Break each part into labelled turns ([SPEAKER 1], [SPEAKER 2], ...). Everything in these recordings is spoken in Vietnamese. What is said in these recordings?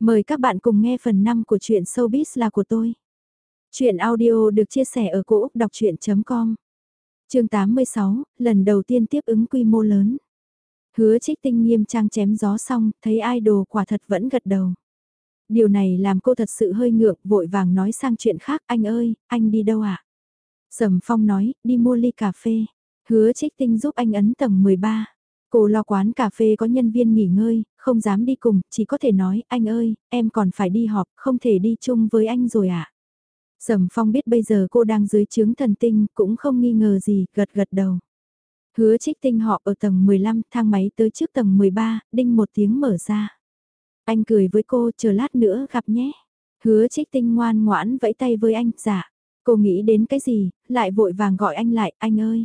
[SPEAKER 1] Mời các bạn cùng nghe phần 5 của truyện showbiz là của tôi. Chuyện audio được chia sẻ ở cỗ đọc chuyện.com Trường 86, lần đầu tiên tiếp ứng quy mô lớn. Hứa trích tinh nghiêm trang chém gió xong, thấy idol quả thật vẫn gật đầu. Điều này làm cô thật sự hơi ngượng, vội vàng nói sang chuyện khác, anh ơi, anh đi đâu ạ? À? Sầm Phong nói, đi mua ly cà phê. Hứa trích tinh giúp anh ấn tầng 13. Cô lo quán cà phê có nhân viên nghỉ ngơi, không dám đi cùng, chỉ có thể nói, anh ơi, em còn phải đi họp, không thể đi chung với anh rồi ạ. À? Sầm Phong biết bây giờ cô đang dưới chướng thần tinh, cũng không nghi ngờ gì, gật gật đầu. Hứa trích tinh họ ở tầng 15, thang máy tới trước tầng 13, đinh một tiếng mở ra. Anh cười với cô, chờ lát nữa gặp nhé. Hứa trích tinh ngoan ngoãn vẫy tay với anh, dạ. Cô nghĩ đến cái gì, lại vội vàng gọi anh lại, anh ơi.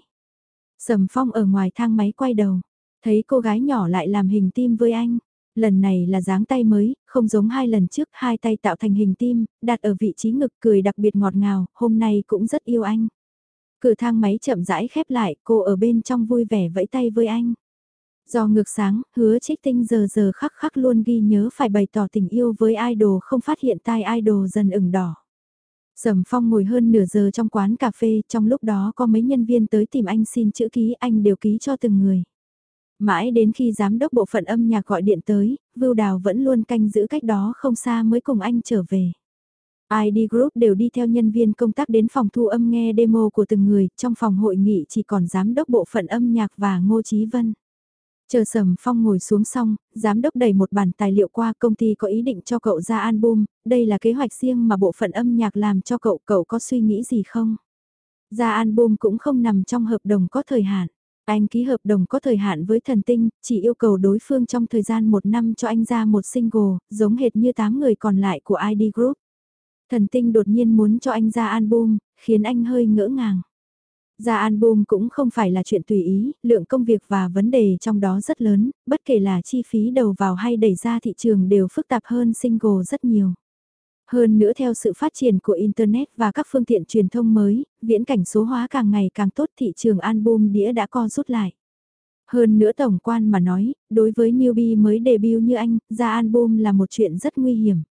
[SPEAKER 1] Sầm Phong ở ngoài thang máy quay đầu, thấy cô gái nhỏ lại làm hình tim với anh. Lần này là dáng tay mới, không giống hai lần trước, hai tay tạo thành hình tim, đặt ở vị trí ngực cười đặc biệt ngọt ngào, hôm nay cũng rất yêu anh. Cửa thang máy chậm rãi khép lại, cô ở bên trong vui vẻ vẫy tay với anh. Do ngược sáng, hứa trích tinh giờ giờ khắc khắc luôn ghi nhớ phải bày tỏ tình yêu với idol không phát hiện tai idol dần ửng đỏ. Sầm Phong ngồi hơn nửa giờ trong quán cà phê, trong lúc đó có mấy nhân viên tới tìm anh xin chữ ký, anh đều ký cho từng người. Mãi đến khi giám đốc bộ phận âm nhạc gọi điện tới, Vưu Đào vẫn luôn canh giữ cách đó không xa mới cùng anh trở về. ID Group đều đi theo nhân viên công tác đến phòng thu âm nghe demo của từng người, trong phòng hội nghị chỉ còn giám đốc bộ phận âm nhạc và Ngô Chí Vân. Chờ Sầm Phong ngồi xuống xong, giám đốc đẩy một bản tài liệu qua công ty có ý định cho cậu ra album, đây là kế hoạch riêng mà bộ phận âm nhạc làm cho cậu, cậu có suy nghĩ gì không? Ra album cũng không nằm trong hợp đồng có thời hạn. Anh ký hợp đồng có thời hạn với thần tinh, chỉ yêu cầu đối phương trong thời gian một năm cho anh ra một single, giống hệt như 8 người còn lại của ID Group. Thần tinh đột nhiên muốn cho anh ra album, khiến anh hơi ngỡ ngàng. Ra album cũng không phải là chuyện tùy ý, lượng công việc và vấn đề trong đó rất lớn, bất kể là chi phí đầu vào hay đẩy ra thị trường đều phức tạp hơn single rất nhiều. Hơn nữa theo sự phát triển của Internet và các phương tiện truyền thông mới, viễn cảnh số hóa càng ngày càng tốt thị trường album đĩa đã co rút lại. Hơn nữa tổng quan mà nói, đối với newbie mới debut như anh, ra album là một chuyện rất nguy hiểm.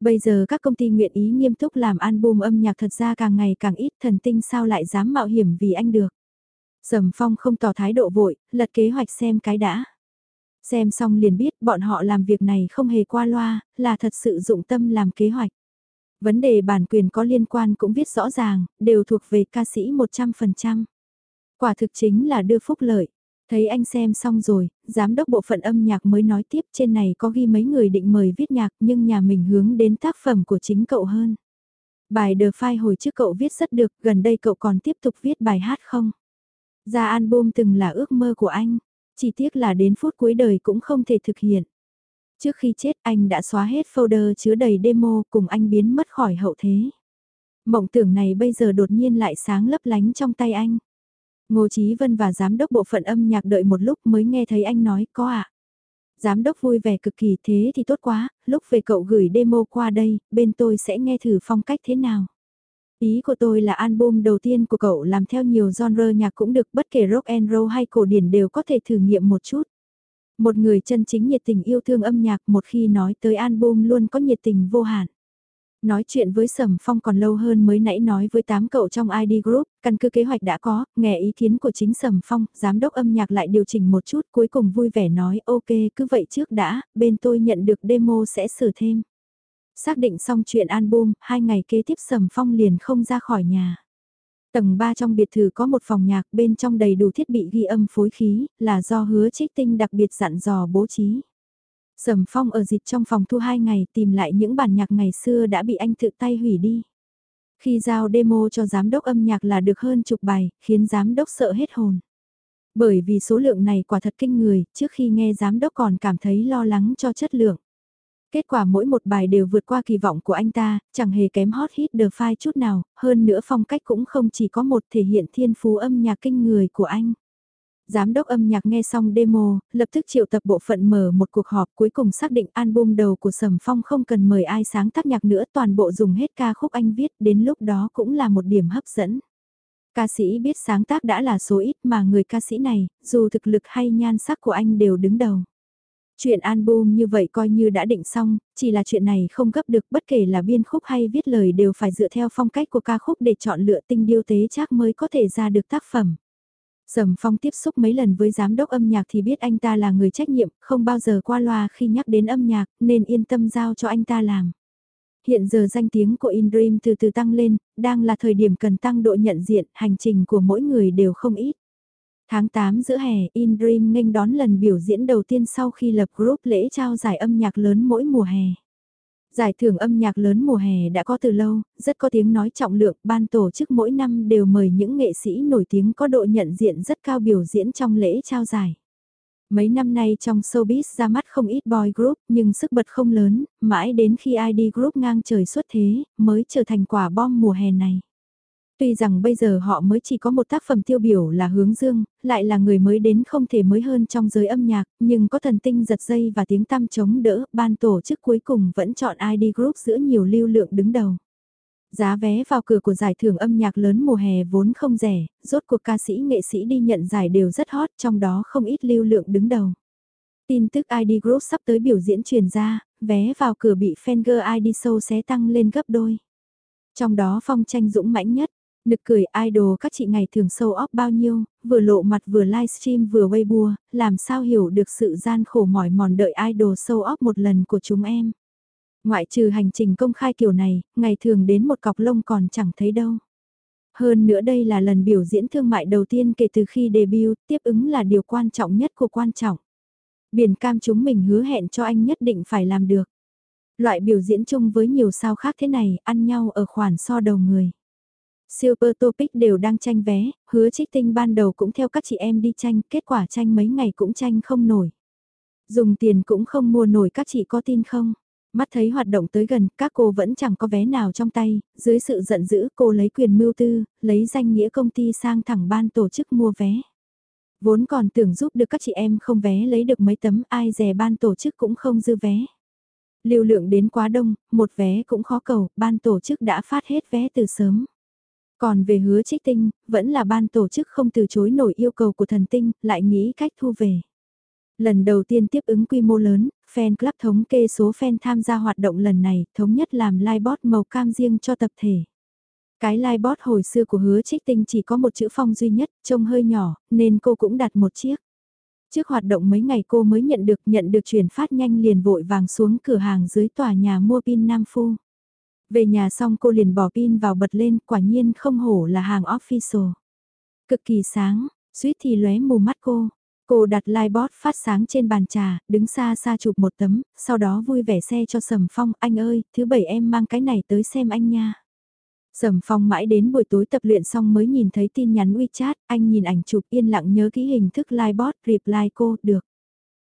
[SPEAKER 1] Bây giờ các công ty nguyện ý nghiêm túc làm album âm nhạc thật ra càng ngày càng ít thần tinh sao lại dám mạo hiểm vì anh được. Sầm Phong không tỏ thái độ vội, lật kế hoạch xem cái đã. Xem xong liền biết bọn họ làm việc này không hề qua loa, là thật sự dụng tâm làm kế hoạch. Vấn đề bản quyền có liên quan cũng viết rõ ràng, đều thuộc về ca sĩ 100%. Quả thực chính là đưa phúc lợi. Thấy anh xem xong rồi, giám đốc bộ phận âm nhạc mới nói tiếp trên này có ghi mấy người định mời viết nhạc nhưng nhà mình hướng đến tác phẩm của chính cậu hơn. Bài The File hồi trước cậu viết rất được, gần đây cậu còn tiếp tục viết bài hát không? Ra album từng là ước mơ của anh, chỉ tiếc là đến phút cuối đời cũng không thể thực hiện. Trước khi chết anh đã xóa hết folder chứa đầy demo cùng anh biến mất khỏi hậu thế. Mộng tưởng này bây giờ đột nhiên lại sáng lấp lánh trong tay anh. Ngô Chí Vân và giám đốc bộ phận âm nhạc đợi một lúc mới nghe thấy anh nói có ạ. À. Giám đốc vui vẻ cực kỳ thế thì tốt quá, lúc về cậu gửi demo qua đây, bên tôi sẽ nghe thử phong cách thế nào. Ý của tôi là album đầu tiên của cậu làm theo nhiều genre nhạc cũng được bất kể rock and roll hay cổ điển đều có thể thử nghiệm một chút. Một người chân chính nhiệt tình yêu thương âm nhạc một khi nói tới album luôn có nhiệt tình vô hạn. Nói chuyện với Sầm Phong còn lâu hơn mới nãy nói với tám cậu trong ID Group, căn cứ kế hoạch đã có, nghe ý kiến của chính Sầm Phong, giám đốc âm nhạc lại điều chỉnh một chút cuối cùng vui vẻ nói ok cứ vậy trước đã, bên tôi nhận được demo sẽ sửa thêm. Xác định xong chuyện album, hai ngày kế tiếp Sầm Phong liền không ra khỏi nhà. Tầng 3 trong biệt thự có một phòng nhạc bên trong đầy đủ thiết bị ghi âm phối khí, là do hứa trích tinh đặc biệt dặn dò bố trí. Sầm Phong ở dịch trong phòng thu hai ngày tìm lại những bản nhạc ngày xưa đã bị anh tự tay hủy đi. Khi giao demo cho giám đốc âm nhạc là được hơn chục bài, khiến giám đốc sợ hết hồn. Bởi vì số lượng này quả thật kinh người, trước khi nghe giám đốc còn cảm thấy lo lắng cho chất lượng. Kết quả mỗi một bài đều vượt qua kỳ vọng của anh ta, chẳng hề kém hot hit The File chút nào, hơn nữa phong cách cũng không chỉ có một thể hiện thiên phú âm nhạc kinh người của anh. Giám đốc âm nhạc nghe xong demo, lập tức triệu tập bộ phận mở một cuộc họp cuối cùng xác định album đầu của Sầm Phong không cần mời ai sáng tác nhạc nữa toàn bộ dùng hết ca khúc anh viết đến lúc đó cũng là một điểm hấp dẫn. Ca sĩ biết sáng tác đã là số ít mà người ca sĩ này, dù thực lực hay nhan sắc của anh đều đứng đầu. Chuyện album như vậy coi như đã định xong, chỉ là chuyện này không gấp được bất kể là biên khúc hay viết lời đều phải dựa theo phong cách của ca khúc để chọn lựa tinh điêu tế chắc mới có thể ra được tác phẩm. Sầm Phong tiếp xúc mấy lần với giám đốc âm nhạc thì biết anh ta là người trách nhiệm, không bao giờ qua loa khi nhắc đến âm nhạc, nên yên tâm giao cho anh ta làm. Hiện giờ danh tiếng của InDream từ từ tăng lên, đang là thời điểm cần tăng độ nhận diện, hành trình của mỗi người đều không ít. Tháng 8 giữa hè, InDream nghênh đón lần biểu diễn đầu tiên sau khi lập group lễ trao giải âm nhạc lớn mỗi mùa hè. Giải thưởng âm nhạc lớn mùa hè đã có từ lâu, rất có tiếng nói trọng lượng, ban tổ chức mỗi năm đều mời những nghệ sĩ nổi tiếng có độ nhận diện rất cao biểu diễn trong lễ trao giải. Mấy năm nay trong showbiz ra mắt không ít boy group nhưng sức bật không lớn, mãi đến khi ID group ngang trời xuất thế, mới trở thành quả bom mùa hè này. Tuy rằng bây giờ họ mới chỉ có một tác phẩm tiêu biểu là hướng dương, lại là người mới đến không thể mới hơn trong giới âm nhạc, nhưng có thần tinh giật dây và tiếng tăm chống đỡ, ban tổ chức cuối cùng vẫn chọn ID Group giữa nhiều lưu lượng đứng đầu. Giá vé vào cửa của giải thưởng âm nhạc lớn mùa hè vốn không rẻ, rốt cuộc ca sĩ nghệ sĩ đi nhận giải đều rất hot, trong đó không ít lưu lượng đứng đầu. Tin tức ID Group sắp tới biểu diễn truyền ra, vé vào cửa bị Fanger ID Show xé tăng lên gấp đôi. Trong đó phong tranh dũng mãnh nhất, Nực cười idol các chị ngày thường sâu óc bao nhiêu, vừa lộ mặt vừa livestream vừa Weibo, làm sao hiểu được sự gian khổ mỏi mòn đợi idol sâu óc một lần của chúng em. Ngoại trừ hành trình công khai kiểu này, ngày thường đến một cọc lông còn chẳng thấy đâu. Hơn nữa đây là lần biểu diễn thương mại đầu tiên kể từ khi debut, tiếp ứng là điều quan trọng nhất của quan trọng. Biển cam chúng mình hứa hẹn cho anh nhất định phải làm được. Loại biểu diễn chung với nhiều sao khác thế này, ăn nhau ở khoản so đầu người. Super Topic đều đang tranh vé, hứa trích tinh ban đầu cũng theo các chị em đi tranh, kết quả tranh mấy ngày cũng tranh không nổi. Dùng tiền cũng không mua nổi các chị có tin không? Mắt thấy hoạt động tới gần, các cô vẫn chẳng có vé nào trong tay, dưới sự giận dữ cô lấy quyền mưu tư, lấy danh nghĩa công ty sang thẳng ban tổ chức mua vé. Vốn còn tưởng giúp được các chị em không vé lấy được mấy tấm ai dè ban tổ chức cũng không dư vé. Lưu lượng đến quá đông, một vé cũng khó cầu, ban tổ chức đã phát hết vé từ sớm. Còn về hứa trích tinh, vẫn là ban tổ chức không từ chối nổi yêu cầu của thần tinh, lại nghĩ cách thu về. Lần đầu tiên tiếp ứng quy mô lớn, fan club thống kê số fan tham gia hoạt động lần này, thống nhất làm livebot màu cam riêng cho tập thể. Cái livebot hồi xưa của hứa trích tinh chỉ có một chữ phong duy nhất, trông hơi nhỏ, nên cô cũng đặt một chiếc. Trước hoạt động mấy ngày cô mới nhận được nhận được chuyển phát nhanh liền vội vàng xuống cửa hàng dưới tòa nhà mua pin Nam Phu. Về nhà xong cô liền bỏ pin vào bật lên, quả nhiên không hổ là hàng official. Cực kỳ sáng, suýt thì lóe mù mắt cô. Cô đặt livebot phát sáng trên bàn trà, đứng xa xa chụp một tấm, sau đó vui vẻ xe cho Sầm Phong, anh ơi, thứ bảy em mang cái này tới xem anh nha. Sầm Phong mãi đến buổi tối tập luyện xong mới nhìn thấy tin nhắn WeChat, anh nhìn ảnh chụp yên lặng nhớ kỹ hình thức livebot, reply cô, được.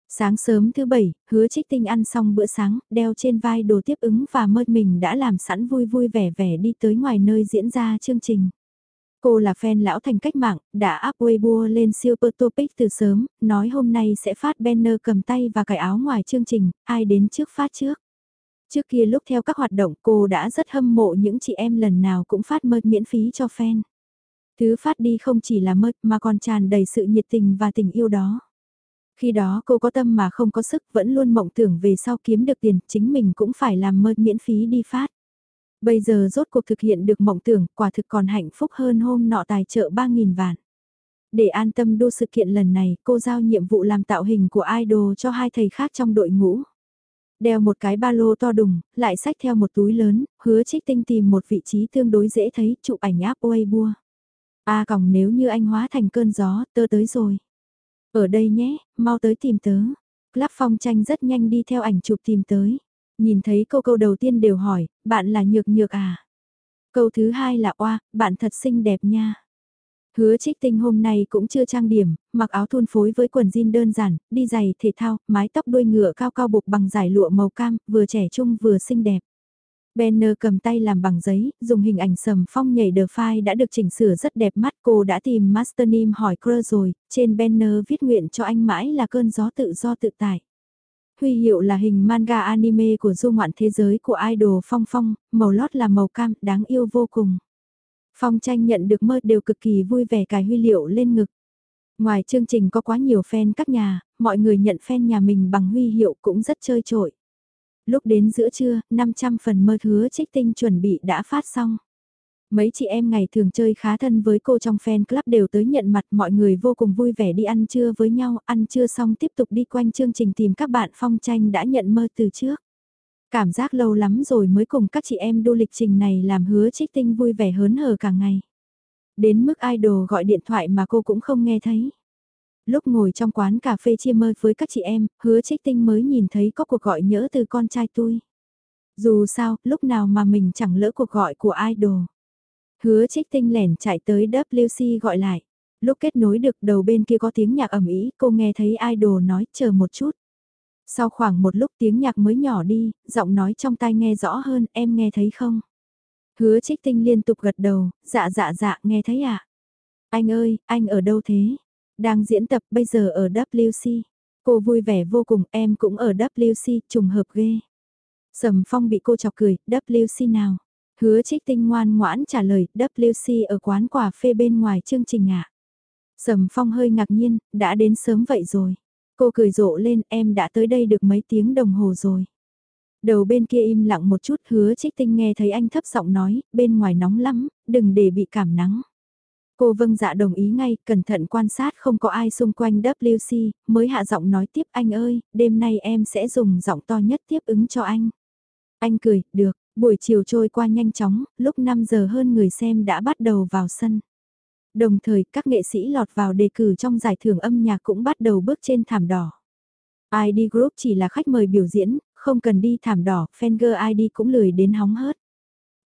[SPEAKER 1] Sáng sớm thứ bảy, hứa trích tinh ăn xong bữa sáng, đeo trên vai đồ tiếp ứng và mơ mình đã làm sẵn vui vui vẻ vẻ đi tới ngoài nơi diễn ra chương trình. Cô là fan lão thành cách mạng, đã up Weibo lên Super Topic từ sớm, nói hôm nay sẽ phát banner cầm tay và cải áo ngoài chương trình, ai đến trước phát trước. Trước kia lúc theo các hoạt động cô đã rất hâm mộ những chị em lần nào cũng phát mơ miễn phí cho fan. Thứ phát đi không chỉ là mơ mà còn tràn đầy sự nhiệt tình và tình yêu đó. Khi đó cô có tâm mà không có sức vẫn luôn mộng tưởng về sau kiếm được tiền, chính mình cũng phải làm mơ miễn phí đi phát. Bây giờ rốt cuộc thực hiện được mộng tưởng, quả thực còn hạnh phúc hơn hôm nọ tài trợ 3.000 vạn. Để an tâm đô sự kiện lần này, cô giao nhiệm vụ làm tạo hình của idol cho hai thầy khác trong đội ngũ. Đeo một cái ba lô to đùng, lại xách theo một túi lớn, hứa trích tinh tìm một vị trí tương đối dễ thấy, chụp ảnh áp Weibo. A còng nếu như anh hóa thành cơn gió, tơ tới rồi. Ở đây nhé, mau tới tìm tớ. Lắp phong tranh rất nhanh đi theo ảnh chụp tìm tới. Nhìn thấy câu câu đầu tiên đều hỏi, bạn là nhược nhược à? Câu thứ hai là oa, bạn thật xinh đẹp nha. Hứa trích tinh hôm nay cũng chưa trang điểm, mặc áo thun phối với quần jean đơn giản, đi giày thể thao, mái tóc đuôi ngựa cao cao buộc bằng giải lụa màu cam, vừa trẻ trung vừa xinh đẹp. Banner cầm tay làm bằng giấy, dùng hình ảnh sầm phong nhảy đờ file đã được chỉnh sửa rất đẹp mắt. Cô đã tìm Master Nim hỏi Crơ rồi, trên banner viết nguyện cho anh mãi là cơn gió tự do tự tại. Huy hiệu là hình manga anime của du ngoạn thế giới của idol Phong Phong, màu lót là màu cam, đáng yêu vô cùng. Phong tranh nhận được mơ đều cực kỳ vui vẻ cài huy liệu lên ngực. Ngoài chương trình có quá nhiều fan các nhà, mọi người nhận fan nhà mình bằng huy hiệu cũng rất chơi trội. Lúc đến giữa trưa, 500 phần mơ hứa trích tinh chuẩn bị đã phát xong. Mấy chị em ngày thường chơi khá thân với cô trong fan club đều tới nhận mặt mọi người vô cùng vui vẻ đi ăn trưa với nhau, ăn trưa xong tiếp tục đi quanh chương trình tìm các bạn phong tranh đã nhận mơ từ trước. Cảm giác lâu lắm rồi mới cùng các chị em đu lịch trình này làm hứa trích tinh vui vẻ hớn hở cả ngày. Đến mức idol gọi điện thoại mà cô cũng không nghe thấy. Lúc ngồi trong quán cà phê chia mơ với các chị em, hứa trích tinh mới nhìn thấy có cuộc gọi nhỡ từ con trai tôi. Dù sao, lúc nào mà mình chẳng lỡ cuộc gọi của idol. Hứa trích tinh lẻn chạy tới WC gọi lại. Lúc kết nối được đầu bên kia có tiếng nhạc ẩm ý, cô nghe thấy idol nói chờ một chút. Sau khoảng một lúc tiếng nhạc mới nhỏ đi, giọng nói trong tai nghe rõ hơn, em nghe thấy không? Hứa trích tinh liên tục gật đầu, dạ dạ dạ, nghe thấy ạ. À? Anh ơi, anh ở đâu thế? Đang diễn tập bây giờ ở WC. Cô vui vẻ vô cùng, em cũng ở WC, trùng hợp ghê. Sầm Phong bị cô chọc cười, WC nào? Hứa trích tinh ngoan ngoãn trả lời, WC ở quán quà phê bên ngoài chương trình ạ. À? Sầm Phong hơi ngạc nhiên, đã đến sớm vậy rồi. Cô cười rộ lên, em đã tới đây được mấy tiếng đồng hồ rồi. Đầu bên kia im lặng một chút hứa trích tinh nghe thấy anh thấp giọng nói, bên ngoài nóng lắm, đừng để bị cảm nắng. Cô vâng dạ đồng ý ngay, cẩn thận quan sát không có ai xung quanh WC, mới hạ giọng nói tiếp anh ơi, đêm nay em sẽ dùng giọng to nhất tiếp ứng cho anh. Anh cười, được, buổi chiều trôi qua nhanh chóng, lúc 5 giờ hơn người xem đã bắt đầu vào sân. Đồng thời các nghệ sĩ lọt vào đề cử trong giải thưởng âm nhạc cũng bắt đầu bước trên thảm đỏ. ID Group chỉ là khách mời biểu diễn, không cần đi thảm đỏ, Fanger ID cũng lười đến hóng hớt.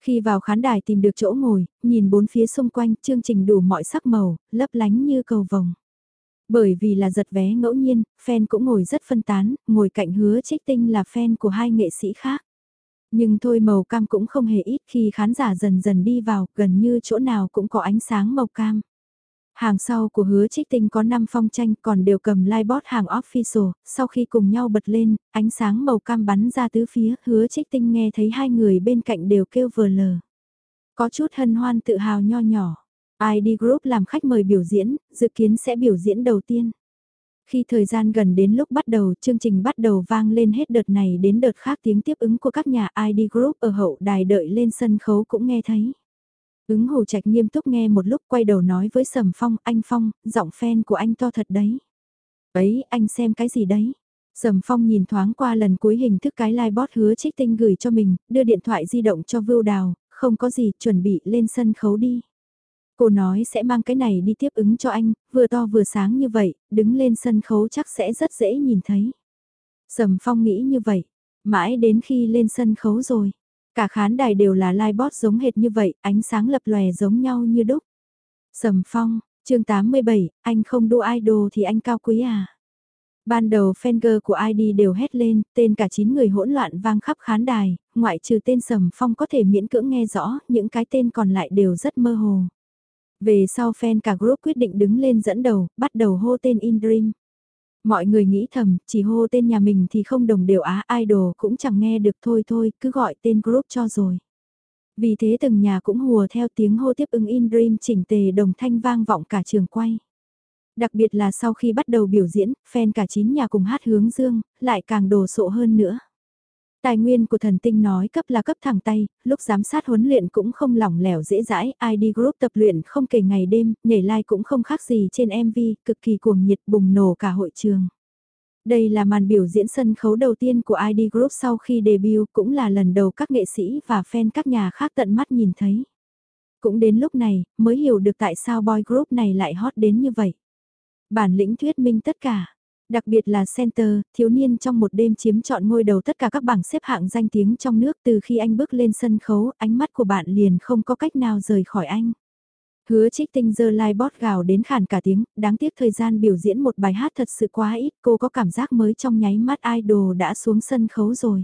[SPEAKER 1] Khi vào khán đài tìm được chỗ ngồi, nhìn bốn phía xung quanh, chương trình đủ mọi sắc màu, lấp lánh như cầu vồng. Bởi vì là giật vé ngẫu nhiên, fan cũng ngồi rất phân tán, ngồi cạnh hứa trích tinh là fan của hai nghệ sĩ khác. Nhưng thôi màu cam cũng không hề ít khi khán giả dần dần đi vào, gần như chỗ nào cũng có ánh sáng màu cam. Hàng sau của hứa trích tinh có 5 phong tranh còn đều cầm livebot hàng official, sau khi cùng nhau bật lên, ánh sáng màu cam bắn ra tứ phía, hứa trích tinh nghe thấy hai người bên cạnh đều kêu vờ lờ. Có chút hân hoan tự hào nho nhỏ. ID Group làm khách mời biểu diễn, dự kiến sẽ biểu diễn đầu tiên. Khi thời gian gần đến lúc bắt đầu, chương trình bắt đầu vang lên hết đợt này đến đợt khác tiếng tiếp ứng của các nhà ID Group ở hậu đài đợi lên sân khấu cũng nghe thấy. Ứng hồ trạch nghiêm túc nghe một lúc quay đầu nói với Sầm Phong, anh Phong, giọng fan của anh to thật đấy. Ấy, anh xem cái gì đấy? Sầm Phong nhìn thoáng qua lần cuối hình thức cái livebot hứa trích tinh gửi cho mình, đưa điện thoại di động cho Vưu Đào, không có gì, chuẩn bị lên sân khấu đi. Cô nói sẽ mang cái này đi tiếp ứng cho anh, vừa to vừa sáng như vậy, đứng lên sân khấu chắc sẽ rất dễ nhìn thấy. Sầm Phong nghĩ như vậy, mãi đến khi lên sân khấu rồi. Cả khán đài đều là livebot giống hệt như vậy, ánh sáng lập lòe giống nhau như đúc. Sầm Phong, chương 87, anh không đua idol thì anh cao quý à? Ban đầu fanger của ID đều hét lên, tên cả 9 người hỗn loạn vang khắp khán đài, ngoại trừ tên Sầm Phong có thể miễn cưỡng nghe rõ, những cái tên còn lại đều rất mơ hồ. Về sau fan cả group quyết định đứng lên dẫn đầu, bắt đầu hô tên In Dream. Mọi người nghĩ thầm, chỉ hô tên nhà mình thì không đồng đều á idol cũng chẳng nghe được thôi thôi, cứ gọi tên group cho rồi. Vì thế từng nhà cũng hùa theo tiếng hô tiếp ứng in dream chỉnh tề đồng thanh vang vọng cả trường quay. Đặc biệt là sau khi bắt đầu biểu diễn, fan cả chín nhà cùng hát hướng dương, lại càng đồ sộ hơn nữa. Tài nguyên của thần tinh nói cấp là cấp thẳng tay, lúc giám sát huấn luyện cũng không lỏng lẻo dễ dãi, ID Group tập luyện không kể ngày đêm, nhảy like cũng không khác gì trên MV, cực kỳ cuồng nhiệt bùng nổ cả hội trường. Đây là màn biểu diễn sân khấu đầu tiên của ID Group sau khi debut, cũng là lần đầu các nghệ sĩ và fan các nhà khác tận mắt nhìn thấy. Cũng đến lúc này, mới hiểu được tại sao boy group này lại hot đến như vậy. Bản lĩnh thuyết minh tất cả. Đặc biệt là Center, thiếu niên trong một đêm chiếm trọn ngôi đầu tất cả các bảng xếp hạng danh tiếng trong nước từ khi anh bước lên sân khấu, ánh mắt của bạn liền không có cách nào rời khỏi anh. Hứa trích tinh dơ lai bót gào đến khàn cả tiếng, đáng tiếc thời gian biểu diễn một bài hát thật sự quá ít, cô có cảm giác mới trong nháy mắt idol đã xuống sân khấu rồi.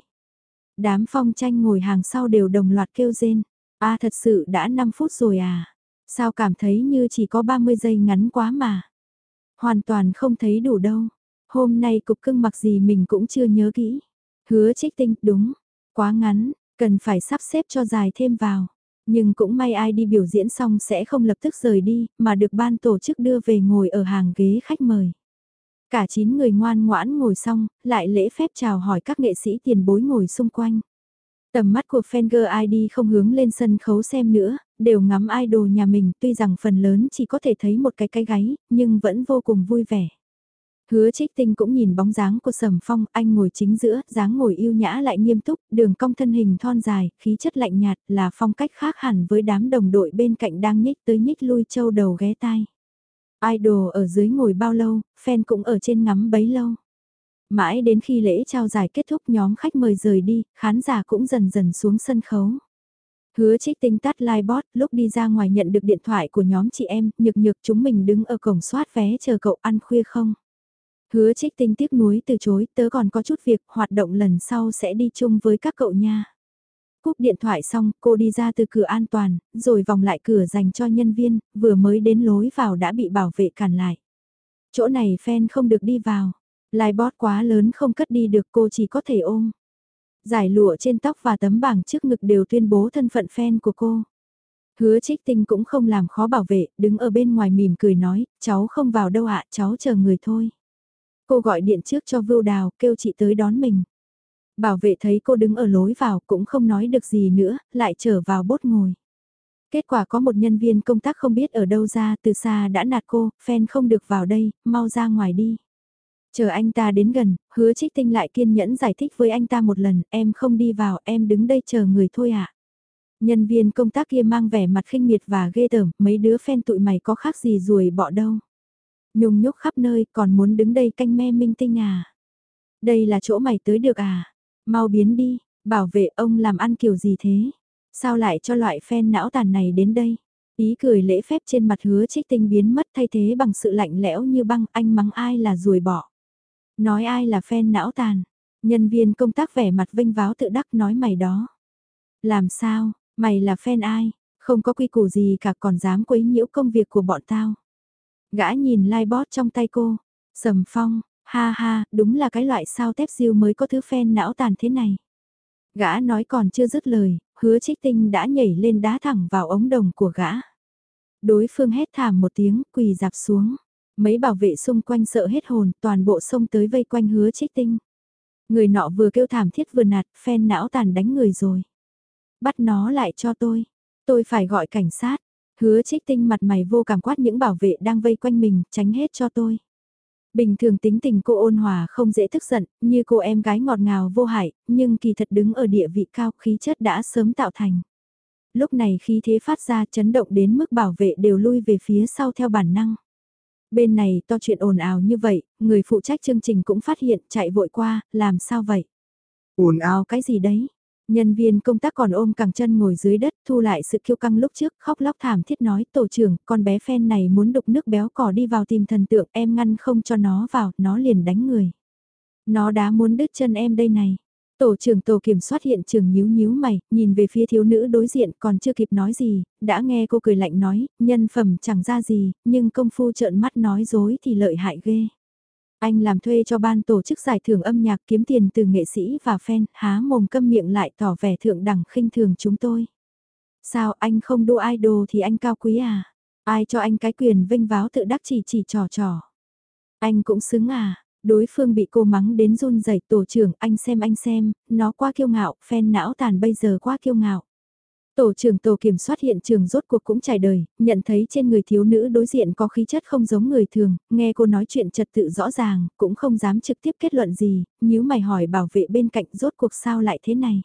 [SPEAKER 1] Đám phong tranh ngồi hàng sau đều đồng loạt kêu rên, a thật sự đã 5 phút rồi à, sao cảm thấy như chỉ có 30 giây ngắn quá mà. Hoàn toàn không thấy đủ đâu. Hôm nay cục cưng mặc gì mình cũng chưa nhớ kỹ. Hứa trích tinh, đúng, quá ngắn, cần phải sắp xếp cho dài thêm vào. Nhưng cũng may ai đi biểu diễn xong sẽ không lập tức rời đi, mà được ban tổ chức đưa về ngồi ở hàng ghế khách mời. Cả 9 người ngoan ngoãn ngồi xong, lại lễ phép chào hỏi các nghệ sĩ tiền bối ngồi xung quanh. Tầm mắt của Fenger ID không hướng lên sân khấu xem nữa, đều ngắm idol nhà mình tuy rằng phần lớn chỉ có thể thấy một cái cái gáy, nhưng vẫn vô cùng vui vẻ. Hứa trích tinh cũng nhìn bóng dáng của sầm phong, anh ngồi chính giữa, dáng ngồi yêu nhã lại nghiêm túc, đường cong thân hình thon dài, khí chất lạnh nhạt là phong cách khác hẳn với đám đồng đội bên cạnh đang nhích tới nhích lui châu đầu ghé tai. Idol ở dưới ngồi bao lâu, fan cũng ở trên ngắm bấy lâu. Mãi đến khi lễ trao giải kết thúc nhóm khách mời rời đi, khán giả cũng dần dần xuống sân khấu. Hứa trích tinh tắt livebot, lúc đi ra ngoài nhận được điện thoại của nhóm chị em, nhược nhược chúng mình đứng ở cổng soát vé chờ cậu ăn khuya không. Hứa trích tinh tiếc nuối từ chối, tớ còn có chút việc, hoạt động lần sau sẽ đi chung với các cậu nha. Cúp điện thoại xong, cô đi ra từ cửa an toàn, rồi vòng lại cửa dành cho nhân viên, vừa mới đến lối vào đã bị bảo vệ cản lại. Chỗ này fan không được đi vào, livebot quá lớn không cất đi được cô chỉ có thể ôm. Giải lụa trên tóc và tấm bảng trước ngực đều tuyên bố thân phận fan của cô. Hứa trích tinh cũng không làm khó bảo vệ, đứng ở bên ngoài mỉm cười nói, cháu không vào đâu ạ, cháu chờ người thôi. Cô gọi điện trước cho Vưu Đào, kêu chị tới đón mình. Bảo vệ thấy cô đứng ở lối vào cũng không nói được gì nữa, lại trở vào bốt ngồi. Kết quả có một nhân viên công tác không biết ở đâu ra từ xa đã nạt cô, fan không được vào đây, mau ra ngoài đi. Chờ anh ta đến gần, hứa trích tinh lại kiên nhẫn giải thích với anh ta một lần, em không đi vào, em đứng đây chờ người thôi ạ. À. Nhân viên công tác kia mang vẻ mặt khinh miệt và ghê tởm, mấy đứa fan tụi mày có khác gì ruồi bọ đâu. Nhung nhúc khắp nơi còn muốn đứng đây canh me minh tinh à. Đây là chỗ mày tới được à. Mau biến đi, bảo vệ ông làm ăn kiểu gì thế. Sao lại cho loại phen não tàn này đến đây. Ý cười lễ phép trên mặt hứa trích tinh biến mất thay thế bằng sự lạnh lẽo như băng anh mắng ai là ruồi bỏ. Nói ai là phen não tàn. Nhân viên công tác vẻ mặt vinh váo tự đắc nói mày đó. Làm sao, mày là fan ai, không có quy củ gì cả còn dám quấy nhiễu công việc của bọn tao. Gã nhìn livebot trong tay cô, sầm phong, ha ha, đúng là cái loại sao tép siêu mới có thứ phen não tàn thế này. Gã nói còn chưa dứt lời, hứa trích tinh đã nhảy lên đá thẳng vào ống đồng của gã. Đối phương hét thảm một tiếng, quỳ dạp xuống. Mấy bảo vệ xung quanh sợ hết hồn, toàn bộ xông tới vây quanh hứa trích tinh. Người nọ vừa kêu thảm thiết vừa nạt, phen não tàn đánh người rồi. Bắt nó lại cho tôi. Tôi phải gọi cảnh sát. Hứa trích tinh mặt mày vô cảm quát những bảo vệ đang vây quanh mình, tránh hết cho tôi. Bình thường tính tình cô ôn hòa không dễ tức giận, như cô em gái ngọt ngào vô hại, nhưng kỳ thật đứng ở địa vị cao khí chất đã sớm tạo thành. Lúc này khi thế phát ra chấn động đến mức bảo vệ đều lui về phía sau theo bản năng. Bên này to chuyện ồn ào như vậy, người phụ trách chương trình cũng phát hiện chạy vội qua, làm sao vậy? ồn ào cái gì đấy? Nhân viên công tác còn ôm cẳng chân ngồi dưới đất thu lại sự kiêu căng lúc trước khóc lóc thảm thiết nói tổ trưởng con bé phen này muốn đục nước béo cỏ đi vào tìm thần tượng em ngăn không cho nó vào nó liền đánh người. Nó đã muốn đứt chân em đây này. Tổ trưởng tổ kiểm soát hiện trường nhíu nhíu mày, nhìn về phía thiếu nữ đối diện còn chưa kịp nói gì, đã nghe cô cười lạnh nói, nhân phẩm chẳng ra gì, nhưng công phu trợn mắt nói dối thì lợi hại ghê. Anh làm thuê cho ban tổ chức giải thưởng âm nhạc kiếm tiền từ nghệ sĩ và fan, há mồm câm miệng lại tỏ vẻ thượng đẳng khinh thường chúng tôi. Sao anh không đua idol thì anh cao quý à? Ai cho anh cái quyền vinh váo tự đắc chỉ chỉ trò trò? Anh cũng xứng à? Đối phương bị cô mắng đến run rẩy tổ trưởng anh xem anh xem, nó quá kiêu ngạo, phen não tàn bây giờ quá kiêu ngạo. Tổ trưởng tổ kiểm soát hiện trường rốt cuộc cũng trải đời, nhận thấy trên người thiếu nữ đối diện có khí chất không giống người thường, nghe cô nói chuyện trật tự rõ ràng, cũng không dám trực tiếp kết luận gì, nếu mày hỏi bảo vệ bên cạnh rốt cuộc sao lại thế này.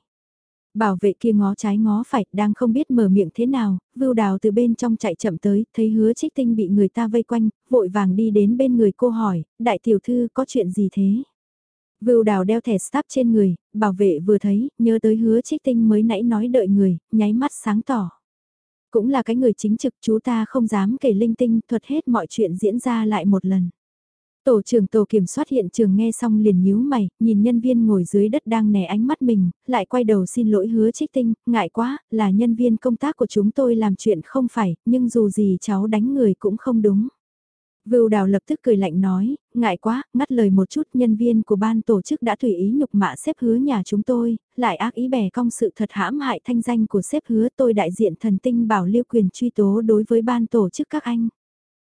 [SPEAKER 1] Bảo vệ kia ngó trái ngó phải, đang không biết mở miệng thế nào, vưu đào từ bên trong chạy chậm tới, thấy hứa trích tinh bị người ta vây quanh, vội vàng đi đến bên người cô hỏi, đại tiểu thư có chuyện gì thế? Vưu đào đeo thẻ staff trên người, bảo vệ vừa thấy, nhớ tới hứa trích tinh mới nãy nói đợi người, nháy mắt sáng tỏ. Cũng là cái người chính trực chú ta không dám kể linh tinh thuật hết mọi chuyện diễn ra lại một lần. Tổ trưởng tổ kiểm soát hiện trường nghe xong liền nhíu mày, nhìn nhân viên ngồi dưới đất đang nè ánh mắt mình, lại quay đầu xin lỗi hứa trích tinh, ngại quá, là nhân viên công tác của chúng tôi làm chuyện không phải, nhưng dù gì cháu đánh người cũng không đúng. Vưu Đào lập tức cười lạnh nói, ngại quá, ngắt lời một chút nhân viên của ban tổ chức đã tùy ý nhục mạ xếp hứa nhà chúng tôi, lại ác ý bẻ cong sự thật hãm hại thanh danh của xếp hứa tôi đại diện thần tinh bảo lưu quyền truy tố đối với ban tổ chức các anh.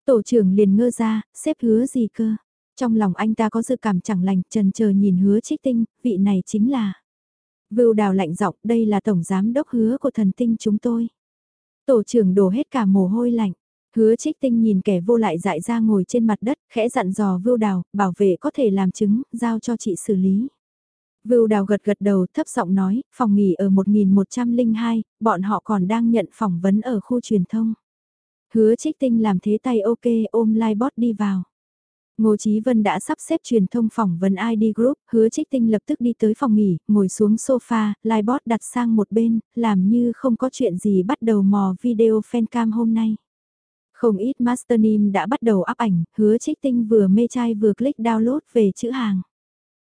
[SPEAKER 1] Tổ trưởng liền ngơ ra, xếp hứa gì cơ? Trong lòng anh ta có dự cảm chẳng lành, trần chờ nhìn hứa trích tinh, vị này chính là... Vưu Đào lạnh giọng, đây là tổng giám đốc hứa của thần tinh chúng tôi. Tổ trưởng đổ hết cả mồ hôi lạnh. Hứa trích tinh nhìn kẻ vô lại dại ra ngồi trên mặt đất, khẽ dặn dò vưu đào, bảo vệ có thể làm chứng, giao cho chị xử lý. Vưu đào gật gật đầu thấp giọng nói, phòng nghỉ ở 1102, bọn họ còn đang nhận phỏng vấn ở khu truyền thông. Hứa trích tinh làm thế tay ok ôm Livebot đi vào. Ngô Chí Vân đã sắp xếp truyền thông phỏng vấn ID Group, hứa trích tinh lập tức đi tới phòng nghỉ, ngồi xuống sofa, Livebot đặt sang một bên, làm như không có chuyện gì bắt đầu mò video fancam hôm nay. Không ít masternim đã bắt đầu áp ảnh, hứa trích tinh vừa mê trai vừa click download về chữ hàng.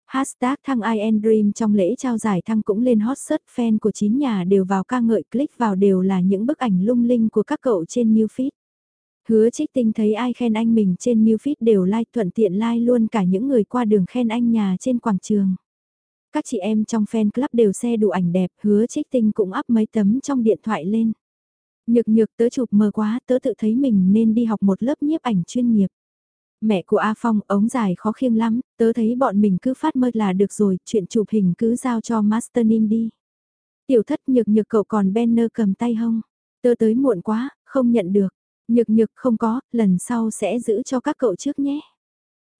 [SPEAKER 1] Hashtag thăng I Dream trong lễ trao giải thăng cũng lên hot search fan của chín nhà đều vào ca ngợi click vào đều là những bức ảnh lung linh của các cậu trên new feed. Hứa trích tinh thấy ai khen anh mình trên new feed đều like thuận tiện like luôn cả những người qua đường khen anh nhà trên quảng trường. Các chị em trong fan club đều xe đủ ảnh đẹp, hứa trích tinh cũng up mấy tấm trong điện thoại lên. Nhược nhược tớ chụp mờ quá, tớ tự thấy mình nên đi học một lớp nhiếp ảnh chuyên nghiệp. Mẹ của A Phong, ống dài khó khiêng lắm, tớ thấy bọn mình cứ phát mơ là được rồi, chuyện chụp hình cứ giao cho Master Nim đi. Tiểu thất nhược nhược cậu còn banner cầm tay không? Tớ tới muộn quá, không nhận được. Nhược nhược không có, lần sau sẽ giữ cho các cậu trước nhé.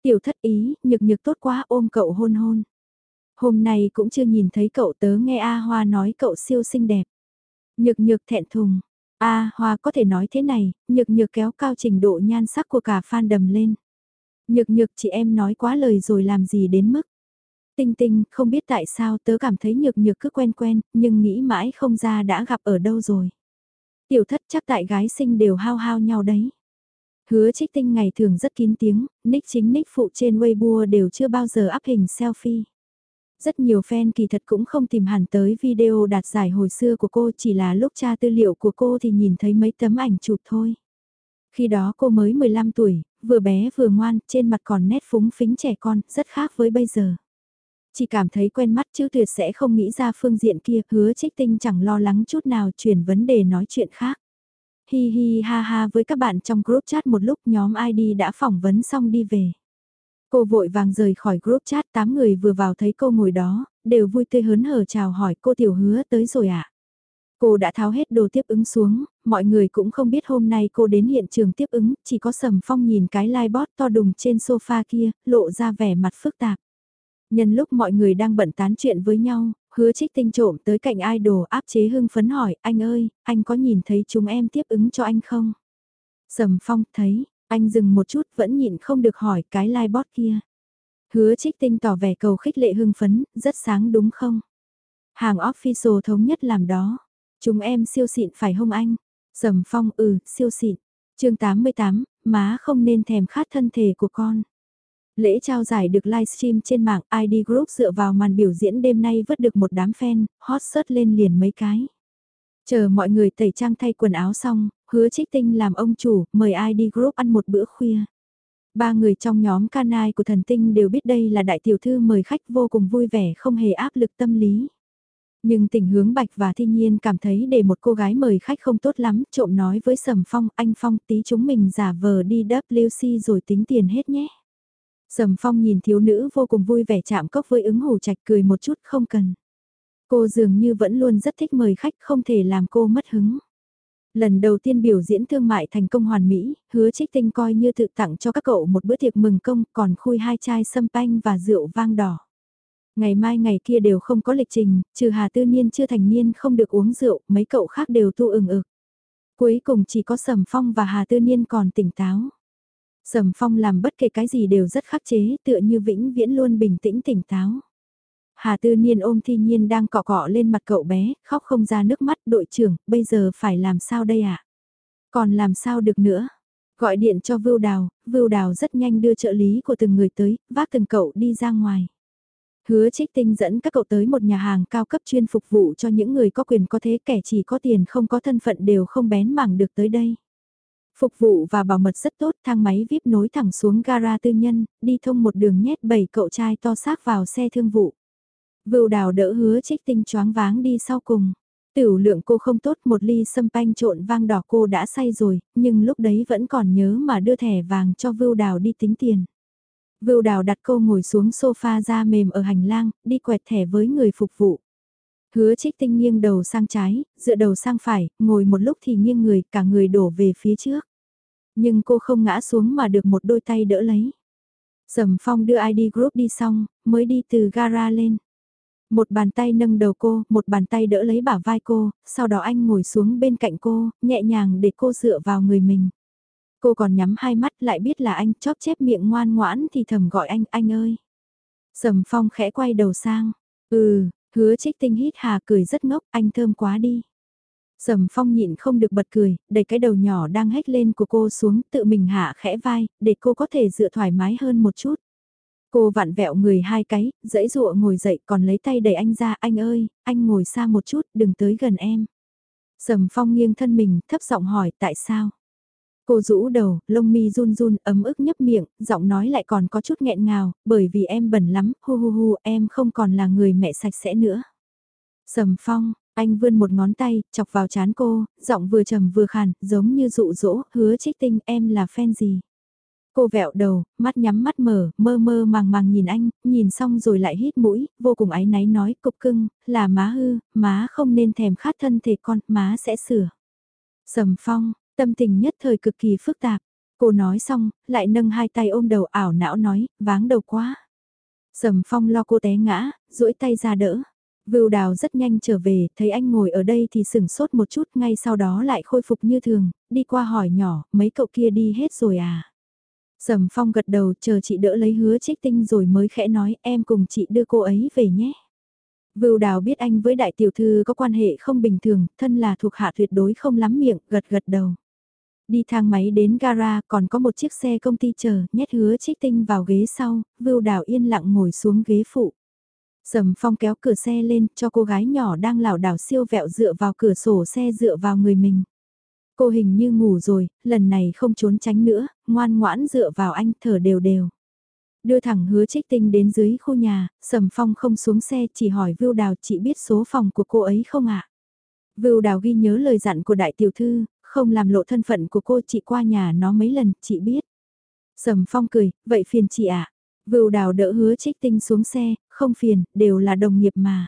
[SPEAKER 1] Tiểu thất ý, nhược nhược tốt quá ôm cậu hôn hôn. Hôm nay cũng chưa nhìn thấy cậu tớ nghe A Hoa nói cậu siêu xinh đẹp. Nhược nhược thẹn thùng, A Hoa có thể nói thế này, nhược nhược kéo cao trình độ nhan sắc của cả fan đầm lên. Nhược nhược chị em nói quá lời rồi làm gì đến mức. Tinh tinh, không biết tại sao tớ cảm thấy nhược nhược cứ quen quen, nhưng nghĩ mãi không ra đã gặp ở đâu rồi. Tiểu thất chắc tại gái sinh đều hao hao nhau đấy. Hứa trích tinh ngày thường rất kín tiếng, nick chính nick phụ trên Weibo đều chưa bao giờ up hình selfie. Rất nhiều fan kỳ thật cũng không tìm hẳn tới video đạt giải hồi xưa của cô chỉ là lúc tra tư liệu của cô thì nhìn thấy mấy tấm ảnh chụp thôi. Khi đó cô mới 15 tuổi, vừa bé vừa ngoan, trên mặt còn nét phúng phính trẻ con, rất khác với bây giờ. Chỉ cảm thấy quen mắt chứ tuyệt sẽ không nghĩ ra phương diện kia, hứa trích tinh chẳng lo lắng chút nào chuyển vấn đề nói chuyện khác. Hi hi ha ha với các bạn trong group chat một lúc nhóm ID đã phỏng vấn xong đi về. Cô vội vàng rời khỏi group chat, 8 người vừa vào thấy cô ngồi đó, đều vui tươi hớn hở chào hỏi cô tiểu hứa tới rồi ạ. À? Cô đã tháo hết đồ tiếp ứng xuống, mọi người cũng không biết hôm nay cô đến hiện trường tiếp ứng, chỉ có Sầm Phong nhìn cái livebot to đùng trên sofa kia, lộ ra vẻ mặt phức tạp. Nhân lúc mọi người đang bận tán chuyện với nhau, hứa trích tinh trộm tới cạnh idol áp chế hưng phấn hỏi, anh ơi, anh có nhìn thấy chúng em tiếp ứng cho anh không? Sầm Phong thấy, anh dừng một chút vẫn nhịn không được hỏi cái livebot kia. Hứa trích tinh tỏ vẻ cầu khích lệ hưng phấn, rất sáng đúng không? Hàng official thống nhất làm đó. Chúng em siêu xịn phải không anh? Sầm phong ừ, siêu xịn. chương 88, má không nên thèm khát thân thể của con. Lễ trao giải được livestream trên mạng ID Group dựa vào màn biểu diễn đêm nay vớt được một đám fan, hot search lên liền mấy cái. Chờ mọi người tẩy trang thay quần áo xong, hứa trích tinh làm ông chủ, mời ai đi Group ăn một bữa khuya. Ba người trong nhóm canai của thần tinh đều biết đây là đại tiểu thư mời khách vô cùng vui vẻ không hề áp lực tâm lý. Nhưng tình hướng Bạch và thiên Nhiên cảm thấy để một cô gái mời khách không tốt lắm, trộm nói với Sầm Phong, anh Phong tí chúng mình giả vờ đi WC rồi tính tiền hết nhé. Sầm Phong nhìn thiếu nữ vô cùng vui vẻ chạm cốc với ứng hổ trạch cười một chút không cần. Cô dường như vẫn luôn rất thích mời khách không thể làm cô mất hứng. Lần đầu tiên biểu diễn thương mại thành công hoàn mỹ, hứa trích tinh coi như tự tặng cho các cậu một bữa tiệc mừng công còn khui hai chai sâm panh và rượu vang đỏ. Ngày mai ngày kia đều không có lịch trình, trừ Hà Tư Niên chưa thành niên không được uống rượu, mấy cậu khác đều tu ừng ực. Cuối cùng chỉ có Sầm Phong và Hà Tư Niên còn tỉnh táo. Sầm Phong làm bất kể cái gì đều rất khắc chế, tựa như vĩnh viễn luôn bình tĩnh tỉnh táo. Hà Tư Niên ôm Thi Nhiên đang cọ cọ lên mặt cậu bé, khóc không ra nước mắt, đội trưởng, bây giờ phải làm sao đây ạ? À? Còn làm sao được nữa? Gọi điện cho Vưu Đào, Vưu Đào rất nhanh đưa trợ lý của từng người tới, vác từng cậu đi ra ngoài. Hứa trích tinh dẫn các cậu tới một nhà hàng cao cấp chuyên phục vụ cho những người có quyền có thế kẻ chỉ có tiền không có thân phận đều không bén mảng được tới đây. Phục vụ và bảo mật rất tốt, thang máy VIP nối thẳng xuống gara tư nhân, đi thông một đường nhét bảy cậu trai to xác vào xe thương vụ. Vưu đào đỡ hứa trích tinh choáng váng đi sau cùng. Tiểu lượng cô không tốt một ly sâm panh trộn vang đỏ cô đã say rồi, nhưng lúc đấy vẫn còn nhớ mà đưa thẻ vàng cho Vưu Đào đi tính tiền. Vưu Đào đặt cô ngồi xuống sofa da mềm ở hành lang, đi quẹt thẻ với người phục vụ. Hứa trích tinh nghiêng đầu sang trái, dựa đầu sang phải, ngồi một lúc thì nghiêng người, cả người đổ về phía trước. Nhưng cô không ngã xuống mà được một đôi tay đỡ lấy. Sầm Phong đưa ID group đi xong, mới đi từ gara lên. Một bàn tay nâng đầu cô, một bàn tay đỡ lấy bả vai cô, sau đó anh ngồi xuống bên cạnh cô, nhẹ nhàng để cô dựa vào người mình. Cô còn nhắm hai mắt lại biết là anh chóp chép miệng ngoan ngoãn thì thầm gọi anh, anh ơi. Sầm phong khẽ quay đầu sang. Ừ, hứa trích tinh hít hà cười rất ngốc, anh thơm quá đi. Sầm phong nhịn không được bật cười, đẩy cái đầu nhỏ đang hét lên của cô xuống tự mình hạ khẽ vai, để cô có thể dựa thoải mái hơn một chút. Cô vặn vẹo người hai cái, dãy dụa ngồi dậy còn lấy tay đẩy anh ra, anh ơi, anh ngồi xa một chút, đừng tới gần em. Sầm phong nghiêng thân mình, thấp giọng hỏi tại sao. Cô rũ đầu, lông mi run run, ấm ức nhấp miệng, giọng nói lại còn có chút nghẹn ngào, bởi vì em bẩn lắm, hu hu hu, em không còn là người mẹ sạch sẽ nữa. Sầm phong, anh vươn một ngón tay, chọc vào chán cô, giọng vừa trầm vừa khàn, giống như dụ dỗ, hứa trích tinh em là fan gì. Cô vẹo đầu, mắt nhắm mắt mở, mơ mơ màng màng nhìn anh, nhìn xong rồi lại hít mũi, vô cùng ái náy nói cục cưng, là má hư, má không nên thèm khát thân thể con, má sẽ sửa. Sầm phong, tâm tình nhất thời cực kỳ phức tạp. Cô nói xong, lại nâng hai tay ôm đầu ảo não nói, váng đầu quá. Sầm phong lo cô té ngã, duỗi tay ra đỡ. Vưu đào rất nhanh trở về, thấy anh ngồi ở đây thì sửng sốt một chút, ngay sau đó lại khôi phục như thường, đi qua hỏi nhỏ, mấy cậu kia đi hết rồi à? Sầm phong gật đầu chờ chị đỡ lấy hứa trích tinh rồi mới khẽ nói em cùng chị đưa cô ấy về nhé. Vưu đào biết anh với đại tiểu thư có quan hệ không bình thường, thân là thuộc hạ tuyệt đối không lắm miệng, gật gật đầu. Đi thang máy đến gara còn có một chiếc xe công ty chờ, nhét hứa trích tinh vào ghế sau, vưu đào yên lặng ngồi xuống ghế phụ. Sầm phong kéo cửa xe lên cho cô gái nhỏ đang lảo đảo siêu vẹo dựa vào cửa sổ xe dựa vào người mình. Cô hình như ngủ rồi, lần này không trốn tránh nữa, ngoan ngoãn dựa vào anh thở đều đều. Đưa thẳng hứa trích tinh đến dưới khu nhà, Sầm Phong không xuống xe chỉ hỏi Vưu Đào chị biết số phòng của cô ấy không ạ? À? Vưu Đào ghi nhớ lời dặn của đại tiểu thư, không làm lộ thân phận của cô chị qua nhà nó mấy lần, chị biết. Sầm Phong cười, vậy phiền chị ạ. À? Vưu Đào đỡ hứa trích tinh xuống xe, không phiền, đều là đồng nghiệp mà.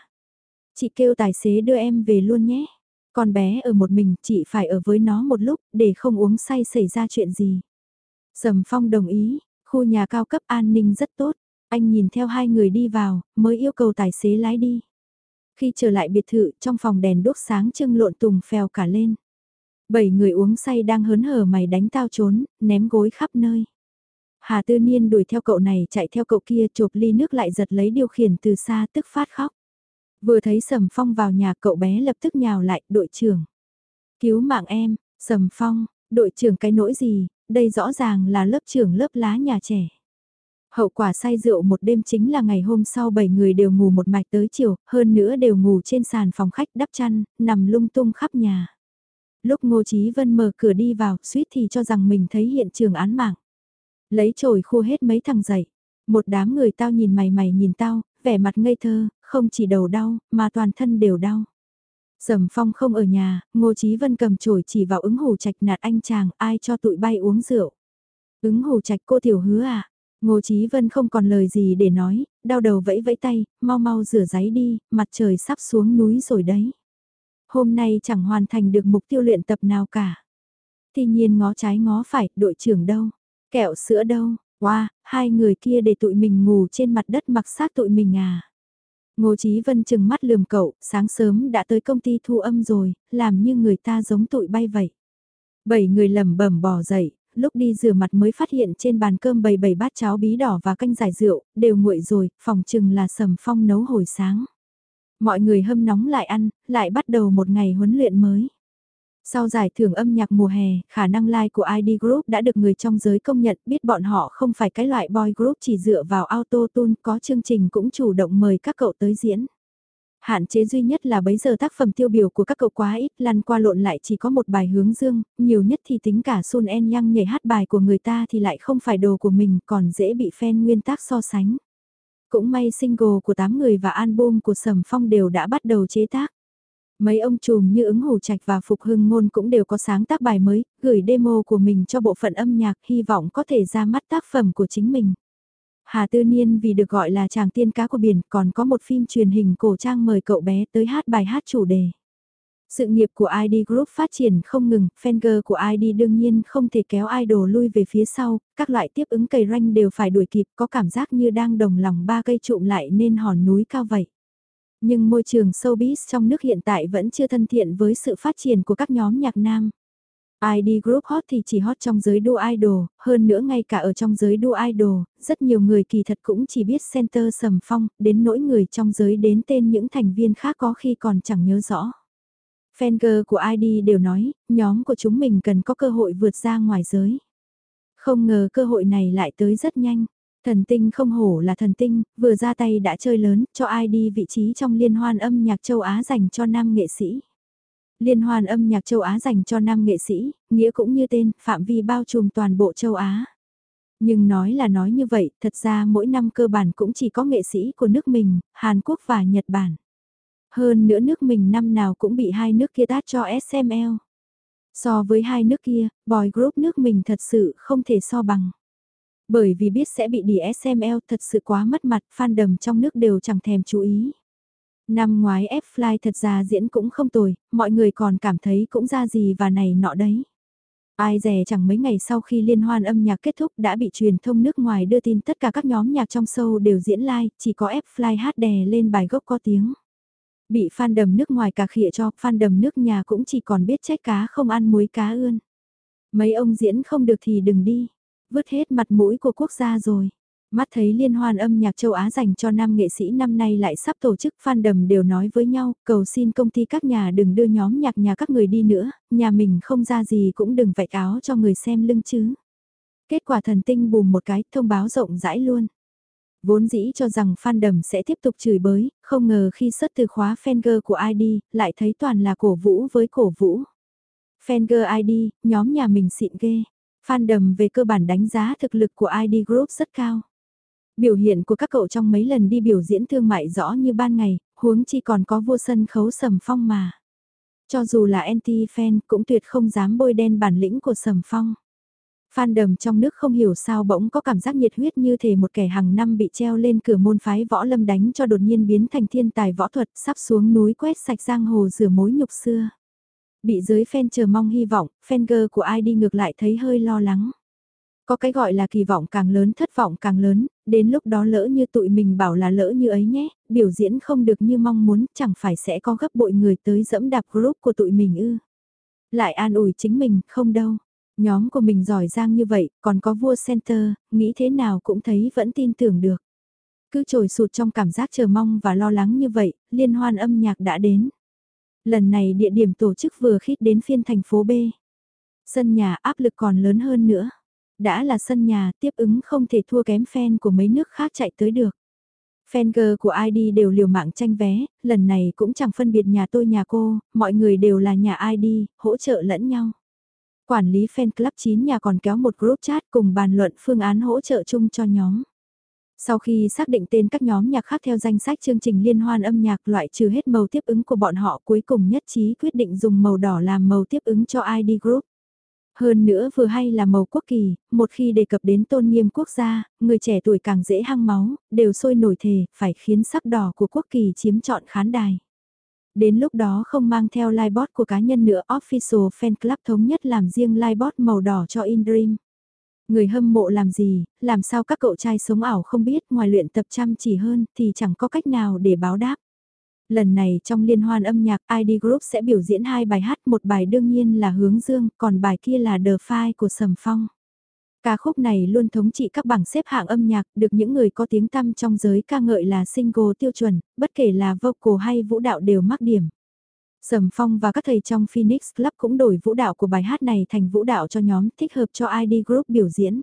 [SPEAKER 1] Chị kêu tài xế đưa em về luôn nhé. Con bé ở một mình, chị phải ở với nó một lúc, để không uống say xảy ra chuyện gì. Sầm Phong đồng ý, khu nhà cao cấp an ninh rất tốt. Anh nhìn theo hai người đi vào, mới yêu cầu tài xế lái đi. Khi trở lại biệt thự, trong phòng đèn đốt sáng trưng lộn tùng phèo cả lên. Bảy người uống say đang hớn hở mày đánh tao trốn, ném gối khắp nơi. Hà Tư Niên đuổi theo cậu này chạy theo cậu kia chộp ly nước lại giật lấy điều khiển từ xa tức phát khóc. Vừa thấy Sầm Phong vào nhà cậu bé lập tức nhào lại, đội trưởng. Cứu mạng em, Sầm Phong, đội trưởng cái nỗi gì, đây rõ ràng là lớp trưởng lớp lá nhà trẻ. Hậu quả say rượu một đêm chính là ngày hôm sau 7 người đều ngủ một mạch tới chiều, hơn nữa đều ngủ trên sàn phòng khách đắp chăn, nằm lung tung khắp nhà. Lúc Ngô Chí Vân mở cửa đi vào, suýt thì cho rằng mình thấy hiện trường án mạng. Lấy chổi khô hết mấy thằng dậy. Một đám người tao nhìn mày mày nhìn tao, vẻ mặt ngây thơ, không chỉ đầu đau, mà toàn thân đều đau. Sầm phong không ở nhà, Ngô Chí Vân cầm chổi chỉ vào ứng hủ trạch nạt anh chàng, ai cho tụi bay uống rượu. Ứng hủ trạch cô tiểu hứa à? Ngô Chí Vân không còn lời gì để nói, đau đầu vẫy vẫy tay, mau mau rửa giấy đi, mặt trời sắp xuống núi rồi đấy. Hôm nay chẳng hoàn thành được mục tiêu luyện tập nào cả. Tuy nhiên ngó trái ngó phải, đội trưởng đâu? Kẹo sữa đâu? Qua, hai người kia để tụi mình ngủ trên mặt đất mặc sát tụi mình à? Ngô Chí Vân chừng mắt lườm cậu, sáng sớm đã tới công ty thu âm rồi, làm như người ta giống tụi bay vậy. Bảy người lầm bẩm bò dậy, lúc đi rửa mặt mới phát hiện trên bàn cơm bầy bầy bát cháo bí đỏ và canh giải rượu, đều nguội rồi, phòng chừng là sầm phong nấu hồi sáng. Mọi người hâm nóng lại ăn, lại bắt đầu một ngày huấn luyện mới. Sau giải thưởng âm nhạc mùa hè, khả năng live của ID Group đã được người trong giới công nhận biết bọn họ không phải cái loại boy group chỉ dựa vào auto tune có chương trình cũng chủ động mời các cậu tới diễn. Hạn chế duy nhất là bấy giờ tác phẩm tiêu biểu của các cậu quá ít, lăn qua lộn lại chỉ có một bài hướng dương, nhiều nhất thì tính cả Sun En Yang nhảy hát bài của người ta thì lại không phải đồ của mình, còn dễ bị fan nguyên tác so sánh. Cũng may single của 8 người và album của Sầm Phong đều đã bắt đầu chế tác. Mấy ông trùm như ứng hủ trạch và phục hưng ngôn cũng đều có sáng tác bài mới, gửi demo của mình cho bộ phận âm nhạc hy vọng có thể ra mắt tác phẩm của chính mình. Hà Tư Niên vì được gọi là chàng tiên cá của biển còn có một phim truyền hình cổ trang mời cậu bé tới hát bài hát chủ đề. Sự nghiệp của ID Group phát triển không ngừng, fanger của ID đương nhiên không thể kéo idol lui về phía sau, các loại tiếp ứng cầy ranh đều phải đuổi kịp, có cảm giác như đang đồng lòng ba cây trụm lại nên hòn núi cao vậy. Nhưng môi trường showbiz trong nước hiện tại vẫn chưa thân thiện với sự phát triển của các nhóm nhạc nam. ID Group hot thì chỉ hot trong giới đua idol, hơn nữa ngay cả ở trong giới đua idol, rất nhiều người kỳ thật cũng chỉ biết center sầm phong, đến nỗi người trong giới đến tên những thành viên khác có khi còn chẳng nhớ rõ. Fanger của ID đều nói, nhóm của chúng mình cần có cơ hội vượt ra ngoài giới. Không ngờ cơ hội này lại tới rất nhanh. Thần tinh không hổ là thần tinh, vừa ra tay đã chơi lớn, cho ai đi vị trí trong liên hoan âm nhạc châu Á dành cho nam nghệ sĩ. Liên hoan âm nhạc châu Á dành cho nam nghệ sĩ, nghĩa cũng như tên, phạm vi bao trùm toàn bộ châu Á. Nhưng nói là nói như vậy, thật ra mỗi năm cơ bản cũng chỉ có nghệ sĩ của nước mình, Hàn Quốc và Nhật Bản. Hơn nữa nước mình năm nào cũng bị hai nước kia tát cho SML. So với hai nước kia, boy group nước mình thật sự không thể so bằng. Bởi vì biết sẽ bị DSML thật sự quá mất mặt, fan đầm trong nước đều chẳng thèm chú ý. Năm ngoái F-Fly thật ra diễn cũng không tồi, mọi người còn cảm thấy cũng ra gì và này nọ đấy. Ai dè chẳng mấy ngày sau khi liên hoan âm nhạc kết thúc đã bị truyền thông nước ngoài đưa tin tất cả các nhóm nhạc trong show đều diễn live, chỉ có F-Fly hát đè lên bài gốc có tiếng. Bị fan đầm nước ngoài cà khịa cho, fan đầm nước nhà cũng chỉ còn biết trách cá không ăn muối cá ươn. Mấy ông diễn không được thì đừng đi, vứt hết mặt mũi của quốc gia rồi. Mắt thấy liên hoan âm nhạc châu Á dành cho nam nghệ sĩ năm nay lại sắp tổ chức fan đầm đều nói với nhau, cầu xin công ty các nhà đừng đưa nhóm nhạc nhà các người đi nữa, nhà mình không ra gì cũng đừng vạch áo cho người xem lưng chứ. Kết quả thần tinh bùm một cái thông báo rộng rãi luôn. Vốn dĩ cho rằng fan đầm sẽ tiếp tục chửi bới, không ngờ khi xuất từ khóa Fenger của ID, lại thấy toàn là cổ vũ với cổ vũ. Fenger ID, nhóm nhà mình xịn ghê. Phan đầm về cơ bản đánh giá thực lực của ID Group rất cao. Biểu hiện của các cậu trong mấy lần đi biểu diễn thương mại rõ như ban ngày, huống chi còn có vua sân khấu sầm phong mà. Cho dù là anti-fan cũng tuyệt không dám bôi đen bản lĩnh của sầm phong. Phan đầm trong nước không hiểu sao bỗng có cảm giác nhiệt huyết như thể một kẻ hàng năm bị treo lên cửa môn phái võ lâm đánh cho đột nhiên biến thành thiên tài võ thuật sắp xuống núi quét sạch giang hồ rửa mối nhục xưa. Bị giới fan chờ mong hy vọng, fan girl của ai đi ngược lại thấy hơi lo lắng. Có cái gọi là kỳ vọng càng lớn thất vọng càng lớn, đến lúc đó lỡ như tụi mình bảo là lỡ như ấy nhé, biểu diễn không được như mong muốn, chẳng phải sẽ có gấp bội người tới dẫm đạp group của tụi mình ư. Lại an ủi chính mình, không đâu. Nhóm của mình giỏi giang như vậy, còn có vua center, nghĩ thế nào cũng thấy vẫn tin tưởng được. Cứ trồi sụt trong cảm giác chờ mong và lo lắng như vậy, liên hoan âm nhạc đã đến. Lần này địa điểm tổ chức vừa khít đến phiên thành phố B. Sân nhà áp lực còn lớn hơn nữa. Đã là sân nhà, tiếp ứng không thể thua kém fan của mấy nước khác chạy tới được. Fanger của ID đều liều mạng tranh vé, lần này cũng chẳng phân biệt nhà tôi nhà cô, mọi người đều là nhà ID, hỗ trợ lẫn nhau. Quản lý fan club 9 nhà còn kéo một group chat cùng bàn luận phương án hỗ trợ chung cho nhóm. Sau khi xác định tên các nhóm nhạc khác theo danh sách chương trình liên hoan âm nhạc loại trừ hết màu tiếp ứng của bọn họ cuối cùng nhất trí quyết định dùng màu đỏ làm màu tiếp ứng cho ID Group. Hơn nữa vừa hay là màu quốc kỳ, một khi đề cập đến tôn nghiêm quốc gia, người trẻ tuổi càng dễ hăng máu, đều sôi nổi thề, phải khiến sắc đỏ của quốc kỳ chiếm trọn khán đài. Đến lúc đó không mang theo livebot của cá nhân nữa, official fan club thống nhất làm riêng livebot màu đỏ cho InDream. Người hâm mộ làm gì, làm sao các cậu trai sống ảo không biết ngoài luyện tập chăm chỉ hơn thì chẳng có cách nào để báo đáp. Lần này trong liên hoan âm nhạc ID Group sẽ biểu diễn hai bài hát, một bài đương nhiên là Hướng Dương, còn bài kia là The Fire của Sầm Phong. Ca khúc này luôn thống trị các bảng xếp hạng âm nhạc, được những người có tiếng tăm trong giới ca ngợi là single tiêu chuẩn, bất kể là vocal hay vũ đạo đều mắc điểm. Sầm Phong và các thầy trong Phoenix Club cũng đổi vũ đạo của bài hát này thành vũ đạo cho nhóm thích hợp cho ID Group biểu diễn.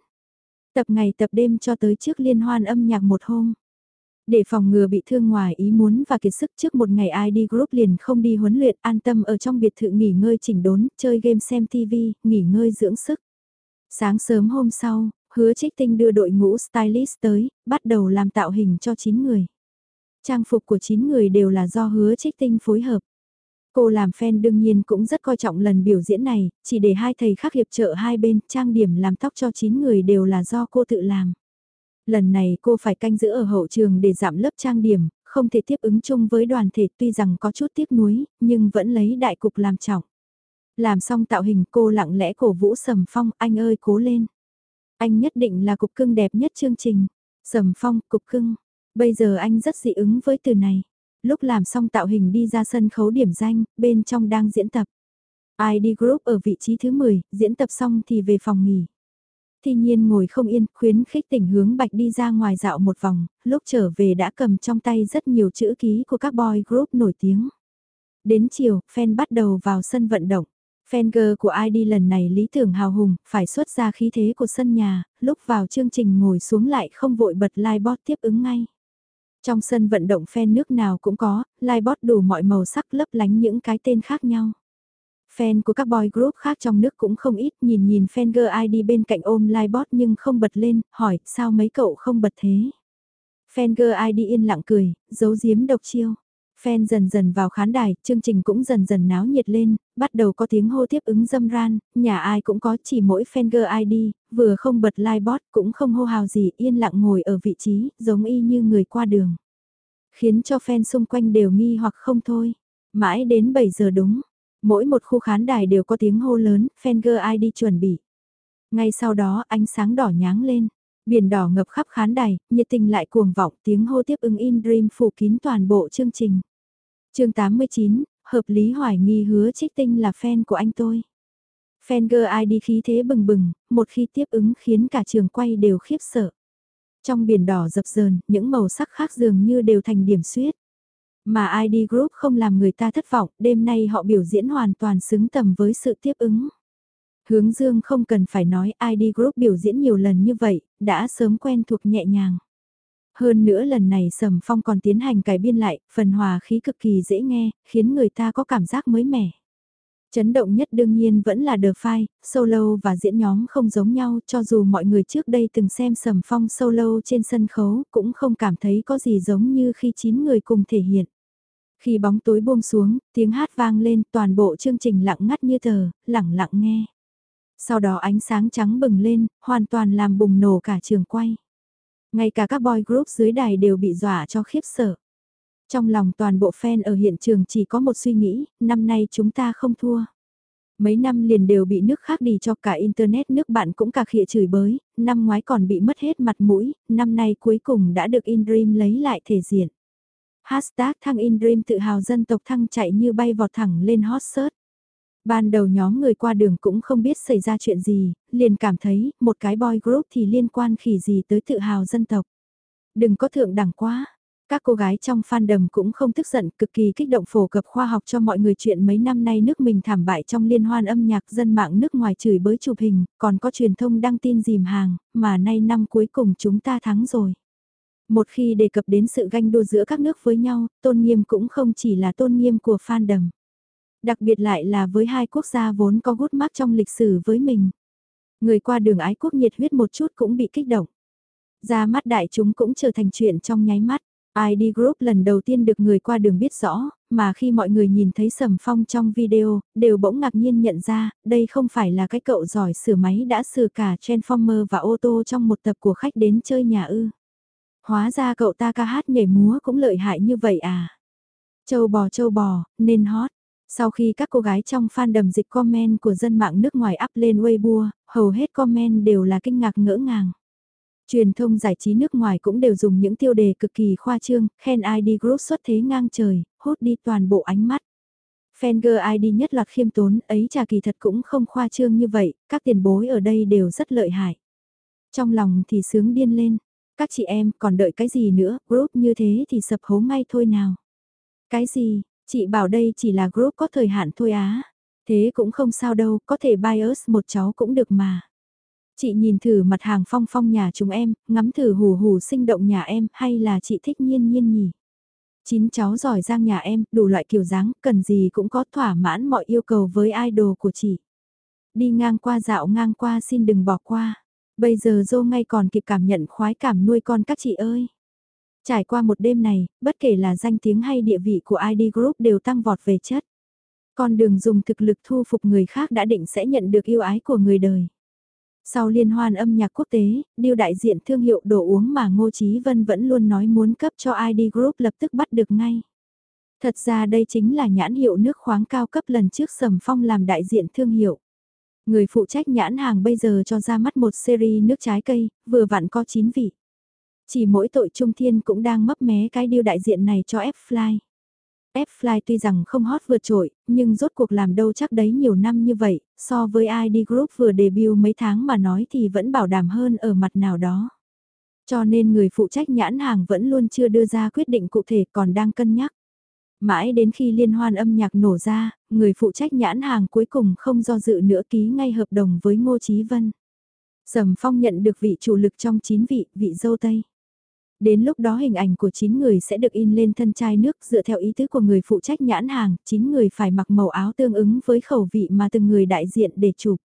[SPEAKER 1] Tập ngày tập đêm cho tới trước liên hoan âm nhạc một hôm. Để phòng ngừa bị thương ngoài ý muốn và kiệt sức trước một ngày ID Group liền không đi huấn luyện an tâm ở trong biệt thự nghỉ ngơi chỉnh đốn, chơi game xem TV, nghỉ ngơi dưỡng sức. Sáng sớm hôm sau, hứa trích tinh đưa đội ngũ stylist tới, bắt đầu làm tạo hình cho 9 người. Trang phục của 9 người đều là do hứa trích tinh phối hợp. Cô làm fan đương nhiên cũng rất coi trọng lần biểu diễn này, chỉ để hai thầy khác hiệp trợ hai bên, trang điểm làm tóc cho 9 người đều là do cô tự làm. Lần này cô phải canh giữ ở hậu trường để giảm lớp trang điểm, không thể tiếp ứng chung với đoàn thể tuy rằng có chút tiếc nuối, nhưng vẫn lấy đại cục làm trọng. Làm xong tạo hình cô lặng lẽ cổ vũ Sầm Phong, anh ơi cố lên. Anh nhất định là cục cưng đẹp nhất chương trình. Sầm Phong, cục cưng. Bây giờ anh rất dị ứng với từ này. Lúc làm xong tạo hình đi ra sân khấu điểm danh, bên trong đang diễn tập. ID Group ở vị trí thứ 10, diễn tập xong thì về phòng nghỉ. Thi nhiên ngồi không yên, khuyến khích tỉnh hướng bạch đi ra ngoài dạo một vòng, lúc trở về đã cầm trong tay rất nhiều chữ ký của các boy group nổi tiếng. Đến chiều, fan bắt đầu vào sân vận động. Fanger của ID lần này lý tưởng hào hùng, phải xuất ra khí thế của sân nhà, lúc vào chương trình ngồi xuống lại không vội bật livebot tiếp ứng ngay. Trong sân vận động fan nước nào cũng có, livebot đủ mọi màu sắc lấp lánh những cái tên khác nhau. Fan của các boy group khác trong nước cũng không ít, nhìn nhìn Fanger ID bên cạnh ôm livebot nhưng không bật lên, hỏi sao mấy cậu không bật thế. Fanger ID yên lặng cười, giấu giếm độc chiêu. Fan dần dần vào khán đài, chương trình cũng dần dần náo nhiệt lên, bắt đầu có tiếng hô tiếp ứng dâm ran, nhà ai cũng có chỉ mỗi Fanger ID, vừa không bật livebot cũng không hô hào gì, yên lặng ngồi ở vị trí, giống y như người qua đường. Khiến cho fan xung quanh đều nghi hoặc không thôi. Mãi đến 7 giờ đúng, mỗi một khu khán đài đều có tiếng hô lớn, fan girl ID chuẩn bị. Ngay sau đó ánh sáng đỏ nháng lên, biển đỏ ngập khắp khán đài, nhiệt tình lại cuồng vọng tiếng hô tiếp ứng in dream phủ kín toàn bộ chương trình chương 89, hợp lý hoài nghi hứa trích tinh là fan của anh tôi. Fenger ID khí thế bừng bừng, một khi tiếp ứng khiến cả trường quay đều khiếp sợ. Trong biển đỏ dập dờn, những màu sắc khác dường như đều thành điểm suyết. Mà ID Group không làm người ta thất vọng, đêm nay họ biểu diễn hoàn toàn xứng tầm với sự tiếp ứng. Hướng Dương không cần phải nói ID Group biểu diễn nhiều lần như vậy, đã sớm quen thuộc nhẹ nhàng. Hơn nữa lần này Sầm Phong còn tiến hành cải biên lại, phần hòa khí cực kỳ dễ nghe, khiến người ta có cảm giác mới mẻ. Chấn động nhất đương nhiên vẫn là The Five, solo và diễn nhóm không giống nhau cho dù mọi người trước đây từng xem Sầm Phong solo trên sân khấu cũng không cảm thấy có gì giống như khi 9 người cùng thể hiện. Khi bóng tối buông xuống, tiếng hát vang lên toàn bộ chương trình lặng ngắt như tờ, lặng lặng nghe. Sau đó ánh sáng trắng bừng lên, hoàn toàn làm bùng nổ cả trường quay. Ngay cả các boy group dưới đài đều bị dọa cho khiếp sợ. Trong lòng toàn bộ fan ở hiện trường chỉ có một suy nghĩ, năm nay chúng ta không thua. Mấy năm liền đều bị nước khác đi cho cả internet nước bạn cũng cả khịa chửi bới, năm ngoái còn bị mất hết mặt mũi, năm nay cuối cùng đã được InDream lấy lại thể diện. Hashtag thăng InDream tự hào dân tộc thăng chạy như bay vọt thẳng lên hot search. Ban đầu nhóm người qua đường cũng không biết xảy ra chuyện gì, liền cảm thấy một cái boy group thì liên quan khỉ gì tới tự hào dân tộc. Đừng có thượng đẳng quá. Các cô gái trong fandom cũng không tức giận, cực kỳ kích động phổ cập khoa học cho mọi người chuyện mấy năm nay nước mình thảm bại trong liên hoan âm nhạc dân mạng nước ngoài chửi bới chụp hình, còn có truyền thông đăng tin dìm hàng, mà nay năm cuối cùng chúng ta thắng rồi. Một khi đề cập đến sự ganh đua giữa các nước với nhau, tôn nghiêm cũng không chỉ là tôn nghiêm của fandom. Đặc biệt lại là với hai quốc gia vốn có gút mắc trong lịch sử với mình. Người qua đường ái quốc nhiệt huyết một chút cũng bị kích động. Ra mắt đại chúng cũng trở thành chuyện trong nháy mắt. ID Group lần đầu tiên được người qua đường biết rõ, mà khi mọi người nhìn thấy Sầm Phong trong video, đều bỗng ngạc nhiên nhận ra, đây không phải là cái cậu giỏi sửa máy đã sửa cả Transformer và ô tô trong một tập của khách đến chơi nhà ư. Hóa ra cậu ta ca hát nhảy múa cũng lợi hại như vậy à. Châu bò châu bò, nên hot. Sau khi các cô gái trong fan đầm dịch comment của dân mạng nước ngoài up lên Weibo, hầu hết comment đều là kinh ngạc ngỡ ngàng. Truyền thông giải trí nước ngoài cũng đều dùng những tiêu đề cực kỳ khoa trương, khen ID Group xuất thế ngang trời, hút đi toàn bộ ánh mắt. Fenger ID nhất loạt khiêm tốn ấy trà kỳ thật cũng không khoa trương như vậy, các tiền bối ở đây đều rất lợi hại. Trong lòng thì sướng điên lên, các chị em còn đợi cái gì nữa, group như thế thì sập hố ngay thôi nào. Cái gì, Chị bảo đây chỉ là group có thời hạn thôi á. Thế cũng không sao đâu, có thể bias một cháu cũng được mà. Chị nhìn thử mặt hàng phong phong nhà chúng em, ngắm thử hù hù sinh động nhà em, hay là chị thích nhiên nhiên nhỉ? Chín cháu giỏi giang nhà em, đủ loại kiểu dáng, cần gì cũng có thỏa mãn mọi yêu cầu với idol của chị. Đi ngang qua dạo ngang qua xin đừng bỏ qua. Bây giờ dô ngay còn kịp cảm nhận khoái cảm nuôi con các chị ơi. Trải qua một đêm này, bất kể là danh tiếng hay địa vị của ID Group đều tăng vọt về chất. Con đường dùng thực lực thu phục người khác đã định sẽ nhận được yêu ái của người đời. Sau liên hoan âm nhạc quốc tế, điều đại diện thương hiệu đồ uống mà Ngô Chí Vân vẫn luôn nói muốn cấp cho ID Group lập tức bắt được ngay. Thật ra đây chính là nhãn hiệu nước khoáng cao cấp lần trước Sầm Phong làm đại diện thương hiệu. Người phụ trách nhãn hàng bây giờ cho ra mắt một series nước trái cây, vừa vặn có 9 vị. Chỉ mỗi tội Trung Thiên cũng đang mấp mé cái điều đại diện này cho F-Fly. F-Fly tuy rằng không hot vượt trội, nhưng rốt cuộc làm đâu chắc đấy nhiều năm như vậy, so với ID Group vừa debut mấy tháng mà nói thì vẫn bảo đảm hơn ở mặt nào đó. Cho nên người phụ trách nhãn hàng vẫn luôn chưa đưa ra quyết định cụ thể còn đang cân nhắc. Mãi đến khi liên hoan âm nhạc nổ ra, người phụ trách nhãn hàng cuối cùng không do dự nữa ký ngay hợp đồng với Ngô Chí Vân. Sầm Phong nhận được vị chủ lực trong 9 vị, vị dâu Tây. Đến lúc đó hình ảnh của 9 người sẽ được in lên thân chai nước dựa theo ý tứ của người phụ trách nhãn hàng, 9 người phải mặc màu áo tương ứng với khẩu vị mà từng người đại diện để chụp.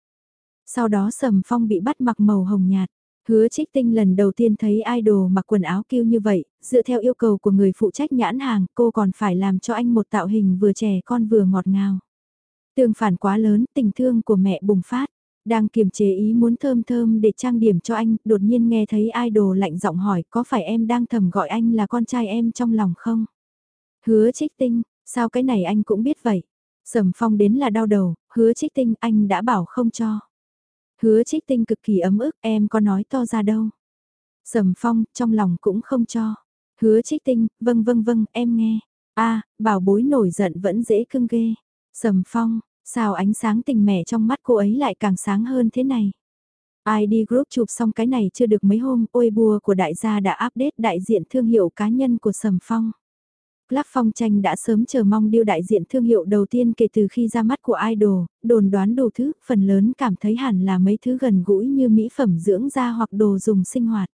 [SPEAKER 1] Sau đó Sầm Phong bị bắt mặc màu hồng nhạt. Hứa trích tinh lần đầu tiên thấy idol mặc quần áo kêu như vậy, dựa theo yêu cầu của người phụ trách nhãn hàng, cô còn phải làm cho anh một tạo hình vừa trẻ con vừa ngọt ngào. Tương phản quá lớn, tình thương của mẹ bùng phát. Đang kiềm chế ý muốn thơm thơm để trang điểm cho anh, đột nhiên nghe thấy idol lạnh giọng hỏi có phải em đang thầm gọi anh là con trai em trong lòng không? Hứa trích tinh, sao cái này anh cũng biết vậy? Sầm phong đến là đau đầu, hứa trích tinh anh đã bảo không cho. Hứa trích tinh cực kỳ ấm ức em có nói to ra đâu. Sầm phong trong lòng cũng không cho. Hứa trích tinh, vâng vâng vâng em nghe. a bảo bối nổi giận vẫn dễ cưng ghê. Sầm phong, sao ánh sáng tình mẻ trong mắt cô ấy lại càng sáng hơn thế này. ID Group chụp xong cái này chưa được mấy hôm, ôi bùa của đại gia đã update đại diện thương hiệu cá nhân của Sầm Phong. Club Phong Tranh đã sớm chờ mong điêu đại diện thương hiệu đầu tiên kể từ khi ra mắt của Idol, đồn đoán đủ thứ, phần lớn cảm thấy hẳn là mấy thứ gần gũi như mỹ phẩm dưỡng da hoặc đồ dùng sinh hoạt.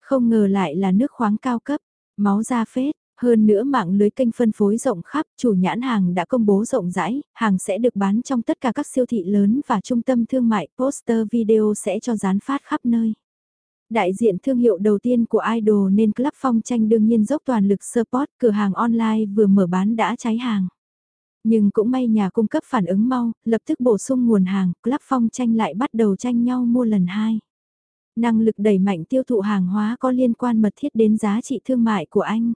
[SPEAKER 1] Không ngờ lại là nước khoáng cao cấp, máu da phết, hơn nữa mạng lưới kênh phân phối rộng khắp, chủ nhãn hàng đã công bố rộng rãi, hàng sẽ được bán trong tất cả các siêu thị lớn và trung tâm thương mại, poster video sẽ cho dán phát khắp nơi. Đại diện thương hiệu đầu tiên của Idol nên Club Phong Tranh đương nhiên dốc toàn lực support, cửa hàng online vừa mở bán đã cháy hàng. Nhưng cũng may nhà cung cấp phản ứng mau, lập tức bổ sung nguồn hàng, Club Phong Tranh lại bắt đầu tranh nhau mua lần hai. Năng lực đẩy mạnh tiêu thụ hàng hóa có liên quan mật thiết đến giá trị thương mại của anh.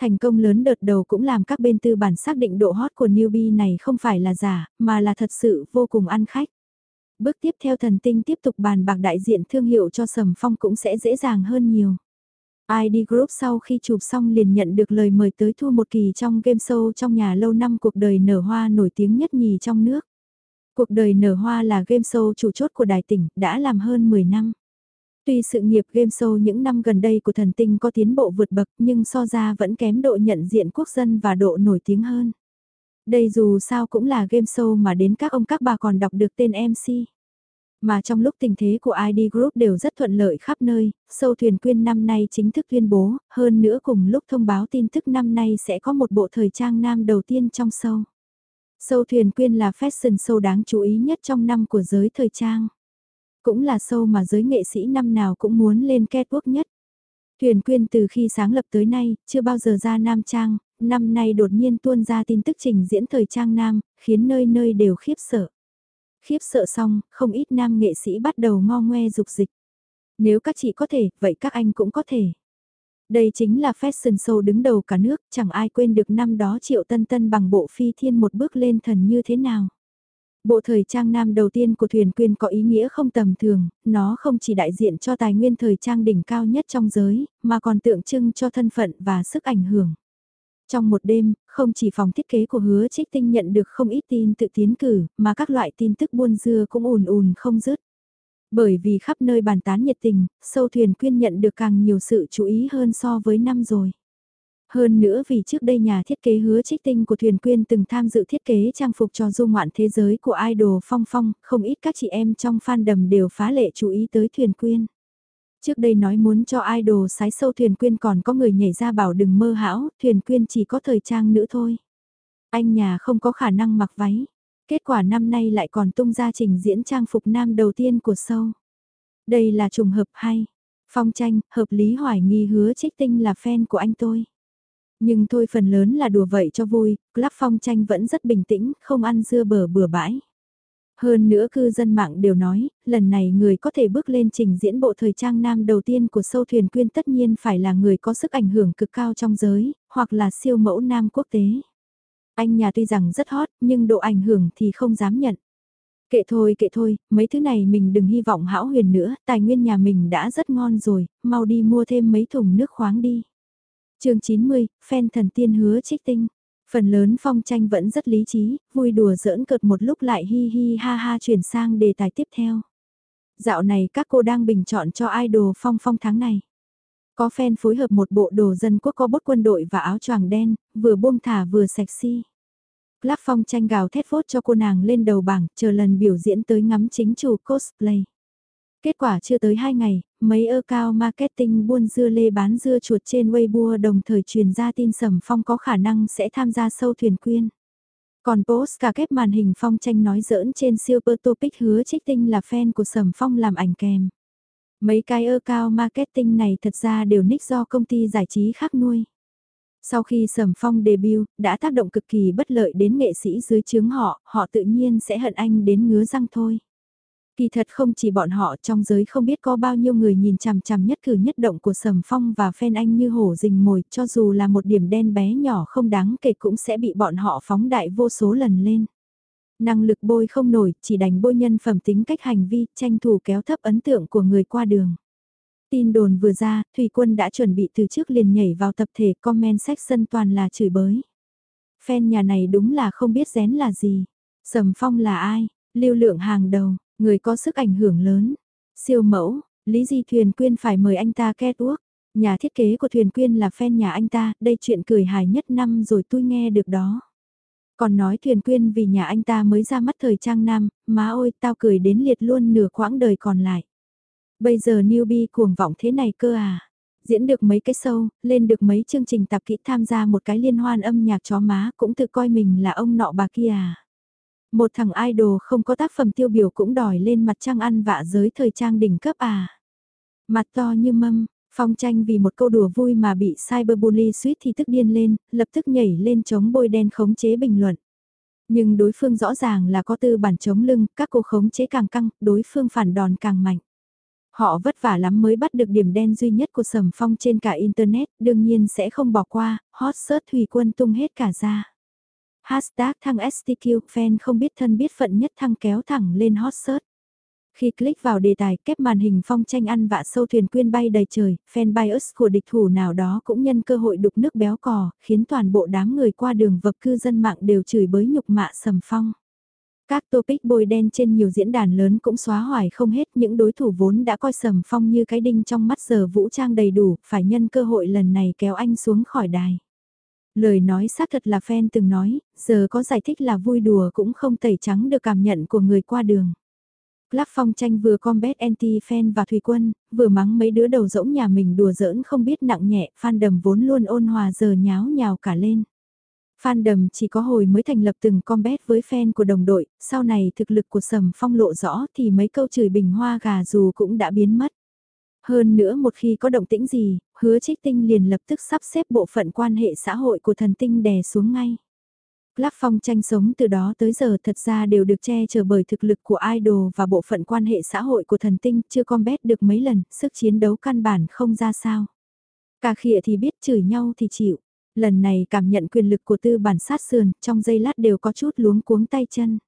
[SPEAKER 1] Thành công lớn đợt đầu cũng làm các bên tư bản xác định độ hot của newbie này không phải là giả, mà là thật sự vô cùng ăn khách. Bước tiếp theo thần tinh tiếp tục bàn bạc đại diện thương hiệu cho Sầm Phong cũng sẽ dễ dàng hơn nhiều. ID Group sau khi chụp xong liền nhận được lời mời tới thu một kỳ trong game show trong nhà lâu năm cuộc đời nở hoa nổi tiếng nhất nhì trong nước. Cuộc đời nở hoa là game show chủ chốt của đài tỉnh, đã làm hơn 10 năm. Tuy sự nghiệp game show những năm gần đây của thần tinh có tiến bộ vượt bậc nhưng so ra vẫn kém độ nhận diện quốc dân và độ nổi tiếng hơn. Đây dù sao cũng là game show mà đến các ông các bà còn đọc được tên MC. Mà trong lúc tình thế của ID Group đều rất thuận lợi khắp nơi, sâu thuyền quyên năm nay chính thức tuyên bố, hơn nữa cùng lúc thông báo tin tức năm nay sẽ có một bộ thời trang nam đầu tiên trong sâu. Sâu thuyền quyên là fashion show đáng chú ý nhất trong năm của giới thời trang. Cũng là sâu mà giới nghệ sĩ năm nào cũng muốn lên catwalk nhất. Thuyền quyên từ khi sáng lập tới nay, chưa bao giờ ra nam trang, năm nay đột nhiên tuôn ra tin tức trình diễn thời trang nam, khiến nơi nơi đều khiếp sợ. Khiếp sợ xong, không ít nam nghệ sĩ bắt đầu ngo ngoe dục dịch. Nếu các chị có thể, vậy các anh cũng có thể. Đây chính là fashion show đứng đầu cả nước, chẳng ai quên được năm đó Triệu Tân Tân bằng bộ phi thiên một bước lên thần như thế nào. Bộ thời trang nam đầu tiên của Thuyền Quyên có ý nghĩa không tầm thường, nó không chỉ đại diện cho tài nguyên thời trang đỉnh cao nhất trong giới, mà còn tượng trưng cho thân phận và sức ảnh hưởng. Trong một đêm, không chỉ phòng thiết kế của hứa trích tinh nhận được không ít tin tự tiến cử, mà các loại tin tức buôn dưa cũng ùn ùn không dứt. Bởi vì khắp nơi bàn tán nhiệt tình, sâu thuyền quyên nhận được càng nhiều sự chú ý hơn so với năm rồi. Hơn nữa vì trước đây nhà thiết kế hứa trích tinh của thuyền quyên từng tham dự thiết kế trang phục cho du ngoạn thế giới của idol phong phong, không ít các chị em trong fan đầm đều phá lệ chú ý tới thuyền quyên. Trước đây nói muốn cho idol sái sâu thuyền quyên còn có người nhảy ra bảo đừng mơ hão, thuyền quyên chỉ có thời trang nữ thôi. Anh nhà không có khả năng mặc váy. Kết quả năm nay lại còn tung ra trình diễn trang phục nam đầu tiên của sâu Đây là trùng hợp hay. Phong tranh, hợp lý hoài nghi hứa trích tinh là fan của anh tôi. Nhưng thôi phần lớn là đùa vậy cho vui, Club Phong tranh vẫn rất bình tĩnh, không ăn dưa bờ bừa bãi. Hơn nữa cư dân mạng đều nói, lần này người có thể bước lên trình diễn bộ thời trang nam đầu tiên của sâu thuyền quyên tất nhiên phải là người có sức ảnh hưởng cực cao trong giới, hoặc là siêu mẫu nam quốc tế. Anh nhà tuy rằng rất hot, nhưng độ ảnh hưởng thì không dám nhận. Kệ thôi kệ thôi, mấy thứ này mình đừng hy vọng hão huyền nữa, tài nguyên nhà mình đã rất ngon rồi, mau đi mua thêm mấy thùng nước khoáng đi chương 90, fan thần tiên hứa trích tinh. Phần lớn phong tranh vẫn rất lý trí, vui đùa giỡn cợt một lúc lại hi hi ha ha chuyển sang đề tài tiếp theo. Dạo này các cô đang bình chọn cho idol phong phong tháng này. Có fan phối hợp một bộ đồ dân quốc có bốt quân đội và áo choàng đen, vừa buông thả vừa sexy. Club phong tranh gào thét phốt cho cô nàng lên đầu bảng, chờ lần biểu diễn tới ngắm chính chủ cosplay. Kết quả chưa tới 2 ngày, mấy ơ cao marketing buôn dưa lê bán dưa chuột trên Weibo đồng thời truyền ra tin Sầm Phong có khả năng sẽ tham gia sâu thuyền quyên. Còn post cả kép màn hình phong tranh nói giỡn trên Super Topic hứa trích tinh là fan của Sầm Phong làm ảnh kèm. Mấy cái ơ cao marketing này thật ra đều nick do công ty giải trí khác nuôi. Sau khi Sầm Phong debut, đã tác động cực kỳ bất lợi đến nghệ sĩ dưới chướng họ, họ tự nhiên sẽ hận anh đến ngứa răng thôi. Kỳ thật không chỉ bọn họ trong giới không biết có bao nhiêu người nhìn chằm chằm nhất cử nhất động của Sầm Phong và phen anh như hổ rình mồi cho dù là một điểm đen bé nhỏ không đáng kể cũng sẽ bị bọn họ phóng đại vô số lần lên. Năng lực bôi không nổi, chỉ đánh bôi nhân phẩm tính cách hành vi, tranh thủ kéo thấp ấn tượng của người qua đường. Tin đồn vừa ra, Thủy Quân đã chuẩn bị từ trước liền nhảy vào tập thể comment section toàn là chửi bới. Fan nhà này đúng là không biết rén là gì. Sầm Phong là ai? Lưu lượng hàng đầu, người có sức ảnh hưởng lớn. Siêu mẫu, Lý Di Thuyền Quyên phải mời anh ta catwalk. Nhà thiết kế của Thuyền Quyên là fan nhà anh ta, đây chuyện cười hài nhất năm rồi tôi nghe được đó. Còn nói Thuyền Quyên vì nhà anh ta mới ra mắt thời trang nam, má ôi tao cười đến liệt luôn nửa quãng đời còn lại. Bây giờ newbie cuồng vọng thế này cơ à? Diễn được mấy cái show, lên được mấy chương trình tạp kỹ tham gia một cái liên hoan âm nhạc chó má cũng tự coi mình là ông nọ bà kia à? Một thằng idol không có tác phẩm tiêu biểu cũng đòi lên mặt trăng ăn vạ giới thời trang đỉnh cấp à? Mặt to như mâm, Phong tranh vì một câu đùa vui mà bị cyberbully suýt thì tức điên lên, lập tức nhảy lên chống bôi đen khống chế bình luận. Nhưng đối phương rõ ràng là có tư bản chống lưng, các cô khống chế càng căng, đối phương phản đòn càng mạnh. Họ vất vả lắm mới bắt được điểm đen duy nhất của Sầm Phong trên cả Internet, đương nhiên sẽ không bỏ qua, hot search thủy quân tung hết cả ra. Hashtag thăng STQ fan không biết thân biết phận nhất thăng kéo thẳng lên hot search. Khi click vào đề tài kép màn hình phong tranh ăn vạ sâu thuyền quyên bay đầy trời, fan bias của địch thủ nào đó cũng nhân cơ hội đục nước béo cò, khiến toàn bộ đám người qua đường vập cư dân mạng đều chửi bới nhục mạ sầm phong. Các topic bôi đen trên nhiều diễn đàn lớn cũng xóa hoài không hết những đối thủ vốn đã coi sầm phong như cái đinh trong mắt giờ vũ trang đầy đủ, phải nhân cơ hội lần này kéo anh xuống khỏi đài. Lời nói xác thật là fan từng nói, giờ có giải thích là vui đùa cũng không tẩy trắng được cảm nhận của người qua đường. Club phong tranh vừa combat anti-fan và Thủy Quân, vừa mắng mấy đứa đầu rỗng nhà mình đùa giỡn không biết nặng nhẹ, fan đầm vốn luôn ôn hòa giờ nháo nhào cả lên. Fan đầm chỉ có hồi mới thành lập từng combat với fan của đồng đội, sau này thực lực của Sầm Phong lộ rõ thì mấy câu chửi bình hoa gà dù cũng đã biến mất. Hơn nữa một khi có động tĩnh gì, hứa trích tinh liền lập tức sắp xếp bộ phận quan hệ xã hội của thần tinh đè xuống ngay. lắp phong tranh sống từ đó tới giờ thật ra đều được che chở bởi thực lực của idol và bộ phận quan hệ xã hội của thần tinh chưa combat được mấy lần, sức chiến đấu căn bản không ra sao. Cả khịa thì biết chửi nhau thì chịu. Lần này cảm nhận quyền lực của tư bản sát sườn, trong giây lát đều có chút luống cuống tay chân.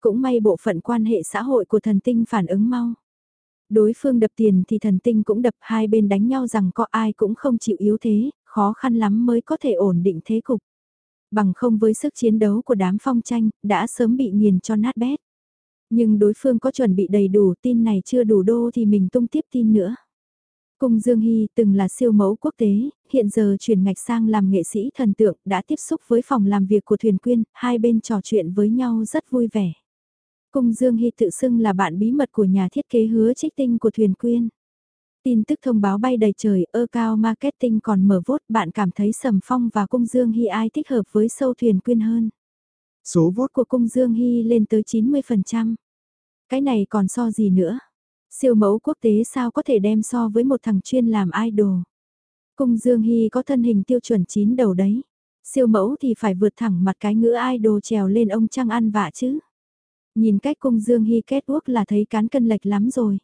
[SPEAKER 1] Cũng may bộ phận quan hệ xã hội của thần tinh phản ứng mau. Đối phương đập tiền thì thần tinh cũng đập hai bên đánh nhau rằng có ai cũng không chịu yếu thế, khó khăn lắm mới có thể ổn định thế cục. Bằng không với sức chiến đấu của đám phong tranh, đã sớm bị nghiền cho nát bét. Nhưng đối phương có chuẩn bị đầy đủ tin này chưa đủ đô thì mình tung tiếp tin nữa. Cung Dương Hy từng là siêu mẫu quốc tế, hiện giờ chuyển ngạch sang làm nghệ sĩ thần tượng, đã tiếp xúc với phòng làm việc của Thuyền Quyên, hai bên trò chuyện với nhau rất vui vẻ. Cung Dương Hy tự xưng là bạn bí mật của nhà thiết kế hứa trích tinh của Thuyền Quyên. Tin tức thông báo bay đầy trời, ơ cao marketing còn mở vốt, bạn cảm thấy Sầm Phong và Cung Dương Hy ai thích hợp với sâu Thuyền Quyên hơn. Số vốt của Cung Dương Hy lên tới 90%. Cái này còn so gì nữa? Siêu mẫu quốc tế sao có thể đem so với một thằng chuyên làm idol. Cung Dương Hy có thân hình tiêu chuẩn chín đầu đấy. Siêu mẫu thì phải vượt thẳng mặt cái ngữ idol trèo lên ông trăng ăn vạ chứ. Nhìn cách cung Dương Hy kết ước là thấy cán cân lệch lắm rồi.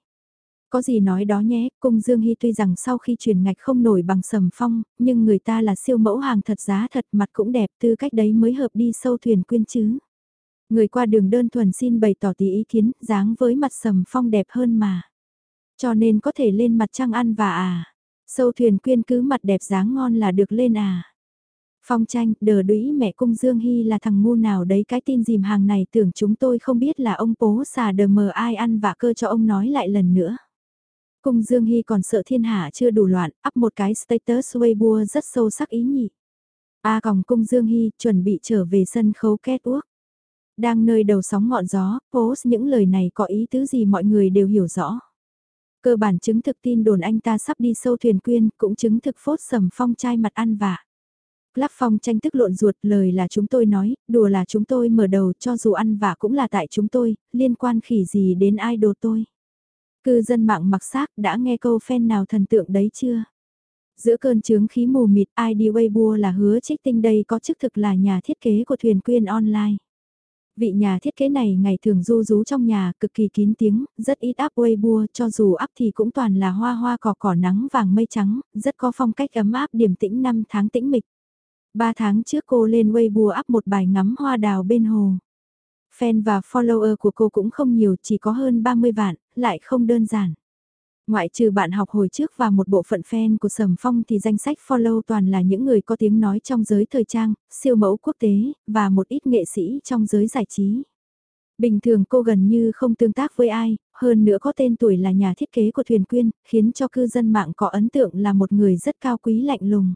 [SPEAKER 1] Có gì nói đó nhé, cung Dương Hy tuy rằng sau khi chuyển ngạch không nổi bằng sầm phong, nhưng người ta là siêu mẫu hàng thật giá thật mặt cũng đẹp tư cách đấy mới hợp đi sâu thuyền quyên chứ. Người qua đường đơn thuần xin bày tỏ tí ý kiến, dáng với mặt sầm phong đẹp hơn mà. Cho nên có thể lên mặt trăng ăn và à. Sâu thuyền quyên cứ mặt đẹp dáng ngon là được lên à. Phong tranh, đờ đũy mẹ cung Dương Hy là thằng ngu nào đấy cái tin dìm hàng này tưởng chúng tôi không biết là ông bố xà đờ mờ ai ăn vạ cơ cho ông nói lại lần nữa. Cung Dương Hy còn sợ thiên hạ chưa đủ loạn, up một cái status Weibo rất sâu sắc ý nhị. A à, còng cung Dương Hy chuẩn bị trở về sân khấu kết uốc Đang nơi đầu sóng ngọn gió, post những lời này có ý tứ gì mọi người đều hiểu rõ. Cơ bản chứng thực tin đồn anh ta sắp đi sâu thuyền quyên, cũng chứng thực phốt sầm phong trai mặt ăn vạ. Lắp phong tranh tức lộn ruột lời là chúng tôi nói, đùa là chúng tôi mở đầu cho dù ăn và cũng là tại chúng tôi, liên quan khỉ gì đến idol tôi. Cư dân mạng mặc xác đã nghe câu fan nào thần tượng đấy chưa? Giữa cơn chướng khí mù mịt ID Weibo là hứa trích tinh đây có chức thực là nhà thiết kế của thuyền quyên online. Vị nhà thiết kế này ngày thường du rú trong nhà cực kỳ kín tiếng, rất ít áp Weibo cho dù áp thì cũng toàn là hoa hoa cỏ cỏ nắng vàng mây trắng, rất có phong cách ấm áp điểm tĩnh năm tháng tĩnh mịch. Ba tháng trước cô lên Weibo up một bài ngắm hoa đào bên hồ. Fan và follower của cô cũng không nhiều, chỉ có hơn 30 vạn, lại không đơn giản. Ngoại trừ bạn học hồi trước và một bộ phận fan của Sầm Phong thì danh sách follow toàn là những người có tiếng nói trong giới thời trang, siêu mẫu quốc tế, và một ít nghệ sĩ trong giới giải trí. Bình thường cô gần như không tương tác với ai, hơn nữa có tên tuổi là nhà thiết kế của Thuyền Quyên, khiến cho cư dân mạng có ấn tượng là một người rất cao quý lạnh lùng.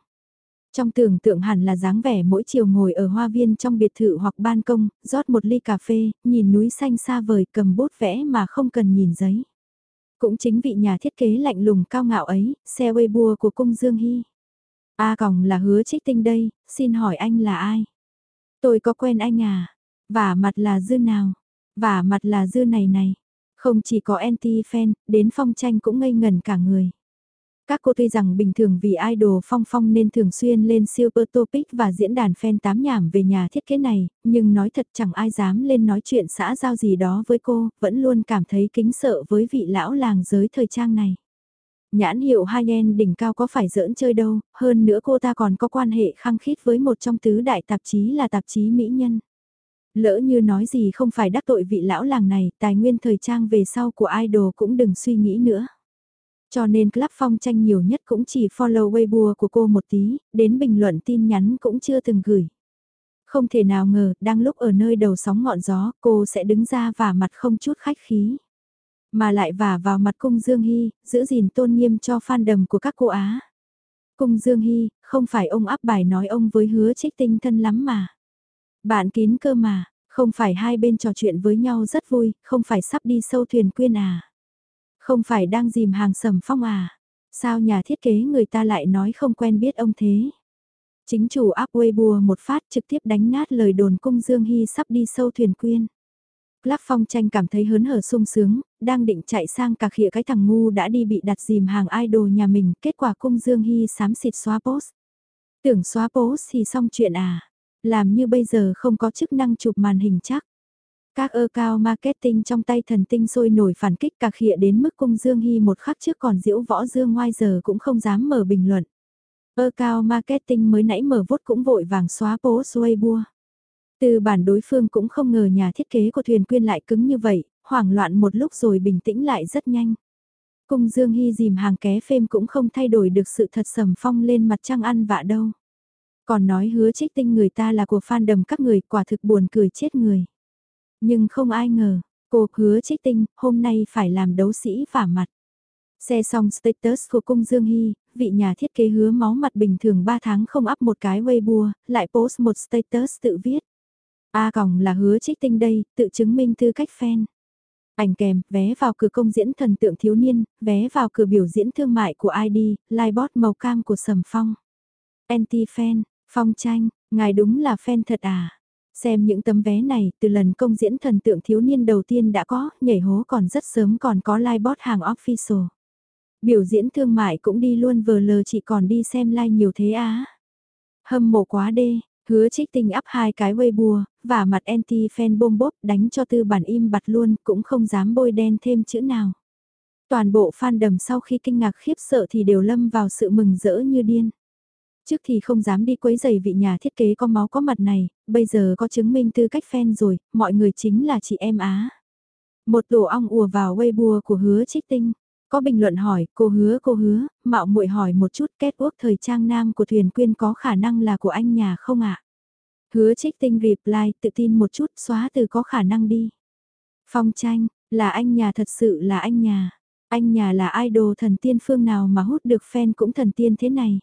[SPEAKER 1] Trong tưởng tượng hẳn là dáng vẻ mỗi chiều ngồi ở hoa viên trong biệt thự hoặc ban công, rót một ly cà phê, nhìn núi xanh xa vời cầm bút vẽ mà không cần nhìn giấy. Cũng chính vị nhà thiết kế lạnh lùng cao ngạo ấy, xe Weibo của cung Dương Hy. A còng là hứa trích tinh đây, xin hỏi anh là ai? Tôi có quen anh à? Vả mặt là dư nào? Vả mặt là dư này này. Không chỉ có anti-fan, đến phong tranh cũng ngây ngần cả người. Các cô tuy rằng bình thường vì idol phong phong nên thường xuyên lên super topic và diễn đàn fan tám nhảm về nhà thiết kế này, nhưng nói thật chẳng ai dám lên nói chuyện xã giao gì đó với cô, vẫn luôn cảm thấy kính sợ với vị lão làng giới thời trang này. Nhãn hiệu High-end đỉnh cao có phải giỡn chơi đâu, hơn nữa cô ta còn có quan hệ khăng khít với một trong tứ đại tạp chí là tạp chí Mỹ Nhân. Lỡ như nói gì không phải đắc tội vị lão làng này, tài nguyên thời trang về sau của idol cũng đừng suy nghĩ nữa. Cho nên club phong tranh nhiều nhất cũng chỉ follow Weibo của cô một tí, đến bình luận tin nhắn cũng chưa từng gửi. Không thể nào ngờ, đang lúc ở nơi đầu sóng ngọn gió, cô sẽ đứng ra và mặt không chút khách khí. Mà lại vả vào mặt cung Dương Hy, giữ gìn tôn nghiêm cho fan đầm của các cô Á. Cung Dương Hy, không phải ông áp bài nói ông với hứa trích tinh thân lắm mà. Bạn kín cơ mà, không phải hai bên trò chuyện với nhau rất vui, không phải sắp đi sâu thuyền quyên à. Không phải đang dìm hàng sầm phong à? Sao nhà thiết kế người ta lại nói không quen biết ông thế? Chính chủ áp quê bùa một phát trực tiếp đánh nát lời đồn cung Dương Hy sắp đi sâu thuyền quyên. Lắp phong tranh cảm thấy hớn hở sung sướng, đang định chạy sang cả khịa cái thằng ngu đã đi bị đặt dìm hàng idol nhà mình, kết quả cung Dương Hy sám xịt xóa post. Tưởng xóa post thì xong chuyện à, làm như bây giờ không có chức năng chụp màn hình chắc. Các ơ cao marketing trong tay thần tinh sôi nổi phản kích cả khịa đến mức cung Dương Hy một khắc trước còn diễu võ dương ngoài giờ cũng không dám mở bình luận. Ơ cao marketing mới nãy mở vốt cũng vội vàng xóa post Weibo. Từ bản đối phương cũng không ngờ nhà thiết kế của thuyền quyên lại cứng như vậy, hoảng loạn một lúc rồi bình tĩnh lại rất nhanh. Cung Dương Hy dìm hàng ké phêm cũng không thay đổi được sự thật sầm phong lên mặt trăng ăn vạ đâu. Còn nói hứa trích tinh người ta là của fan đầm các người quả thực buồn cười chết người. Nhưng không ai ngờ, cô hứa trích tinh, hôm nay phải làm đấu sĩ vả mặt. Xe xong status của cung Dương Hy, vị nhà thiết kế hứa máu mặt bình thường 3 tháng không up một cái Weibo, lại post một status tự viết. A còng là hứa trích tinh đây, tự chứng minh tư cách fan. Ảnh kèm, vé vào cửa công diễn thần tượng thiếu niên, vé vào cửa biểu diễn thương mại của ID, livebot màu cam của Sầm Phong. Anti-fan, Phong tranh, ngài đúng là fan thật à? Xem những tấm vé này, từ lần công diễn thần tượng thiếu niên đầu tiên đã có, nhảy hố còn rất sớm còn có livebot hàng official. Biểu diễn thương mại cũng đi luôn vờ lờ chỉ còn đi xem live nhiều thế á. Hâm mộ quá đê, hứa trích tinh áp hai cái Weibo, và mặt anti-fan bôm bốp đánh cho tư bản im bặt luôn, cũng không dám bôi đen thêm chữ nào. Toàn bộ fan đầm sau khi kinh ngạc khiếp sợ thì đều lâm vào sự mừng rỡ như điên. Trước thì không dám đi quấy giày vị nhà thiết kế có máu có mặt này, bây giờ có chứng minh tư cách fan rồi, mọi người chính là chị em Á. Một tổ ong ùa vào Weibo của hứa trích tinh. Có bình luận hỏi, cô hứa cô hứa, mạo muội hỏi một chút kết quốc thời trang nam của thuyền quyên có khả năng là của anh nhà không ạ? Hứa trích tinh reply tự tin một chút xóa từ có khả năng đi. Phong tranh, là anh nhà thật sự là anh nhà. Anh nhà là idol thần tiên phương nào mà hút được fan cũng thần tiên thế này.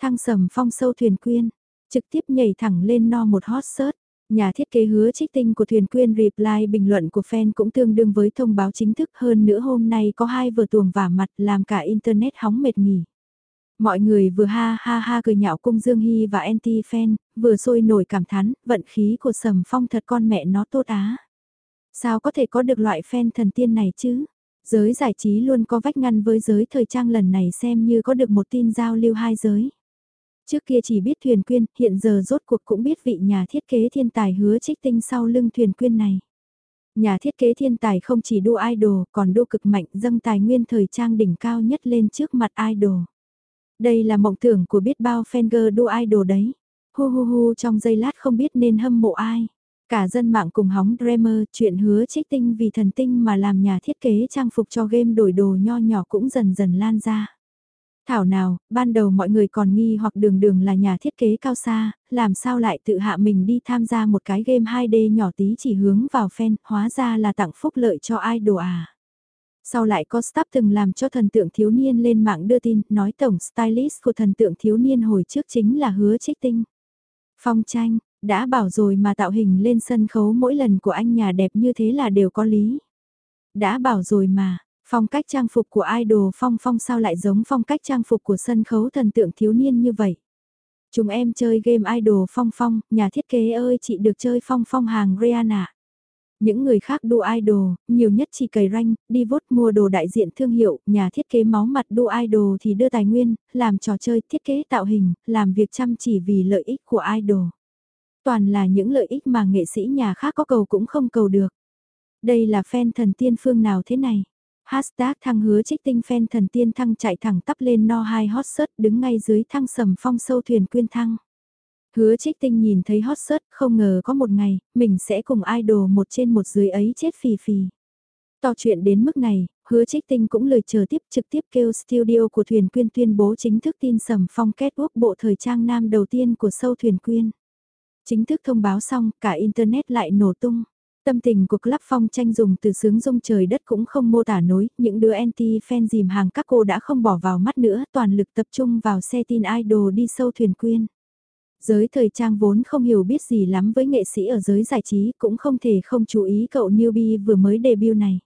[SPEAKER 1] Thăng sầm phong sâu thuyền quyên, trực tiếp nhảy thẳng lên no một hot search. Nhà thiết kế hứa trích tinh của thuyền quyên reply bình luận của fan cũng tương đương với thông báo chính thức hơn nữa hôm nay có hai vở tuồng vả mặt làm cả internet hóng mệt nghỉ. Mọi người vừa ha ha ha cười nhạo cung Dương Hy và anti-fan, vừa sôi nổi cảm thán, vận khí của Sầm Phong thật con mẹ nó tốt á. Sao có thể có được loại fan thần tiên này chứ? Giới giải trí luôn có vách ngăn với giới thời trang lần này xem như có được một tin giao lưu hai giới. Trước kia chỉ biết thuyền quyên, hiện giờ rốt cuộc cũng biết vị nhà thiết kế thiên tài hứa trích tinh sau lưng thuyền quyên này. Nhà thiết kế thiên tài không chỉ đua idol, còn đua cực mạnh dâng tài nguyên thời trang đỉnh cao nhất lên trước mặt idol. Đây là mộng tưởng của biết bao fanger đua idol đấy. Hu hu hu trong giây lát không biết nên hâm mộ ai. Cả dân mạng cùng hóng Dreamer chuyện hứa trích tinh vì thần tinh mà làm nhà thiết kế trang phục cho game đổi đồ nho nhỏ cũng dần dần lan ra. Thảo nào, ban đầu mọi người còn nghi hoặc đường đường là nhà thiết kế cao xa, làm sao lại tự hạ mình đi tham gia một cái game 2D nhỏ tí chỉ hướng vào fan, hóa ra là tặng phúc lợi cho idol à. Sau lại có staff từng làm cho thần tượng thiếu niên lên mạng đưa tin, nói tổng stylist của thần tượng thiếu niên hồi trước chính là hứa trích tinh. Phong tranh, đã bảo rồi mà tạo hình lên sân khấu mỗi lần của anh nhà đẹp như thế là đều có lý. Đã bảo rồi mà, phong cách trang phục của idol phong phong sao lại giống phong cách trang phục của sân khấu thần tượng thiếu niên như vậy. Chúng em chơi game idol phong phong, nhà thiết kế ơi chị được chơi phong phong hàng Rihanna. Những người khác đua idol, nhiều nhất chỉ cày ranh, đi vốt mua đồ đại diện thương hiệu, nhà thiết kế máu mặt đua idol thì đưa tài nguyên, làm trò chơi, thiết kế tạo hình, làm việc chăm chỉ vì lợi ích của idol. Toàn là những lợi ích mà nghệ sĩ nhà khác có cầu cũng không cầu được. Đây là fan thần tiên phương nào thế này? Hashtag thăng hứa trích tinh fan thần tiên thăng chạy thẳng tắp lên no hai hot search đứng ngay dưới thăng sầm phong sâu thuyền quyên thăng. Hứa trích tinh nhìn thấy hot search không ngờ có một ngày, mình sẽ cùng idol một trên một dưới ấy chết phì phì. To chuyện đến mức này, hứa trích tinh cũng lời chờ tiếp trực tiếp kêu studio của thuyền quyên tuyên bố chính thức tin sầm phong kết quốc bộ thời trang nam đầu tiên của sâu thuyền quyên. Chính thức thông báo xong, cả internet lại nổ tung. Tâm tình của club phong tranh dùng từ sướng rung trời đất cũng không mô tả nối, những đứa anti-fan dìm hàng các cô đã không bỏ vào mắt nữa, toàn lực tập trung vào xe tin idol đi sâu thuyền quyên. Giới thời trang vốn không hiểu biết gì lắm với nghệ sĩ ở giới giải trí cũng không thể không chú ý cậu newbie vừa mới debut này.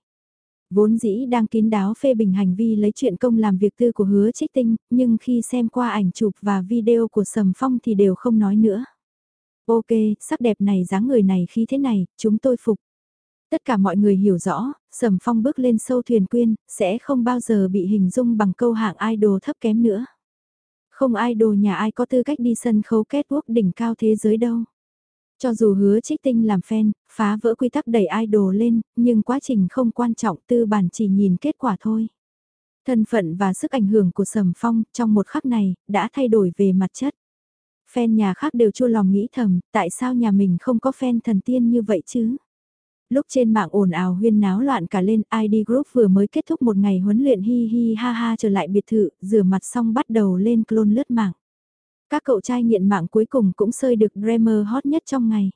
[SPEAKER 1] Vốn dĩ đang kín đáo phê bình hành vi lấy chuyện công làm việc tư của hứa trích tinh, nhưng khi xem qua ảnh chụp và video của Sầm Phong thì đều không nói nữa. Ok, sắc đẹp này dáng người này khi thế này, chúng tôi phục. Tất cả mọi người hiểu rõ, Sầm Phong bước lên sâu thuyền quyên, sẽ không bao giờ bị hình dung bằng câu hạng idol thấp kém nữa. Không idol nhà ai có tư cách đi sân khấu kết quốc đỉnh cao thế giới đâu. Cho dù hứa trích tinh làm fan, phá vỡ quy tắc đẩy idol lên, nhưng quá trình không quan trọng tư bản chỉ nhìn kết quả thôi. Thân phận và sức ảnh hưởng của Sầm Phong trong một khắc này đã thay đổi về mặt chất. Fan nhà khác đều chua lòng nghĩ thầm, tại sao nhà mình không có fan thần tiên như vậy chứ? Lúc trên mạng ồn ào huyên náo loạn cả lên, ID Group vừa mới kết thúc một ngày huấn luyện hi hi ha ha trở lại biệt thự, rửa mặt xong bắt đầu lên clone lướt mạng. Các cậu trai nghiện mạng cuối cùng cũng sơi được Dreamer hot nhất trong ngày.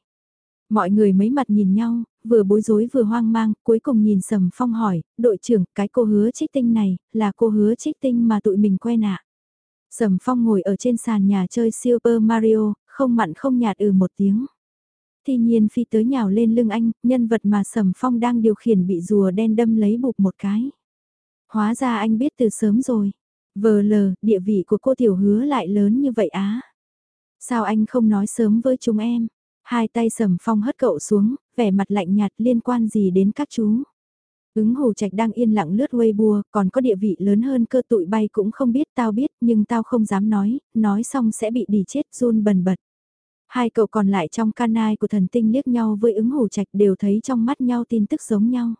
[SPEAKER 1] Mọi người mấy mặt nhìn nhau, vừa bối rối vừa hoang mang, cuối cùng nhìn Sầm Phong hỏi, đội trưởng, cái cô hứa trích tinh này, là cô hứa trích tinh mà tụi mình quen ạ. À? Sầm Phong ngồi ở trên sàn nhà chơi Super Mario, không mặn không nhạt ừ một tiếng. Thì nhiên phi tới nhào lên lưng anh, nhân vật mà Sầm Phong đang điều khiển bị rùa đen đâm lấy bụp một cái. Hóa ra anh biết từ sớm rồi. Vờ lờ, địa vị của cô tiểu hứa lại lớn như vậy á. Sao anh không nói sớm với chúng em? Hai tay sầm phong hất cậu xuống, vẻ mặt lạnh nhạt liên quan gì đến các chú. Ứng hồ trạch đang yên lặng lướt Weibo, còn có địa vị lớn hơn cơ tụi bay cũng không biết tao biết nhưng tao không dám nói, nói xong sẽ bị đì chết run bần bật. Hai cậu còn lại trong canai của thần tinh liếc nhau với ứng hồ trạch đều thấy trong mắt nhau tin tức giống nhau.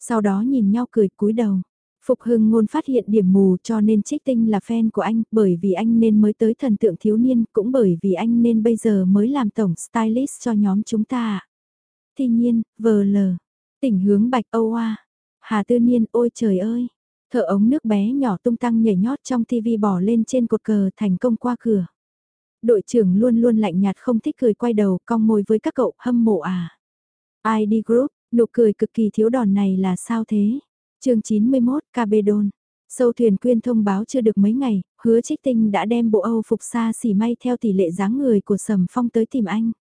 [SPEAKER 1] Sau đó nhìn nhau cười cúi đầu. Phục hưng ngôn phát hiện điểm mù cho nên trích tinh là fan của anh, bởi vì anh nên mới tới thần tượng thiếu niên, cũng bởi vì anh nên bây giờ mới làm tổng stylist cho nhóm chúng ta. Tuy nhiên, vờ lờ, tỉnh hướng bạch âu hoa Hà tư niên ôi trời ơi, thợ ống nước bé nhỏ tung tăng nhảy nhót trong tivi bỏ lên trên cột cờ thành công qua cửa. Đội trưởng luôn luôn lạnh nhạt không thích cười quay đầu cong môi với các cậu hâm mộ à. ID Group, nụ cười cực kỳ thiếu đòn này là sao thế? chương 91, Cabedon. Sâu thuyền quyên thông báo chưa được mấy ngày, hứa trích tinh đã đem bộ Âu phục xa xỉ may theo tỷ lệ dáng người của Sầm Phong tới tìm anh.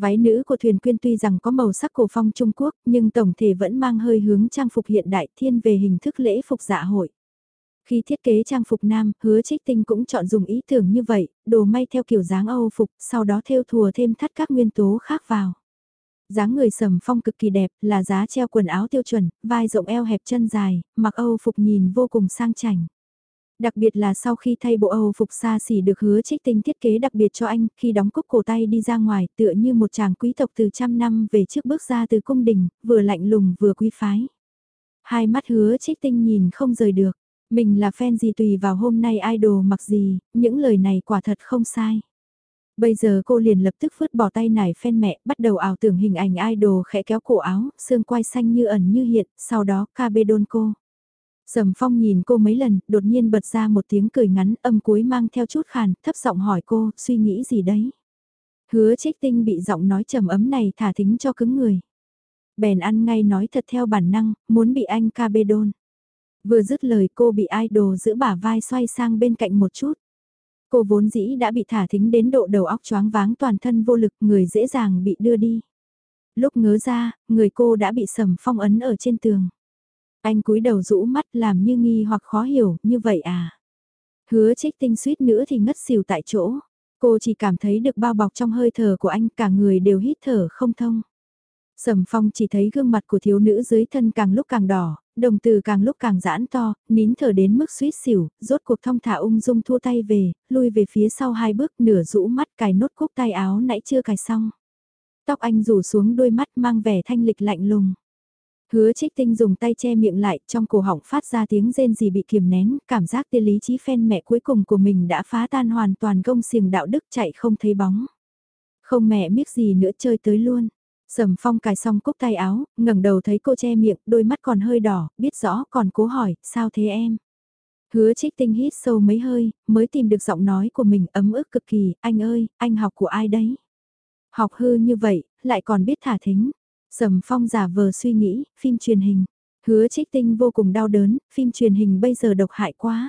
[SPEAKER 1] Váy nữ của thuyền quyên tuy rằng có màu sắc cổ phong Trung Quốc, nhưng tổng thể vẫn mang hơi hướng trang phục hiện đại thiên về hình thức lễ phục dạ hội. Khi thiết kế trang phục nam, hứa trích tinh cũng chọn dùng ý tưởng như vậy, đồ may theo kiểu dáng Âu phục, sau đó thêu thùa thêm thắt các nguyên tố khác vào dáng người sầm phong cực kỳ đẹp, là giá treo quần áo tiêu chuẩn, vai rộng eo hẹp chân dài, mặc Âu phục nhìn vô cùng sang chảnh. Đặc biệt là sau khi thay bộ Âu phục xa xỉ được hứa trích tinh thiết kế đặc biệt cho anh, khi đóng cúc cổ tay đi ra ngoài tựa như một chàng quý tộc từ trăm năm về trước bước ra từ cung đình, vừa lạnh lùng vừa quý phái. Hai mắt hứa trích tinh nhìn không rời được, mình là fan gì tùy vào hôm nay idol mặc gì, những lời này quả thật không sai. Bây giờ cô liền lập tức vứt bỏ tay nải phen mẹ, bắt đầu ảo tưởng hình ảnh idol khẽ kéo cổ áo, xương quai xanh như ẩn như hiện, sau đó ca bê đôn cô. Sầm phong nhìn cô mấy lần, đột nhiên bật ra một tiếng cười ngắn âm cuối mang theo chút khàn, thấp giọng hỏi cô, suy nghĩ gì đấy? Hứa trích tinh bị giọng nói trầm ấm này thả thính cho cứng người. Bèn ăn ngay nói thật theo bản năng, muốn bị anh ca bê đôn. Vừa dứt lời cô bị idol giữ bả vai xoay sang bên cạnh một chút. Cô vốn dĩ đã bị thả thính đến độ đầu óc choáng váng toàn thân vô lực người dễ dàng bị đưa đi. Lúc ngớ ra, người cô đã bị sầm phong ấn ở trên tường. Anh cúi đầu rũ mắt làm như nghi hoặc khó hiểu, như vậy à? Hứa trích tinh suýt nữa thì ngất xỉu tại chỗ. Cô chỉ cảm thấy được bao bọc trong hơi thở của anh cả người đều hít thở không thông. Sầm phong chỉ thấy gương mặt của thiếu nữ dưới thân càng lúc càng đỏ, đồng từ càng lúc càng giãn to, nín thở đến mức suýt xỉu, rốt cuộc thông thả ung dung thua tay về, lui về phía sau hai bước nửa rũ mắt cài nốt cúc tay áo nãy chưa cài xong. Tóc anh rủ xuống đôi mắt mang vẻ thanh lịch lạnh lùng. Hứa trích tinh dùng tay che miệng lại trong cổ họng phát ra tiếng rên gì bị kiềm nén, cảm giác tiên lý trí phen mẹ cuối cùng của mình đã phá tan hoàn toàn gông xiềng đạo đức chạy không thấy bóng. Không mẹ biết gì nữa chơi tới luôn. Sầm phong cài xong cúc tay áo, ngẩng đầu thấy cô che miệng, đôi mắt còn hơi đỏ, biết rõ còn cố hỏi, sao thế em? Hứa trích tinh hít sâu mấy hơi, mới tìm được giọng nói của mình ấm ức cực kỳ, anh ơi, anh học của ai đấy? Học hư như vậy, lại còn biết thả thính. Sầm phong giả vờ suy nghĩ, phim truyền hình. Hứa trích tinh vô cùng đau đớn, phim truyền hình bây giờ độc hại quá.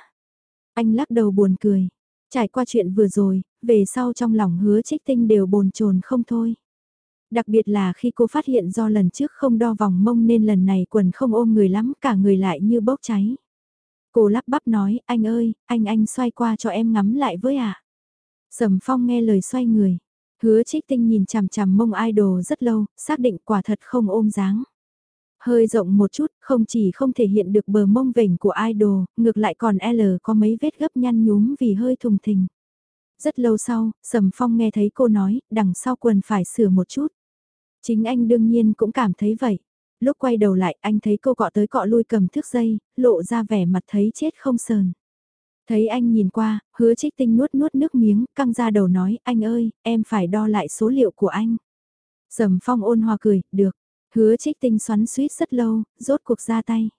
[SPEAKER 1] Anh lắc đầu buồn cười. Trải qua chuyện vừa rồi, về sau trong lòng hứa trích tinh đều bồn chồn không thôi. Đặc biệt là khi cô phát hiện do lần trước không đo vòng mông nên lần này quần không ôm người lắm cả người lại như bốc cháy. Cô lắp bắp nói, anh ơi, anh anh xoay qua cho em ngắm lại với ạ. À? Sầm phong nghe lời xoay người. Hứa trích tinh nhìn chằm chằm mông idol rất lâu, xác định quả thật không ôm dáng. Hơi rộng một chút, không chỉ không thể hiện được bờ mông vểnh của idol, ngược lại còn L có mấy vết gấp nhăn nhúm vì hơi thùng thình. Rất lâu sau, Sầm Phong nghe thấy cô nói, đằng sau quần phải sửa một chút. Chính anh đương nhiên cũng cảm thấy vậy. Lúc quay đầu lại anh thấy cô cọ tới cọ lui cầm thước dây, lộ ra vẻ mặt thấy chết không sờn. Thấy anh nhìn qua, hứa trích tinh nuốt nuốt nước miếng, căng ra đầu nói, anh ơi, em phải đo lại số liệu của anh. Sầm phong ôn hòa cười, được. Hứa trích tinh xoắn suýt rất lâu, rốt cuộc ra tay.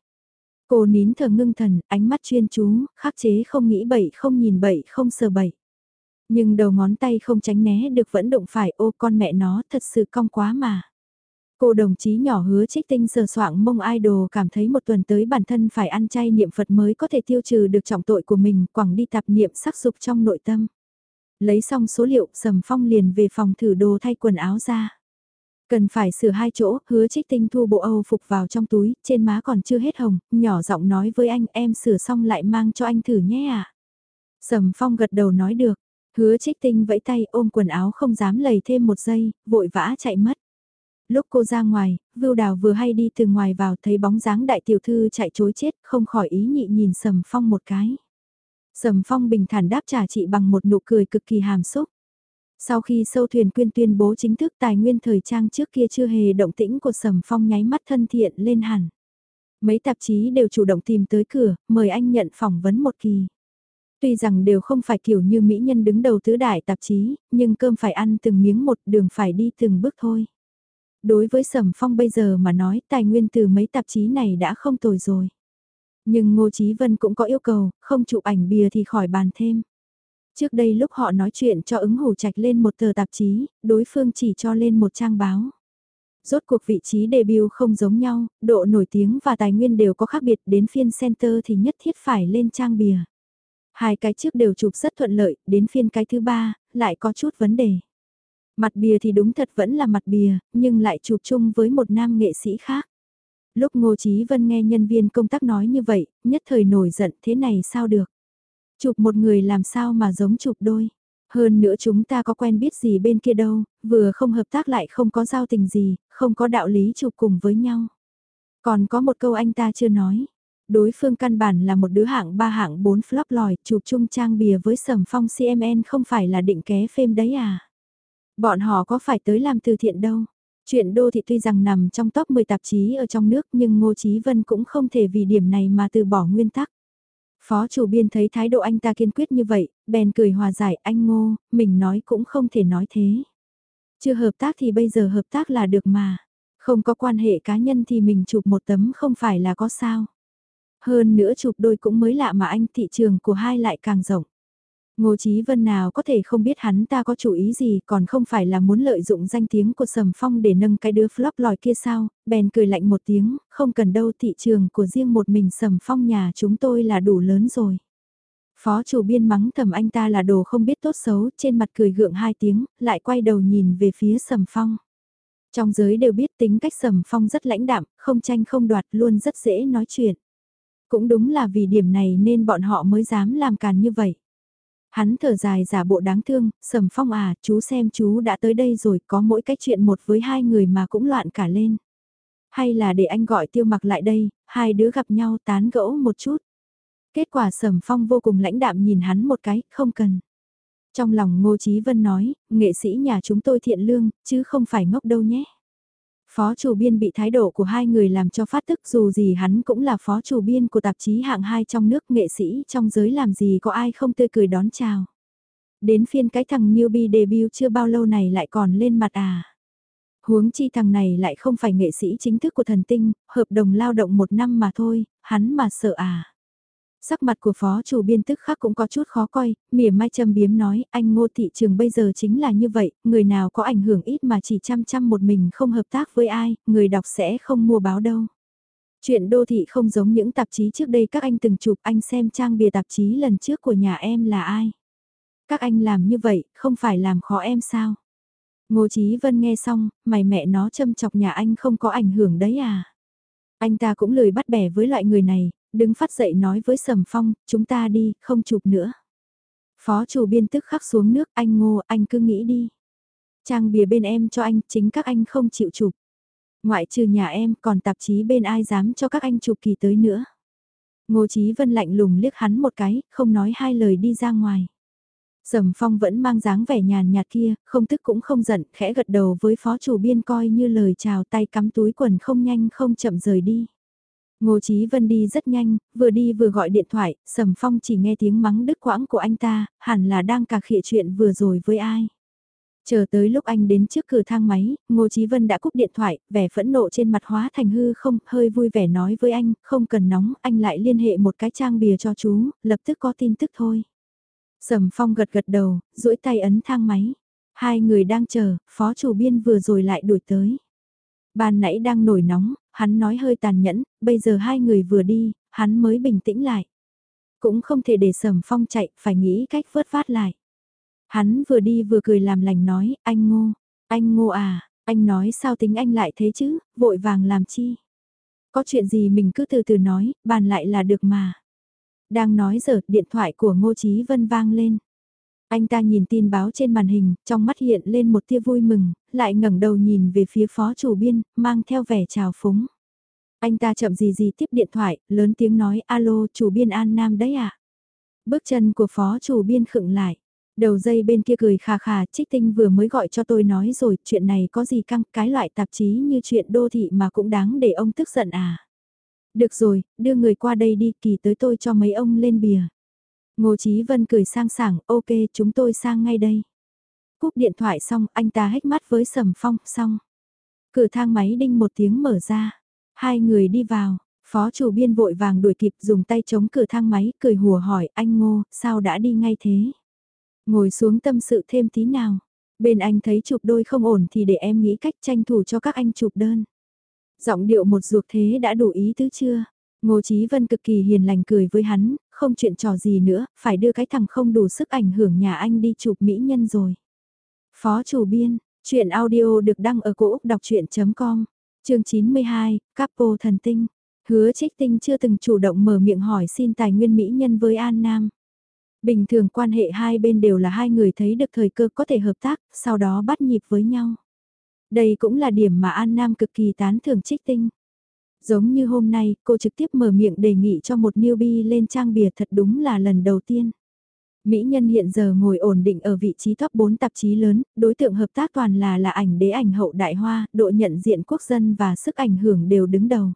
[SPEAKER 1] Cô nín thở ngưng thần, ánh mắt chuyên chú, khắc chế không nghĩ bậy không nhìn bậy không sờ bậy. Nhưng đầu ngón tay không tránh né được vẫn động phải ô con mẹ nó thật sự cong quá mà. Cô đồng chí nhỏ hứa trích tinh sờ soạng mông idol cảm thấy một tuần tới bản thân phải ăn chay niệm Phật mới có thể tiêu trừ được trọng tội của mình quẳng đi tạp niệm sắc dục trong nội tâm. Lấy xong số liệu sầm phong liền về phòng thử đồ thay quần áo ra. Cần phải sửa hai chỗ, hứa trích tinh thu bộ Âu phục vào trong túi, trên má còn chưa hết hồng, nhỏ giọng nói với anh em sửa xong lại mang cho anh thử nhé à. Sầm phong gật đầu nói được, hứa trích tinh vẫy tay ôm quần áo không dám lầy thêm một giây, vội vã chạy mất. Lúc cô ra ngoài, Vưu Đào vừa hay đi từ ngoài vào thấy bóng dáng đại tiểu thư chạy chối chết, không khỏi ý nhị nhìn Sầm Phong một cái. Sầm Phong bình thản đáp trả chị bằng một nụ cười cực kỳ hàm xúc. Sau khi sâu thuyền quyên tuyên bố chính thức tài nguyên thời trang trước kia chưa hề động tĩnh của Sầm Phong nháy mắt thân thiện lên hẳn. Mấy tạp chí đều chủ động tìm tới cửa, mời anh nhận phỏng vấn một kỳ. Tuy rằng đều không phải kiểu như mỹ nhân đứng đầu tứ đại tạp chí, nhưng cơm phải ăn từng miếng một đường phải đi từng bước thôi. Đối với Sầm Phong bây giờ mà nói tài nguyên từ mấy tạp chí này đã không tồi rồi. Nhưng Ngô Chí Vân cũng có yêu cầu, không chụp ảnh bìa thì khỏi bàn thêm. Trước đây lúc họ nói chuyện cho ứng hủ trạch lên một tờ tạp chí, đối phương chỉ cho lên một trang báo. Rốt cuộc vị trí debut không giống nhau, độ nổi tiếng và tài nguyên đều có khác biệt đến phiên center thì nhất thiết phải lên trang bìa. Hai cái trước đều chụp rất thuận lợi, đến phiên cái thứ ba, lại có chút vấn đề. Mặt bìa thì đúng thật vẫn là mặt bìa, nhưng lại chụp chung với một nam nghệ sĩ khác. Lúc Ngô Chí Vân nghe nhân viên công tác nói như vậy, nhất thời nổi giận thế này sao được. Chụp một người làm sao mà giống chụp đôi. Hơn nữa chúng ta có quen biết gì bên kia đâu, vừa không hợp tác lại không có giao tình gì, không có đạo lý chụp cùng với nhau. Còn có một câu anh ta chưa nói. Đối phương căn bản là một đứa hạng ba hạng bốn flop lòi, chụp chung trang bìa với sầm phong CMN không phải là định ké phim đấy à. Bọn họ có phải tới làm từ thiện đâu. Chuyện đô thị tuy rằng nằm trong top 10 tạp chí ở trong nước nhưng Ngô Chí Vân cũng không thể vì điểm này mà từ bỏ nguyên tắc. Phó chủ biên thấy thái độ anh ta kiên quyết như vậy, bèn cười hòa giải anh Ngô, mình nói cũng không thể nói thế. Chưa hợp tác thì bây giờ hợp tác là được mà. Không có quan hệ cá nhân thì mình chụp một tấm không phải là có sao. Hơn nữa chụp đôi cũng mới lạ mà anh thị trường của hai lại càng rộng. Ngô Chí Vân nào có thể không biết hắn ta có chủ ý gì còn không phải là muốn lợi dụng danh tiếng của Sầm Phong để nâng cái đứa flop lòi kia sao, bèn cười lạnh một tiếng, không cần đâu thị trường của riêng một mình Sầm Phong nhà chúng tôi là đủ lớn rồi. Phó chủ biên mắng thầm anh ta là đồ không biết tốt xấu, trên mặt cười gượng hai tiếng, lại quay đầu nhìn về phía Sầm Phong. Trong giới đều biết tính cách Sầm Phong rất lãnh đạm, không tranh không đoạt luôn rất dễ nói chuyện. Cũng đúng là vì điểm này nên bọn họ mới dám làm càn như vậy. Hắn thở dài giả bộ đáng thương, sầm phong à, chú xem chú đã tới đây rồi, có mỗi cái chuyện một với hai người mà cũng loạn cả lên. Hay là để anh gọi tiêu mặc lại đây, hai đứa gặp nhau tán gẫu một chút. Kết quả sầm phong vô cùng lãnh đạm nhìn hắn một cái, không cần. Trong lòng Ngô Chí Vân nói, nghệ sĩ nhà chúng tôi thiện lương, chứ không phải ngốc đâu nhé. Phó chủ biên bị thái độ của hai người làm cho phát tức dù gì hắn cũng là phó chủ biên của tạp chí hạng hai trong nước nghệ sĩ trong giới làm gì có ai không tươi cười đón chào. Đến phiên cái thằng newbie debut chưa bao lâu này lại còn lên mặt à. Huống chi thằng này lại không phải nghệ sĩ chính thức của thần tinh, hợp đồng lao động một năm mà thôi, hắn mà sợ à. Sắc mặt của phó chủ biên tức khác cũng có chút khó coi, mỉa mai châm biếm nói, anh ngô thị trường bây giờ chính là như vậy, người nào có ảnh hưởng ít mà chỉ chăm chăm một mình không hợp tác với ai, người đọc sẽ không mua báo đâu. Chuyện đô thị không giống những tạp chí trước đây các anh từng chụp anh xem trang bìa tạp chí lần trước của nhà em là ai. Các anh làm như vậy, không phải làm khó em sao? Ngô Chí Vân nghe xong, mày mẹ nó châm chọc nhà anh không có ảnh hưởng đấy à? Anh ta cũng lười bắt bẻ với loại người này, đứng phát dậy nói với Sầm Phong, chúng ta đi, không chụp nữa. Phó chủ biên tức khắc xuống nước, anh ngô, anh cứ nghĩ đi. Trang bìa bên em cho anh, chính các anh không chịu chụp. Ngoại trừ nhà em, còn tạp chí bên ai dám cho các anh chụp kỳ tới nữa. Ngô Chí Vân lạnh lùng liếc hắn một cái, không nói hai lời đi ra ngoài. Sầm Phong vẫn mang dáng vẻ nhàn nhạt kia, không tức cũng không giận, khẽ gật đầu với phó chủ biên coi như lời chào tay cắm túi quần không nhanh không chậm rời đi. Ngô Chí Vân đi rất nhanh, vừa đi vừa gọi điện thoại, Sầm Phong chỉ nghe tiếng mắng đứt quãng của anh ta, hẳn là đang cà khịa chuyện vừa rồi với ai. Chờ tới lúc anh đến trước cửa thang máy, Ngô Chí Vân đã cúp điện thoại, vẻ phẫn nộ trên mặt hóa thành hư không, hơi vui vẻ nói với anh, không cần nóng, anh lại liên hệ một cái trang bìa cho chú, lập tức có tin tức thôi. Sầm Phong gật gật đầu, duỗi tay ấn thang máy. Hai người đang chờ, phó chủ biên vừa rồi lại đuổi tới. Ban nãy đang nổi nóng, hắn nói hơi tàn nhẫn, bây giờ hai người vừa đi, hắn mới bình tĩnh lại. Cũng không thể để Sầm Phong chạy, phải nghĩ cách vớt phát lại. Hắn vừa đi vừa cười làm lành nói, anh ngô, anh ngô à, anh nói sao tính anh lại thế chứ, vội vàng làm chi. Có chuyện gì mình cứ từ từ nói, bàn lại là được mà. Đang nói giờ, điện thoại của Ngô Chí Vân vang lên. Anh ta nhìn tin báo trên màn hình, trong mắt hiện lên một tia vui mừng, lại ngẩng đầu nhìn về phía phó chủ biên, mang theo vẻ chào phúng. Anh ta chậm gì gì tiếp điện thoại, lớn tiếng nói alo chủ biên An Nam đấy à. Bước chân của phó chủ biên khựng lại. Đầu dây bên kia cười khà khà, trích tinh vừa mới gọi cho tôi nói rồi, chuyện này có gì căng, cái loại tạp chí như chuyện đô thị mà cũng đáng để ông tức giận à. Được rồi, đưa người qua đây đi, kỳ tới tôi cho mấy ông lên bìa. Ngô Chí Vân cười sang sảng, ok chúng tôi sang ngay đây. Cúp điện thoại xong, anh ta hếch mắt với Sầm Phong, xong. Cửa thang máy đinh một tiếng mở ra. Hai người đi vào, phó chủ biên vội vàng đuổi kịp dùng tay chống cửa thang máy, cười hùa hỏi anh Ngô, sao đã đi ngay thế? Ngồi xuống tâm sự thêm tí nào. Bên anh thấy chụp đôi không ổn thì để em nghĩ cách tranh thủ cho các anh chụp đơn. Giọng điệu một ruột thế đã đủ ý tứ chưa? Ngô Chí Vân cực kỳ hiền lành cười với hắn, không chuyện trò gì nữa, phải đưa cái thằng không đủ sức ảnh hưởng nhà anh đi chụp mỹ nhân rồi. Phó chủ biên, chuyện audio được đăng ở cổ Úc đọc chuyện.com, chương 92, Capo thần tinh. Hứa trích tinh chưa từng chủ động mở miệng hỏi xin tài nguyên mỹ nhân với An Nam. Bình thường quan hệ hai bên đều là hai người thấy được thời cơ có thể hợp tác, sau đó bắt nhịp với nhau. Đây cũng là điểm mà An Nam cực kỳ tán thưởng trích tinh. Giống như hôm nay, cô trực tiếp mở miệng đề nghị cho một newbie lên trang bìa thật đúng là lần đầu tiên. Mỹ nhân hiện giờ ngồi ổn định ở vị trí top 4 tạp chí lớn, đối tượng hợp tác toàn là là ảnh đế ảnh hậu đại hoa, độ nhận diện quốc dân và sức ảnh hưởng đều đứng đầu.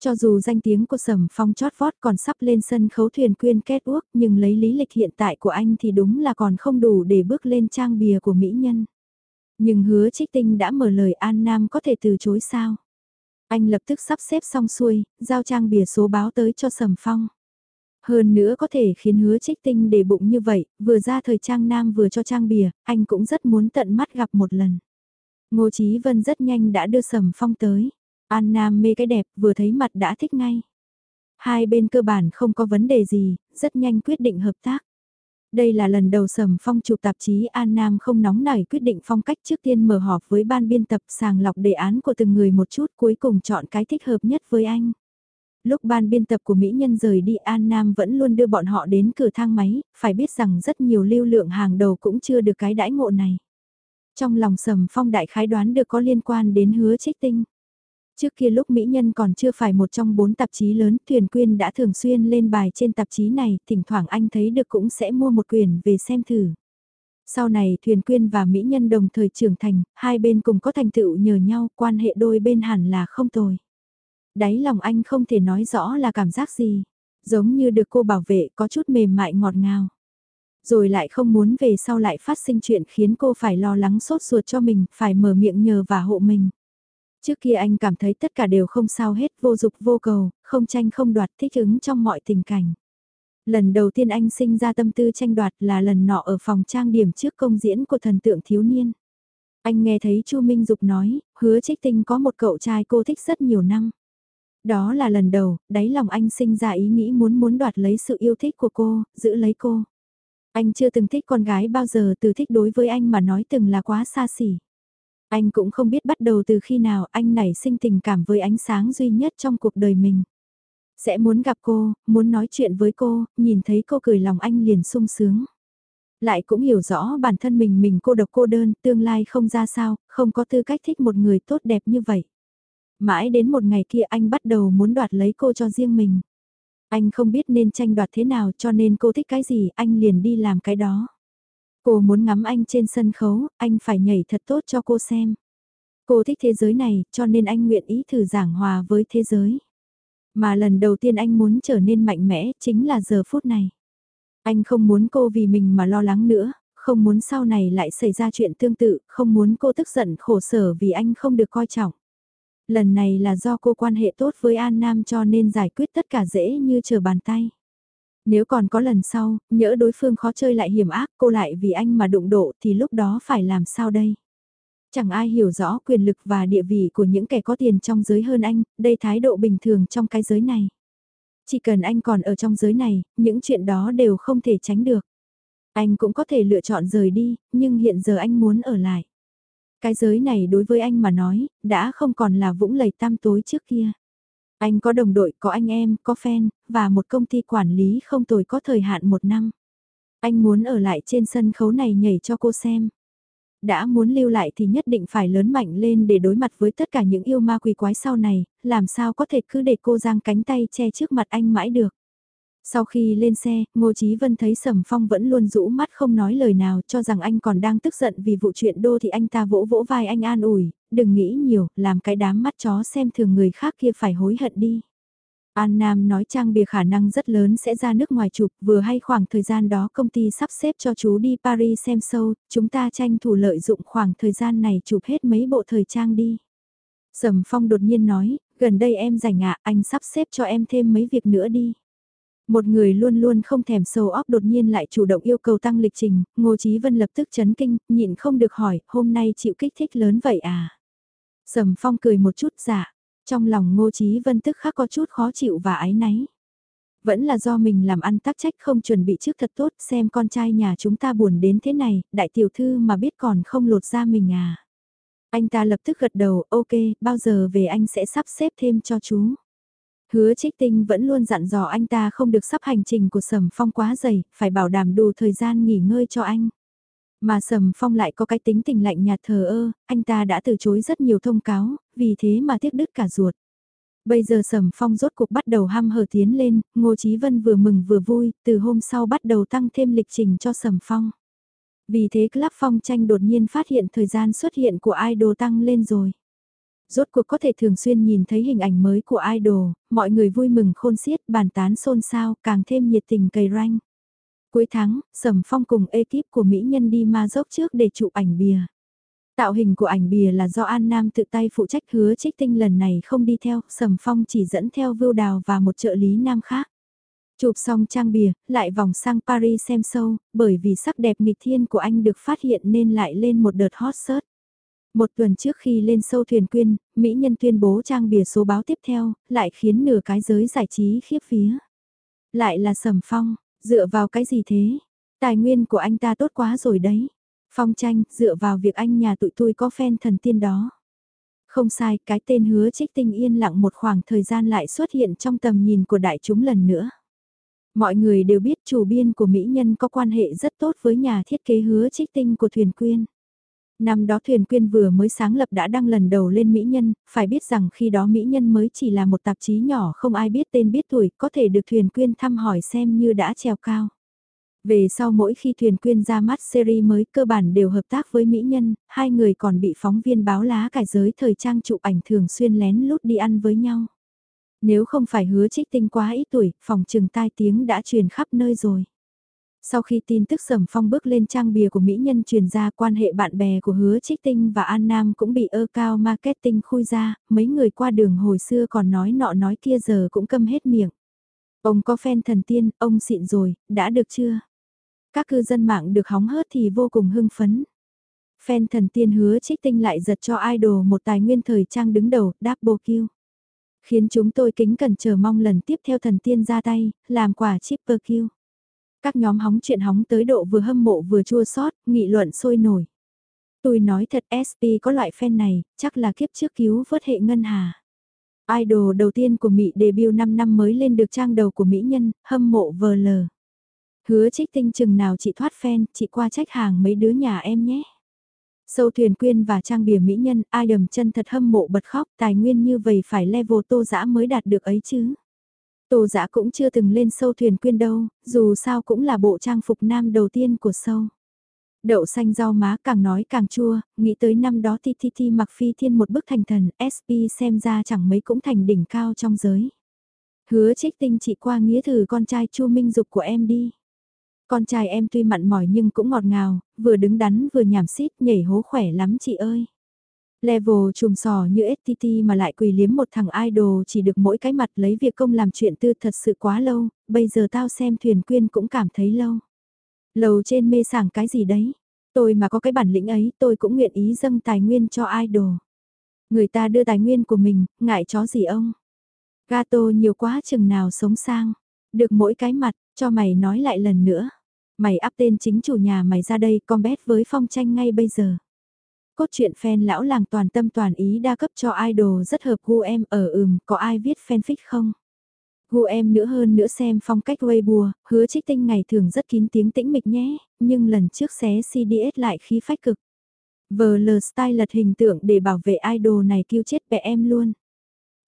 [SPEAKER 1] Cho dù danh tiếng của Sầm Phong chót vót còn sắp lên sân khấu thuyền quyên kết uốc nhưng lấy lý lịch hiện tại của anh thì đúng là còn không đủ để bước lên trang bìa của mỹ nhân. Nhưng hứa trích tinh đã mở lời An Nam có thể từ chối sao? Anh lập tức sắp xếp xong xuôi, giao trang bìa số báo tới cho Sầm Phong. Hơn nữa có thể khiến hứa trích tinh để bụng như vậy, vừa ra thời trang nam vừa cho trang bìa, anh cũng rất muốn tận mắt gặp một lần. Ngô Chí Vân rất nhanh đã đưa Sầm Phong tới. An Nam mê cái đẹp vừa thấy mặt đã thích ngay. Hai bên cơ bản không có vấn đề gì, rất nhanh quyết định hợp tác. Đây là lần đầu Sầm Phong chụp tạp chí An Nam không nóng nảy quyết định phong cách trước tiên mở họp với ban biên tập sàng lọc đề án của từng người một chút cuối cùng chọn cái thích hợp nhất với anh. Lúc ban biên tập của Mỹ Nhân rời đi An Nam vẫn luôn đưa bọn họ đến cửa thang máy, phải biết rằng rất nhiều lưu lượng hàng đầu cũng chưa được cái đãi ngộ này. Trong lòng Sầm Phong đại khái đoán được có liên quan đến hứa trích tinh. Trước kia lúc Mỹ Nhân còn chưa phải một trong bốn tạp chí lớn, Thuyền Quyên đã thường xuyên lên bài trên tạp chí này, thỉnh thoảng anh thấy được cũng sẽ mua một quyển về xem thử. Sau này Thuyền Quyên và Mỹ Nhân đồng thời trưởng thành, hai bên cùng có thành tựu nhờ nhau, quan hệ đôi bên hẳn là không tồi. Đáy lòng anh không thể nói rõ là cảm giác gì, giống như được cô bảo vệ có chút mềm mại ngọt ngào. Rồi lại không muốn về sau lại phát sinh chuyện khiến cô phải lo lắng sốt ruột cho mình, phải mở miệng nhờ và hộ mình. Trước kia anh cảm thấy tất cả đều không sao hết, vô dục vô cầu, không tranh không đoạt thích ứng trong mọi tình cảnh. Lần đầu tiên anh sinh ra tâm tư tranh đoạt là lần nọ ở phòng trang điểm trước công diễn của thần tượng thiếu niên. Anh nghe thấy Chu Minh Dục nói, hứa trích tinh có một cậu trai cô thích rất nhiều năm. Đó là lần đầu, đáy lòng anh sinh ra ý nghĩ muốn muốn đoạt lấy sự yêu thích của cô, giữ lấy cô. Anh chưa từng thích con gái bao giờ từ thích đối với anh mà nói từng là quá xa xỉ. Anh cũng không biết bắt đầu từ khi nào anh nảy sinh tình cảm với ánh sáng duy nhất trong cuộc đời mình. Sẽ muốn gặp cô, muốn nói chuyện với cô, nhìn thấy cô cười lòng anh liền sung sướng. Lại cũng hiểu rõ bản thân mình mình cô độc cô đơn, tương lai không ra sao, không có tư cách thích một người tốt đẹp như vậy. Mãi đến một ngày kia anh bắt đầu muốn đoạt lấy cô cho riêng mình. Anh không biết nên tranh đoạt thế nào cho nên cô thích cái gì anh liền đi làm cái đó. Cô muốn ngắm anh trên sân khấu, anh phải nhảy thật tốt cho cô xem. Cô thích thế giới này, cho nên anh nguyện ý thử giảng hòa với thế giới. Mà lần đầu tiên anh muốn trở nên mạnh mẽ chính là giờ phút này. Anh không muốn cô vì mình mà lo lắng nữa, không muốn sau này lại xảy ra chuyện tương tự, không muốn cô tức giận khổ sở vì anh không được coi trọng. Lần này là do cô quan hệ tốt với An Nam cho nên giải quyết tất cả dễ như trở bàn tay. Nếu còn có lần sau, nhỡ đối phương khó chơi lại hiểm ác cô lại vì anh mà đụng độ thì lúc đó phải làm sao đây? Chẳng ai hiểu rõ quyền lực và địa vị của những kẻ có tiền trong giới hơn anh, đây thái độ bình thường trong cái giới này. Chỉ cần anh còn ở trong giới này, những chuyện đó đều không thể tránh được. Anh cũng có thể lựa chọn rời đi, nhưng hiện giờ anh muốn ở lại. Cái giới này đối với anh mà nói, đã không còn là vũng lầy tam tối trước kia. Anh có đồng đội, có anh em, có fan, và một công ty quản lý không tồi có thời hạn một năm. Anh muốn ở lại trên sân khấu này nhảy cho cô xem. Đã muốn lưu lại thì nhất định phải lớn mạnh lên để đối mặt với tất cả những yêu ma quỷ quái sau này, làm sao có thể cứ để cô giang cánh tay che trước mặt anh mãi được. Sau khi lên xe, Ngô Chí Vân thấy Sầm Phong vẫn luôn rũ mắt không nói lời nào cho rằng anh còn đang tức giận vì vụ chuyện đô thì anh ta vỗ vỗ vai anh an ủi, đừng nghĩ nhiều, làm cái đám mắt chó xem thường người khác kia phải hối hận đi. An Nam nói trang bìa khả năng rất lớn sẽ ra nước ngoài chụp, vừa hay khoảng thời gian đó công ty sắp xếp cho chú đi Paris xem show, chúng ta tranh thủ lợi dụng khoảng thời gian này chụp hết mấy bộ thời trang đi. Sầm Phong đột nhiên nói, gần đây em rảnh ạ, anh sắp xếp cho em thêm mấy việc nữa đi. Một người luôn luôn không thèm sâu óc đột nhiên lại chủ động yêu cầu tăng lịch trình, Ngô Chí Vân lập tức chấn kinh, nhịn không được hỏi, hôm nay chịu kích thích lớn vậy à? Sầm Phong cười một chút giả, trong lòng Ngô Chí Vân tức khắc có chút khó chịu và ái náy. Vẫn là do mình làm ăn tác trách không chuẩn bị trước thật tốt xem con trai nhà chúng ta buồn đến thế này, đại tiểu thư mà biết còn không lột ra mình à. Anh ta lập tức gật đầu, ok, bao giờ về anh sẽ sắp xếp thêm cho chú. Hứa trích tinh vẫn luôn dặn dò anh ta không được sắp hành trình của Sầm Phong quá dày, phải bảo đảm đủ thời gian nghỉ ngơi cho anh. Mà Sầm Phong lại có cái tính tình lạnh nhạt thờ ơ, anh ta đã từ chối rất nhiều thông cáo, vì thế mà tiếc đứt cả ruột. Bây giờ Sầm Phong rốt cuộc bắt đầu ham hở tiến lên, Ngô Chí Vân vừa mừng vừa vui, từ hôm sau bắt đầu tăng thêm lịch trình cho Sầm Phong. Vì thế Club Phong tranh đột nhiên phát hiện thời gian xuất hiện của idol tăng lên rồi. Rốt cuộc có thể thường xuyên nhìn thấy hình ảnh mới của idol, mọi người vui mừng khôn xiết, bàn tán xôn xao, càng thêm nhiệt tình cầy ranh. Cuối tháng, Sầm Phong cùng ekip của Mỹ Nhân đi ma dốc trước để chụp ảnh bìa. Tạo hình của ảnh bìa là do An Nam tự tay phụ trách hứa trích tinh lần này không đi theo, Sầm Phong chỉ dẫn theo Vưu Đào và một trợ lý nam khác. Chụp xong trang bìa, lại vòng sang Paris xem show, bởi vì sắc đẹp nghịch thiên của anh được phát hiện nên lại lên một đợt hot search. Một tuần trước khi lên sâu thuyền quyên, Mỹ nhân tuyên bố trang bìa số báo tiếp theo, lại khiến nửa cái giới giải trí khiếp phía. Lại là Sầm Phong, dựa vào cái gì thế? Tài nguyên của anh ta tốt quá rồi đấy. Phong tranh, dựa vào việc anh nhà tụi tôi có fan thần tiên đó. Không sai, cái tên hứa trích tinh yên lặng một khoảng thời gian lại xuất hiện trong tầm nhìn của đại chúng lần nữa. Mọi người đều biết chủ biên của Mỹ Nhân có quan hệ rất tốt với nhà thiết kế hứa trích tinh của thuyền quyên. Năm đó thuyền quyên vừa mới sáng lập đã đăng lần đầu lên Mỹ Nhân, phải biết rằng khi đó Mỹ Nhân mới chỉ là một tạp chí nhỏ không ai biết tên biết tuổi, có thể được thuyền quyên thăm hỏi xem như đã trèo cao. Về sau mỗi khi thuyền quyên ra mắt series mới cơ bản đều hợp tác với Mỹ Nhân, hai người còn bị phóng viên báo lá cải giới thời trang chụp ảnh thường xuyên lén lút đi ăn với nhau. Nếu không phải hứa trích tinh quá ít tuổi, phòng trừng tai tiếng đã truyền khắp nơi rồi. Sau khi tin tức Sầm Phong bước lên trang bìa của Mỹ Nhân truyền ra quan hệ bạn bè của Hứa Trích Tinh và An Nam cũng bị ơ cao marketing khui ra, mấy người qua đường hồi xưa còn nói nọ nói kia giờ cũng câm hết miệng. Ông có fan thần tiên, ông xịn rồi, đã được chưa? Các cư dân mạng được hóng hớt thì vô cùng hưng phấn. Fan thần tiên hứa trích tinh lại giật cho idol một tài nguyên thời trang đứng đầu, double kill. Khiến chúng tôi kính cần chờ mong lần tiếp theo thần tiên ra tay, làm quả chipper kill. Các nhóm hóng chuyện hóng tới độ vừa hâm mộ vừa chua xót nghị luận sôi nổi. Tôi nói thật SP có loại fan này, chắc là kiếp trước cứu vớt hệ ngân hà. Idol đầu tiên của Mỹ debut 5 năm mới lên được trang đầu của Mỹ nhân, hâm mộ VL. Hứa trích tinh chừng nào chị thoát fan, chị qua trách hàng mấy đứa nhà em nhé. Sâu thuyền quyên và trang bìa mỹ nhân, ai đầm chân thật hâm mộ bật khóc, tài nguyên như vậy phải level tô giã mới đạt được ấy chứ. Tô giã cũng chưa từng lên sâu thuyền quyên đâu, dù sao cũng là bộ trang phục nam đầu tiên của sâu. Đậu xanh rau má càng nói càng chua, nghĩ tới năm đó TTT mặc phi thiên một bức thành thần, SP xem ra chẳng mấy cũng thành đỉnh cao trong giới. Hứa trích tinh chị qua nghĩa thử con trai chu minh dục của em đi. Con trai em tuy mặn mỏi nhưng cũng ngọt ngào, vừa đứng đắn vừa nhảm xít nhảy hố khỏe lắm chị ơi. Level trùm sò như STT mà lại quỳ liếm một thằng idol chỉ được mỗi cái mặt lấy việc công làm chuyện tư thật sự quá lâu, bây giờ tao xem thuyền quyên cũng cảm thấy lâu. Lầu trên mê sảng cái gì đấy, tôi mà có cái bản lĩnh ấy tôi cũng nguyện ý dâng tài nguyên cho idol. Người ta đưa tài nguyên của mình, ngại chó gì ông. Gato nhiều quá chừng nào sống sang, được mỗi cái mặt, cho mày nói lại lần nữa. Mày áp tên chính chủ nhà mày ra đây combat với phong tranh ngay bây giờ. Cốt truyện fan lão làng toàn tâm toàn ý đa cấp cho idol rất hợp gu em ở ừm, có ai viết fanfic không? Gu em nữa hơn nữa xem phong cách Weibo, hứa trích tinh ngày thường rất kín tiếng tĩnh mịch nhé, nhưng lần trước xé CDS lại khí phách cực. Vờ lờ style lật hình tượng để bảo vệ idol này kêu chết bẹ em luôn.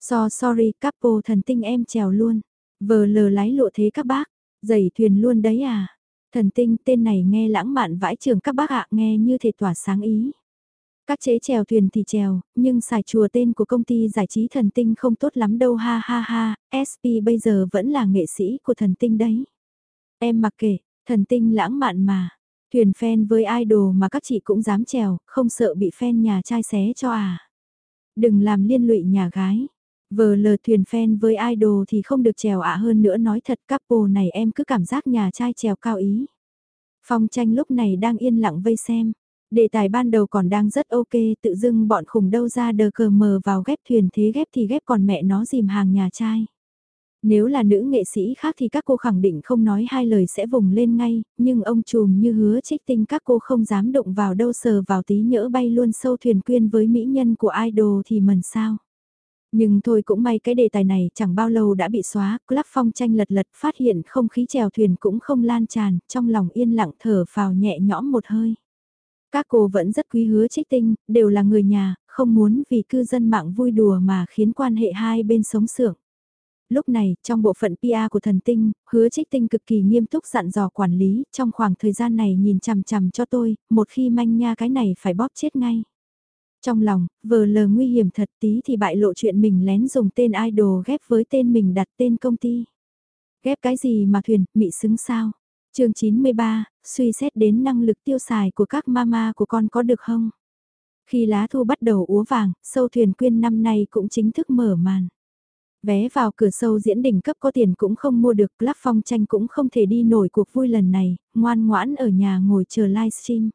[SPEAKER 1] So sorry, couple thần tinh em trèo luôn. Vờ lờ lái lộ thế các bác, dày thuyền luôn đấy à. Thần tinh tên này nghe lãng mạn vãi trường các bác ạ nghe như thể tỏa sáng ý. Các chế chèo thuyền thì chèo, nhưng xài chùa tên của công ty giải trí thần tinh không tốt lắm đâu ha ha ha, SP bây giờ vẫn là nghệ sĩ của thần tinh đấy. Em mặc kệ, thần tinh lãng mạn mà. Thuyền fan với idol mà các chị cũng dám chèo, không sợ bị fan nhà trai xé cho à. Đừng làm liên lụy nhà gái. Vờ lờ thuyền fan với idol thì không được chèo ạ hơn nữa nói thật couple này em cứ cảm giác nhà trai chèo cao ý. Phong tranh lúc này đang yên lặng vây xem. Đề tài ban đầu còn đang rất ok, tự dưng bọn khủng đâu ra đờ cờ mờ vào ghép thuyền thế ghép thì ghép còn mẹ nó dìm hàng nhà trai. Nếu là nữ nghệ sĩ khác thì các cô khẳng định không nói hai lời sẽ vùng lên ngay, nhưng ông trùm như hứa trích tinh các cô không dám động vào đâu sờ vào tí nhỡ bay luôn sâu thuyền quyên với mỹ nhân của idol thì mần sao. Nhưng thôi cũng may cái đề tài này chẳng bao lâu đã bị xóa, Club Phong tranh lật lật phát hiện không khí chèo thuyền cũng không lan tràn, trong lòng yên lặng thở vào nhẹ nhõm một hơi. Các cô vẫn rất quý hứa trích tinh, đều là người nhà, không muốn vì cư dân mạng vui đùa mà khiến quan hệ hai bên sống sượng. Lúc này, trong bộ phận PR của thần tinh, hứa trích tinh cực kỳ nghiêm túc dặn dò quản lý, trong khoảng thời gian này nhìn chằm chằm cho tôi, một khi manh nha cái này phải bóp chết ngay. Trong lòng, vờ lờ nguy hiểm thật tí thì bại lộ chuyện mình lén dùng tên idol ghép với tên mình đặt tên công ty. Ghép cái gì mà thuyền, mị xứng sao? Chương 93, suy xét đến năng lực tiêu xài của các mama của con có được không? Khi lá thu bắt đầu úa vàng, sâu thuyền quyên năm nay cũng chính thức mở màn. Vé vào cửa sâu diễn đỉnh cấp có tiền cũng không mua được, lắp Phong tranh cũng không thể đi nổi cuộc vui lần này, ngoan ngoãn ở nhà ngồi chờ livestream.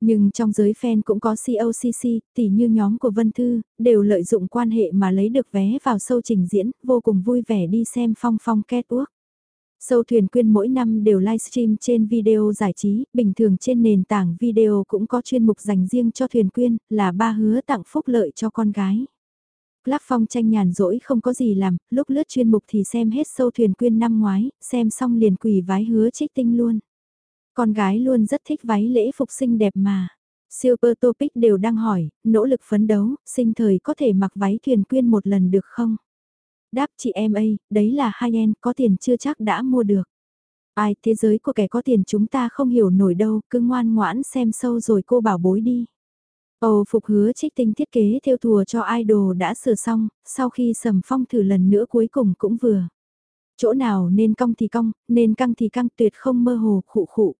[SPEAKER 1] Nhưng trong giới fan cũng có COCC, tỉ như nhóm của Vân Thư, đều lợi dụng quan hệ mà lấy được vé vào sâu trình diễn, vô cùng vui vẻ đi xem phong phong kết uốc Sâu thuyền quyên mỗi năm đều livestream trên video giải trí, bình thường trên nền tảng video cũng có chuyên mục dành riêng cho thuyền quyên, là ba hứa tặng phúc lợi cho con gái. Lắc phong tranh nhàn rỗi không có gì làm, lúc lướt chuyên mục thì xem hết sâu thuyền quyên năm ngoái, xem xong liền quỳ vái hứa trích tinh luôn. Con gái luôn rất thích váy lễ phục xinh đẹp mà. Super Topic đều đang hỏi, nỗ lực phấn đấu, sinh thời có thể mặc váy thuyền quyên một lần được không? Đáp chị em ấy, đấy là hai en, có tiền chưa chắc đã mua được. Ai, thế giới của kẻ có tiền chúng ta không hiểu nổi đâu, cứ ngoan ngoãn xem sâu rồi cô bảo bối đi. Ồ phục hứa trích tinh thiết kế theo thùa cho idol đã sửa xong, sau khi sầm phong thử lần nữa cuối cùng cũng vừa. Chỗ nào nên cong thì cong, nên căng thì căng tuyệt không mơ hồ khụ khụ.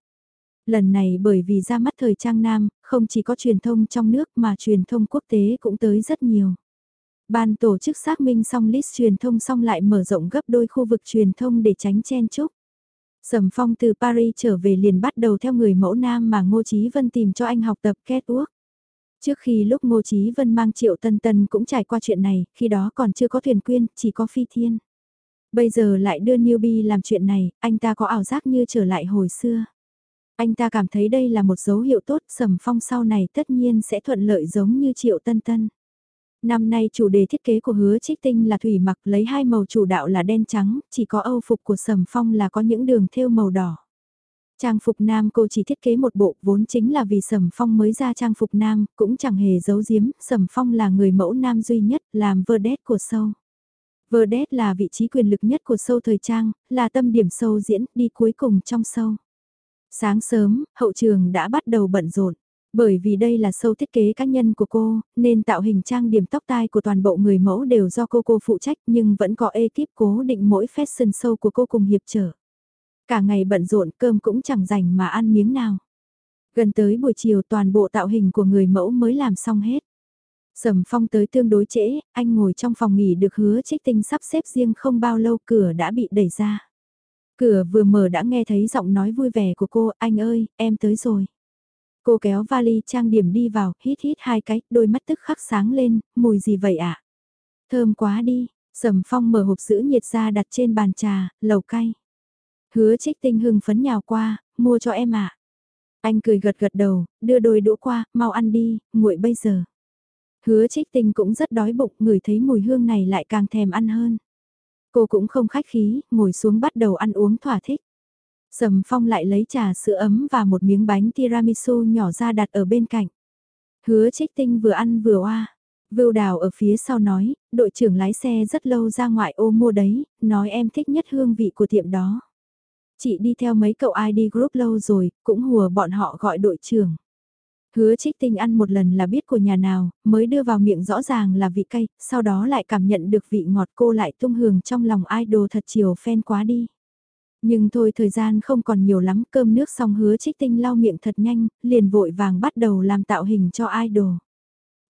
[SPEAKER 1] Lần này bởi vì ra mắt thời trang nam, không chỉ có truyền thông trong nước mà truyền thông quốc tế cũng tới rất nhiều. Ban tổ chức xác minh xong list truyền thông xong lại mở rộng gấp đôi khu vực truyền thông để tránh chen chúc. Sầm Phong từ Paris trở về liền bắt đầu theo người mẫu nam mà Ngô Chí Vân tìm cho anh học tập kết uốc Trước khi lúc Ngô Chí Vân mang Triệu Tân Tân cũng trải qua chuyện này, khi đó còn chưa có thuyền quyên, chỉ có phi thiên. Bây giờ lại đưa newbie làm chuyện này, anh ta có ảo giác như trở lại hồi xưa. Anh ta cảm thấy đây là một dấu hiệu tốt, Sầm Phong sau này tất nhiên sẽ thuận lợi giống như Triệu Tân Tân. Năm nay chủ đề thiết kế của hứa trích tinh là thủy mặc lấy hai màu chủ đạo là đen trắng, chỉ có âu phục của Sầm Phong là có những đường thêu màu đỏ. Trang phục nam cô chỉ thiết kế một bộ vốn chính là vì Sầm Phong mới ra trang phục nam, cũng chẳng hề giấu giếm, Sầm Phong là người mẫu nam duy nhất, làm vedette của sâu. Vedette là vị trí quyền lực nhất của sâu thời trang, là tâm điểm sâu diễn, đi cuối cùng trong sâu. Sáng sớm, hậu trường đã bắt đầu bận rộn. Bởi vì đây là sâu thiết kế cá nhân của cô, nên tạo hình trang điểm tóc tai của toàn bộ người mẫu đều do cô cô phụ trách nhưng vẫn có ekip cố định mỗi fashion show của cô cùng hiệp trở. Cả ngày bận rộn cơm cũng chẳng dành mà ăn miếng nào. Gần tới buổi chiều toàn bộ tạo hình của người mẫu mới làm xong hết. Sầm phong tới tương đối trễ, anh ngồi trong phòng nghỉ được hứa trích tinh sắp xếp riêng không bao lâu cửa đã bị đẩy ra. Cửa vừa mở đã nghe thấy giọng nói vui vẻ của cô, anh ơi, em tới rồi. Cô kéo vali trang điểm đi vào, hít hít hai cái, đôi mắt tức khắc sáng lên, mùi gì vậy ạ? À? Thơm quá đi, sầm phong mở hộp sữa nhiệt ra đặt trên bàn trà, lầu cay. Hứa trích tinh hưng phấn nhào qua, mua cho em ạ. Anh cười gật gật đầu, đưa đôi đũa qua, mau ăn đi, nguội bây giờ. Hứa trích tinh cũng rất đói bụng, ngửi thấy mùi hương này lại càng thèm ăn hơn. Cô cũng không khách khí, ngồi xuống bắt đầu ăn uống thỏa thích. Sầm phong lại lấy trà sữa ấm và một miếng bánh tiramisu nhỏ ra đặt ở bên cạnh. Hứa trích tinh vừa ăn vừa oa. Vưu đào ở phía sau nói, đội trưởng lái xe rất lâu ra ngoại ô mua đấy, nói em thích nhất hương vị của tiệm đó. Chị đi theo mấy cậu ID group lâu rồi, cũng hùa bọn họ gọi đội trưởng. Hứa trích tinh ăn một lần là biết của nhà nào, mới đưa vào miệng rõ ràng là vị cay, sau đó lại cảm nhận được vị ngọt cô lại tung hưởng trong lòng idol thật chiều phen quá đi. Nhưng thôi thời gian không còn nhiều lắm, cơm nước xong hứa trích tinh lau miệng thật nhanh, liền vội vàng bắt đầu làm tạo hình cho idol.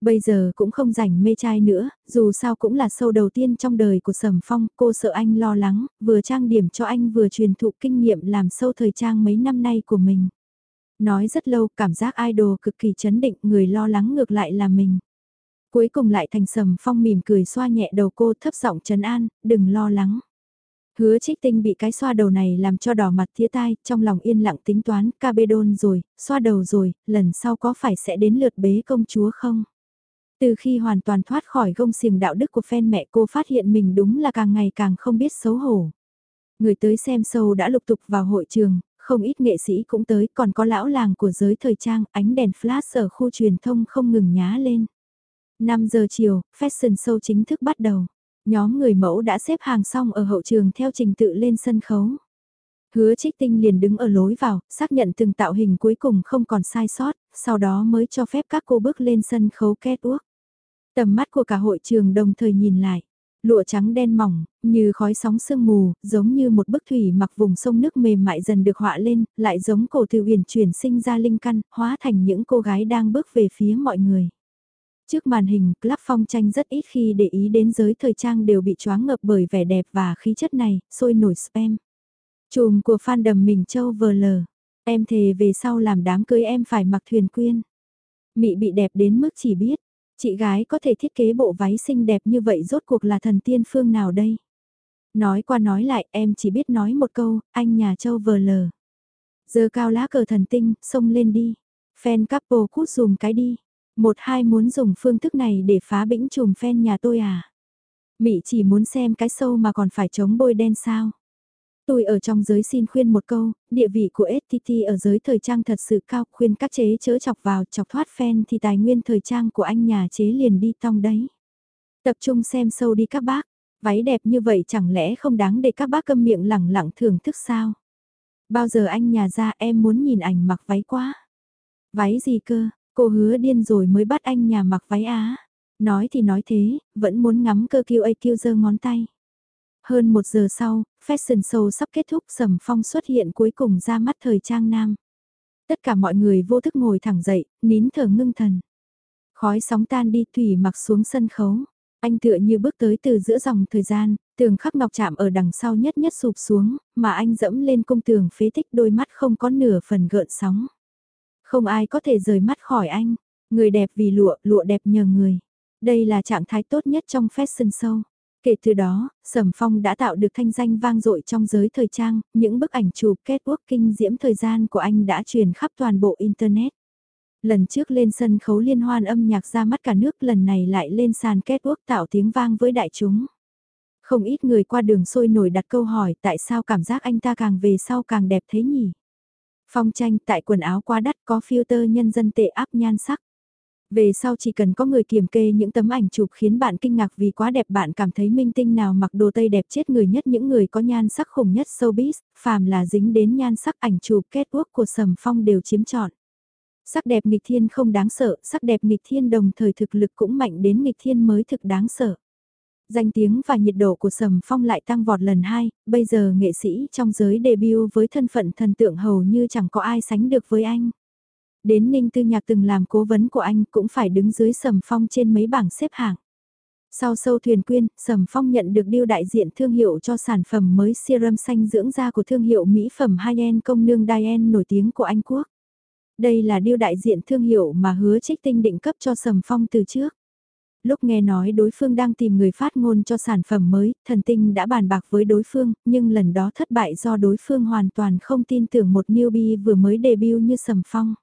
[SPEAKER 1] Bây giờ cũng không rảnh mê trai nữa, dù sao cũng là sâu đầu tiên trong đời của Sầm Phong, cô sợ anh lo lắng, vừa trang điểm cho anh vừa truyền thụ kinh nghiệm làm sâu thời trang mấy năm nay của mình. Nói rất lâu, cảm giác idol cực kỳ chấn định, người lo lắng ngược lại là mình. Cuối cùng lại thành Sầm Phong mỉm cười xoa nhẹ đầu cô thấp giọng trấn an, đừng lo lắng. Hứa trích tinh bị cái xoa đầu này làm cho đỏ mặt thía tai, trong lòng yên lặng tính toán, ca bê đôn rồi, xoa đầu rồi, lần sau có phải sẽ đến lượt bế công chúa không? Từ khi hoàn toàn thoát khỏi gông xiềng đạo đức của phen mẹ cô phát hiện mình đúng là càng ngày càng không biết xấu hổ. Người tới xem sâu đã lục tục vào hội trường, không ít nghệ sĩ cũng tới, còn có lão làng của giới thời trang, ánh đèn flash ở khu truyền thông không ngừng nhá lên. 5 giờ chiều, fashion show chính thức bắt đầu. Nhóm người mẫu đã xếp hàng xong ở hậu trường theo trình tự lên sân khấu. Hứa trích tinh liền đứng ở lối vào, xác nhận từng tạo hình cuối cùng không còn sai sót, sau đó mới cho phép các cô bước lên sân khấu két uốc. Tầm mắt của cả hội trường đồng thời nhìn lại. Lụa trắng đen mỏng, như khói sóng sương mù, giống như một bức thủy mặc vùng sông nước mềm mại dần được họa lên, lại giống cổ từ huyền chuyển sinh ra linh căn, hóa thành những cô gái đang bước về phía mọi người. Trước màn hình, Club Phong tranh rất ít khi để ý đến giới thời trang đều bị choáng ngập bởi vẻ đẹp và khí chất này, sôi nổi spam. Chùm của fan đầm mình châu vờ lờ. Em thề về sau làm đám cưới em phải mặc thuyền quyên. Mị bị đẹp đến mức chỉ biết, chị gái có thể thiết kế bộ váy xinh đẹp như vậy rốt cuộc là thần tiên phương nào đây? Nói qua nói lại em chỉ biết nói một câu, anh nhà châu vờ lờ. Giờ cao lá cờ thần tinh, xông lên đi. Fan couple cút dùm cái đi. Một hai muốn dùng phương thức này để phá bĩnh chùm phen nhà tôi à? Mị chỉ muốn xem cái sâu mà còn phải chống bôi đen sao? Tôi ở trong giới xin khuyên một câu, địa vị của STT ở giới thời trang thật sự cao, khuyên các chế chớ chọc vào, chọc thoát fan thì tài nguyên thời trang của anh nhà chế liền đi tong đấy. Tập trung xem sâu đi các bác, váy đẹp như vậy chẳng lẽ không đáng để các bác câm miệng lẳng lặng thưởng thức sao? Bao giờ anh nhà ra em muốn nhìn ảnh mặc váy quá? Váy gì cơ, cô hứa điên rồi mới bắt anh nhà mặc váy á. Nói thì nói thế, vẫn muốn ngắm cơ kiêu ấy kiêu giơ ngón tay. Hơn một giờ sau, fashion show sắp kết thúc sầm phong xuất hiện cuối cùng ra mắt thời trang nam. Tất cả mọi người vô thức ngồi thẳng dậy, nín thở ngưng thần. Khói sóng tan đi thủy mặc xuống sân khấu. Anh tựa như bước tới từ giữa dòng thời gian, tường khắc ngọc chạm ở đằng sau nhất nhất sụp xuống, mà anh dẫm lên cung tường phế tích đôi mắt không có nửa phần gợn sóng. Không ai có thể rời mắt khỏi anh, người đẹp vì lụa, lụa đẹp nhờ người. Đây là trạng thái tốt nhất trong fashion show. Kể từ đó, Sầm Phong đã tạo được thanh danh vang dội trong giới thời trang, những bức ảnh chụp catwalk kinh diễm thời gian của anh đã truyền khắp toàn bộ Internet. Lần trước lên sân khấu liên hoan âm nhạc ra mắt cả nước lần này lại lên sàn catwalk tạo tiếng vang với đại chúng. Không ít người qua đường sôi nổi đặt câu hỏi tại sao cảm giác anh ta càng về sau càng đẹp thế nhỉ? Phong tranh tại quần áo quá đắt có filter nhân dân tệ áp nhan sắc. Về sau chỉ cần có người kiểm kê những tấm ảnh chụp khiến bạn kinh ngạc vì quá đẹp bạn cảm thấy minh tinh nào mặc đồ tây đẹp chết người nhất những người có nhan sắc khủng nhất showbiz, phàm là dính đến nhan sắc ảnh chụp kết quốc của Sầm Phong đều chiếm trọn. Sắc đẹp nghịch thiên không đáng sợ, sắc đẹp nghịch thiên đồng thời thực lực cũng mạnh đến nghịch thiên mới thực đáng sợ. Danh tiếng và nhiệt độ của Sầm Phong lại tăng vọt lần hai, bây giờ nghệ sĩ trong giới debut với thân phận thần tượng hầu như chẳng có ai sánh được với anh. Đến Ninh Tư Nhạc từng làm cố vấn của anh cũng phải đứng dưới Sầm Phong trên mấy bảng xếp hạng. Sau sâu thuyền quyên, Sầm Phong nhận được điêu đại diện thương hiệu cho sản phẩm mới serum xanh dưỡng da của thương hiệu mỹ phẩm high-end công nương Diane nổi tiếng của Anh Quốc. Đây là điêu đại diện thương hiệu mà hứa trích tinh định cấp cho Sầm Phong từ trước. Lúc nghe nói đối phương đang tìm người phát ngôn cho sản phẩm mới, thần tinh đã bàn bạc với đối phương, nhưng lần đó thất bại do đối phương hoàn toàn không tin tưởng một newbie vừa mới debut như Sầm Phong.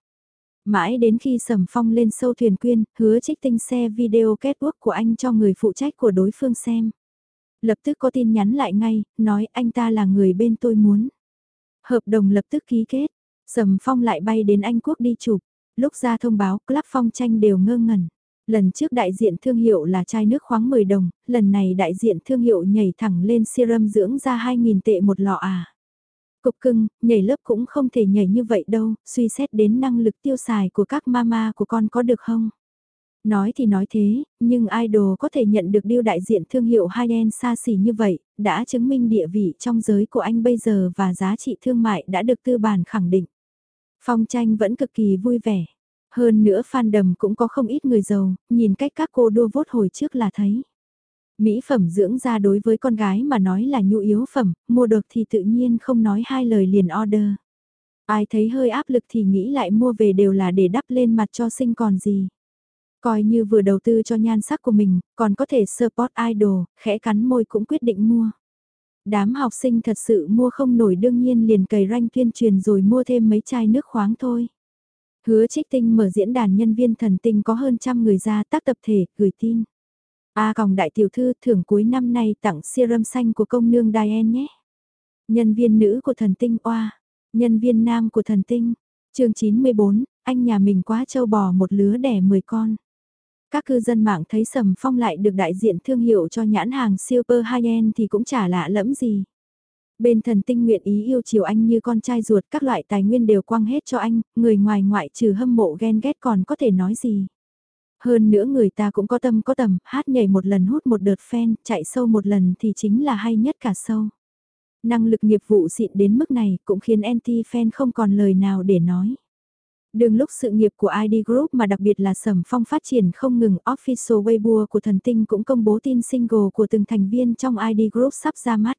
[SPEAKER 1] Mãi đến khi Sầm Phong lên sâu thuyền quyên, hứa trích tinh xe video kết quốc của anh cho người phụ trách của đối phương xem. Lập tức có tin nhắn lại ngay, nói anh ta là người bên tôi muốn. Hợp đồng lập tức ký kết, Sầm Phong lại bay đến Anh Quốc đi chụp. Lúc ra thông báo, Club Phong tranh đều ngơ ngẩn. Lần trước đại diện thương hiệu là chai nước khoáng 10 đồng, lần này đại diện thương hiệu nhảy thẳng lên serum dưỡng ra 2.000 tệ một lọ à. Cục cưng, nhảy lớp cũng không thể nhảy như vậy đâu, suy xét đến năng lực tiêu xài của các mama của con có được không? Nói thì nói thế, nhưng idol có thể nhận được điêu đại diện thương hiệu high-end xa xỉ như vậy, đã chứng minh địa vị trong giới của anh bây giờ và giá trị thương mại đã được tư bản khẳng định. Phong tranh vẫn cực kỳ vui vẻ. Hơn nữa fan đầm cũng có không ít người giàu, nhìn cách các cô đua vốt hồi trước là thấy. Mỹ phẩm dưỡng da đối với con gái mà nói là nhu yếu phẩm, mua được thì tự nhiên không nói hai lời liền order. Ai thấy hơi áp lực thì nghĩ lại mua về đều là để đắp lên mặt cho sinh còn gì. Coi như vừa đầu tư cho nhan sắc của mình, còn có thể support idol, khẽ cắn môi cũng quyết định mua. Đám học sinh thật sự mua không nổi đương nhiên liền cầy ranh tuyên truyền rồi mua thêm mấy chai nước khoáng thôi. Hứa trích tinh mở diễn đàn nhân viên thần tinh có hơn trăm người ra tác tập thể, gửi tin. A còng đại tiểu thư thưởng cuối năm nay tặng serum xanh của công nương Diane nhé. Nhân viên nữ của thần tinh oa, nhân viên nam của thần tinh. chương 94, anh nhà mình quá trâu bò một lứa đẻ 10 con. Các cư dân mạng thấy Sầm Phong lại được đại diện thương hiệu cho nhãn hàng super high-end thì cũng chả lạ lẫm gì. Bên thần tinh nguyện ý yêu chiều anh như con trai ruột các loại tài nguyên đều quăng hết cho anh, người ngoài ngoại trừ hâm mộ ghen ghét còn có thể nói gì. Hơn nữa người ta cũng có tâm có tầm, hát nhảy một lần hút một đợt fan, chạy sâu một lần thì chính là hay nhất cả sâu. Năng lực nghiệp vụ xịn đến mức này cũng khiến anti-fan không còn lời nào để nói. Đường lúc sự nghiệp của ID Group mà đặc biệt là Sầm Phong phát triển không ngừng, Official Weibo của Thần Tinh cũng công bố tin single của từng thành viên trong ID Group sắp ra mắt.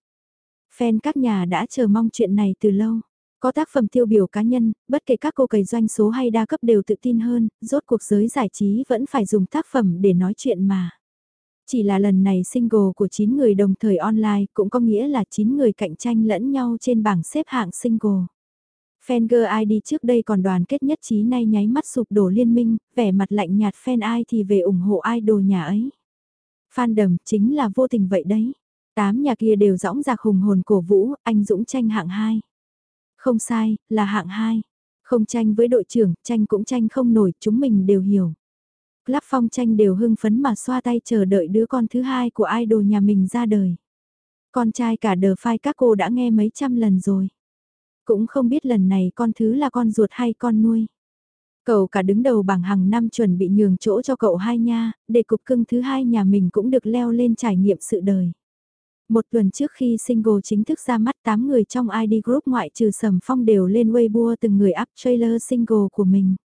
[SPEAKER 1] Fan các nhà đã chờ mong chuyện này từ lâu. Có tác phẩm tiêu biểu cá nhân, bất kể các cô cầy doanh số hay đa cấp đều tự tin hơn, rốt cuộc giới giải trí vẫn phải dùng tác phẩm để nói chuyện mà. Chỉ là lần này single của 9 người đồng thời online cũng có nghĩa là 9 người cạnh tranh lẫn nhau trên bảng xếp hạng single. Fanger ID trước đây còn đoàn kết nhất trí nay nháy mắt sụp đổ liên minh, vẻ mặt lạnh nhạt fan ai thì về ủng hộ idol nhà ấy. Fandom chính là vô tình vậy đấy. Tám nhà kia đều dõng dạc hùng hồn cổ vũ, anh Dũng tranh hạng 2. Không sai, là hạng 2. Không tranh với đội trưởng, tranh cũng tranh không nổi, chúng mình đều hiểu. Club phong tranh đều hưng phấn mà xoa tay chờ đợi đứa con thứ hai của idol nhà mình ra đời. Con trai cả đờ phai các cô đã nghe mấy trăm lần rồi. Cũng không biết lần này con thứ là con ruột hay con nuôi. Cậu cả đứng đầu bảng hàng năm chuẩn bị nhường chỗ cho cậu hai nha, để cục cưng thứ hai nhà mình cũng được leo lên trải nghiệm sự đời. Một tuần trước khi single chính thức ra mắt 8 người trong ID group ngoại trừ Sầm Phong đều lên Weibo từng người up trailer single của mình.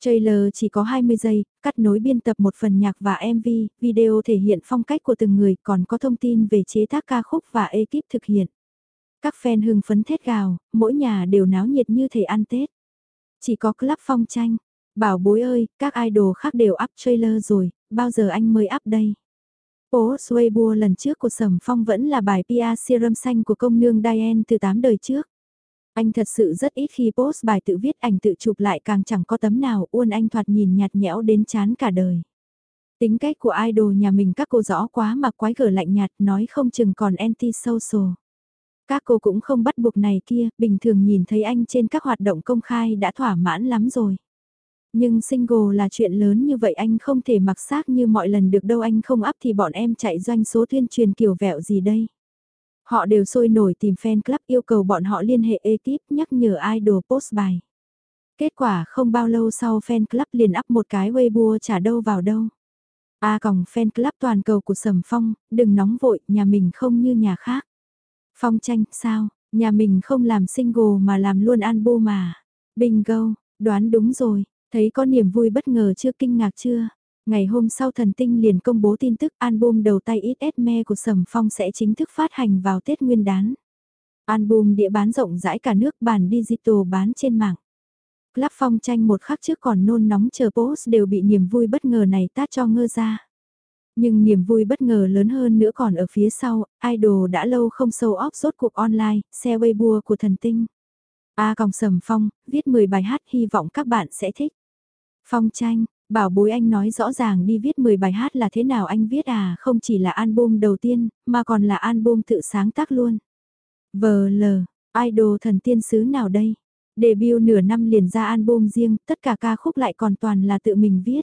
[SPEAKER 1] Trailer chỉ có 20 giây, cắt nối biên tập một phần nhạc và MV, video thể hiện phong cách của từng người còn có thông tin về chế tác ca khúc và ekip thực hiện. Các fan hưng phấn thét gào, mỗi nhà đều náo nhiệt như thể ăn Tết. Chỉ có club phong tranh. Bảo bối ơi, các idol khác đều up trailer rồi, bao giờ anh mới up đây? Post Weibo lần trước của Sầm Phong vẫn là bài PR serum xanh của công nương Diane từ 8 đời trước. Anh thật sự rất ít khi post bài tự viết ảnh tự chụp lại càng chẳng có tấm nào uôn anh thoạt nhìn nhạt nhẽo đến chán cả đời. Tính cách của idol nhà mình các cô rõ quá mà quái gở lạnh nhạt nói không chừng còn anti-social. Các cô cũng không bắt buộc này kia, bình thường nhìn thấy anh trên các hoạt động công khai đã thỏa mãn lắm rồi. Nhưng single là chuyện lớn như vậy anh không thể mặc xác như mọi lần được đâu anh không áp thì bọn em chạy doanh số tuyên truyền kiểu vẹo gì đây. Họ đều sôi nổi tìm fan club yêu cầu bọn họ liên hệ ekip nhắc nhở idol post bài. Kết quả không bao lâu sau fan club liền up một cái Weibo trả đâu vào đâu. A còng fan club toàn cầu của Sầm Phong, đừng nóng vội, nhà mình không như nhà khác. Phong tranh, sao, nhà mình không làm single mà làm luôn album mà. Bingo, Đoán đúng rồi, thấy có niềm vui bất ngờ chưa kinh ngạc chưa? Ngày hôm sau thần tinh liền công bố tin tức album đầu tay ít me của Sầm Phong sẽ chính thức phát hành vào Tết Nguyên đán. Album địa bán rộng rãi cả nước bản digital bán trên mạng. Club phong tranh một khắc trước còn nôn nóng chờ post đều bị niềm vui bất ngờ này tát cho ngơ ra. Nhưng niềm vui bất ngờ lớn hơn nữa còn ở phía sau, idol đã lâu không sâu óc rốt cuộc online, xe Weibo của thần tinh. A còng sầm phong, viết 10 bài hát hy vọng các bạn sẽ thích. Phong tranh, bảo bối anh nói rõ ràng đi viết 10 bài hát là thế nào anh viết à, không chỉ là album đầu tiên, mà còn là album tự sáng tác luôn. VL, idol thần tiên sứ nào đây? Debut nửa năm liền ra album riêng, tất cả ca khúc lại còn toàn là tự mình viết.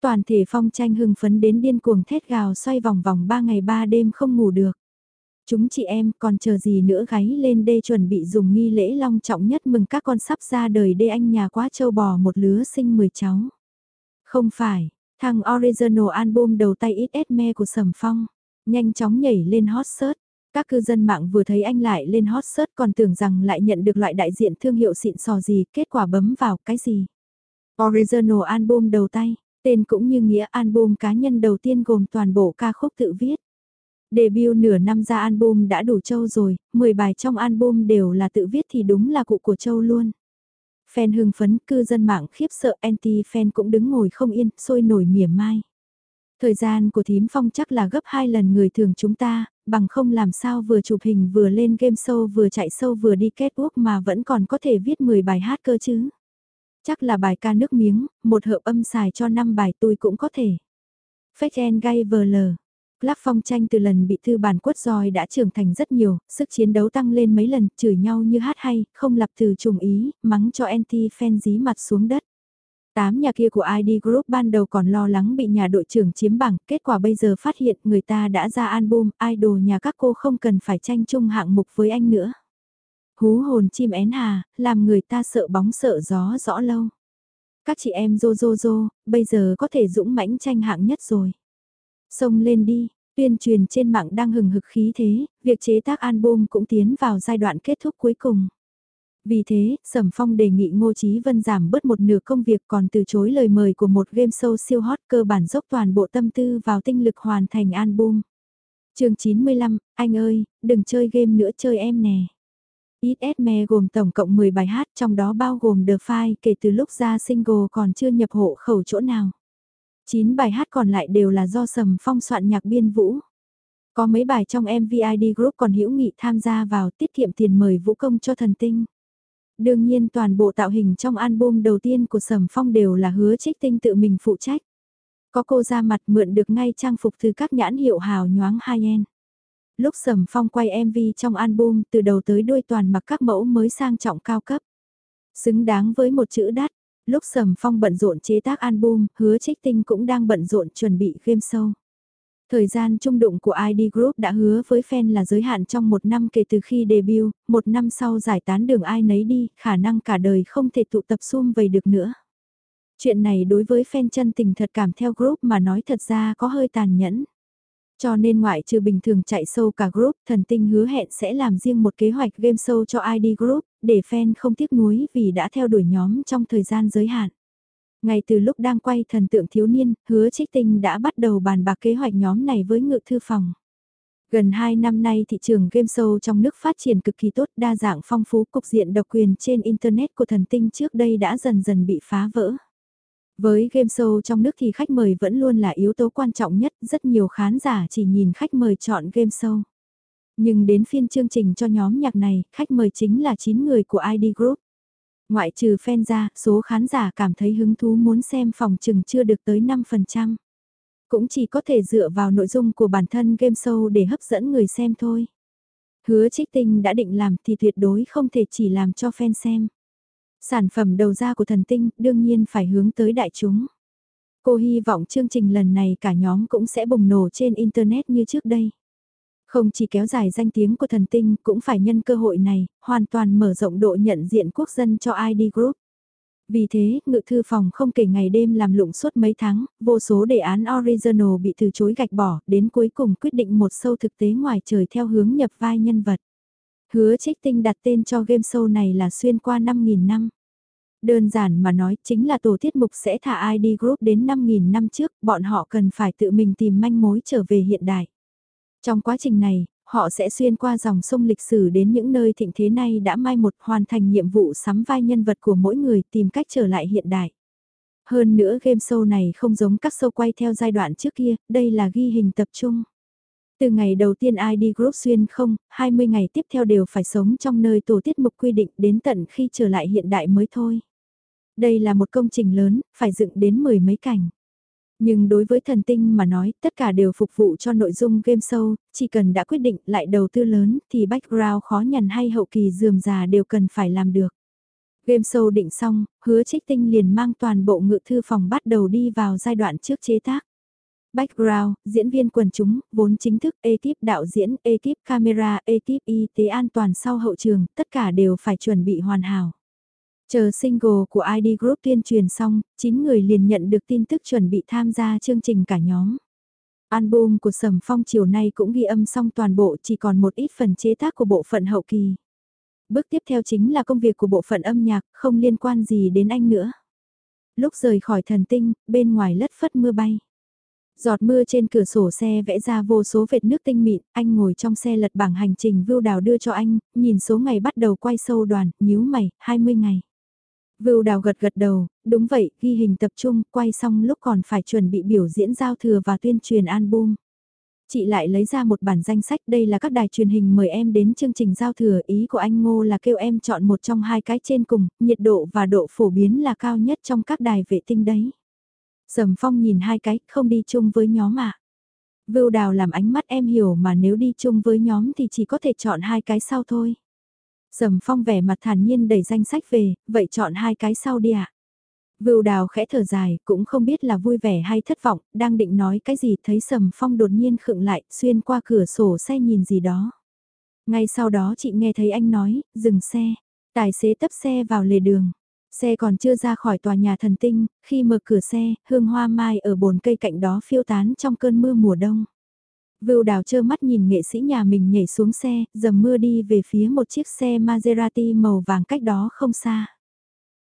[SPEAKER 1] Toàn thể phong tranh hưng phấn đến điên cuồng thét gào xoay vòng vòng 3 ngày 3 đêm không ngủ được. Chúng chị em còn chờ gì nữa gáy lên đê chuẩn bị dùng nghi lễ long trọng nhất mừng các con sắp ra đời đê anh nhà quá châu bò một lứa sinh 10 cháu. Không phải, thằng original album đầu tay ít me của Sầm Phong, nhanh chóng nhảy lên hot search. Các cư dân mạng vừa thấy anh lại lên hot search còn tưởng rằng lại nhận được loại đại diện thương hiệu xịn sò gì, kết quả bấm vào cái gì. Original album đầu tay, tên cũng như nghĩa album cá nhân đầu tiên gồm toàn bộ ca khúc tự viết. Debut nửa năm ra album đã đủ châu rồi, 10 bài trong album đều là tự viết thì đúng là cụ của châu luôn. Fan hưng phấn, cư dân mạng khiếp sợ anti-fan cũng đứng ngồi không yên, sôi nổi mỉa mai. Thời gian của thím phong chắc là gấp 2 lần người thường chúng ta, bằng không làm sao vừa chụp hình vừa lên game show vừa chạy sâu vừa đi kết quốc mà vẫn còn có thể viết 10 bài hát cơ chứ. Chắc là bài ca nước miếng, một hợp âm xài cho 5 bài tôi cũng có thể. Fake and gay VL lắp Phong tranh từ lần bị thư bản quất roi đã trưởng thành rất nhiều, sức chiến đấu tăng lên mấy lần, chửi nhau như hát hay, không lập từ trùng ý, mắng cho anti-fan dí mặt xuống đất. Tám nhà kia của ID Group ban đầu còn lo lắng bị nhà đội trưởng chiếm bảng, kết quả bây giờ phát hiện người ta đã ra album, idol nhà các cô không cần phải tranh chung hạng mục với anh nữa. Hú hồn chim én hà, làm người ta sợ bóng sợ gió rõ lâu. Các chị em rô rô rô, bây giờ có thể dũng mãnh tranh hạng nhất rồi. Xông lên đi, tuyên truyền trên mạng đang hừng hực khí thế, việc chế tác album cũng tiến vào giai đoạn kết thúc cuối cùng. Vì thế, Sầm Phong đề nghị Ngô Chí Vân giảm bớt một nửa công việc còn từ chối lời mời của một game show siêu hot cơ bản dốc toàn bộ tâm tư vào tinh lực hoàn thành album. chương 95, anh ơi, đừng chơi game nữa chơi em nè. XSME gồm tổng cộng 10 bài hát trong đó bao gồm The File kể từ lúc ra single còn chưa nhập hộ khẩu chỗ nào. 9 bài hát còn lại đều là do Sầm Phong soạn nhạc biên vũ. Có mấy bài trong MVID Group còn hữu nghị tham gia vào tiết kiệm tiền mời vũ công cho thần tinh. Đương nhiên toàn bộ tạo hình trong album đầu tiên của Sầm Phong đều là hứa trích tinh tự mình phụ trách. Có cô ra mặt mượn được ngay trang phục từ các nhãn hiệu hào nhoáng high-end. Lúc Sầm Phong quay MV trong album từ đầu tới đuôi toàn mặc các mẫu mới sang trọng cao cấp. Xứng đáng với một chữ đắt, lúc Sầm Phong bận rộn chế tác album, hứa trích tinh cũng đang bận rộn chuẩn bị game show. Thời gian trung đụng của ID Group đã hứa với fan là giới hạn trong một năm kể từ khi debut, một năm sau giải tán đường ai nấy đi, khả năng cả đời không thể tụ tập sum vầy được nữa. Chuyện này đối với fan chân tình thật cảm theo group mà nói thật ra có hơi tàn nhẫn. Cho nên ngoại trừ bình thường chạy sâu cả group, thần tinh hứa hẹn sẽ làm riêng một kế hoạch game show cho ID Group, để fan không tiếc nuối vì đã theo đuổi nhóm trong thời gian giới hạn. Ngay từ lúc đang quay thần tượng thiếu niên, hứa trích tinh đã bắt đầu bàn bạc kế hoạch nhóm này với ngự thư phòng. Gần 2 năm nay thị trường game show trong nước phát triển cực kỳ tốt đa dạng phong phú cục diện độc quyền trên Internet của thần tinh trước đây đã dần dần bị phá vỡ. Với game show trong nước thì khách mời vẫn luôn là yếu tố quan trọng nhất, rất nhiều khán giả chỉ nhìn khách mời chọn game show. Nhưng đến phiên chương trình cho nhóm nhạc này, khách mời chính là 9 người của ID Group. Ngoại trừ fan ra, số khán giả cảm thấy hứng thú muốn xem phòng chừng chưa được tới 5%. Cũng chỉ có thể dựa vào nội dung của bản thân game show để hấp dẫn người xem thôi. Hứa trích tinh đã định làm thì tuyệt đối không thể chỉ làm cho fan xem. Sản phẩm đầu ra của thần tinh đương nhiên phải hướng tới đại chúng. Cô hy vọng chương trình lần này cả nhóm cũng sẽ bùng nổ trên Internet như trước đây. Không chỉ kéo dài danh tiếng của thần tinh cũng phải nhân cơ hội này, hoàn toàn mở rộng độ nhận diện quốc dân cho ID Group. Vì thế, ngự thư phòng không kể ngày đêm làm lụng suốt mấy tháng, vô số đề án original bị từ chối gạch bỏ, đến cuối cùng quyết định một sâu thực tế ngoài trời theo hướng nhập vai nhân vật. Hứa trích tinh đặt tên cho game show này là xuyên qua 5.000 năm. Đơn giản mà nói chính là tổ tiết mục sẽ thả ID Group đến 5.000 năm trước, bọn họ cần phải tự mình tìm manh mối trở về hiện đại. Trong quá trình này, họ sẽ xuyên qua dòng sông lịch sử đến những nơi thịnh thế này đã mai một hoàn thành nhiệm vụ sắm vai nhân vật của mỗi người tìm cách trở lại hiện đại. Hơn nữa game show này không giống các show quay theo giai đoạn trước kia, đây là ghi hình tập trung. Từ ngày đầu tiên ID Group xuyên không, 20 ngày tiếp theo đều phải sống trong nơi tổ tiết mục quy định đến tận khi trở lại hiện đại mới thôi. Đây là một công trình lớn, phải dựng đến mười mấy cảnh. Nhưng đối với thần tinh mà nói, tất cả đều phục vụ cho nội dung game show, chỉ cần đã quyết định lại đầu tư lớn thì background khó nhằn hay hậu kỳ dườm già đều cần phải làm được. Game show định xong, hứa trích tinh liền mang toàn bộ ngự thư phòng bắt đầu đi vào giai đoạn trước chế tác. Background, diễn viên quần chúng, vốn chính thức, ekip đạo diễn, ekip camera, ekip y tế an toàn sau hậu trường, tất cả đều phải chuẩn bị hoàn hảo. Chờ single của ID Group tuyên truyền xong, 9 người liền nhận được tin tức chuẩn bị tham gia chương trình cả nhóm. Album của Sầm Phong chiều nay cũng ghi âm xong toàn bộ chỉ còn một ít phần chế tác của bộ phận hậu kỳ. Bước tiếp theo chính là công việc của bộ phận âm nhạc, không liên quan gì đến anh nữa. Lúc rời khỏi thần tinh, bên ngoài lất phất mưa bay. Giọt mưa trên cửa sổ xe vẽ ra vô số vệt nước tinh mịn, anh ngồi trong xe lật bảng hành trình Vưu Đào đưa cho anh, nhìn số ngày bắt đầu quay sâu đoàn, nhíu mày, 20 ngày. Vưu Đào gật gật đầu, đúng vậy, ghi hình tập trung, quay xong lúc còn phải chuẩn bị biểu diễn giao thừa và tuyên truyền album. Chị lại lấy ra một bản danh sách đây là các đài truyền hình mời em đến chương trình giao thừa ý của anh Ngô là kêu em chọn một trong hai cái trên cùng, nhiệt độ và độ phổ biến là cao nhất trong các đài vệ tinh đấy. Sầm Phong nhìn hai cái, không đi chung với nhóm ạ. À. Vưu Đào làm ánh mắt em hiểu mà nếu đi chung với nhóm thì chỉ có thể chọn hai cái sau thôi. Sầm Phong vẻ mặt thản nhiên đẩy danh sách về, vậy chọn hai cái sau đi ạ. À. Vưu Đào khẽ thở dài, cũng không biết là vui vẻ hay thất vọng, đang định nói cái gì thấy Sầm Phong đột nhiên khựng lại, xuyên qua cửa sổ xe nhìn gì đó. Ngay sau đó chị nghe thấy anh nói, dừng xe, tài xế tấp xe vào lề đường. Xe còn chưa ra khỏi tòa nhà thần tinh, khi mở cửa xe, hương hoa mai ở bồn cây cạnh đó phiêu tán trong cơn mưa mùa đông. Vưu đào trơ mắt nhìn nghệ sĩ nhà mình nhảy xuống xe, dầm mưa đi về phía một chiếc xe Maserati màu vàng cách đó không xa.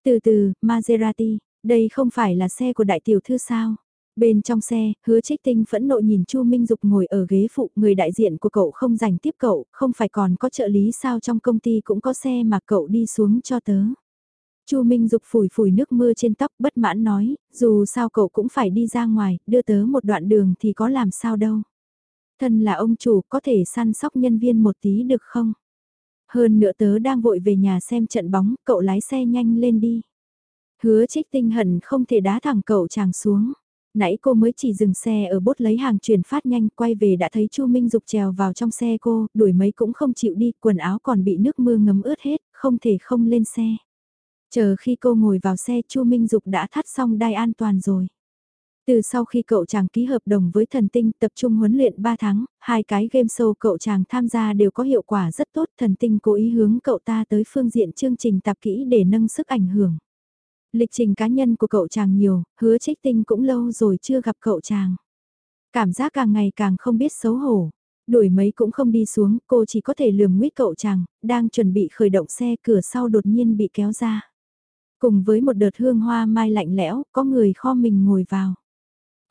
[SPEAKER 1] Từ từ, Maserati, đây không phải là xe của đại tiểu thư sao? Bên trong xe, hứa trích tinh phẫn nộ nhìn Chu Minh Dục ngồi ở ghế phụ, người đại diện của cậu không dành tiếp cậu, không phải còn có trợ lý sao trong công ty cũng có xe mà cậu đi xuống cho tớ. Chu Minh Dục phủi phủi nước mưa trên tóc bất mãn nói, dù sao cậu cũng phải đi ra ngoài, đưa tớ một đoạn đường thì có làm sao đâu. Thân là ông chủ có thể săn sóc nhân viên một tí được không? Hơn nữa tớ đang vội về nhà xem trận bóng, cậu lái xe nhanh lên đi. Hứa trích tinh hận không thể đá thẳng cậu chàng xuống. Nãy cô mới chỉ dừng xe ở bốt lấy hàng chuyển phát nhanh quay về đã thấy Chu Minh Dục trèo vào trong xe cô, đuổi mấy cũng không chịu đi, quần áo còn bị nước mưa ngấm ướt hết, không thể không lên xe. Chờ khi cô ngồi vào xe Chu Minh Dục đã thắt xong đai an toàn rồi. Từ sau khi cậu chàng ký hợp đồng với thần tinh tập trung huấn luyện 3 tháng, hai cái game show cậu chàng tham gia đều có hiệu quả rất tốt. Thần tinh cố ý hướng cậu ta tới phương diện chương trình tạp kỹ để nâng sức ảnh hưởng. Lịch trình cá nhân của cậu chàng nhiều, hứa trích tinh cũng lâu rồi chưa gặp cậu chàng. Cảm giác càng ngày càng không biết xấu hổ. Đuổi mấy cũng không đi xuống, cô chỉ có thể lườm nguyết cậu chàng, đang chuẩn bị khởi động xe cửa sau đột nhiên bị kéo ra. Cùng với một đợt hương hoa mai lạnh lẽo, có người kho mình ngồi vào.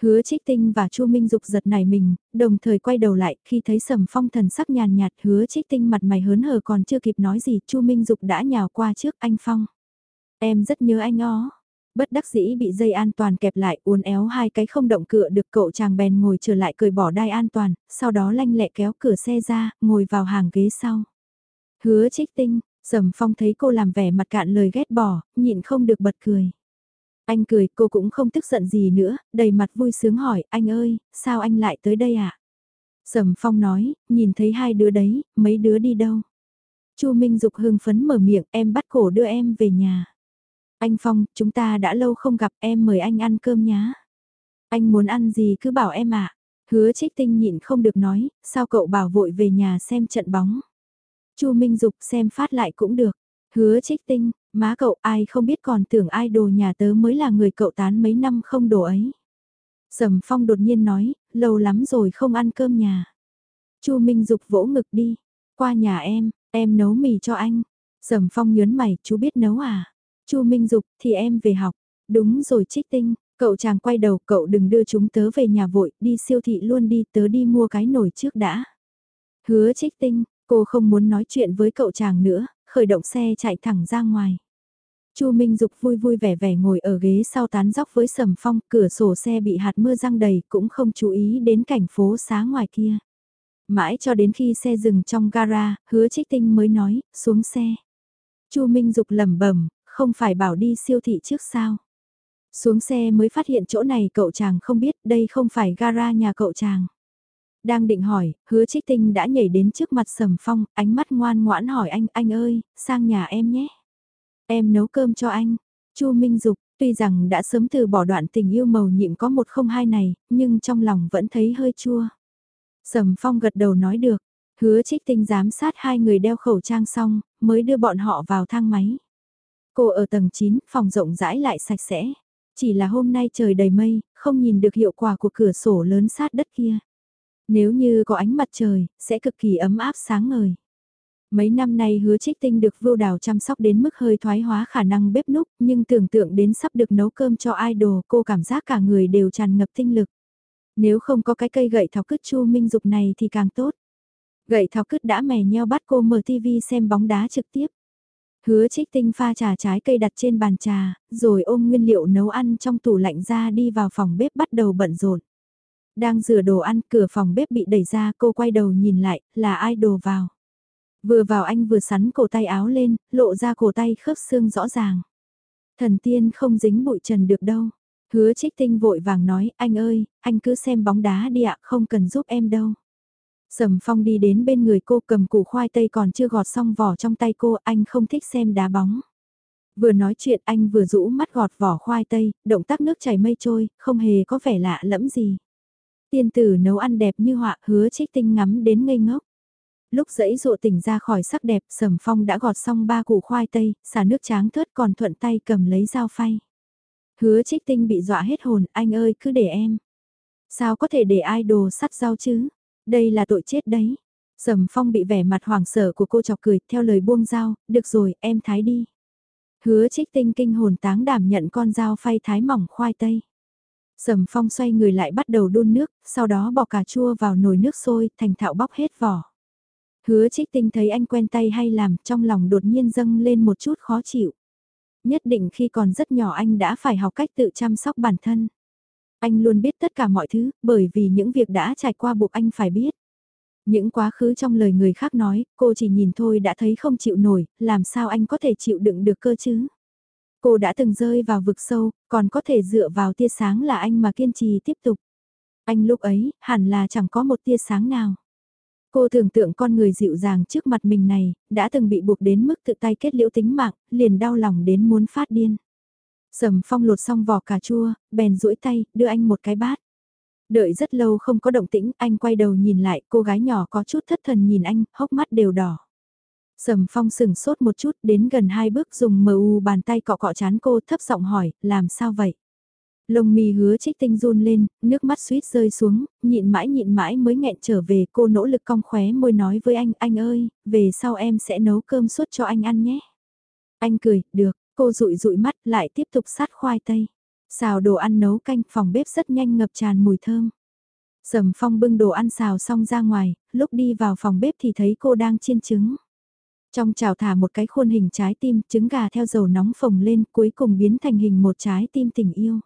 [SPEAKER 1] Hứa trích tinh và Chu Minh Dục giật nảy mình, đồng thời quay đầu lại khi thấy sầm phong thần sắc nhàn nhạt hứa trích tinh mặt mày hớn hở còn chưa kịp nói gì Chu Minh Dục đã nhào qua trước anh Phong. Em rất nhớ anh ó. Bất đắc dĩ bị dây an toàn kẹp lại uốn éo hai cái không động cựa được cậu chàng bèn ngồi trở lại cười bỏ đai an toàn, sau đó lanh lẹ kéo cửa xe ra, ngồi vào hàng ghế sau. Hứa trích tinh, Sầm Phong thấy cô làm vẻ mặt cạn lời ghét bỏ, nhịn không được bật cười. Anh cười, cô cũng không tức giận gì nữa, đầy mặt vui sướng hỏi, anh ơi, sao anh lại tới đây ạ? À? Sầm Phong nói, nhìn thấy hai đứa đấy, mấy đứa đi đâu? Chu Minh Dục hưng phấn mở miệng, em bắt cổ đưa em về nhà. Anh Phong, chúng ta đã lâu không gặp, em mời anh ăn cơm nhá. Anh muốn ăn gì cứ bảo em ạ. Hứa trích tinh nhịn không được nói, sao cậu bảo vội về nhà xem trận bóng. Chu Minh Dục xem phát lại cũng được. Hứa trích tinh, má cậu ai không biết còn tưởng ai đồ nhà tớ mới là người cậu tán mấy năm không đồ ấy. Sầm Phong đột nhiên nói, lâu lắm rồi không ăn cơm nhà. Chu Minh Dục vỗ ngực đi, qua nhà em, em nấu mì cho anh. Sầm Phong nhớn mày, chú biết nấu à? Chu Minh Dục thì em về học. Đúng rồi Trích Tinh, cậu chàng quay đầu, cậu đừng đưa chúng tớ về nhà vội, đi siêu thị luôn đi, tớ đi mua cái nồi trước đã. Hứa Trích Tinh, cô không muốn nói chuyện với cậu chàng nữa, khởi động xe chạy thẳng ra ngoài. Chu Minh Dục vui vui vẻ vẻ ngồi ở ghế sau tán dóc với Sầm Phong, cửa sổ xe bị hạt mưa răng đầy cũng không chú ý đến cảnh phố xá ngoài kia. Mãi cho đến khi xe dừng trong gara, hứa trích tinh mới nói, xuống xe. Chu Minh Dục lẩm bẩm, không phải bảo đi siêu thị trước sao. Xuống xe mới phát hiện chỗ này cậu chàng không biết đây không phải gara nhà cậu chàng. Đang định hỏi, hứa trích tinh đã nhảy đến trước mặt sầm phong, ánh mắt ngoan ngoãn hỏi anh, anh ơi, sang nhà em nhé. Em nấu cơm cho anh. Chu Minh Dục, tuy rằng đã sớm từ bỏ đoạn tình yêu màu nhiệm có một không hai này, nhưng trong lòng vẫn thấy hơi chua. Sầm Phong gật đầu nói được, hứa trích tinh giám sát hai người đeo khẩu trang xong, mới đưa bọn họ vào thang máy. Cô ở tầng 9, phòng rộng rãi lại sạch sẽ. Chỉ là hôm nay trời đầy mây, không nhìn được hiệu quả của cửa sổ lớn sát đất kia. Nếu như có ánh mặt trời, sẽ cực kỳ ấm áp sáng ngời. Mấy năm nay hứa trích tinh được vưu đào chăm sóc đến mức hơi thoái hóa khả năng bếp núc, nhưng tưởng tượng đến sắp được nấu cơm cho idol cô cảm giác cả người đều tràn ngập tinh lực. Nếu không có cái cây gậy thọc cứt chu minh dục này thì càng tốt. Gậy thọc cứt đã mè nheo bắt cô mở tivi xem bóng đá trực tiếp. Hứa trích tinh pha trà trái cây đặt trên bàn trà, rồi ôm nguyên liệu nấu ăn trong tủ lạnh ra đi vào phòng bếp bắt đầu bận rộn. Đang rửa đồ ăn, cửa phòng bếp bị đẩy ra, cô quay đầu nhìn lại, là ai đồ vào. Vừa vào anh vừa sắn cổ tay áo lên, lộ ra cổ tay khớp xương rõ ràng. Thần tiên không dính bụi trần được đâu. Hứa trích tinh vội vàng nói, anh ơi, anh cứ xem bóng đá đi ạ, không cần giúp em đâu. Sầm phong đi đến bên người cô cầm củ khoai tây còn chưa gọt xong vỏ trong tay cô, anh không thích xem đá bóng. Vừa nói chuyện anh vừa rũ mắt gọt vỏ khoai tây, động tác nước chảy mây trôi, không hề có vẻ lạ lẫm gì. Tiên tử nấu ăn đẹp như họa hứa trích tinh ngắm đến ngây ngốc. Lúc dãy dụ tỉnh ra khỏi sắc đẹp, Sầm Phong đã gọt xong ba củ khoai tây, xả nước tráng thớt còn thuận tay cầm lấy dao phay. Hứa trích tinh bị dọa hết hồn, anh ơi cứ để em. Sao có thể để ai đồ sắt dao chứ? Đây là tội chết đấy. Sầm Phong bị vẻ mặt hoảng sợ của cô chọc cười, theo lời buông dao, được rồi, em thái đi. Hứa trích tinh kinh hồn táng đảm nhận con dao phay thái mỏng khoai tây. Sầm Phong xoay người lại bắt đầu đun nước, sau đó bỏ cà chua vào nồi nước sôi, thành thạo bóc hết vỏ. Hứa trích tinh thấy anh quen tay hay làm, trong lòng đột nhiên dâng lên một chút khó chịu. Nhất định khi còn rất nhỏ anh đã phải học cách tự chăm sóc bản thân. Anh luôn biết tất cả mọi thứ, bởi vì những việc đã trải qua buộc anh phải biết. Những quá khứ trong lời người khác nói, cô chỉ nhìn thôi đã thấy không chịu nổi, làm sao anh có thể chịu đựng được cơ chứ? Cô đã từng rơi vào vực sâu, còn có thể dựa vào tia sáng là anh mà kiên trì tiếp tục. Anh lúc ấy, hẳn là chẳng có một tia sáng nào. Cô tưởng tượng con người dịu dàng trước mặt mình này, đã từng bị buộc đến mức tự tay kết liễu tính mạng, liền đau lòng đến muốn phát điên. Sầm phong lột xong vỏ cà chua, bèn duỗi tay, đưa anh một cái bát. Đợi rất lâu không có động tĩnh, anh quay đầu nhìn lại, cô gái nhỏ có chút thất thần nhìn anh, hốc mắt đều đỏ. Sầm phong sừng sốt một chút, đến gần hai bước dùng mờ u bàn tay cọ cọ chán cô thấp giọng hỏi, làm sao vậy? Lông mi hứa trích tinh run lên, nước mắt suýt rơi xuống, nhịn mãi nhịn mãi mới nghẹn trở về cô nỗ lực cong khóe môi nói với anh, anh ơi, về sau em sẽ nấu cơm suốt cho anh ăn nhé. Anh cười, được, cô rụi rụi mắt lại tiếp tục sát khoai tây. Xào đồ ăn nấu canh phòng bếp rất nhanh ngập tràn mùi thơm. Sầm phong bưng đồ ăn xào xong ra ngoài, lúc đi vào phòng bếp thì thấy cô đang chiên trứng. Trong chảo thả một cái khuôn hình trái tim, trứng gà theo dầu nóng phồng lên cuối cùng biến thành hình một trái tim tình yêu.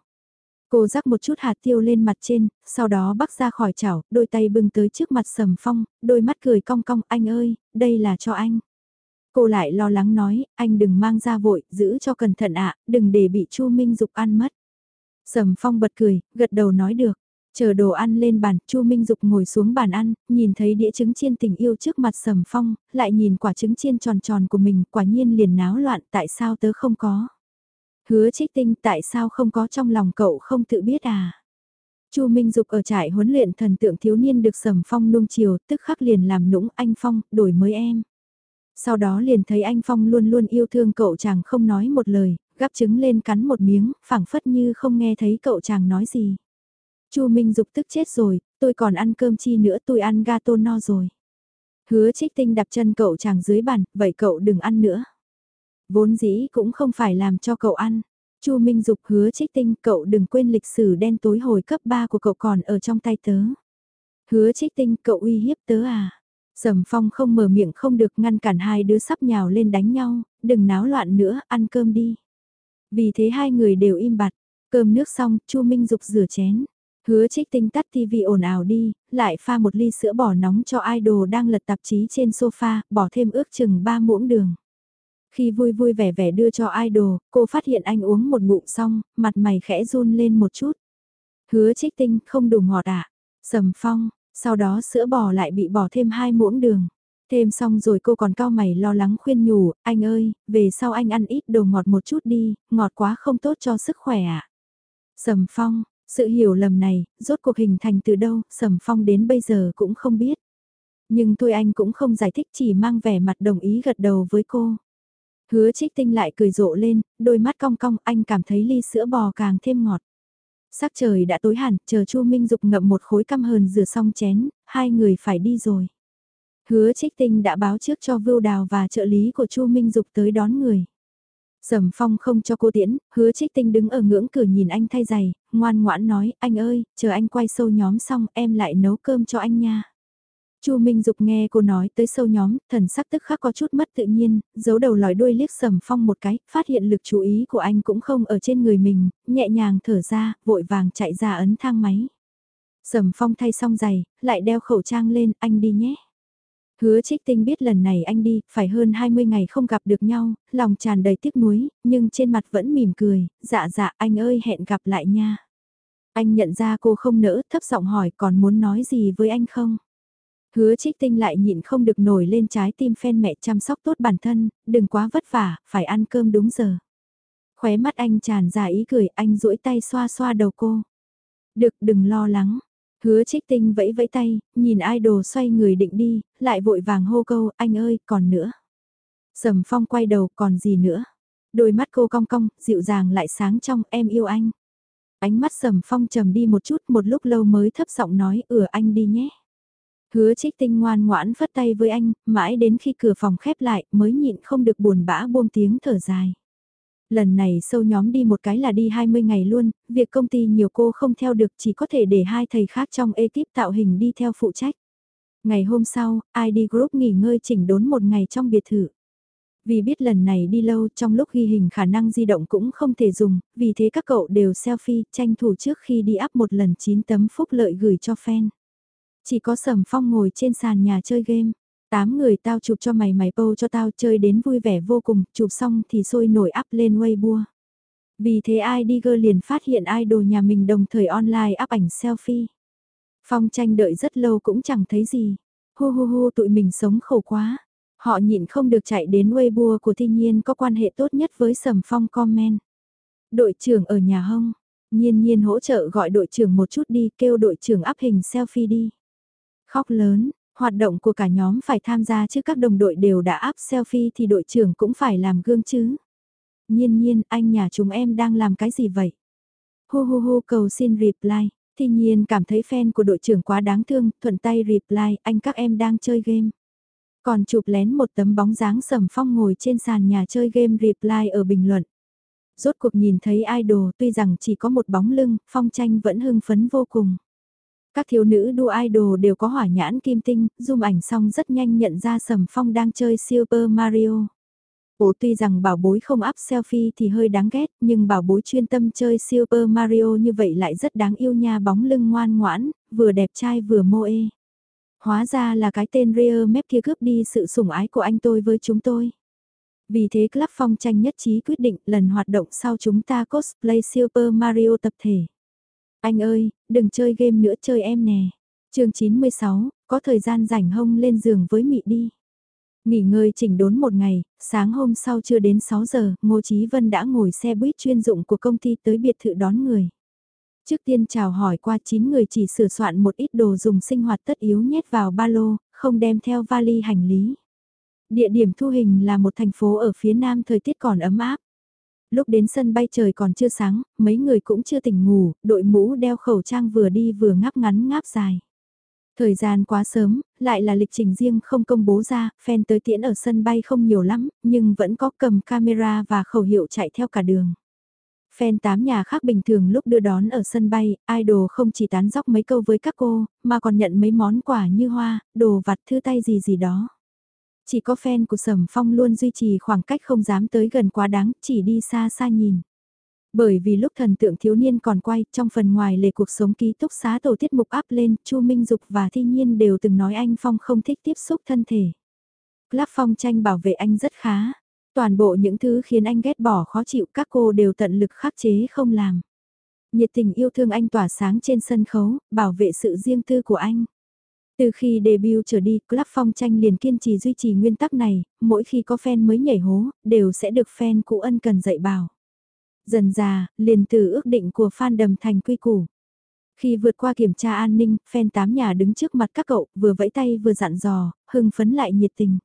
[SPEAKER 1] Cô rắc một chút hạt tiêu lên mặt trên, sau đó bắc ra khỏi chảo, đôi tay bưng tới trước mặt sầm phong, đôi mắt cười cong cong, anh ơi, đây là cho anh. Cô lại lo lắng nói, anh đừng mang ra vội, giữ cho cẩn thận ạ, đừng để bị Chu Minh Dục ăn mất. Sầm phong bật cười, gật đầu nói được. Chờ đồ ăn lên bàn, Chu Minh Dục ngồi xuống bàn ăn, nhìn thấy đĩa trứng chiên tình yêu trước mặt Sầm Phong, lại nhìn quả trứng chiên tròn tròn của mình, quả nhiên liền náo loạn, tại sao tớ không có? Hứa trích tinh tại sao không có trong lòng cậu không tự biết à? Chu Minh Dục ở trại huấn luyện thần tượng thiếu niên được Sầm Phong nung chiều, tức khắc liền làm nũng anh Phong, đổi mới em. Sau đó liền thấy anh Phong luôn luôn yêu thương cậu chàng không nói một lời, gắp trứng lên cắn một miếng, phảng phất như không nghe thấy cậu chàng nói gì. Chu Minh Dục tức chết rồi, tôi còn ăn cơm chi nữa tôi ăn gato no rồi. Hứa trích tinh đạp chân cậu chàng dưới bàn, vậy cậu đừng ăn nữa. Vốn dĩ cũng không phải làm cho cậu ăn. Chu Minh Dục hứa trích tinh cậu đừng quên lịch sử đen tối hồi cấp 3 của cậu còn ở trong tay tớ. Hứa trích tinh cậu uy hiếp tớ à. Sầm phong không mở miệng không được ngăn cản hai đứa sắp nhào lên đánh nhau, đừng náo loạn nữa, ăn cơm đi. Vì thế hai người đều im bặt, cơm nước xong, Chu Minh Dục rửa chén. Hứa trích tinh tắt tivi ồn ào đi, lại pha một ly sữa bò nóng cho idol đang lật tạp chí trên sofa, bỏ thêm ước chừng ba muỗng đường. Khi vui vui vẻ vẻ đưa cho idol, cô phát hiện anh uống một ngụm xong, mặt mày khẽ run lên một chút. Hứa trích tinh không đủ ngọt à? Sầm phong, sau đó sữa bò lại bị bỏ thêm hai muỗng đường. Thêm xong rồi cô còn cao mày lo lắng khuyên nhủ, anh ơi, về sau anh ăn ít đồ ngọt một chút đi, ngọt quá không tốt cho sức khỏe ạ. À? Sầm phong, sự hiểu lầm này, rốt cuộc hình thành từ đâu, Sầm Phong đến bây giờ cũng không biết. Nhưng tôi anh cũng không giải thích chỉ mang vẻ mặt đồng ý gật đầu với cô. Hứa trích tinh lại cười rộ lên, đôi mắt cong cong anh cảm thấy ly sữa bò càng thêm ngọt. Sắc trời đã tối hẳn, chờ Chu Minh Dục ngậm một khối căm hờn rửa xong chén, hai người phải đi rồi. Hứa trích tinh đã báo trước cho Vưu Đào và trợ lý của Chu Minh Dục tới đón người. Sầm phong không cho cô tiễn, hứa trích tinh đứng ở ngưỡng cửa nhìn anh thay giày, ngoan ngoãn nói, anh ơi, chờ anh quay sâu nhóm xong em lại nấu cơm cho anh nha. Chu Minh Dục nghe cô nói tới sâu nhóm, thần sắc tức khắc có chút mất tự nhiên, giấu đầu lòi đuôi liếc sầm phong một cái, phát hiện lực chú ý của anh cũng không ở trên người mình, nhẹ nhàng thở ra, vội vàng chạy ra ấn thang máy. Sầm phong thay xong giày, lại đeo khẩu trang lên, anh đi nhé. Hứa trích tinh biết lần này anh đi, phải hơn 20 ngày không gặp được nhau, lòng tràn đầy tiếc nuối, nhưng trên mặt vẫn mỉm cười, dạ dạ anh ơi hẹn gặp lại nha. Anh nhận ra cô không nỡ, thấp giọng hỏi còn muốn nói gì với anh không? Hứa trích tinh lại nhịn không được nổi lên trái tim phen mẹ chăm sóc tốt bản thân, đừng quá vất vả, phải ăn cơm đúng giờ. Khóe mắt anh tràn ra ý cười, anh duỗi tay xoa xoa đầu cô. Được, đừng lo lắng, Hứa trích tinh vẫy vẫy tay, nhìn idol xoay người định đi, lại vội vàng hô câu, anh ơi, còn nữa. Sầm phong quay đầu, còn gì nữa? Đôi mắt cô cong cong, dịu dàng lại sáng trong, em yêu anh. Ánh mắt sầm phong trầm đi một chút, một lúc lâu mới thấp giọng nói, ửa anh đi nhé. Hứa trích tinh ngoan ngoãn phất tay với anh, mãi đến khi cửa phòng khép lại, mới nhịn không được buồn bã buông tiếng thở dài. Lần này sâu nhóm đi một cái là đi 20 ngày luôn, việc công ty nhiều cô không theo được chỉ có thể để hai thầy khác trong ekip tạo hình đi theo phụ trách. Ngày hôm sau, ID Group nghỉ ngơi chỉnh đốn một ngày trong biệt thự. Vì biết lần này đi lâu trong lúc ghi hình khả năng di động cũng không thể dùng, vì thế các cậu đều selfie tranh thủ trước khi đi up một lần 9 tấm phúc lợi gửi cho fan. Chỉ có Sầm Phong ngồi trên sàn nhà chơi game. Tám người tao chụp cho mày mày bâu cho tao chơi đến vui vẻ vô cùng, chụp xong thì sôi nổi up lên Weibo. Vì thế ai đi IDG liền phát hiện idol nhà mình đồng thời online up ảnh selfie. Phong tranh đợi rất lâu cũng chẳng thấy gì. Hu hu hu tụi mình sống khổ quá. Họ nhịn không được chạy đến Weibo của thiên nhiên có quan hệ tốt nhất với Sầm Phong comment. Đội trưởng ở nhà hông? Nhiên nhiên hỗ trợ gọi đội trưởng một chút đi, kêu đội trưởng up hình selfie đi. Khóc lớn, Hoạt động của cả nhóm phải tham gia chứ các đồng đội đều đã áp selfie thì đội trưởng cũng phải làm gương chứ. Nhiên nhiên, anh nhà chúng em đang làm cái gì vậy? Hu hu hu cầu xin reply. Thì nhiên cảm thấy fan của đội trưởng quá đáng thương, thuận tay reply, anh các em đang chơi game. Còn chụp lén một tấm bóng dáng sầm phong ngồi trên sàn nhà chơi game reply ở bình luận. Rốt cuộc nhìn thấy idol tuy rằng chỉ có một bóng lưng, phong tranh vẫn hưng phấn vô cùng. Các thiếu nữ đua idol đều có hỏa nhãn kim tinh, zoom ảnh xong rất nhanh nhận ra Sầm Phong đang chơi Super Mario. Ồ tuy rằng bảo bối không up selfie thì hơi đáng ghét, nhưng bảo bối chuyên tâm chơi Super Mario như vậy lại rất đáng yêu nha bóng lưng ngoan ngoãn, vừa đẹp trai vừa mô ê. Hóa ra là cái tên Rear Map kia cướp đi sự sủng ái của anh tôi với chúng tôi. Vì thế Club Phong tranh nhất trí quyết định lần hoạt động sau chúng ta cosplay Super Mario tập thể. Anh ơi, đừng chơi game nữa chơi em nè. chương 96, có thời gian rảnh hông lên giường với Mị đi. Nghỉ ngơi chỉnh đốn một ngày, sáng hôm sau chưa đến 6 giờ, Ngô Chí Vân đã ngồi xe buýt chuyên dụng của công ty tới biệt thự đón người. Trước tiên chào hỏi qua 9 người chỉ sửa soạn một ít đồ dùng sinh hoạt tất yếu nhét vào ba lô, không đem theo vali hành lý. Địa điểm thu hình là một thành phố ở phía nam thời tiết còn ấm áp lúc đến sân bay trời còn chưa sáng, mấy người cũng chưa tỉnh ngủ, đội mũ đeo khẩu trang vừa đi vừa ngáp ngắn ngáp dài. Thời gian quá sớm, lại là lịch trình riêng không công bố ra, fan tới tiễn ở sân bay không nhiều lắm, nhưng vẫn có cầm camera và khẩu hiệu chạy theo cả đường. Fan tám nhà khác bình thường lúc đưa đón ở sân bay, idol không chỉ tán dóc mấy câu với các cô, mà còn nhận mấy món quà như hoa, đồ vặt thư tay gì gì đó. Chỉ có fan của Sầm Phong luôn duy trì khoảng cách không dám tới gần quá đáng, chỉ đi xa xa nhìn. Bởi vì lúc thần tượng thiếu niên còn quay, trong phần ngoài lề cuộc sống ký túc xá tổ tiết mục áp lên, Chu Minh Dục và Thi Nhiên đều từng nói anh Phong không thích tiếp xúc thân thể. Club Phong tranh bảo vệ anh rất khá. Toàn bộ những thứ khiến anh ghét bỏ khó chịu các cô đều tận lực khắc chế không làm. Nhiệt tình yêu thương anh tỏa sáng trên sân khấu, bảo vệ sự riêng tư của anh. Từ khi debut trở đi, Club Phong tranh liền kiên trì duy trì nguyên tắc này, mỗi khi có fan mới nhảy hố, đều sẽ được fan cũ ân cần dạy bảo. Dần già, liền từ ước định của fan đầm thành quy củ. Khi vượt qua kiểm tra an ninh, fan tám nhà đứng trước mặt các cậu, vừa vẫy tay vừa dặn dò, hưng phấn lại nhiệt tình.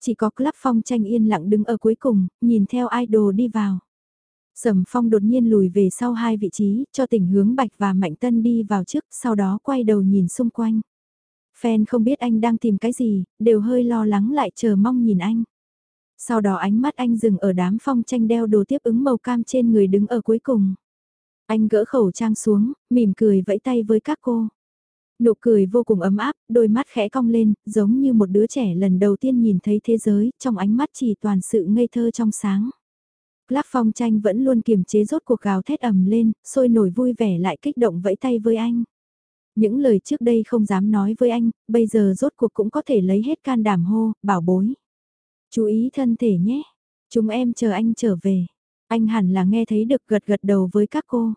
[SPEAKER 1] Chỉ có Club Phong tranh yên lặng đứng ở cuối cùng, nhìn theo idol đi vào. Sầm Phong đột nhiên lùi về sau hai vị trí, cho tình hướng Bạch và Mạnh Tân đi vào trước, sau đó quay đầu nhìn xung quanh. Fan không biết anh đang tìm cái gì, đều hơi lo lắng lại chờ mong nhìn anh. Sau đó ánh mắt anh dừng ở đám phong tranh đeo đồ tiếp ứng màu cam trên người đứng ở cuối cùng. Anh gỡ khẩu trang xuống, mỉm cười vẫy tay với các cô. Nụ cười vô cùng ấm áp, đôi mắt khẽ cong lên, giống như một đứa trẻ lần đầu tiên nhìn thấy thế giới, trong ánh mắt chỉ toàn sự ngây thơ trong sáng. Lắc phong tranh vẫn luôn kiềm chế rốt cuộc gào thét ầm lên, sôi nổi vui vẻ lại kích động vẫy tay với anh. Những lời trước đây không dám nói với anh, bây giờ rốt cuộc cũng có thể lấy hết can đảm hô, bảo bối. Chú ý thân thể nhé, chúng em chờ anh trở về. Anh hẳn là nghe thấy được gật gật đầu với các cô.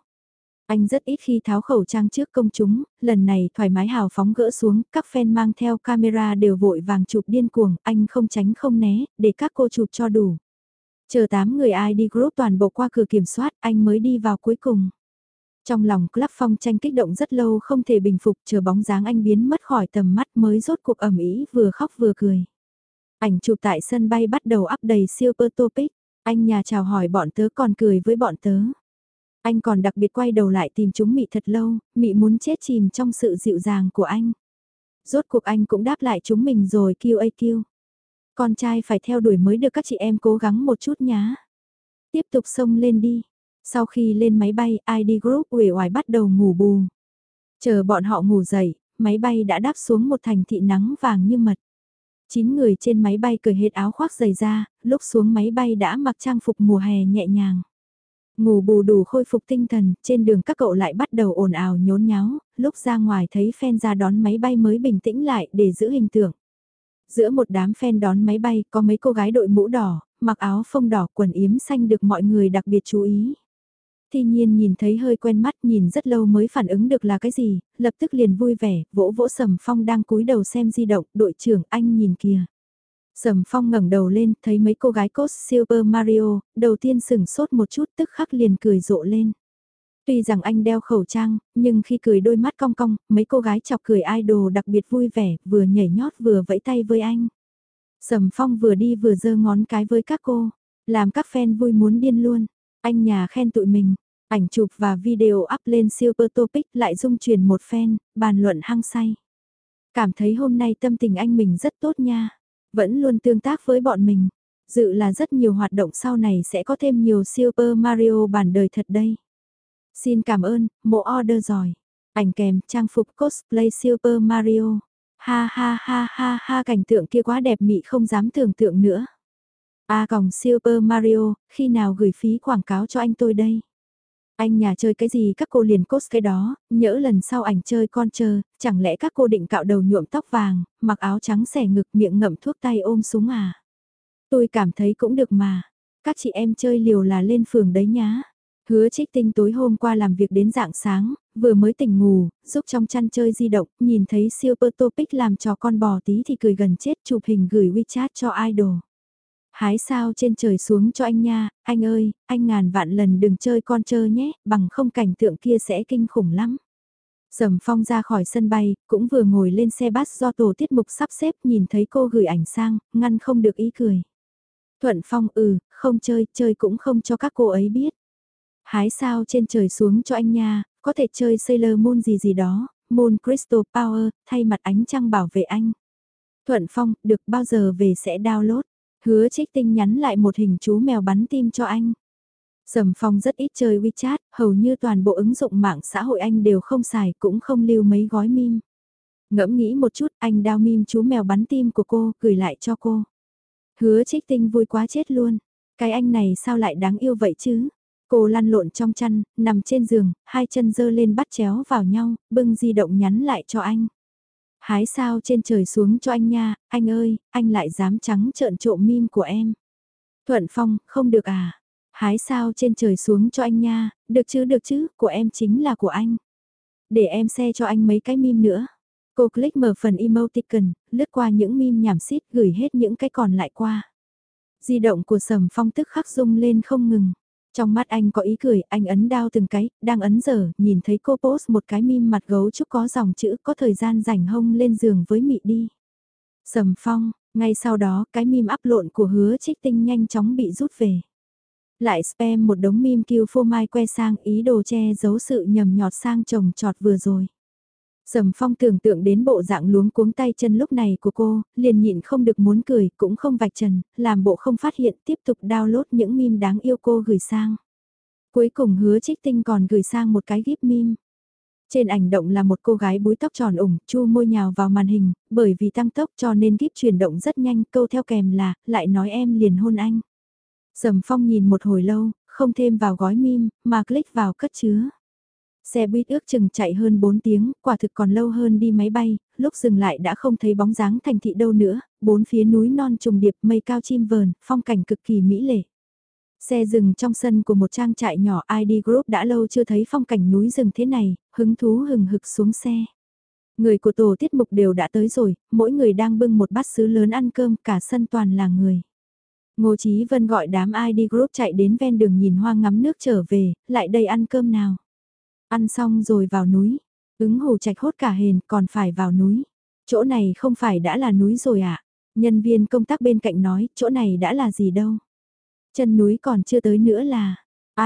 [SPEAKER 1] Anh rất ít khi tháo khẩu trang trước công chúng, lần này thoải mái hào phóng gỡ xuống, các fan mang theo camera đều vội vàng chụp điên cuồng, anh không tránh không né, để các cô chụp cho đủ. Chờ 8 người ID group toàn bộ qua cửa kiểm soát, anh mới đi vào cuối cùng. Trong lòng Club Phong tranh kích động rất lâu không thể bình phục chờ bóng dáng anh biến mất khỏi tầm mắt mới rốt cuộc ẩm ý vừa khóc vừa cười. Ảnh chụp tại sân bay bắt đầu áp đầy super topic, anh nhà chào hỏi bọn tớ còn cười với bọn tớ. Anh còn đặc biệt quay đầu lại tìm chúng Mị thật lâu, Mị muốn chết chìm trong sự dịu dàng của anh. Rốt cuộc anh cũng đáp lại chúng mình rồi QAQ. Con trai phải theo đuổi mới được các chị em cố gắng một chút nhá. Tiếp tục xông lên đi. Sau khi lên máy bay, ID Group uể oải bắt đầu ngủ bù. Chờ bọn họ ngủ dậy, máy bay đã đáp xuống một thành thị nắng vàng như mật. Chín người trên máy bay cởi hết áo khoác giày ra, lúc xuống máy bay đã mặc trang phục mùa hè nhẹ nhàng. Ngủ bù đủ khôi phục tinh thần, trên đường các cậu lại bắt đầu ồn ào nhốn nháo, lúc ra ngoài thấy fan ra đón máy bay mới bình tĩnh lại để giữ hình tượng. Giữa một đám fan đón máy bay có mấy cô gái đội mũ đỏ, mặc áo phông đỏ quần yếm xanh được mọi người đặc biệt chú ý. Thi nhiên nhìn thấy hơi quen mắt nhìn rất lâu mới phản ứng được là cái gì, lập tức liền vui vẻ, vỗ vỗ sầm phong đang cúi đầu xem di động, đội trưởng anh nhìn kìa. Sầm phong ngẩng đầu lên, thấy mấy cô gái cốt Super Mario, đầu tiên sừng sốt một chút tức khắc liền cười rộ lên. Tuy rằng anh đeo khẩu trang, nhưng khi cười đôi mắt cong cong, mấy cô gái chọc cười idol đặc biệt vui vẻ, vừa nhảy nhót vừa vẫy tay với anh. Sầm phong vừa đi vừa giơ ngón cái với các cô, làm các fan vui muốn điên luôn. Anh nhà khen tụi mình, ảnh chụp và video up lên Super Topic lại dung truyền một fan, bàn luận hăng say. Cảm thấy hôm nay tâm tình anh mình rất tốt nha, vẫn luôn tương tác với bọn mình. Dự là rất nhiều hoạt động sau này sẽ có thêm nhiều Super Mario bản đời thật đây. Xin cảm ơn, mộ order giỏi. Ảnh kèm trang phục cosplay Super Mario. Ha ha ha ha ha cảnh tượng kia quá đẹp mị không dám tưởng tượng nữa. A còng Super Mario, khi nào gửi phí quảng cáo cho anh tôi đây? Anh nhà chơi cái gì các cô liền cốt cái đó, nhỡ lần sau ảnh chơi con chờ, chẳng lẽ các cô định cạo đầu nhuộm tóc vàng, mặc áo trắng xẻ ngực miệng ngậm thuốc tay ôm súng à? Tôi cảm thấy cũng được mà, các chị em chơi liều là lên phường đấy nhá. Hứa trích tinh tối hôm qua làm việc đến dạng sáng, vừa mới tỉnh ngủ, giúp trong chăn chơi di động, nhìn thấy Super Topic làm cho con bò tí thì cười gần chết chụp hình gửi WeChat cho idol. Hái sao trên trời xuống cho anh nha, anh ơi, anh ngàn vạn lần đừng chơi con chơi nhé, bằng không cảnh tượng kia sẽ kinh khủng lắm. Sầm phong ra khỏi sân bay, cũng vừa ngồi lên xe bus do tổ tiết mục sắp xếp nhìn thấy cô gửi ảnh sang, ngăn không được ý cười. Thuận phong ừ, không chơi, chơi cũng không cho các cô ấy biết. Hái sao trên trời xuống cho anh nha, có thể chơi Sailor Moon gì gì đó, Moon Crystal Power, thay mặt ánh trăng bảo vệ anh. Thuận Phong, được bao giờ về sẽ download. Hứa trích tinh nhắn lại một hình chú mèo bắn tim cho anh. Sầm Phong rất ít chơi WeChat, hầu như toàn bộ ứng dụng mạng xã hội anh đều không xài cũng không lưu mấy gói meme. Ngẫm nghĩ một chút, anh đao meme chú mèo bắn tim của cô, gửi lại cho cô. Hứa trích tinh vui quá chết luôn. Cái anh này sao lại đáng yêu vậy chứ? Cô lăn lộn trong chăn, nằm trên giường, hai chân dơ lên bắt chéo vào nhau, bưng di động nhắn lại cho anh. Hái sao trên trời xuống cho anh nha, anh ơi, anh lại dám trắng trợn trộm mim của em. Thuận Phong, không được à? Hái sao trên trời xuống cho anh nha, được chứ được chứ, của em chính là của anh. Để em xe cho anh mấy cái mim nữa. Cô click mở phần emoticon, lướt qua những mim nhảm xít gửi hết những cái còn lại qua. Di động của Sầm Phong tức khắc rung lên không ngừng. Trong mắt anh có ý cười, anh ấn đao từng cái, đang ấn giờ, nhìn thấy cô post một cái mim mặt gấu trúc có dòng chữ có thời gian rảnh hông lên giường với mị đi. Sầm phong, ngay sau đó cái mim áp lộn của hứa trích tinh nhanh chóng bị rút về. Lại spam một đống mim kêu phô mai que sang ý đồ che giấu sự nhầm nhọt sang chồng trọt vừa rồi. Sầm phong tưởng tượng đến bộ dạng luống cuống tay chân lúc này của cô, liền nhịn không được muốn cười, cũng không vạch trần, làm bộ không phát hiện tiếp tục download những meme đáng yêu cô gửi sang. Cuối cùng hứa trích tinh còn gửi sang một cái gif meme. Trên ảnh động là một cô gái búi tóc tròn ủng, chu môi nhào vào màn hình, bởi vì tăng tốc cho nên gif chuyển động rất nhanh, câu theo kèm là, lại nói em liền hôn anh. Sầm phong nhìn một hồi lâu, không thêm vào gói meme, mà click vào cất chứa. Xe buýt ước chừng chạy hơn 4 tiếng, quả thực còn lâu hơn đi máy bay, lúc dừng lại đã không thấy bóng dáng thành thị đâu nữa, bốn phía núi non trùng điệp mây cao chim vờn, phong cảnh cực kỳ mỹ lệ. Xe dừng trong sân của một trang trại nhỏ ID Group đã lâu chưa thấy phong cảnh núi rừng thế này, hứng thú hừng hực xuống xe. Người của tổ tiết mục đều đã tới rồi, mỗi người đang bưng một bát sứ lớn ăn cơm, cả sân toàn là người. Ngô Chí Vân gọi đám ID Group chạy đến ven đường nhìn hoa ngắm nước trở về, lại đây ăn cơm nào. Ăn xong rồi vào núi. Ứng hồ trạch hốt cả hền còn phải vào núi. Chỗ này không phải đã là núi rồi ạ. À? Nhân viên công tác bên cạnh nói chỗ này đã là gì đâu. Chân núi còn chưa tới nữa là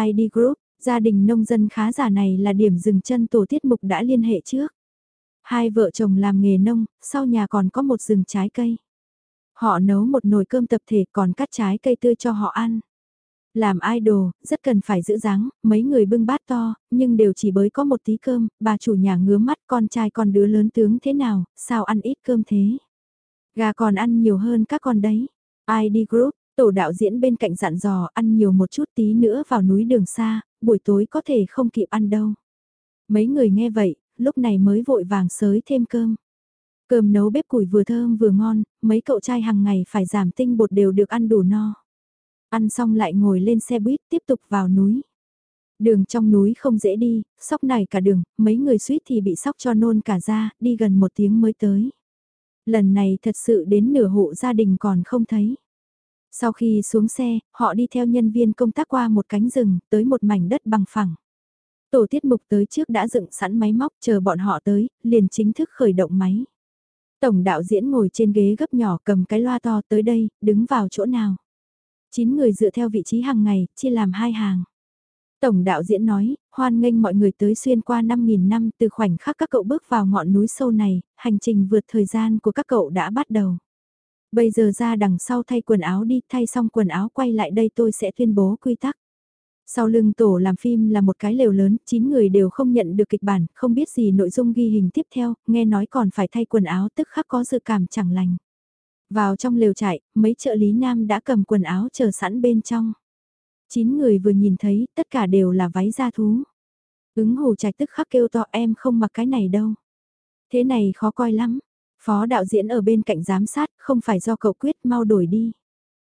[SPEAKER 1] ID Group, gia đình nông dân khá giả này là điểm dừng chân tổ tiết mục đã liên hệ trước. Hai vợ chồng làm nghề nông, sau nhà còn có một rừng trái cây. Họ nấu một nồi cơm tập thể còn cắt trái cây tươi cho họ ăn. Làm idol, rất cần phải giữ dáng, mấy người bưng bát to, nhưng đều chỉ bới có một tí cơm, bà chủ nhà ngứa mắt con trai con đứa lớn tướng thế nào, sao ăn ít cơm thế. Gà còn ăn nhiều hơn các con đấy. ID Group, tổ đạo diễn bên cạnh dặn dò ăn nhiều một chút tí nữa vào núi đường xa, buổi tối có thể không kịp ăn đâu. Mấy người nghe vậy, lúc này mới vội vàng sới thêm cơm. Cơm nấu bếp củi vừa thơm vừa ngon, mấy cậu trai hàng ngày phải giảm tinh bột đều được ăn đủ no. Ăn xong lại ngồi lên xe buýt tiếp tục vào núi. Đường trong núi không dễ đi, sóc này cả đường, mấy người suýt thì bị sóc cho nôn cả ra, đi gần một tiếng mới tới. Lần này thật sự đến nửa hộ gia đình còn không thấy. Sau khi xuống xe, họ đi theo nhân viên công tác qua một cánh rừng, tới một mảnh đất bằng phẳng. Tổ tiết mục tới trước đã dựng sẵn máy móc chờ bọn họ tới, liền chính thức khởi động máy. Tổng đạo diễn ngồi trên ghế gấp nhỏ cầm cái loa to tới đây, đứng vào chỗ nào. 9 người dựa theo vị trí hàng ngày, chia làm hai hàng. Tổng đạo diễn nói, hoan nghênh mọi người tới xuyên qua 5.000 năm từ khoảnh khắc các cậu bước vào ngọn núi sâu này, hành trình vượt thời gian của các cậu đã bắt đầu. Bây giờ ra đằng sau thay quần áo đi, thay xong quần áo quay lại đây tôi sẽ tuyên bố quy tắc. Sau lưng tổ làm phim là một cái lều lớn, 9 người đều không nhận được kịch bản, không biết gì nội dung ghi hình tiếp theo, nghe nói còn phải thay quần áo tức khắc có dự cảm chẳng lành. Vào trong lều trại, mấy trợ lý nam đã cầm quần áo chờ sẵn bên trong. Chín người vừa nhìn thấy, tất cả đều là váy da thú. Ứng hồ trạch tức khắc kêu to em không mặc cái này đâu. Thế này khó coi lắm. Phó đạo diễn ở bên cạnh giám sát, không phải do cậu quyết mau đổi đi.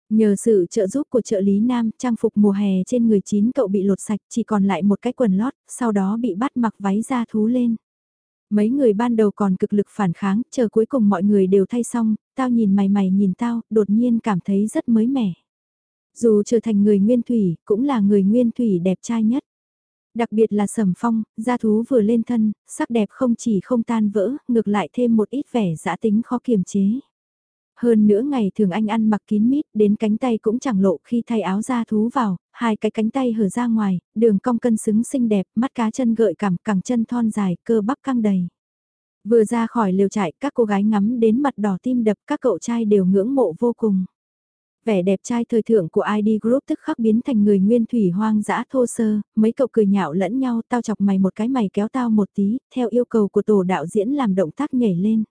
[SPEAKER 1] Nhờ sự trợ giúp của trợ lý nam, trang phục mùa hè trên người chín cậu bị lột sạch chỉ còn lại một cái quần lót, sau đó bị bắt mặc váy da thú lên. Mấy người ban đầu còn cực lực phản kháng, chờ cuối cùng mọi người đều thay xong, tao nhìn mày mày nhìn tao, đột nhiên cảm thấy rất mới mẻ. Dù trở thành người nguyên thủy, cũng là người nguyên thủy đẹp trai nhất. Đặc biệt là sầm phong, gia thú vừa lên thân, sắc đẹp không chỉ không tan vỡ, ngược lại thêm một ít vẻ giã tính khó kiềm chế. Hơn nữa ngày thường anh ăn mặc kín mít, đến cánh tay cũng chẳng lộ khi thay áo da thú vào, hai cái cánh tay hở ra ngoài, đường cong cân xứng xinh đẹp, mắt cá chân gợi cảm, cẳng chân thon dài, cơ bắp căng đầy. Vừa ra khỏi liều trại, các cô gái ngắm đến mặt đỏ tim đập, các cậu trai đều ngưỡng mộ vô cùng. Vẻ đẹp trai thời thượng của ID Group tức khắc biến thành người nguyên thủy hoang dã thô sơ, mấy cậu cười nhạo lẫn nhau tao chọc mày một cái mày kéo tao một tí, theo yêu cầu của tổ đạo diễn làm động tác nhảy lên.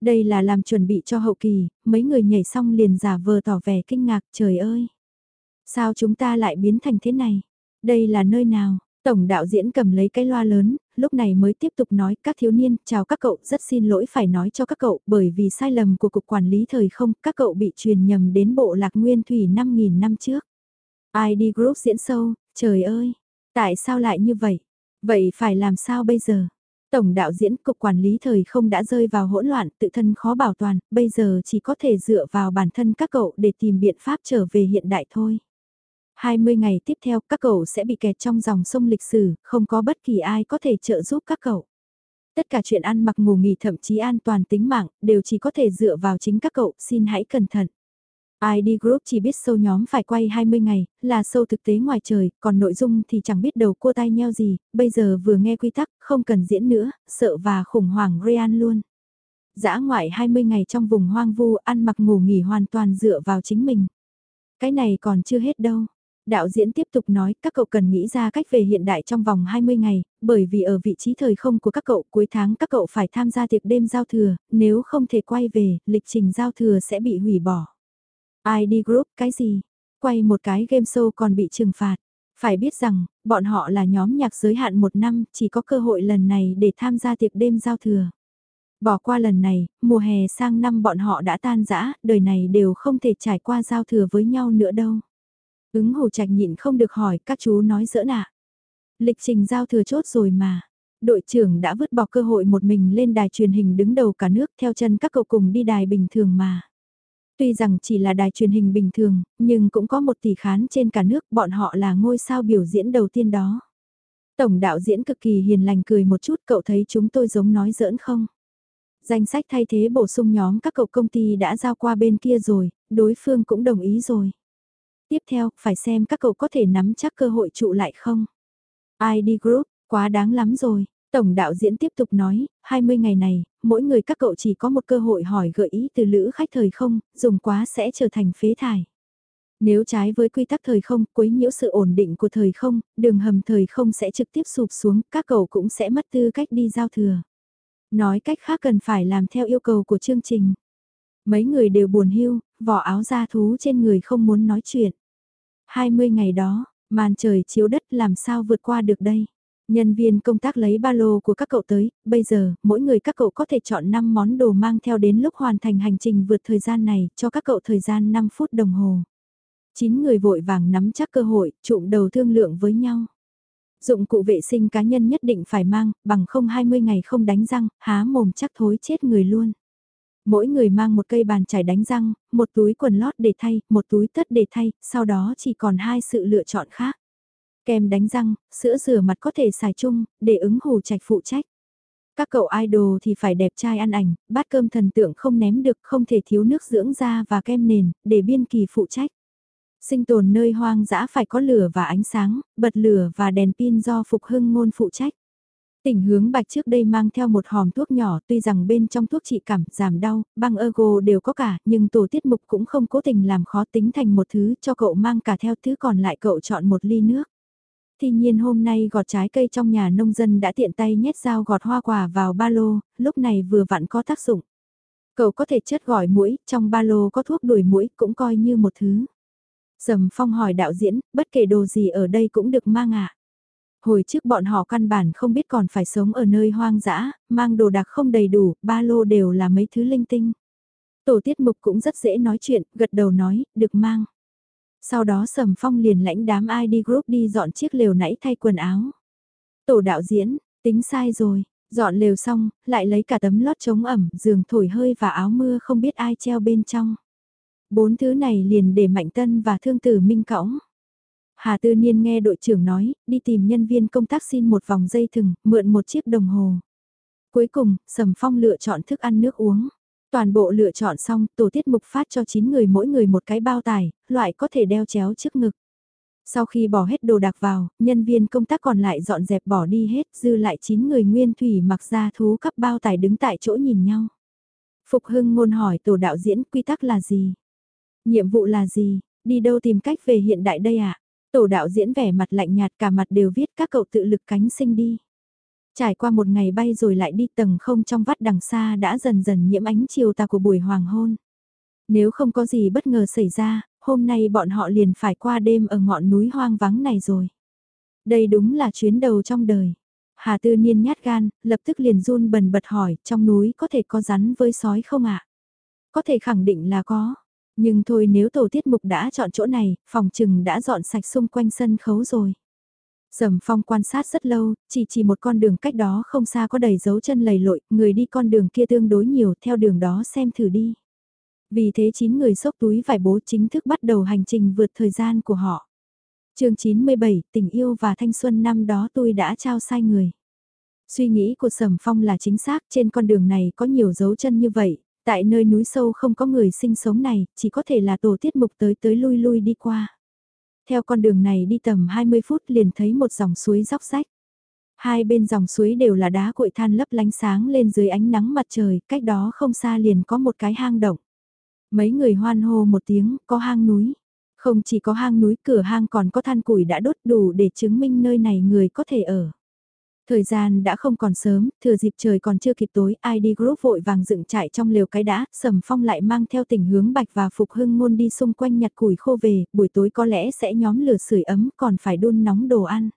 [SPEAKER 1] Đây là làm chuẩn bị cho hậu kỳ, mấy người nhảy xong liền giả vờ tỏ vẻ kinh ngạc trời ơi. Sao chúng ta lại biến thành thế này? Đây là nơi nào? Tổng đạo diễn cầm lấy cái loa lớn, lúc này mới tiếp tục nói các thiếu niên, chào các cậu, rất xin lỗi phải nói cho các cậu bởi vì sai lầm của Cục Quản lý Thời không, các cậu bị truyền nhầm đến bộ lạc nguyên thủy 5.000 năm trước. ID Group diễn sâu, trời ơi, tại sao lại như vậy? Vậy phải làm sao bây giờ? Tổng đạo diễn Cục Quản lý Thời không đã rơi vào hỗn loạn, tự thân khó bảo toàn, bây giờ chỉ có thể dựa vào bản thân các cậu để tìm biện pháp trở về hiện đại thôi. 20 ngày tiếp theo các cậu sẽ bị kẹt trong dòng sông lịch sử, không có bất kỳ ai có thể trợ giúp các cậu. Tất cả chuyện ăn mặc ngủ nghỉ thậm chí an toàn tính mạng, đều chỉ có thể dựa vào chính các cậu, xin hãy cẩn thận. ID Group chỉ biết sâu nhóm phải quay 20 ngày, là sâu thực tế ngoài trời, còn nội dung thì chẳng biết đầu cua tay nheo gì, bây giờ vừa nghe quy tắc, không cần diễn nữa, sợ và khủng hoảng Ryan luôn. Dã ngoại 20 ngày trong vùng hoang vu, ăn mặc ngủ nghỉ hoàn toàn dựa vào chính mình. Cái này còn chưa hết đâu. Đạo diễn tiếp tục nói các cậu cần nghĩ ra cách về hiện đại trong vòng 20 ngày, bởi vì ở vị trí thời không của các cậu cuối tháng các cậu phải tham gia tiệc đêm giao thừa, nếu không thể quay về, lịch trình giao thừa sẽ bị hủy bỏ. ID Group, cái gì? Quay một cái game show còn bị trừng phạt. Phải biết rằng, bọn họ là nhóm nhạc giới hạn một năm, chỉ có cơ hội lần này để tham gia tiệc đêm giao thừa. Bỏ qua lần này, mùa hè sang năm bọn họ đã tan rã, đời này đều không thể trải qua giao thừa với nhau nữa đâu. Ứng hồ trạch nhịn không được hỏi các chú nói dỡ nạ. Lịch trình giao thừa chốt rồi mà. Đội trưởng đã vứt bỏ cơ hội một mình lên đài truyền hình đứng đầu cả nước theo chân các cậu cùng đi đài bình thường mà. Tuy rằng chỉ là đài truyền hình bình thường, nhưng cũng có một tỷ khán trên cả nước, bọn họ là ngôi sao biểu diễn đầu tiên đó. Tổng đạo diễn cực kỳ hiền lành cười một chút, cậu thấy chúng tôi giống nói giỡn không? Danh sách thay thế bổ sung nhóm các cậu công ty đã giao qua bên kia rồi, đối phương cũng đồng ý rồi. Tiếp theo, phải xem các cậu có thể nắm chắc cơ hội trụ lại không. ID Group, quá đáng lắm rồi. Tổng đạo diễn tiếp tục nói, 20 ngày này, mỗi người các cậu chỉ có một cơ hội hỏi gợi ý từ lữ khách thời không, dùng quá sẽ trở thành phế thải. Nếu trái với quy tắc thời không, quấy nhiễu sự ổn định của thời không, đường hầm thời không sẽ trực tiếp sụp xuống, các cậu cũng sẽ mất tư cách đi giao thừa. Nói cách khác cần phải làm theo yêu cầu của chương trình. Mấy người đều buồn hưu, vỏ áo da thú trên người không muốn nói chuyện. 20 ngày đó, màn trời chiếu đất làm sao vượt qua được đây. Nhân viên công tác lấy ba lô của các cậu tới, bây giờ, mỗi người các cậu có thể chọn 5 món đồ mang theo đến lúc hoàn thành hành trình vượt thời gian này, cho các cậu thời gian 5 phút đồng hồ. 9 người vội vàng nắm chắc cơ hội, trụm đầu thương lượng với nhau. Dụng cụ vệ sinh cá nhân nhất định phải mang, bằng không 20 ngày không đánh răng, há mồm chắc thối chết người luôn. Mỗi người mang một cây bàn chải đánh răng, một túi quần lót để thay, một túi tất để thay, sau đó chỉ còn hai sự lựa chọn khác. Kem đánh răng, sữa rửa mặt có thể xài chung, để ứng hồ trạch phụ trách. Các cậu idol thì phải đẹp trai ăn ảnh, bát cơm thần tượng không ném được, không thể thiếu nước dưỡng da và kem nền, để biên kỳ phụ trách. Sinh tồn nơi hoang dã phải có lửa và ánh sáng, bật lửa và đèn pin do Phục Hưng ngôn phụ trách. Tỉnh hướng bạch trước đây mang theo một hòm thuốc nhỏ tuy rằng bên trong thuốc trị cảm, giảm đau, băng ergo đều có cả, nhưng tổ tiết mục cũng không cố tình làm khó tính thành một thứ cho cậu mang cả theo thứ còn lại cậu chọn một ly nước. Tuy nhiên hôm nay gọt trái cây trong nhà nông dân đã tiện tay nhét dao gọt hoa quả vào ba lô, lúc này vừa vặn có tác dụng. Cậu có thể chất gỏi mũi, trong ba lô có thuốc đuổi mũi cũng coi như một thứ. Sầm phong hỏi đạo diễn, bất kể đồ gì ở đây cũng được mang ạ. À. Hồi trước bọn họ căn bản không biết còn phải sống ở nơi hoang dã, mang đồ đạc không đầy đủ, ba lô đều là mấy thứ linh tinh. Tổ tiết mục cũng rất dễ nói chuyện, gật đầu nói, được mang. Sau đó Sầm Phong liền lãnh đám ID Group đi dọn chiếc lều nãy thay quần áo. Tổ đạo diễn, tính sai rồi, dọn lều xong, lại lấy cả tấm lót chống ẩm, giường thổi hơi và áo mưa không biết ai treo bên trong. Bốn thứ này liền để Mạnh Tân và Thương Tử Minh cõng. Hà Tư Niên nghe đội trưởng nói, đi tìm nhân viên công tác xin một vòng dây thừng, mượn một chiếc đồng hồ. Cuối cùng, Sầm Phong lựa chọn thức ăn nước uống. Toàn bộ lựa chọn xong, tổ tiết mục phát cho 9 người mỗi người một cái bao tải, loại có thể đeo chéo trước ngực. Sau khi bỏ hết đồ đạc vào, nhân viên công tác còn lại dọn dẹp bỏ đi hết, dư lại 9 người nguyên thủy mặc ra thú cắp bao tải đứng tại chỗ nhìn nhau. Phục Hưng ngôn hỏi tổ đạo diễn quy tắc là gì? Nhiệm vụ là gì? Đi đâu tìm cách về hiện đại đây ạ? À? Tổ đạo diễn vẻ mặt lạnh nhạt cả mặt đều viết các cậu tự lực cánh sinh đi. Trải qua một ngày bay rồi lại đi tầng không trong vắt đằng xa đã dần dần nhiễm ánh chiều tà của buổi hoàng hôn. Nếu không có gì bất ngờ xảy ra, hôm nay bọn họ liền phải qua đêm ở ngọn núi hoang vắng này rồi. Đây đúng là chuyến đầu trong đời. Hà Tư Niên nhát gan, lập tức liền run bần bật hỏi, trong núi có thể có rắn với sói không ạ? Có thể khẳng định là có. Nhưng thôi nếu tổ tiết mục đã chọn chỗ này, phòng trừng đã dọn sạch xung quanh sân khấu rồi. Sầm phong quan sát rất lâu, chỉ chỉ một con đường cách đó không xa có đầy dấu chân lầy lội, người đi con đường kia tương đối nhiều, theo đường đó xem thử đi. Vì thế 9 người xốc túi vải bố chính thức bắt đầu hành trình vượt thời gian của họ. chương 97, tình yêu và thanh xuân năm đó tôi đã trao sai người. Suy nghĩ của Sầm Phong là chính xác trên con đường này có nhiều dấu chân như vậy, tại nơi núi sâu không có người sinh sống này, chỉ có thể là tổ tiết mục tới tới lui lui đi qua. Theo con đường này đi tầm 20 phút liền thấy một dòng suối róc rách. Hai bên dòng suối đều là đá cội than lấp lánh sáng lên dưới ánh nắng mặt trời, cách đó không xa liền có một cái hang động. Mấy người hoan hô một tiếng, có hang núi. Không chỉ có hang núi, cửa hang còn có than củi đã đốt đủ để chứng minh nơi này người có thể ở. Thời gian đã không còn sớm, thừa dịp trời còn chưa kịp tối, ID Group vội vàng dựng trại trong lều cái đá, Sầm Phong lại mang theo tình hướng Bạch và Phục Hưng ngôn đi xung quanh nhặt củi khô về, buổi tối có lẽ sẽ nhóm lửa sưởi ấm còn phải đun nóng đồ ăn.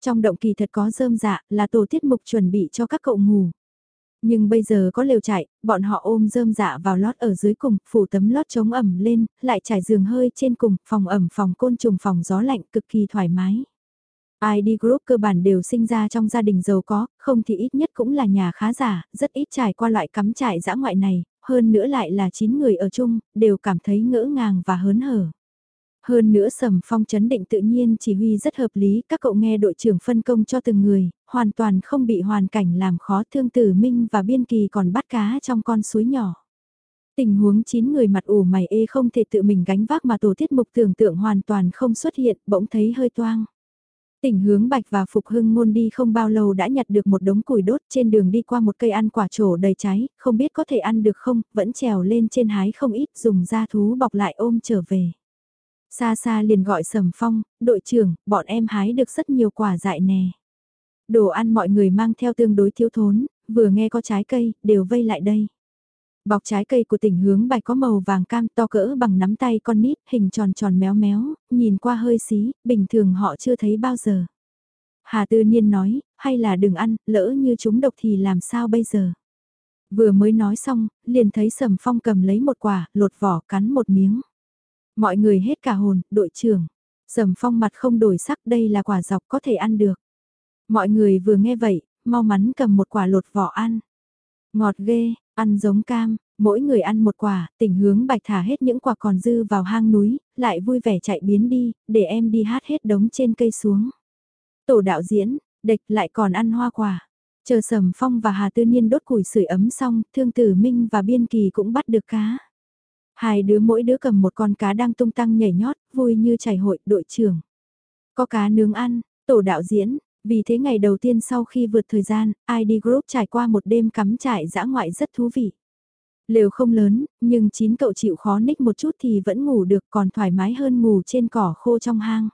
[SPEAKER 1] Trong động kỳ thật có rơm dạ, là tổ tiết mục chuẩn bị cho các cậu ngủ. Nhưng bây giờ có lều trại, bọn họ ôm rơm dạ vào lót ở dưới cùng, phủ tấm lót chống ẩm lên, lại trải giường hơi trên cùng, phòng ẩm phòng côn trùng phòng gió lạnh cực kỳ thoải mái. ID Group cơ bản đều sinh ra trong gia đình giàu có, không thì ít nhất cũng là nhà khá giả, rất ít trải qua loại cắm trại dã ngoại này, hơn nữa lại là 9 người ở chung, đều cảm thấy ngỡ ngàng và hớn hở. Hơn nữa Sầm Phong chấn định tự nhiên chỉ huy rất hợp lý, các cậu nghe đội trưởng phân công cho từng người, hoàn toàn không bị hoàn cảnh làm khó thương tử Minh và Biên Kỳ còn bắt cá trong con suối nhỏ. Tình huống 9 người mặt ủ mày ê không thể tự mình gánh vác mà tổ tiết mục tưởng tượng hoàn toàn không xuất hiện, bỗng thấy hơi toang. Tỉnh hướng Bạch và Phục Hưng ngôn đi không bao lâu đã nhặt được một đống củi đốt trên đường đi qua một cây ăn quả trổ đầy trái, không biết có thể ăn được không, vẫn trèo lên trên hái không ít dùng da thú bọc lại ôm trở về. Xa xa liền gọi Sầm Phong, đội trưởng, bọn em hái được rất nhiều quả dại nè. Đồ ăn mọi người mang theo tương đối thiếu thốn, vừa nghe có trái cây, đều vây lại đây. Bọc trái cây của tỉnh hướng bài có màu vàng cam to cỡ bằng nắm tay con nít, hình tròn tròn méo méo, nhìn qua hơi xí, bình thường họ chưa thấy bao giờ. Hà Tư Niên nói, hay là đừng ăn, lỡ như chúng độc thì làm sao bây giờ. Vừa mới nói xong, liền thấy Sầm Phong cầm lấy một quả, lột vỏ cắn một miếng. Mọi người hết cả hồn, đội trưởng. Sầm Phong mặt không đổi sắc đây là quả dọc có thể ăn được. Mọi người vừa nghe vậy, mau mắn cầm một quả lột vỏ ăn. Ngọt ghê, Ăn giống cam, mỗi người ăn một quả, tỉnh hướng bạch thả hết những quả còn dư vào hang núi, lại vui vẻ chạy biến đi, để em đi hát hết đống trên cây xuống. Tổ đạo diễn, địch lại còn ăn hoa quả. Chờ Sầm Phong và Hà Tư Niên đốt củi sưởi ấm xong, Thương Tử Minh và Biên Kỳ cũng bắt được cá. Hai đứa mỗi đứa cầm một con cá đang tung tăng nhảy nhót, vui như chảy hội đội trưởng. Có cá nướng ăn, tổ đạo diễn, vì thế ngày đầu tiên sau khi vượt thời gian, ID Group trải qua một đêm cắm trại dã ngoại rất thú vị. Lều không lớn, nhưng chín cậu chịu khó ních một chút thì vẫn ngủ được còn thoải mái hơn ngủ trên cỏ khô trong hang.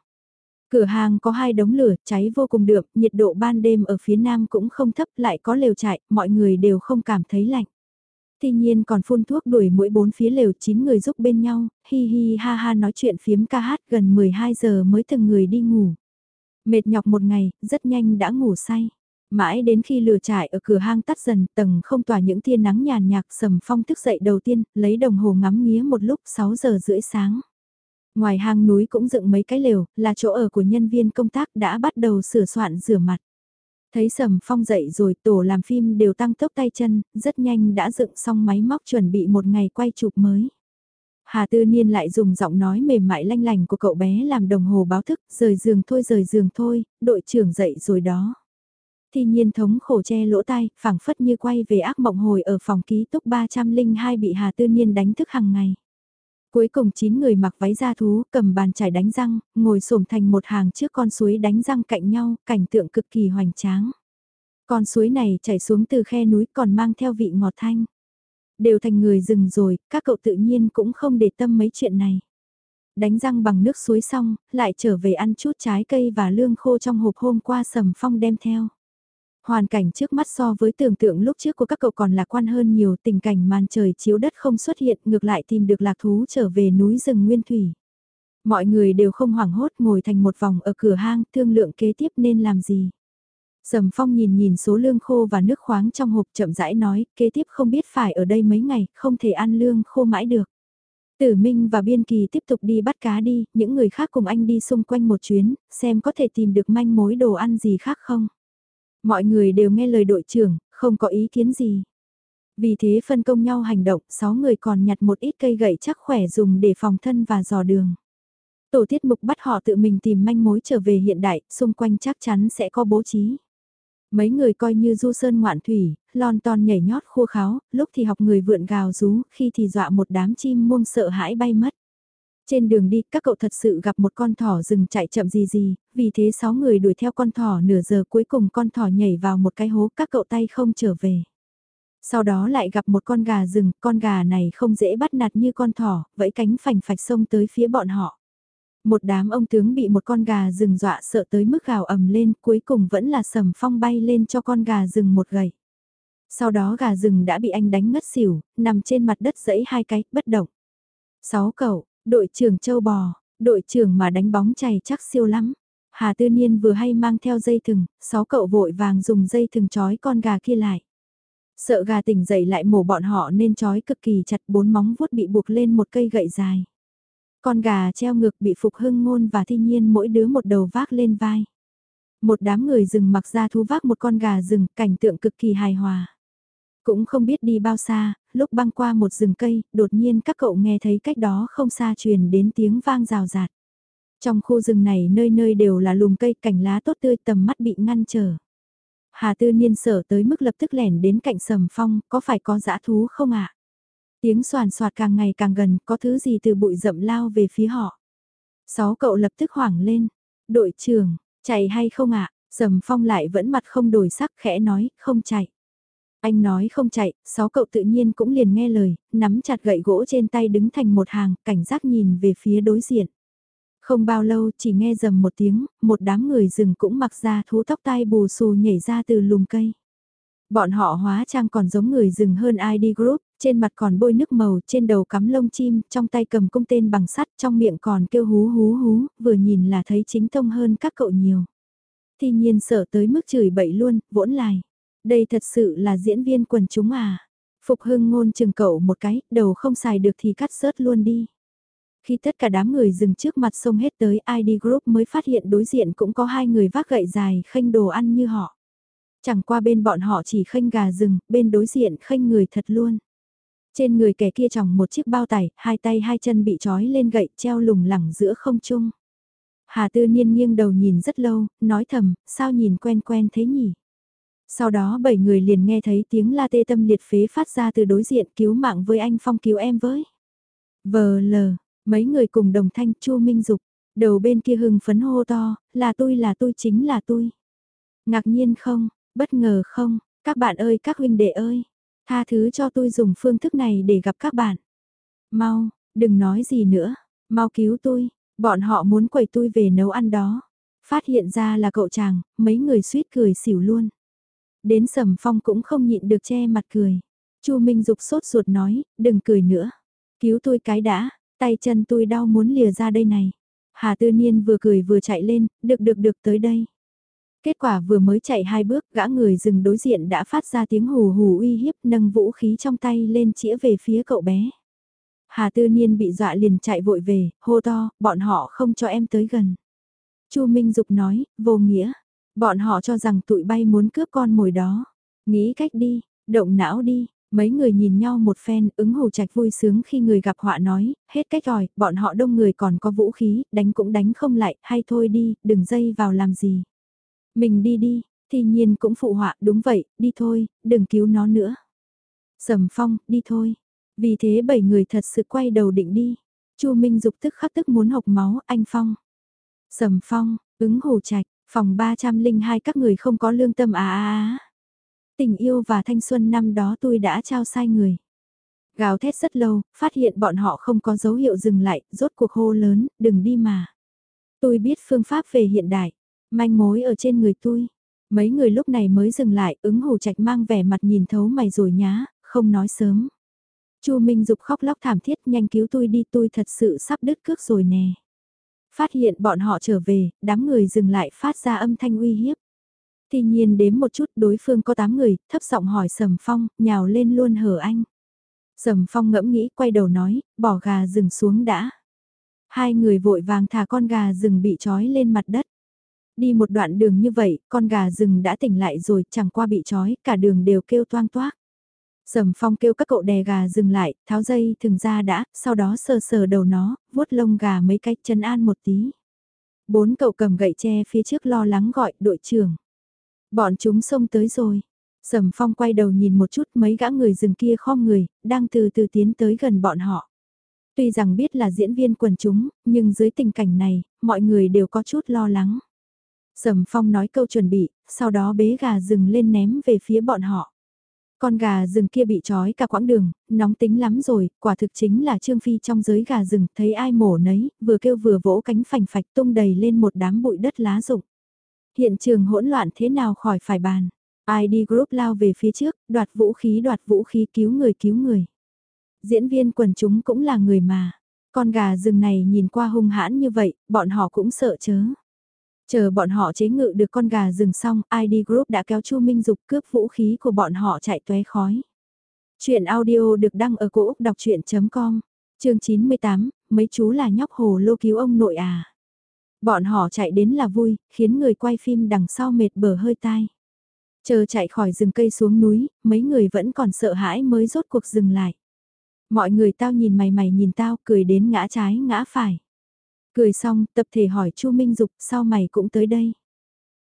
[SPEAKER 1] Cửa hàng có hai đống lửa, cháy vô cùng đượm, nhiệt độ ban đêm ở phía nam cũng không thấp lại có lều trại, mọi người đều không cảm thấy lạnh. Tuy nhiên còn phun thuốc đuổi mũi bốn phía lều chín người giúp bên nhau, hi hi ha ha nói chuyện phiếm ca hát gần 12 giờ mới từng người đi ngủ. Mệt nhọc một ngày, rất nhanh đã ngủ say. Mãi đến khi lửa trại ở cửa hang tắt dần, tầng không tỏa những tia nắng nhàn nhạt. sầm phong thức dậy đầu tiên, lấy đồng hồ ngắm nghía một lúc 6 giờ rưỡi sáng. Ngoài hang núi cũng dựng mấy cái lều, là chỗ ở của nhân viên công tác đã bắt đầu sửa soạn rửa mặt. Thấy sầm phong dậy rồi tổ làm phim đều tăng tốc tay chân, rất nhanh đã dựng xong máy móc chuẩn bị một ngày quay chụp mới. Hà Tư Niên lại dùng giọng nói mềm mại lanh lành của cậu bé làm đồng hồ báo thức, rời giường thôi rời giường thôi, đội trưởng dậy rồi đó. Thi nhiên thống khổ che lỗ tai, phảng phất như quay về ác mộng hồi ở phòng ký túc 302 bị Hà Tư Niên đánh thức hàng ngày. Cuối cùng 9 người mặc váy da thú, cầm bàn chải đánh răng, ngồi xổm thành một hàng trước con suối đánh răng cạnh nhau, cảnh tượng cực kỳ hoành tráng. Con suối này chảy xuống từ khe núi còn mang theo vị ngọt thanh. Đều thành người rừng rồi, các cậu tự nhiên cũng không để tâm mấy chuyện này. Đánh răng bằng nước suối xong, lại trở về ăn chút trái cây và lương khô trong hộp hôm qua sầm phong đem theo. Hoàn cảnh trước mắt so với tưởng tượng lúc trước của các cậu còn lạc quan hơn nhiều tình cảnh màn trời chiếu đất không xuất hiện ngược lại tìm được lạc thú trở về núi rừng nguyên thủy. Mọi người đều không hoảng hốt ngồi thành một vòng ở cửa hang thương lượng kế tiếp nên làm gì. Sầm phong nhìn nhìn số lương khô và nước khoáng trong hộp chậm rãi nói, kế tiếp không biết phải ở đây mấy ngày, không thể ăn lương khô mãi được. Tử Minh và Biên Kỳ tiếp tục đi bắt cá đi, những người khác cùng anh đi xung quanh một chuyến, xem có thể tìm được manh mối đồ ăn gì khác không. Mọi người đều nghe lời đội trưởng, không có ý kiến gì. Vì thế phân công nhau hành động, 6 người còn nhặt một ít cây gậy chắc khỏe dùng để phòng thân và dò đường. Tổ tiết mục bắt họ tự mình tìm manh mối trở về hiện đại, xung quanh chắc chắn sẽ có bố trí. Mấy người coi như du sơn ngoạn thủy, lon ton nhảy nhót khua kháo, lúc thì học người vượn gào rú, khi thì dọa một đám chim muông sợ hãi bay mất. Trên đường đi, các cậu thật sự gặp một con thỏ rừng chạy chậm gì gì, vì thế sáu người đuổi theo con thỏ nửa giờ cuối cùng con thỏ nhảy vào một cái hố, các cậu tay không trở về. Sau đó lại gặp một con gà rừng, con gà này không dễ bắt nạt như con thỏ, vẫy cánh phành phạch sông tới phía bọn họ. Một đám ông tướng bị một con gà rừng dọa sợ tới mức gào ầm lên, cuối cùng vẫn là sầm phong bay lên cho con gà rừng một gậy. Sau đó gà rừng đã bị anh đánh ngất xỉu, nằm trên mặt đất dẫy hai cái, bất động. Sáu cậu, đội trưởng châu bò, đội trưởng mà đánh bóng chày chắc siêu lắm. Hà Tư Niên vừa hay mang theo dây thừng, sáu cậu vội vàng dùng dây thừng trói con gà kia lại. Sợ gà tỉnh dậy lại mổ bọn họ nên trói cực kỳ chặt bốn móng vuốt bị buộc lên một cây gậy dài. Con gà treo ngược bị Phục Hưng Ngôn và Thi Nhiên mỗi đứa một đầu vác lên vai. Một đám người rừng mặc ra thú vác một con gà rừng, cảnh tượng cực kỳ hài hòa. Cũng không biết đi bao xa, lúc băng qua một rừng cây, đột nhiên các cậu nghe thấy cách đó không xa truyền đến tiếng vang rào rạt. Trong khu rừng này nơi nơi đều là lùm cây cảnh lá tốt tươi tầm mắt bị ngăn trở. Hà Tư Niên sở tới mức lập tức lẻn đến cạnh sầm phong, có phải có dã thú không ạ? Tiếng soàn soạt càng ngày càng gần, có thứ gì từ bụi rậm lao về phía họ. Sáu cậu lập tức hoảng lên. Đội trưởng, chạy hay không ạ? Sầm phong lại vẫn mặt không đổi sắc khẽ nói, không chạy. Anh nói không chạy, sáu cậu tự nhiên cũng liền nghe lời, nắm chặt gậy gỗ trên tay đứng thành một hàng, cảnh giác nhìn về phía đối diện. Không bao lâu chỉ nghe dầm một tiếng, một đám người rừng cũng mặc ra thú tóc tai bù xù nhảy ra từ lùm cây. Bọn họ hóa trang còn giống người rừng hơn ID Group, trên mặt còn bôi nước màu, trên đầu cắm lông chim, trong tay cầm cung tên bằng sắt, trong miệng còn kêu hú hú hú, vừa nhìn là thấy chính tông hơn các cậu nhiều. Thì nhiên sợ tới mức chửi bậy luôn, vỗn lại. Đây thật sự là diễn viên quần chúng à. Phục hưng ngôn chừng cậu một cái, đầu không xài được thì cắt sớt luôn đi. Khi tất cả đám người dừng trước mặt sông hết tới ID Group mới phát hiện đối diện cũng có hai người vác gậy dài khênh đồ ăn như họ. Chẳng qua bên bọn họ chỉ khênh gà rừng, bên đối diện khênh người thật luôn. Trên người kẻ kia tròng một chiếc bao tải, hai tay hai chân bị trói lên gậy treo lủng lẳng giữa không trung. Hà tư niên nghiêng đầu nhìn rất lâu, nói thầm, sao nhìn quen quen thế nhỉ? Sau đó bảy người liền nghe thấy tiếng la tê tâm liệt phế phát ra từ đối diện cứu mạng với anh Phong cứu em với. Vờ lờ, mấy người cùng đồng thanh chu minh dục, đầu bên kia hưng phấn hô to, là tôi là tôi chính là tôi. Ngạc nhiên không, bất ngờ không, các bạn ơi các huynh đệ ơi, tha thứ cho tôi dùng phương thức này để gặp các bạn. Mau, đừng nói gì nữa, mau cứu tôi, bọn họ muốn quẩy tôi về nấu ăn đó. Phát hiện ra là cậu chàng, mấy người suýt cười xỉu luôn. Đến Sầm Phong cũng không nhịn được che mặt cười. Chu Minh Dục sốt ruột nói, đừng cười nữa. Cứu tôi cái đã, tay chân tôi đau muốn lìa ra đây này. Hà Tư Niên vừa cười vừa chạy lên, được được được tới đây. Kết quả vừa mới chạy hai bước, gã người dừng đối diện đã phát ra tiếng hù hù uy hiếp nâng vũ khí trong tay lên chĩa về phía cậu bé. Hà Tư Niên bị dọa liền chạy vội về, hô to, bọn họ không cho em tới gần. Chu Minh Dục nói, vô nghĩa, Bọn họ cho rằng tụi bay muốn cướp con mồi đó. Nghĩ cách đi, động não đi, mấy người nhìn nhau một phen ứng hồ trạch vui sướng khi người gặp họa nói, hết cách rồi, bọn họ đông người còn có vũ khí, đánh cũng đánh không lại, hay thôi đi, đừng dây vào làm gì. Mình đi đi, thì nhiên cũng phụ họa, đúng vậy, đi thôi, đừng cứu nó nữa. Sầm phong, đi thôi. Vì thế bảy người thật sự quay đầu định đi. Chu Minh Dục tức khắc tức muốn học máu, anh Phong. Sầm Phong, ứng hồ trạch, phòng 302 các người không có lương tâm à à à. Tình yêu và thanh xuân năm đó tôi đã trao sai người. Gào thét rất lâu, phát hiện bọn họ không có dấu hiệu dừng lại, rốt cuộc hô lớn, đừng đi mà. Tôi biết phương pháp về hiện đại, manh mối ở trên người tôi. Mấy người lúc này mới dừng lại, ứng hồ trạch mang vẻ mặt nhìn thấu mày rồi nhá, không nói sớm. Chu Minh Dục khóc lóc thảm thiết nhanh cứu tôi đi tôi thật sự sắp đứt cước rồi nè. Phát hiện bọn họ trở về, đám người dừng lại phát ra âm thanh uy hiếp. Tuy nhiên đếm một chút đối phương có 8 người, thấp giọng hỏi Sầm Phong, nhào lên luôn hở anh. Sầm Phong ngẫm nghĩ quay đầu nói, bỏ gà rừng xuống đã. Hai người vội vàng thả con gà rừng bị trói lên mặt đất. Đi một đoạn đường như vậy, con gà rừng đã tỉnh lại rồi, chẳng qua bị trói, cả đường đều kêu toang toác. Sầm phong kêu các cậu đè gà dừng lại, tháo dây thừng ra đã, sau đó sờ sờ đầu nó, vuốt lông gà mấy cách chân an một tí. Bốn cậu cầm gậy tre phía trước lo lắng gọi đội trưởng. Bọn chúng xông tới rồi. Sầm phong quay đầu nhìn một chút mấy gã người rừng kia khom người, đang từ từ tiến tới gần bọn họ. Tuy rằng biết là diễn viên quần chúng, nhưng dưới tình cảnh này, mọi người đều có chút lo lắng. Sầm phong nói câu chuẩn bị, sau đó bế gà rừng lên ném về phía bọn họ. Con gà rừng kia bị trói cả quãng đường, nóng tính lắm rồi, quả thực chính là Trương Phi trong giới gà rừng, thấy ai mổ nấy, vừa kêu vừa vỗ cánh phành phạch tung đầy lên một đám bụi đất lá rụng. Hiện trường hỗn loạn thế nào khỏi phải bàn. ID Group lao về phía trước, đoạt vũ khí đoạt vũ khí cứu người cứu người. Diễn viên quần chúng cũng là người mà. Con gà rừng này nhìn qua hung hãn như vậy, bọn họ cũng sợ chớ. Chờ bọn họ chế ngự được con gà rừng xong, ID Group đã kéo Chu Minh Dục cướp vũ khí của bọn họ chạy tué khói. Chuyện audio được đăng ở cổ Úc đọc chuyện.com, chương 98, mấy chú là nhóc hồ lô cứu ông nội à. Bọn họ chạy đến là vui, khiến người quay phim đằng sau mệt bờ hơi tai. Chờ chạy khỏi rừng cây xuống núi, mấy người vẫn còn sợ hãi mới rốt cuộc dừng lại. Mọi người tao nhìn mày mày nhìn tao cười đến ngã trái ngã phải. Cười xong, tập thể hỏi Chu Minh Dục, sao mày cũng tới đây?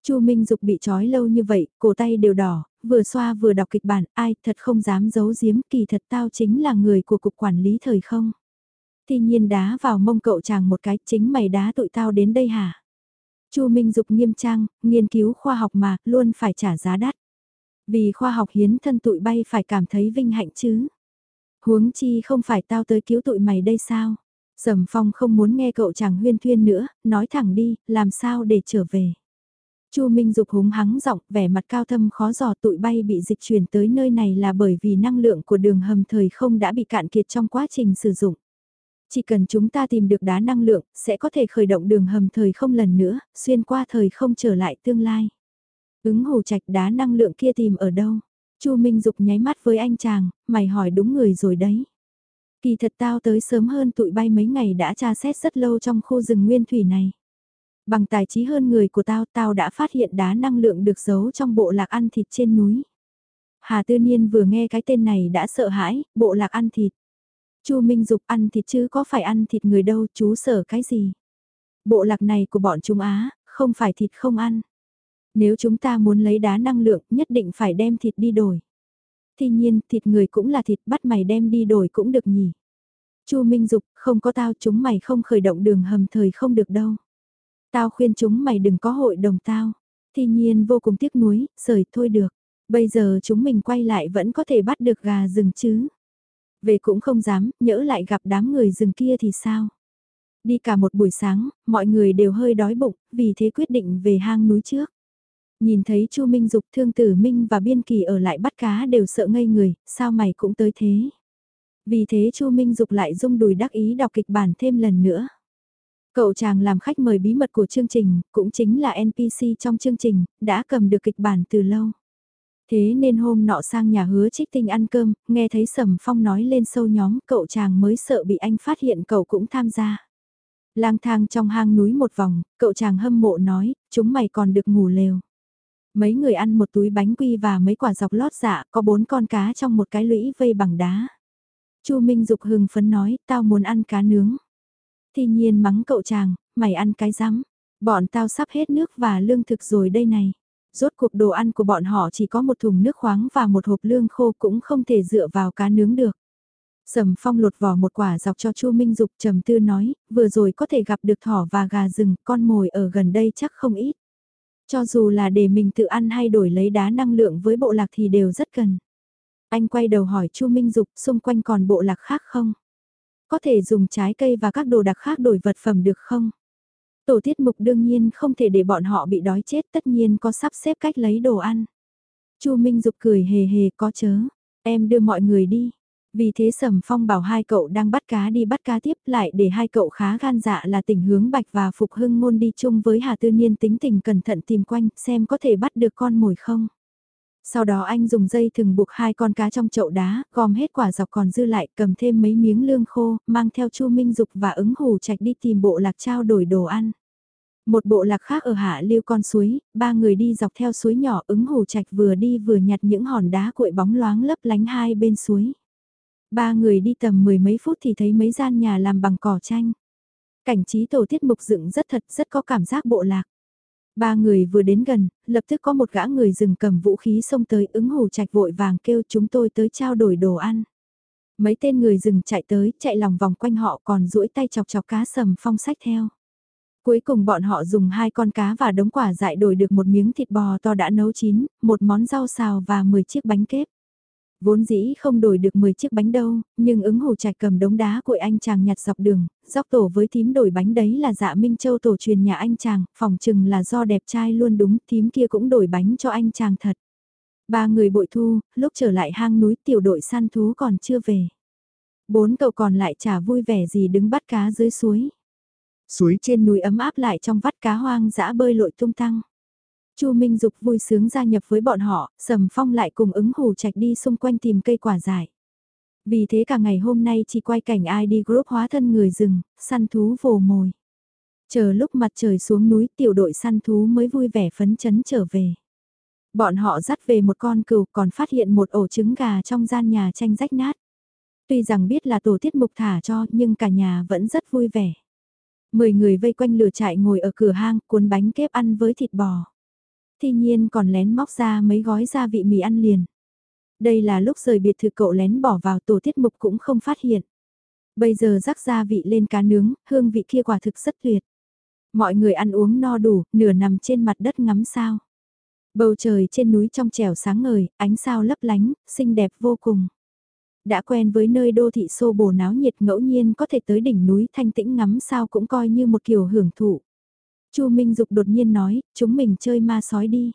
[SPEAKER 1] Chu Minh Dục bị trói lâu như vậy, cổ tay đều đỏ, vừa xoa vừa đọc kịch bản, ai thật không dám giấu giếm, kỳ thật tao chính là người của cục quản lý thời không. Tuy nhiên đá vào mông cậu chàng một cái, chính mày đá tụi tao đến đây hả? Chu Minh Dục nghiêm trang, nghiên cứu khoa học mà, luôn phải trả giá đắt. Vì khoa học hiến thân tụi bay phải cảm thấy vinh hạnh chứ. Huống chi không phải tao tới cứu tụi mày đây sao? Sầm Phong không muốn nghe cậu chàng huyên thuyên nữa, nói thẳng đi, làm sao để trở về. Chu Minh Dục húng hắng giọng, vẻ mặt cao thâm khó dò tụi bay bị dịch chuyển tới nơi này là bởi vì năng lượng của đường hầm thời không đã bị cạn kiệt trong quá trình sử dụng. Chỉ cần chúng ta tìm được đá năng lượng, sẽ có thể khởi động đường hầm thời không lần nữa, xuyên qua thời không trở lại tương lai. Ứng hồ trạch đá năng lượng kia tìm ở đâu? Chu Minh Dục nháy mắt với anh chàng, mày hỏi đúng người rồi đấy. Kỳ thật tao tới sớm hơn tụi bay mấy ngày đã tra xét rất lâu trong khu rừng nguyên thủy này. Bằng tài trí hơn người của tao, tao đã phát hiện đá năng lượng được giấu trong bộ lạc ăn thịt trên núi. Hà Tư Niên vừa nghe cái tên này đã sợ hãi, bộ lạc ăn thịt. Chu Minh Dục ăn thịt chứ có phải ăn thịt người đâu, chú sợ cái gì? Bộ lạc này của bọn chúng Á, không phải thịt không ăn. Nếu chúng ta muốn lấy đá năng lượng, nhất định phải đem thịt đi đổi tuy nhiên thịt người cũng là thịt bắt mày đem đi đổi cũng được nhỉ. Chu Minh Dục, không có tao chúng mày không khởi động đường hầm thời không được đâu. Tao khuyên chúng mày đừng có hội đồng tao. Thi nhiên vô cùng tiếc nuối, rời thôi được. Bây giờ chúng mình quay lại vẫn có thể bắt được gà rừng chứ. Về cũng không dám, nhỡ lại gặp đám người rừng kia thì sao? Đi cả một buổi sáng, mọi người đều hơi đói bụng, vì thế quyết định về hang núi trước. Nhìn thấy Chu Minh Dục thương tử Minh và Biên Kỳ ở lại bắt cá đều sợ ngây người, sao mày cũng tới thế. Vì thế Chu Minh Dục lại rung đùi đắc ý đọc kịch bản thêm lần nữa. Cậu chàng làm khách mời bí mật của chương trình, cũng chính là NPC trong chương trình, đã cầm được kịch bản từ lâu. Thế nên hôm nọ sang nhà hứa trích tinh ăn cơm, nghe thấy Sầm Phong nói lên sâu nhóm, cậu chàng mới sợ bị anh phát hiện cậu cũng tham gia. Lang thang trong hang núi một vòng, cậu chàng hâm mộ nói, chúng mày còn được ngủ lều. Mấy người ăn một túi bánh quy và mấy quả dọc lót dạ, có bốn con cá trong một cái lũy vây bằng đá. Chu Minh Dục hừng phấn nói, tao muốn ăn cá nướng. Thì nhiên mắng cậu chàng, mày ăn cái rắm. Bọn tao sắp hết nước và lương thực rồi đây này. Rốt cuộc đồ ăn của bọn họ chỉ có một thùng nước khoáng và một hộp lương khô cũng không thể dựa vào cá nướng được. Sầm Phong lột vỏ một quả dọc cho Chu Minh Dục trầm tư nói, vừa rồi có thể gặp được thỏ và gà rừng, con mồi ở gần đây chắc không ít. Cho dù là để mình tự ăn hay đổi lấy đá năng lượng với bộ lạc thì đều rất cần. Anh quay đầu hỏi Chu Minh Dục xung quanh còn bộ lạc khác không? Có thể dùng trái cây và các đồ đặc khác đổi vật phẩm được không? Tổ tiết mục đương nhiên không thể để bọn họ bị đói chết tất nhiên có sắp xếp cách lấy đồ ăn. Chu Minh Dục cười hề hề có chớ, em đưa mọi người đi. Vì thế Sầm Phong bảo hai cậu đang bắt cá đi bắt cá tiếp lại để hai cậu khá gan dạ là tình hướng Bạch và Phục Hưng môn đi chung với Hà Tư Niên tính tình cẩn thận tìm quanh xem có thể bắt được con mồi không. Sau đó anh dùng dây thừng buộc hai con cá trong chậu đá, gom hết quả dọc còn dư lại, cầm thêm mấy miếng lương khô, mang theo Chu Minh Dục và ứng hù trạch đi tìm bộ lạc trao đổi đồ ăn. Một bộ lạc khác ở hạ lưu con suối, ba người đi dọc theo suối nhỏ ứng hù trạch vừa đi vừa nhặt những hòn đá cuội bóng loáng lấp lánh hai bên suối. Ba người đi tầm mười mấy phút thì thấy mấy gian nhà làm bằng cỏ tranh. Cảnh trí tổ tiết mục dựng rất thật, rất có cảm giác bộ lạc. Ba người vừa đến gần, lập tức có một gã người rừng cầm vũ khí xông tới ứng hù trạch vội vàng kêu chúng tôi tới trao đổi đồ ăn. Mấy tên người rừng chạy tới, chạy lòng vòng quanh họ còn duỗi tay chọc chọc cá sầm phong sách theo. Cuối cùng bọn họ dùng hai con cá và đống quả dại đổi được một miếng thịt bò to đã nấu chín, một món rau xào và 10 chiếc bánh kép. Vốn dĩ không đổi được 10 chiếc bánh đâu, nhưng ứng hồ trạch cầm đống đá của anh chàng nhặt dọc đường, dốc tổ với thím đổi bánh đấy là dạ Minh Châu tổ truyền nhà anh chàng, phòng chừng là do đẹp trai luôn đúng, thím kia cũng đổi bánh cho anh chàng thật. Ba người bội thu, lúc trở lại hang núi tiểu đội săn thú còn chưa về. Bốn cậu còn lại chả vui vẻ gì đứng bắt cá dưới suối. Suối trên núi ấm áp lại trong vắt cá hoang dã bơi lội tung tăng. Chu Minh Dục vui sướng gia nhập với bọn họ, Sầm Phong lại cùng ứng hù trạch đi xung quanh tìm cây quả dại. Vì thế cả ngày hôm nay chỉ quay cảnh ai đi group hóa thân người rừng, săn thú vồ mồi. Chờ lúc mặt trời xuống núi tiểu đội săn thú mới vui vẻ phấn chấn trở về. Bọn họ dắt về một con cừu còn phát hiện một ổ trứng gà trong gian nhà tranh rách nát. Tuy rằng biết là tổ tiết mục thả cho nhưng cả nhà vẫn rất vui vẻ. Mười người vây quanh lửa trại ngồi ở cửa hang cuốn bánh kép ăn với thịt bò. Thi nhiên còn lén móc ra mấy gói gia vị mì ăn liền. Đây là lúc rời biệt thự cậu lén bỏ vào tổ tiết mục cũng không phát hiện. Bây giờ rắc gia vị lên cá nướng, hương vị kia quả thực rất tuyệt. Mọi người ăn uống no đủ, nửa nằm trên mặt đất ngắm sao. Bầu trời trên núi trong trẻo sáng ngời, ánh sao lấp lánh, xinh đẹp vô cùng. Đã quen với nơi đô thị xô bồ náo nhiệt ngẫu nhiên có thể tới đỉnh núi thanh tĩnh ngắm sao cũng coi như một kiểu hưởng thụ. Chu Minh Dục đột nhiên nói, chúng mình chơi ma sói đi.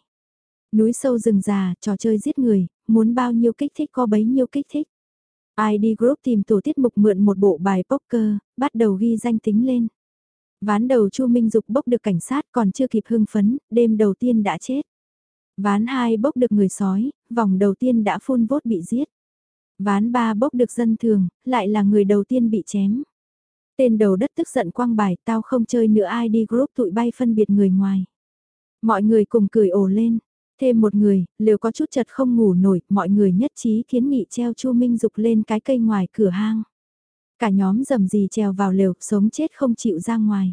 [SPEAKER 1] Núi sâu rừng già, trò chơi giết người, muốn bao nhiêu kích thích có bấy nhiêu kích thích. ID Group tìm tổ tiết mục mượn một bộ bài poker, bắt đầu ghi danh tính lên. Ván đầu Chu Minh Dục bốc được cảnh sát còn chưa kịp hưng phấn, đêm đầu tiên đã chết. Ván 2 bốc được người sói, vòng đầu tiên đã phun vốt bị giết. Ván 3 bốc được dân thường, lại là người đầu tiên bị chém. Tên đầu đất tức giận quăng bài, tao không chơi nữa ai đi group tụi bay phân biệt người ngoài. Mọi người cùng cười ồ lên. Thêm một người, liều có chút chật không ngủ nổi, mọi người nhất trí kiến nghị treo Chu Minh Dục lên cái cây ngoài cửa hang. Cả nhóm dầm gì treo vào lều, sống chết không chịu ra ngoài.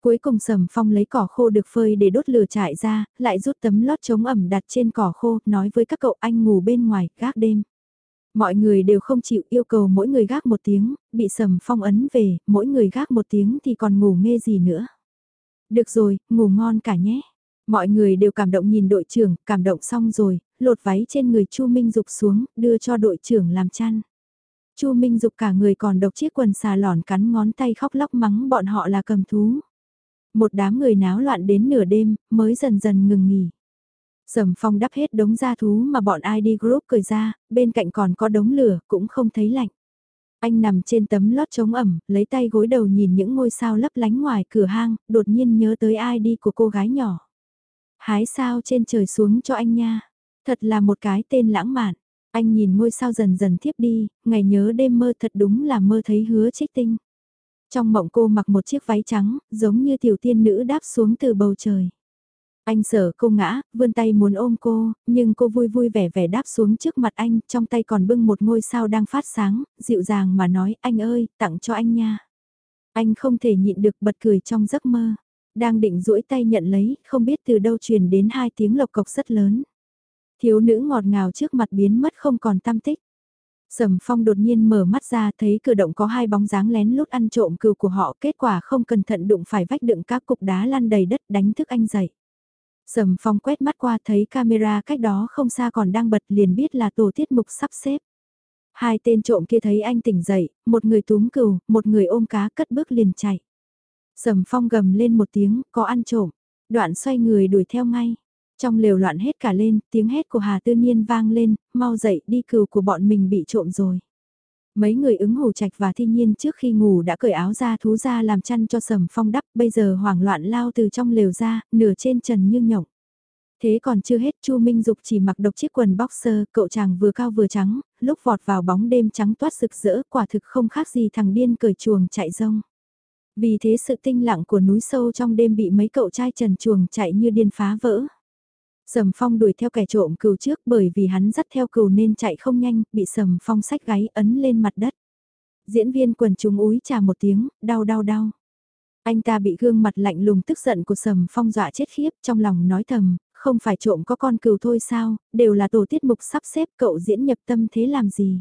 [SPEAKER 1] Cuối cùng Sầm Phong lấy cỏ khô được phơi để đốt lửa trại ra, lại rút tấm lót chống ẩm đặt trên cỏ khô, nói với các cậu anh ngủ bên ngoài, gác đêm. Mọi người đều không chịu yêu cầu mỗi người gác một tiếng, bị sầm phong ấn về, mỗi người gác một tiếng thì còn ngủ nghe gì nữa. Được rồi, ngủ ngon cả nhé. Mọi người đều cảm động nhìn đội trưởng, cảm động xong rồi, lột váy trên người Chu Minh Dục xuống, đưa cho đội trưởng làm chăn. Chu Minh Dục cả người còn độc chiếc quần xà lỏn cắn ngón tay khóc lóc mắng bọn họ là cầm thú. Một đám người náo loạn đến nửa đêm, mới dần dần ngừng nghỉ. Sầm phong đắp hết đống da thú mà bọn ID group cười ra, bên cạnh còn có đống lửa, cũng không thấy lạnh. Anh nằm trên tấm lót chống ẩm, lấy tay gối đầu nhìn những ngôi sao lấp lánh ngoài cửa hang, đột nhiên nhớ tới ID của cô gái nhỏ. Hái sao trên trời xuống cho anh nha. Thật là một cái tên lãng mạn. Anh nhìn ngôi sao dần dần thiếp đi, ngày nhớ đêm mơ thật đúng là mơ thấy hứa trích tinh. Trong mộng cô mặc một chiếc váy trắng, giống như tiểu tiên nữ đáp xuống từ bầu trời. Anh sợ cô ngã, vươn tay muốn ôm cô, nhưng cô vui vui vẻ vẻ đáp xuống trước mặt anh, trong tay còn bưng một ngôi sao đang phát sáng, dịu dàng mà nói, anh ơi, tặng cho anh nha. Anh không thể nhịn được bật cười trong giấc mơ. Đang định duỗi tay nhận lấy, không biết từ đâu truyền đến hai tiếng lộc cộc rất lớn. Thiếu nữ ngọt ngào trước mặt biến mất không còn tam tích. Sầm Phong đột nhiên mở mắt ra thấy cửa động có hai bóng dáng lén lút ăn trộm cừu của họ, kết quả không cẩn thận đụng phải vách đựng các cục đá lăn đầy đất đánh thức anh dậy. Sầm Phong quét mắt qua thấy camera cách đó không xa còn đang bật liền biết là tổ tiết mục sắp xếp. Hai tên trộm kia thấy anh tỉnh dậy, một người túm cừu, một người ôm cá cất bước liền chạy. Sầm Phong gầm lên một tiếng, có ăn trộm, đoạn xoay người đuổi theo ngay. Trong lều loạn hết cả lên, tiếng hét của Hà Tư Niên vang lên, mau dậy đi cừu của bọn mình bị trộm rồi. Mấy người ứng hồ trạch và thi nhiên trước khi ngủ đã cởi áo ra thú ra làm chăn cho sầm phong đắp, bây giờ hoảng loạn lao từ trong lều ra, nửa trên trần như nhộng. Thế còn chưa hết Chu Minh Dục chỉ mặc độc chiếc quần boxer, cậu chàng vừa cao vừa trắng, lúc vọt vào bóng đêm trắng toát rực rỡ quả thực không khác gì thằng điên cởi chuồng chạy rông. Vì thế sự tinh lặng của núi sâu trong đêm bị mấy cậu trai trần chuồng chạy như điên phá vỡ. Sầm Phong đuổi theo kẻ trộm cừu trước bởi vì hắn dắt theo cừu nên chạy không nhanh, bị Sầm Phong sách gáy ấn lên mặt đất. Diễn viên quần chúng úi trà một tiếng, đau đau đau. Anh ta bị gương mặt lạnh lùng tức giận của Sầm Phong dọa chết khiếp trong lòng nói thầm, không phải trộm có con cừu thôi sao, đều là tổ tiết mục sắp xếp cậu diễn nhập tâm thế làm gì.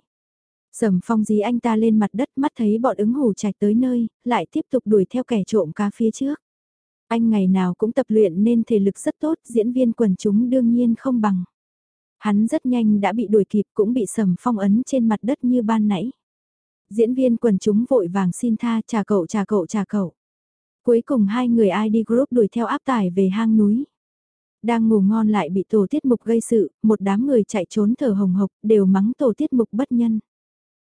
[SPEAKER 1] Sầm Phong dí anh ta lên mặt đất mắt thấy bọn ứng hủ chạy tới nơi, lại tiếp tục đuổi theo kẻ trộm cá phía trước. Anh ngày nào cũng tập luyện nên thể lực rất tốt, diễn viên quần chúng đương nhiên không bằng. Hắn rất nhanh đã bị đuổi kịp cũng bị sầm phong ấn trên mặt đất như ban nãy. Diễn viên quần chúng vội vàng xin tha trả cậu trả cậu trả cậu. Cuối cùng hai người ID group đuổi theo áp tải về hang núi. Đang ngủ ngon lại bị tổ tiết mục gây sự, một đám người chạy trốn thở hồng hộc đều mắng tổ tiết mục bất nhân.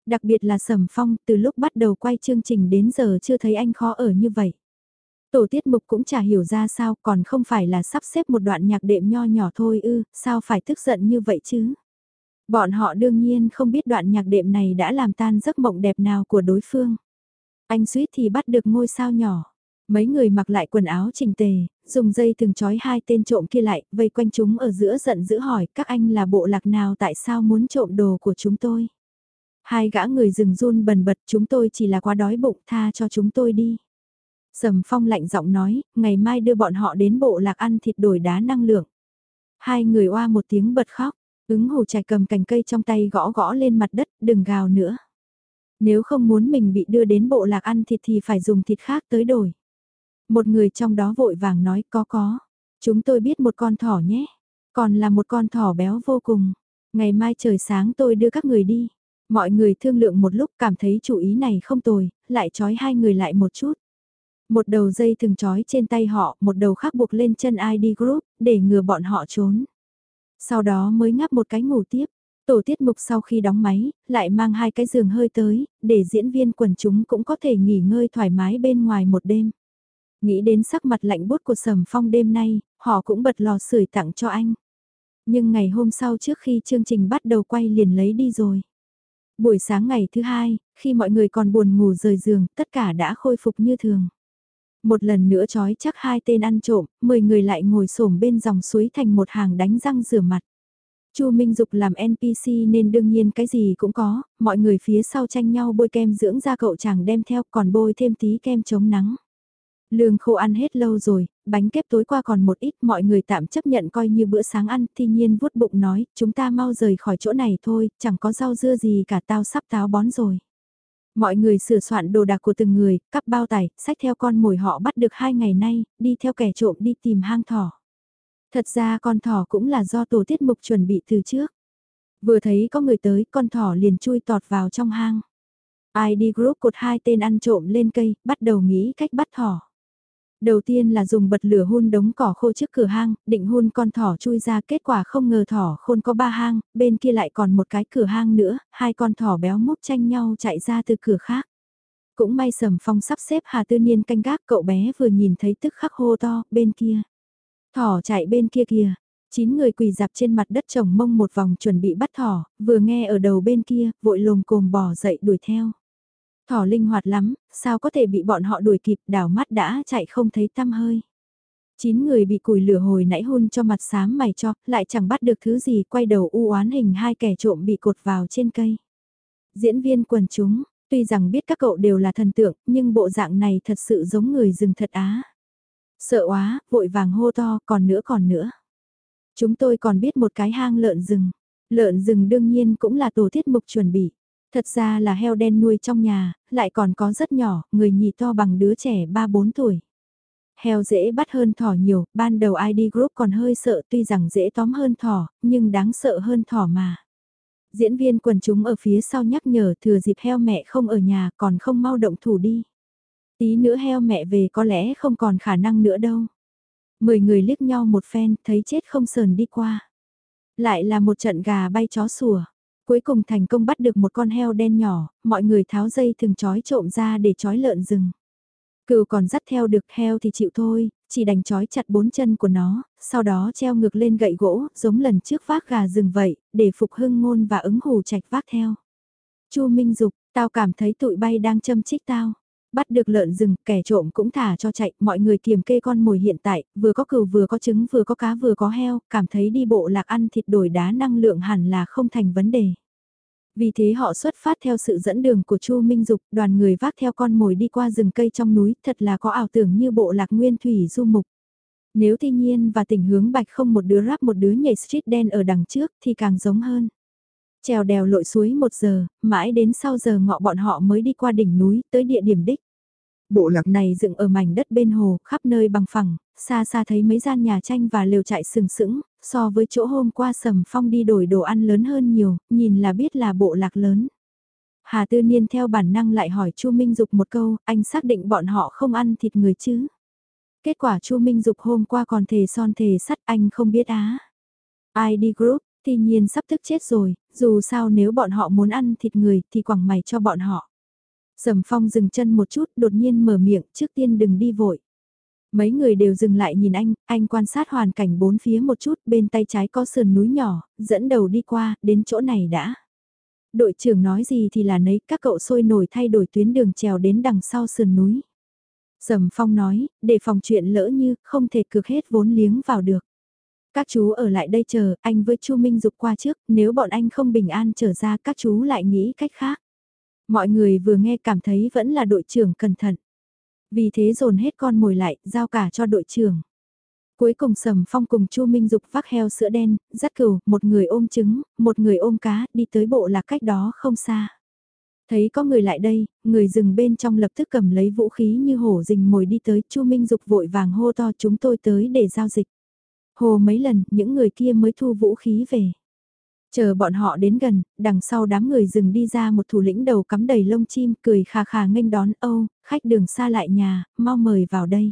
[SPEAKER 1] Đặc biệt là Sầm Phong, từ lúc bắt đầu quay chương trình đến giờ chưa thấy anh khó ở như vậy. Tổ tiết mục cũng chả hiểu ra sao còn không phải là sắp xếp một đoạn nhạc đệm nho nhỏ thôi ư, sao phải tức giận như vậy chứ? Bọn họ đương nhiên không biết đoạn nhạc đệm này đã làm tan giấc mộng đẹp nào của đối phương. Anh suýt thì bắt được ngôi sao nhỏ. Mấy người mặc lại quần áo chỉnh tề, dùng dây từng trói hai tên trộm kia lại, vây quanh chúng ở giữa giận dữ hỏi các anh là bộ lạc nào tại sao muốn trộm đồ của chúng tôi. Hai gã người rừng run bần bật chúng tôi chỉ là quá đói bụng tha cho chúng tôi đi. Sầm Phong lạnh giọng nói, ngày mai đưa bọn họ đến bộ lạc ăn thịt đổi đá năng lượng. Hai người oa một tiếng bật khóc, ứng hồ trạch cầm cành cây trong tay gõ gõ lên mặt đất, đừng gào nữa. Nếu không muốn mình bị đưa đến bộ lạc ăn thịt thì phải dùng thịt khác tới đổi. Một người trong đó vội vàng nói có có. Chúng tôi biết một con thỏ nhé. Còn là một con thỏ béo vô cùng. Ngày mai trời sáng tôi đưa các người đi. Mọi người thương lượng một lúc cảm thấy chủ ý này không tồi, lại trói hai người lại một chút. Một đầu dây thường trói trên tay họ, một đầu khác buộc lên chân ID group, để ngừa bọn họ trốn. Sau đó mới ngáp một cái ngủ tiếp. Tổ tiết mục sau khi đóng máy, lại mang hai cái giường hơi tới, để diễn viên quần chúng cũng có thể nghỉ ngơi thoải mái bên ngoài một đêm. Nghĩ đến sắc mặt lạnh bút của Sầm Phong đêm nay, họ cũng bật lò sưởi tặng cho anh. Nhưng ngày hôm sau trước khi chương trình bắt đầu quay liền lấy đi rồi. Buổi sáng ngày thứ hai, khi mọi người còn buồn ngủ rời giường, tất cả đã khôi phục như thường. Một lần nữa trói chắc hai tên ăn trộm, 10 người lại ngồi xổm bên dòng suối thành một hàng đánh răng rửa mặt. Chu Minh Dục làm NPC nên đương nhiên cái gì cũng có, mọi người phía sau tranh nhau bôi kem dưỡng da cậu chàng đem theo còn bôi thêm tí kem chống nắng. Lương khô ăn hết lâu rồi, bánh kép tối qua còn một ít mọi người tạm chấp nhận coi như bữa sáng ăn, thi nhiên vuốt bụng nói, chúng ta mau rời khỏi chỗ này thôi, chẳng có rau dưa gì cả tao sắp táo bón rồi. Mọi người sửa soạn đồ đạc của từng người, cắp bao tải, sách theo con mồi họ bắt được hai ngày nay, đi theo kẻ trộm đi tìm hang thỏ. Thật ra con thỏ cũng là do tổ tiết mục chuẩn bị từ trước. Vừa thấy có người tới, con thỏ liền chui tọt vào trong hang. ID group cột hai tên ăn trộm lên cây, bắt đầu nghĩ cách bắt thỏ. Đầu tiên là dùng bật lửa hun đống cỏ khô trước cửa hang, định hun con thỏ chui ra kết quả không ngờ thỏ khôn có ba hang, bên kia lại còn một cái cửa hang nữa, hai con thỏ béo múc tranh nhau chạy ra từ cửa khác. Cũng may sầm phong sắp xếp Hà Tư Niên canh gác cậu bé vừa nhìn thấy tức khắc hô to, bên kia. Thỏ chạy bên kia kìa. Chín người quỳ dạp trên mặt đất trồng mông một vòng chuẩn bị bắt thỏ, vừa nghe ở đầu bên kia, vội lồm cồm bỏ dậy đuổi theo. Thỏ linh hoạt lắm, sao có thể bị bọn họ đuổi kịp đảo mắt đã chạy không thấy tăm hơi. Chín người bị củi lửa hồi nãy hôn cho mặt xám mày cho, lại chẳng bắt được thứ gì quay đầu u oán hình hai kẻ trộm bị cột vào trên cây. Diễn viên quần chúng, tuy rằng biết các cậu đều là thần tượng, nhưng bộ dạng này thật sự giống người rừng thật á. Sợ quá, vội vàng hô to, còn nữa còn nữa. Chúng tôi còn biết một cái hang lợn rừng. Lợn rừng đương nhiên cũng là tổ tiết mục chuẩn bị. Thật ra là heo đen nuôi trong nhà, lại còn có rất nhỏ, người nhì to bằng đứa trẻ 3-4 tuổi. Heo dễ bắt hơn thỏ nhiều, ban đầu ID Group còn hơi sợ tuy rằng dễ tóm hơn thỏ, nhưng đáng sợ hơn thỏ mà. Diễn viên quần chúng ở phía sau nhắc nhở thừa dịp heo mẹ không ở nhà còn không mau động thủ đi. Tí nữa heo mẹ về có lẽ không còn khả năng nữa đâu. Mười người liếc nhau một phen thấy chết không sờn đi qua. Lại là một trận gà bay chó sủa. Cuối cùng thành công bắt được một con heo đen nhỏ, mọi người tháo dây thường trói trộm ra để trói lợn rừng. Cừu còn dắt theo được heo thì chịu thôi, chỉ đành trói chặt bốn chân của nó, sau đó treo ngược lên gậy gỗ, giống lần trước vác gà rừng vậy, để phục hưng ngôn và ứng hù trạch vác theo. Chu Minh Dục, tao cảm thấy tụi bay đang châm chích tao. Bắt được lợn rừng, kẻ trộm cũng thả cho chạy, mọi người kiềm kê con mồi hiện tại, vừa có cừu vừa có trứng vừa có cá vừa có heo, cảm thấy đi bộ lạc ăn thịt đổi đá năng lượng hẳn là không thành vấn đề. Vì thế họ xuất phát theo sự dẫn đường của Chu Minh Dục, đoàn người vác theo con mồi đi qua rừng cây trong núi, thật là có ảo tưởng như bộ lạc nguyên thủy du mục. Nếu thiên nhiên và tình hướng bạch không một đứa rap một đứa nhảy street đen ở đằng trước thì càng giống hơn. Trèo đèo lội suối một giờ, mãi đến sau giờ ngọ bọn họ mới đi qua đỉnh núi tới địa điểm đích. Bộ lạc này dựng ở mảnh đất bên hồ, khắp nơi bằng phẳng, xa xa thấy mấy gian nhà tranh và lều trại sừng sững, so với chỗ hôm qua sầm phong đi đổi đồ ăn lớn hơn nhiều, nhìn là biết là bộ lạc lớn. Hà Tư Niên theo bản năng lại hỏi Chu Minh Dục một câu, anh xác định bọn họ không ăn thịt người chứ? Kết quả Chu Minh Dục hôm qua còn thề son thề sắt anh không biết á. ID Group, thì nhiên sắp tức chết rồi, dù sao nếu bọn họ muốn ăn thịt người thì quẳng mày cho bọn họ. Sầm Phong dừng chân một chút đột nhiên mở miệng trước tiên đừng đi vội. Mấy người đều dừng lại nhìn anh, anh quan sát hoàn cảnh bốn phía một chút, bên tay trái có sườn núi nhỏ, dẫn đầu đi qua, đến chỗ này đã. Đội trưởng nói gì thì là nấy, các cậu sôi nổi thay đổi tuyến đường trèo đến đằng sau sườn núi. Sầm Phong nói, để phòng chuyện lỡ như, không thể cược hết vốn liếng vào được. Các chú ở lại đây chờ, anh với Chu Minh dục qua trước, nếu bọn anh không bình an trở ra các chú lại nghĩ cách khác. Mọi người vừa nghe cảm thấy vẫn là đội trưởng cẩn thận. Vì thế dồn hết con mồi lại, giao cả cho đội trưởng. Cuối cùng Sầm Phong cùng Chu Minh Dục vác heo sữa đen, dắt cừu, một người ôm trứng, một người ôm cá, đi tới bộ lạc cách đó không xa. Thấy có người lại đây, người rừng bên trong lập tức cầm lấy vũ khí như hổ rình mồi đi tới, Chu Minh Dục vội vàng hô to chúng tôi tới để giao dịch. Hồ mấy lần, những người kia mới thu vũ khí về. Chờ bọn họ đến gần, đằng sau đám người dừng đi ra một thủ lĩnh đầu cắm đầy lông chim cười khà khà nghênh đón Âu, khách đường xa lại nhà, mau mời vào đây.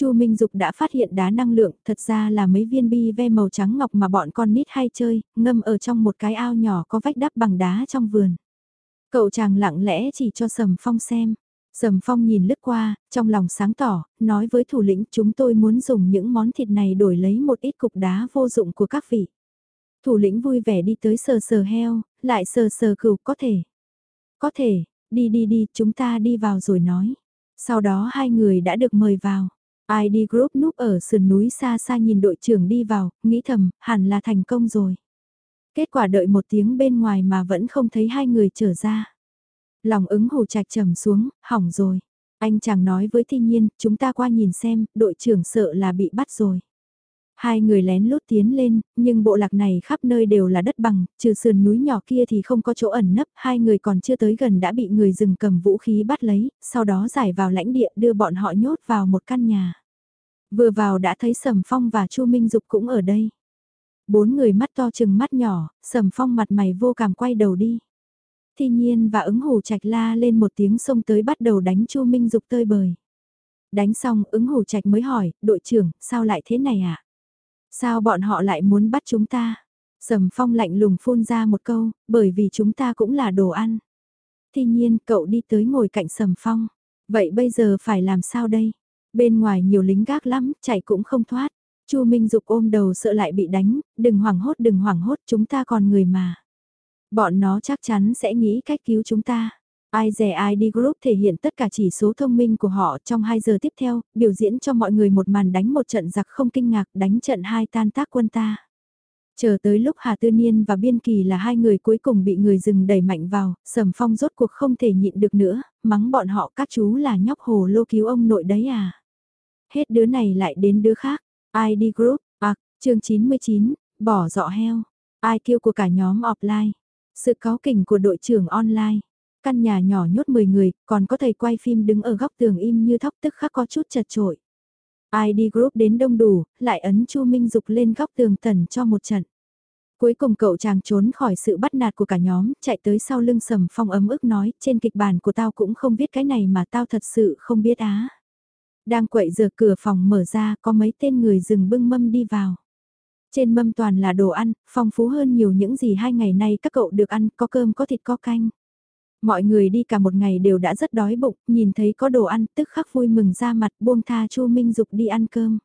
[SPEAKER 1] Chu Minh Dục đã phát hiện đá năng lượng, thật ra là mấy viên bi ve màu trắng ngọc mà bọn con nít hay chơi, ngâm ở trong một cái ao nhỏ có vách đắp bằng đá trong vườn. Cậu chàng lặng lẽ chỉ cho Sầm Phong xem. Sầm Phong nhìn lướt qua, trong lòng sáng tỏ, nói với thủ lĩnh chúng tôi muốn dùng những món thịt này đổi lấy một ít cục đá vô dụng của các vị. Thủ lĩnh vui vẻ đi tới sờ sờ heo, lại sờ sờ cừu có thể. Có thể, đi đi đi, chúng ta đi vào rồi nói. Sau đó hai người đã được mời vào. ID Group núp ở sườn núi xa xa nhìn đội trưởng đi vào, nghĩ thầm, hẳn là thành công rồi. Kết quả đợi một tiếng bên ngoài mà vẫn không thấy hai người trở ra. Lòng ứng hồ trạch trầm xuống, hỏng rồi. Anh chàng nói với thi nhiên, chúng ta qua nhìn xem, đội trưởng sợ là bị bắt rồi. Hai người lén lút tiến lên, nhưng bộ lạc này khắp nơi đều là đất bằng, trừ sườn núi nhỏ kia thì không có chỗ ẩn nấp, hai người còn chưa tới gần đã bị người rừng cầm vũ khí bắt lấy, sau đó giải vào lãnh địa đưa bọn họ nhốt vào một căn nhà. Vừa vào đã thấy Sầm Phong và Chu Minh Dục cũng ở đây. Bốn người mắt to chừng mắt nhỏ, Sầm Phong mặt mày vô cảm quay đầu đi. Thi nhiên và ứng hủ trạch la lên một tiếng xông tới bắt đầu đánh Chu Minh Dục tơi bời. Đánh xong ứng hủ trạch mới hỏi, đội trưởng, sao lại thế này ạ? À? Sao bọn họ lại muốn bắt chúng ta? Sầm phong lạnh lùng phun ra một câu, bởi vì chúng ta cũng là đồ ăn. Tuy nhiên cậu đi tới ngồi cạnh sầm phong. Vậy bây giờ phải làm sao đây? Bên ngoài nhiều lính gác lắm, chạy cũng không thoát. Chu Minh Dục ôm đầu sợ lại bị đánh, đừng hoảng hốt đừng hoảng hốt chúng ta còn người mà. Bọn nó chắc chắn sẽ nghĩ cách cứu chúng ta. Ai rẻ ID Group thể hiện tất cả chỉ số thông minh của họ trong 2 giờ tiếp theo, biểu diễn cho mọi người một màn đánh một trận giặc không kinh ngạc đánh trận hai tan tác quân ta. Chờ tới lúc Hà Tư Niên và Biên Kỳ là hai người cuối cùng bị người rừng đẩy mạnh vào, Sầm Phong rốt cuộc không thể nhịn được nữa, mắng bọn họ các chú là nhóc hồ lô cứu ông nội đấy à. Hết đứa này lại đến đứa khác, ID Group, à, chương 99, bỏ dọ heo, ai kêu của cả nhóm offline. Sự cáo kỉnh của đội trưởng online. Căn nhà nhỏ nhốt 10 người, còn có thầy quay phim đứng ở góc tường im như thóc tức khắc có chút chật trội. ID Group đến đông đủ, lại ấn Chu Minh Dục lên góc tường tần cho một trận. Cuối cùng cậu chàng trốn khỏi sự bắt nạt của cả nhóm, chạy tới sau lưng sầm phong ấm ức nói, trên kịch bản của tao cũng không biết cái này mà tao thật sự không biết á. Đang quậy giờ cửa phòng mở ra, có mấy tên người dừng bưng mâm đi vào. Trên mâm toàn là đồ ăn, phong phú hơn nhiều những gì hai ngày nay các cậu được ăn, có cơm có thịt có canh. Mọi người đi cả một ngày đều đã rất đói bụng, nhìn thấy có đồ ăn tức khắc vui mừng ra mặt buông tha Chu Minh Dục đi ăn cơm.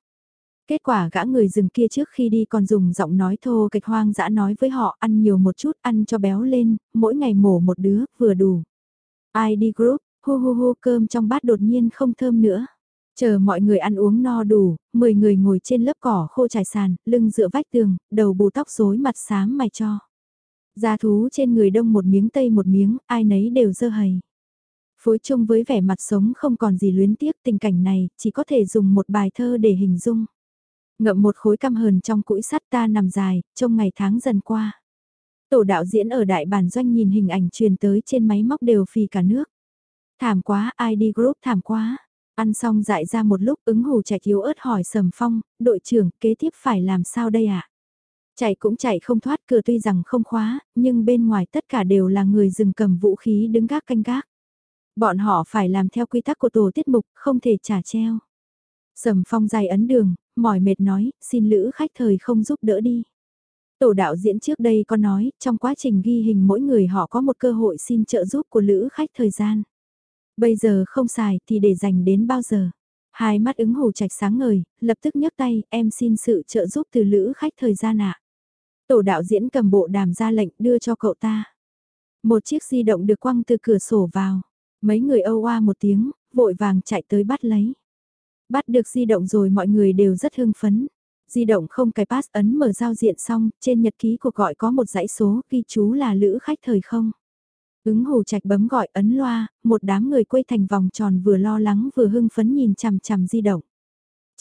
[SPEAKER 1] Kết quả gã người rừng kia trước khi đi còn dùng giọng nói thô kịch hoang dã nói với họ ăn nhiều một chút ăn cho béo lên, mỗi ngày mổ một đứa, vừa đủ. Ai đi group, hu hu hu cơm trong bát đột nhiên không thơm nữa. Chờ mọi người ăn uống no đủ, 10 người ngồi trên lớp cỏ khô trải sàn, lưng dựa vách tường, đầu bù tóc rối mặt xám mày cho. Gia thú trên người đông một miếng tây một miếng, ai nấy đều dơ hầy. Phối chung với vẻ mặt sống không còn gì luyến tiếc tình cảnh này, chỉ có thể dùng một bài thơ để hình dung. Ngậm một khối căm hờn trong cũi sắt ta nằm dài, trong ngày tháng dần qua. Tổ đạo diễn ở đại bản doanh nhìn hình ảnh truyền tới trên máy móc đều phì cả nước. Thảm quá, ID Group thảm quá. Ăn xong dại ra một lúc ứng hù chạy yếu ớt hỏi Sầm Phong, đội trưởng kế tiếp phải làm sao đây ạ? À? Chạy cũng chạy không thoát cửa tuy rằng không khóa, nhưng bên ngoài tất cả đều là người dừng cầm vũ khí đứng gác canh gác. Bọn họ phải làm theo quy tắc của tổ tiết mục, không thể trả treo. Sầm Phong dài ấn đường, mỏi mệt nói, xin lữ khách thời không giúp đỡ đi. Tổ đạo diễn trước đây có nói, trong quá trình ghi hình mỗi người họ có một cơ hội xin trợ giúp của lữ khách thời gian. Bây giờ không xài thì để dành đến bao giờ. Hai mắt ứng hồ trạch sáng ngời, lập tức nhấc tay, em xin sự trợ giúp từ lữ khách thời gian ạ. Tổ đạo diễn cầm bộ đàm ra lệnh đưa cho cậu ta. Một chiếc di động được quăng từ cửa sổ vào. Mấy người âu oa một tiếng, vội vàng chạy tới bắt lấy. Bắt được di động rồi mọi người đều rất hưng phấn. Di động không cài pass ấn mở giao diện xong, trên nhật ký cuộc gọi có một dãy số ghi chú là lữ khách thời không. Ứng hồ trạch bấm gọi ấn loa, một đám người quay thành vòng tròn vừa lo lắng vừa hưng phấn nhìn chằm chằm di động.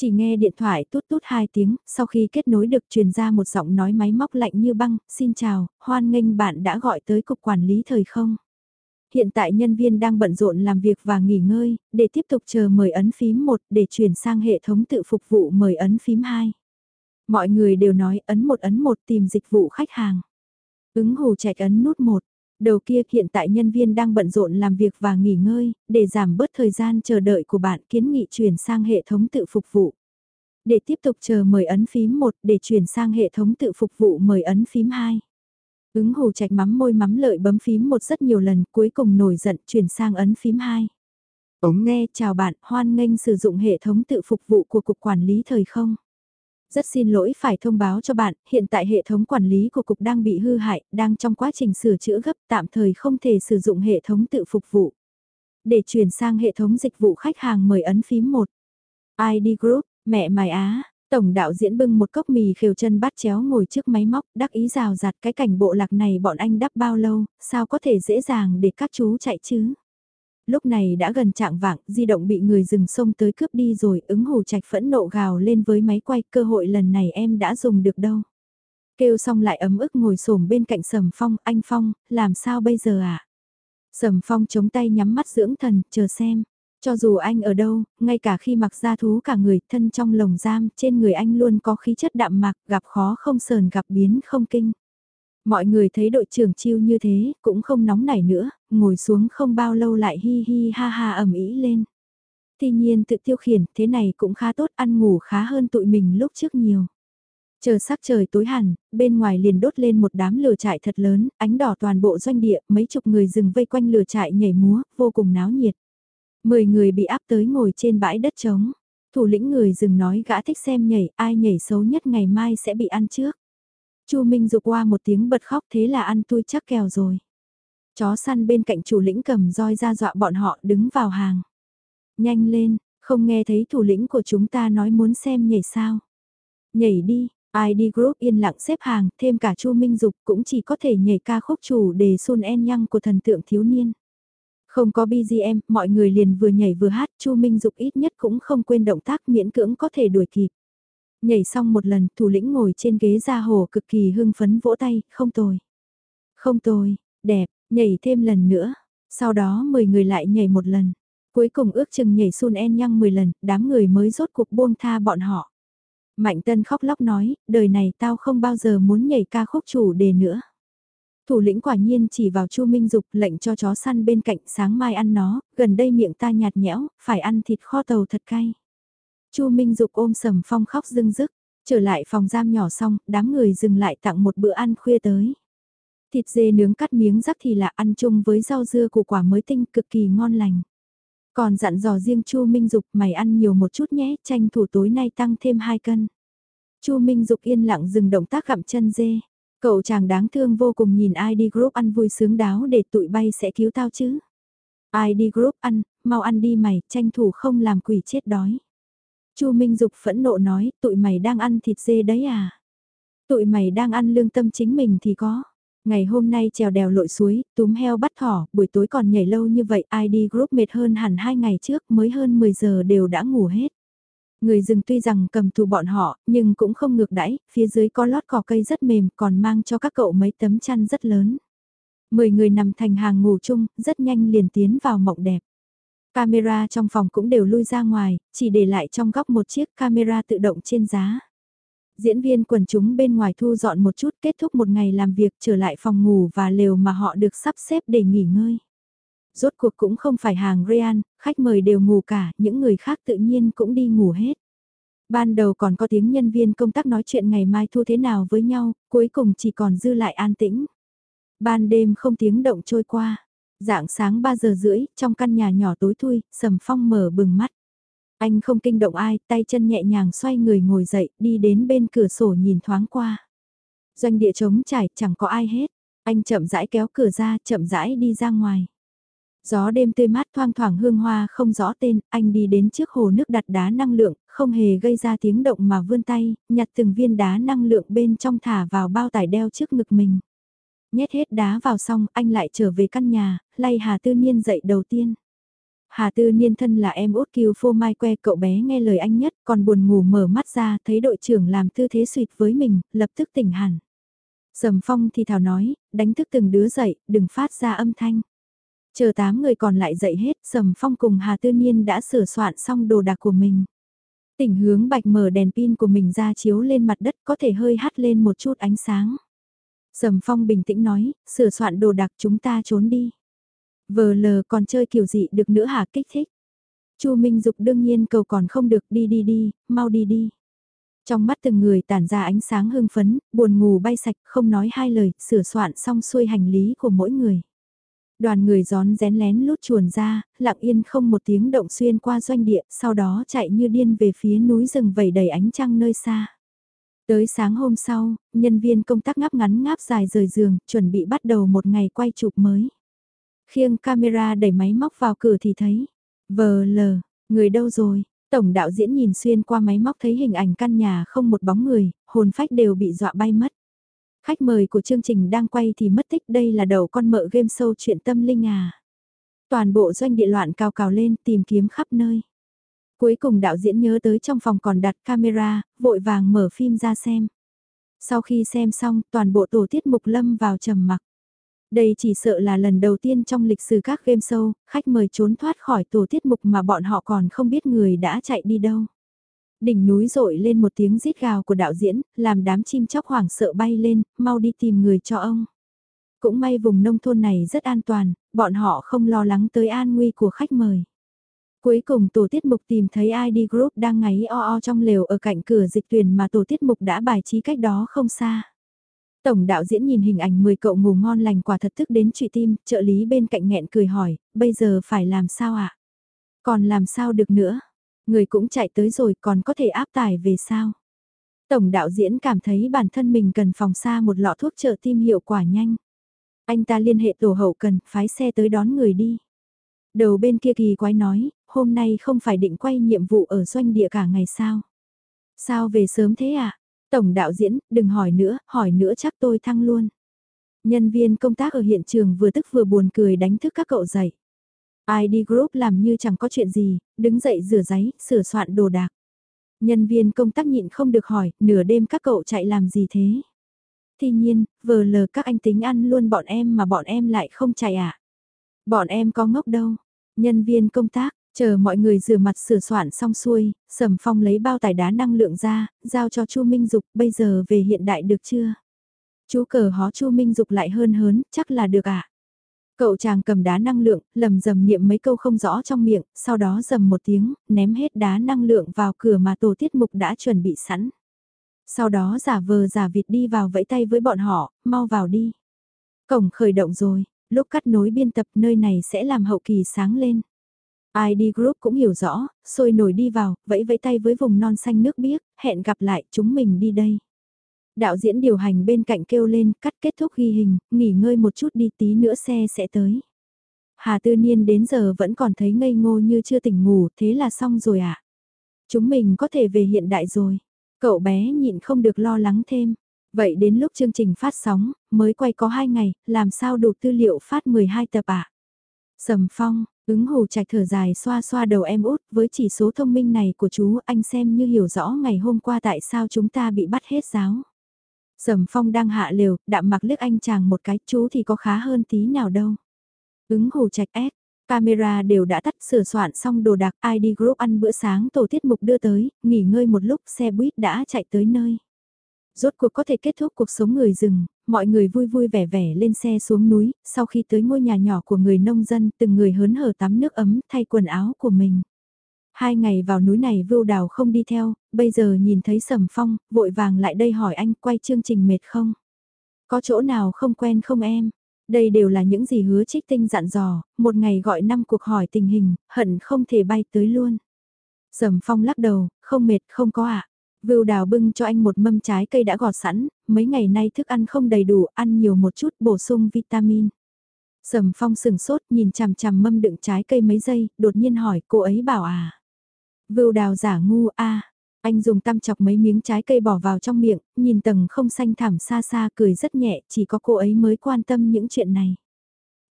[SPEAKER 1] Chỉ nghe điện thoại tút tút hai tiếng, sau khi kết nối được truyền ra một giọng nói máy móc lạnh như băng, xin chào, hoan nghênh bạn đã gọi tới cục quản lý thời không. Hiện tại nhân viên đang bận rộn làm việc và nghỉ ngơi, để tiếp tục chờ mời ấn phím 1 để chuyển sang hệ thống tự phục vụ mời ấn phím 2. Mọi người đều nói ấn một ấn một tìm dịch vụ khách hàng. Ứng hồ chạy ấn nút 1. Đầu kia hiện tại nhân viên đang bận rộn làm việc và nghỉ ngơi, để giảm bớt thời gian chờ đợi của bạn kiến nghị chuyển sang hệ thống tự phục vụ. Để tiếp tục chờ mời ấn phím 1 để chuyển sang hệ thống tự phục vụ mời ấn phím 2. Ứng hồ trạch mắm môi mắm lợi bấm phím một rất nhiều lần cuối cùng nổi giận chuyển sang ấn phím 2. Ống nghe chào bạn hoan nghênh sử dụng hệ thống tự phục vụ của Cục Quản lý Thời không. Rất xin lỗi phải thông báo cho bạn, hiện tại hệ thống quản lý của cục đang bị hư hại, đang trong quá trình sửa chữa gấp tạm thời không thể sử dụng hệ thống tự phục vụ. Để chuyển sang hệ thống dịch vụ khách hàng mời ấn phím 1. ID Group, mẹ mày á, tổng đạo diễn bưng một cốc mì khều chân bắt chéo ngồi trước máy móc, đắc ý rào rạt cái cảnh bộ lạc này bọn anh đắp bao lâu, sao có thể dễ dàng để các chú chạy chứ lúc này đã gần trạng vạng, di động bị người dừng sông tới cướp đi rồi, ứng hồ trạch phẫn nộ gào lên với máy quay, cơ hội lần này em đã dùng được đâu. Kêu xong lại ấm ức ngồi xổm bên cạnh Sầm Phong, anh Phong, làm sao bây giờ ạ? À? Sầm Phong chống tay nhắm mắt dưỡng thần, chờ xem. Cho dù anh ở đâu, ngay cả khi mặc ra thú cả người, thân trong lồng giam, trên người anh luôn có khí chất đạm mạc, gặp khó không sờn gặp biến không kinh. Mọi người thấy đội trưởng chiêu như thế, cũng không nóng nảy nữa, ngồi xuống không bao lâu lại hi hi ha ha ầm ý lên. Tuy nhiên tự tiêu khiển, thế này cũng khá tốt, ăn ngủ khá hơn tụi mình lúc trước nhiều. Chờ sắc trời tối hẳn, bên ngoài liền đốt lên một đám lửa trại thật lớn, ánh đỏ toàn bộ doanh địa, mấy chục người dừng vây quanh lửa trại nhảy múa, vô cùng náo nhiệt. Mười người bị áp tới ngồi trên bãi đất trống. Thủ lĩnh người dừng nói gã thích xem nhảy, ai nhảy xấu nhất ngày mai sẽ bị ăn trước. Chu Minh dục qua một tiếng bật khóc thế là ăn tôi chắc kèo rồi. Chó săn bên cạnh chủ lĩnh cầm roi ra dọa bọn họ đứng vào hàng. Nhanh lên, không nghe thấy thủ lĩnh của chúng ta nói muốn xem nhảy sao. Nhảy đi, ID Group yên lặng xếp hàng, thêm cả Chu Minh Dục cũng chỉ có thể nhảy ca khúc chủ đề Sun En Yang của thần tượng thiếu niên. Không có BGM, mọi người liền vừa nhảy vừa hát, Chu Minh Dục ít nhất cũng không quên động tác miễn cưỡng có thể đuổi kịp. Nhảy xong một lần, thủ lĩnh ngồi trên ghế ra hồ cực kỳ hưng phấn vỗ tay, không tồi. Không tồi, đẹp, nhảy thêm lần nữa. Sau đó 10 người lại nhảy một lần. Cuối cùng ước chừng nhảy sun en nhăng 10 lần, đám người mới rốt cuộc buông tha bọn họ. Mạnh Tân khóc lóc nói, đời này tao không bao giờ muốn nhảy ca khúc chủ đề nữa. Thủ lĩnh quả nhiên chỉ vào Chu Minh Dục lệnh cho chó săn bên cạnh sáng mai ăn nó, gần đây miệng ta nhạt nhẽo, phải ăn thịt kho tàu thật cay. Chu Minh Dục ôm Sầm Phong khóc rưng rức, trở lại phòng giam nhỏ xong, đám người dừng lại tặng một bữa ăn khuya tới. Thịt dê nướng cắt miếng rắc thì là ăn chung với rau dưa củ quả mới tinh cực kỳ ngon lành. Còn dặn dò riêng Chu Minh Dục mày ăn nhiều một chút nhé, tranh thủ tối nay tăng thêm 2 cân. Chu Minh Dục yên lặng dừng động tác gặm chân dê. Cậu chàng đáng thương vô cùng nhìn ID Group ăn vui sướng đáo để tụi bay sẽ cứu tao chứ. ID Group ăn, mau ăn đi mày, tranh thủ không làm quỷ chết đói. Chu Minh Dục phẫn nộ nói, tụi mày đang ăn thịt dê đấy à? Tụi mày đang ăn lương tâm chính mình thì có. Ngày hôm nay trèo đèo lội suối, túm heo bắt thỏ, buổi tối còn nhảy lâu như vậy, ID Group mệt hơn hẳn 2 ngày trước, mới hơn 10 giờ đều đã ngủ hết. Người rừng tuy rằng cầm tù bọn họ, nhưng cũng không ngược đãi, phía dưới có lót cỏ cây rất mềm, còn mang cho các cậu mấy tấm chăn rất lớn. Mười người nằm thành hàng ngủ chung, rất nhanh liền tiến vào mộng đẹp. Camera trong phòng cũng đều lui ra ngoài, chỉ để lại trong góc một chiếc camera tự động trên giá. Diễn viên quần chúng bên ngoài thu dọn một chút kết thúc một ngày làm việc trở lại phòng ngủ và lều mà họ được sắp xếp để nghỉ ngơi. Rốt cuộc cũng không phải hàng Real, khách mời đều ngủ cả, những người khác tự nhiên cũng đi ngủ hết. Ban đầu còn có tiếng nhân viên công tác nói chuyện ngày mai thu thế nào với nhau, cuối cùng chỉ còn dư lại an tĩnh. Ban đêm không tiếng động trôi qua. Dạng sáng 3 giờ rưỡi, trong căn nhà nhỏ tối thui, Sầm Phong mở bừng mắt. Anh không kinh động ai, tay chân nhẹ nhàng xoay người ngồi dậy, đi đến bên cửa sổ nhìn thoáng qua. Doanh địa trống trải, chẳng có ai hết. Anh chậm rãi kéo cửa ra, chậm rãi đi ra ngoài. Gió đêm tươi mát thoang thoảng hương hoa không rõ tên, anh đi đến trước hồ nước đặt đá năng lượng, không hề gây ra tiếng động mà vươn tay, nhặt từng viên đá năng lượng bên trong thả vào bao tải đeo trước ngực mình. Nhét hết đá vào xong, anh lại trở về căn nhà, lay Hà Tư Niên dậy đầu tiên. Hà Tư Niên thân là em út kiều phô mai que cậu bé nghe lời anh nhất, còn buồn ngủ mở mắt ra thấy đội trưởng làm tư thế suyệt với mình, lập tức tỉnh hẳn. Sầm phong thì thảo nói, đánh thức từng đứa dậy, đừng phát ra âm thanh. Chờ tám người còn lại dậy hết, Sầm Phong cùng Hà Tư Niên đã sửa soạn xong đồ đạc của mình. Tỉnh hướng bạch mở đèn pin của mình ra chiếu lên mặt đất có thể hơi hắt lên một chút ánh sáng. Sầm Phong bình tĩnh nói, sửa soạn đồ đạc chúng ta trốn đi. Vờ lờ còn chơi kiểu gì được nữa hả kích thích. Chu Minh Dục đương nhiên cầu còn không được đi đi đi, mau đi đi. Trong mắt từng người tản ra ánh sáng hưng phấn, buồn ngủ bay sạch không nói hai lời, sửa soạn xong xuôi hành lý của mỗi người. Đoàn người gión rén lén lút chuồn ra, lặng yên không một tiếng động xuyên qua doanh địa, sau đó chạy như điên về phía núi rừng vẩy đầy ánh trăng nơi xa. Tới sáng hôm sau, nhân viên công tác ngáp ngắn ngáp dài rời giường, chuẩn bị bắt đầu một ngày quay chụp mới. Khiêng camera đẩy máy móc vào cửa thì thấy, vờ lờ, người đâu rồi? Tổng đạo diễn nhìn xuyên qua máy móc thấy hình ảnh căn nhà không một bóng người, hồn phách đều bị dọa bay mất. Khách mời của chương trình đang quay thì mất tích đây là đầu con mợ game show chuyện tâm linh à. Toàn bộ doanh địa loạn cao cào lên tìm kiếm khắp nơi. Cuối cùng đạo diễn nhớ tới trong phòng còn đặt camera, vội vàng mở phim ra xem. Sau khi xem xong, toàn bộ tổ tiết mục lâm vào trầm mặc. Đây chỉ sợ là lần đầu tiên trong lịch sử các game show, khách mời trốn thoát khỏi tổ tiết mục mà bọn họ còn không biết người đã chạy đi đâu. Đỉnh núi rội lên một tiếng rít gào của đạo diễn, làm đám chim chóc hoảng sợ bay lên, mau đi tìm người cho ông. Cũng may vùng nông thôn này rất an toàn, bọn họ không lo lắng tới an nguy của khách mời. Cuối cùng tổ tiết mục tìm thấy ID Group đang ngáy o o trong lều ở cạnh cửa dịch tuyển mà tổ tiết mục đã bài trí cách đó không xa. Tổng đạo diễn nhìn hình ảnh 10 cậu ngủ ngon lành quả thật thức đến trụy tim, trợ lý bên cạnh nghẹn cười hỏi, bây giờ phải làm sao ạ? À? Còn làm sao được nữa? Người cũng chạy tới rồi còn có thể áp tải về sao? Tổng đạo diễn cảm thấy bản thân mình cần phòng xa một lọ thuốc trợ tim hiệu quả nhanh. Anh ta liên hệ tổ hậu cần, phái xe tới đón người đi. Đầu bên kia kỳ quái nói, hôm nay không phải định quay nhiệm vụ ở doanh địa cả ngày sao? Sao về sớm thế ạ? À? Tổng đạo diễn, đừng hỏi nữa, hỏi nữa chắc tôi thăng luôn. Nhân viên công tác ở hiện trường vừa tức vừa buồn cười đánh thức các cậu dậy. ID Group làm như chẳng có chuyện gì, đứng dậy rửa giấy, sửa soạn đồ đạc. Nhân viên công tác nhịn không được hỏi, nửa đêm các cậu chạy làm gì thế? Tuy nhiên, vờ lờ các anh tính ăn luôn bọn em mà bọn em lại không chạy à. Bọn em có ngốc đâu. Nhân viên công tác, chờ mọi người rửa mặt sửa soạn xong xuôi, Sầm Phong lấy bao tải đá năng lượng ra, giao cho Chu Minh Dục bây giờ về hiện đại được chưa? Chú cờ hó Chu Minh Dục lại hơn hớn, chắc là được ạ. À? Cậu chàng cầm đá năng lượng, lầm dầm niệm mấy câu không rõ trong miệng, sau đó dầm một tiếng, ném hết đá năng lượng vào cửa mà tổ tiết mục đã chuẩn bị sẵn. Sau đó giả vờ giả vịt đi vào vẫy tay với bọn họ, mau vào đi. Cổng khởi động rồi, lúc cắt nối biên tập nơi này sẽ làm hậu kỳ sáng lên. ID Group cũng hiểu rõ, sôi nổi đi vào, vẫy vẫy tay với vùng non xanh nước biếc, hẹn gặp lại chúng mình đi đây. Đạo diễn điều hành bên cạnh kêu lên, cắt kết thúc ghi hình, nghỉ ngơi một chút đi tí nữa xe sẽ tới. Hà Tư Niên đến giờ vẫn còn thấy ngây ngô như chưa tỉnh ngủ, thế là xong rồi ạ. À? Chúng mình có thể về hiện đại rồi. Cậu bé nhịn không được lo lắng thêm. Vậy đến lúc chương trình phát sóng, mới quay có 2 ngày, làm sao đủ tư liệu phát 12 tập ạ? À? Sầm Phong, ứng hồ trạch thở dài xoa xoa đầu em út, với chỉ số thông minh này của chú anh xem như hiểu rõ ngày hôm qua tại sao chúng ta bị bắt hết giáo. Sầm phong đang hạ liều, đạm mặc liếc anh chàng một cái, chú thì có khá hơn tí nào đâu. Ứng hù trạch ép, camera đều đã tắt sửa soạn xong đồ đạc ID Group ăn bữa sáng tổ tiết mục đưa tới, nghỉ ngơi một lúc xe buýt đã chạy tới nơi. Rốt cuộc có thể kết thúc cuộc sống người rừng, mọi người vui vui vẻ vẻ lên xe xuống núi, sau khi tới ngôi nhà nhỏ của người nông dân từng người hớn hở tắm nước ấm thay quần áo của mình. Hai ngày vào núi này Vưu Đào không đi theo, bây giờ nhìn thấy Sầm Phong, vội vàng lại đây hỏi anh quay chương trình mệt không? Có chỗ nào không quen không em? Đây đều là những gì hứa trích tinh dặn dò, một ngày gọi năm cuộc hỏi tình hình, hận không thể bay tới luôn. Sầm Phong lắc đầu, không mệt không có ạ. À. Vưu Đào bưng cho anh một mâm trái cây đã gọt sẵn, mấy ngày nay thức ăn không đầy đủ, ăn nhiều một chút bổ sung vitamin. Sầm Phong sừng sốt nhìn chằm chằm mâm đựng trái cây mấy giây, đột nhiên hỏi cô ấy bảo à. Vưu đào giả ngu a Anh dùng tăm chọc mấy miếng trái cây bỏ vào trong miệng, nhìn tầng không xanh thẳm xa xa cười rất nhẹ, chỉ có cô ấy mới quan tâm những chuyện này.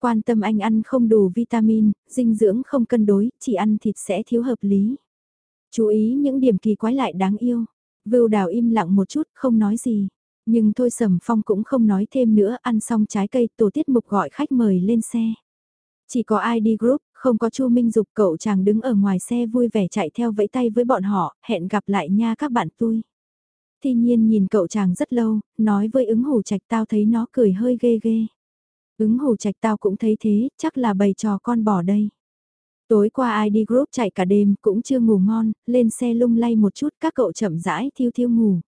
[SPEAKER 1] Quan tâm anh ăn không đủ vitamin, dinh dưỡng không cân đối, chỉ ăn thịt sẽ thiếu hợp lý. Chú ý những điểm kỳ quái lại đáng yêu. Vưu đào im lặng một chút, không nói gì. Nhưng thôi Sầm Phong cũng không nói thêm nữa, ăn xong trái cây tổ tiết mục gọi khách mời lên xe. Chỉ có ID Group, không có Chu Minh Dục cậu chàng đứng ở ngoài xe vui vẻ chạy theo vẫy tay với bọn họ, hẹn gặp lại nha các bạn tôi. Thi nhiên nhìn cậu chàng rất lâu, nói với ứng hủ trạch tao thấy nó cười hơi ghê ghê. Ứng hủ trạch tao cũng thấy thế, chắc là bầy trò con bỏ đây. Tối qua ID Group chạy cả đêm cũng chưa ngủ ngon, lên xe lung lay một chút các cậu chậm rãi thiêu thiêu ngủ.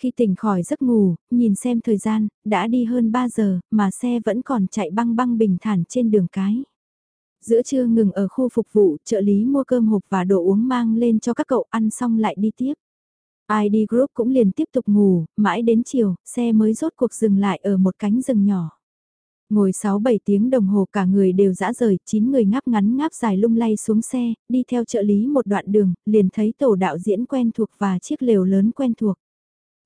[SPEAKER 1] Khi tỉnh khỏi giấc ngủ, nhìn xem thời gian, đã đi hơn 3 giờ, mà xe vẫn còn chạy băng băng bình thản trên đường cái. Giữa trưa ngừng ở khu phục vụ, trợ lý mua cơm hộp và đồ uống mang lên cho các cậu ăn xong lại đi tiếp. ID Group cũng liền tiếp tục ngủ, mãi đến chiều, xe mới rốt cuộc dừng lại ở một cánh rừng nhỏ. Ngồi 6-7 tiếng đồng hồ cả người đều dã rời, 9 người ngáp ngắn ngáp dài lung lay xuống xe, đi theo trợ lý một đoạn đường, liền thấy tổ đạo diễn quen thuộc và chiếc lều lớn quen thuộc.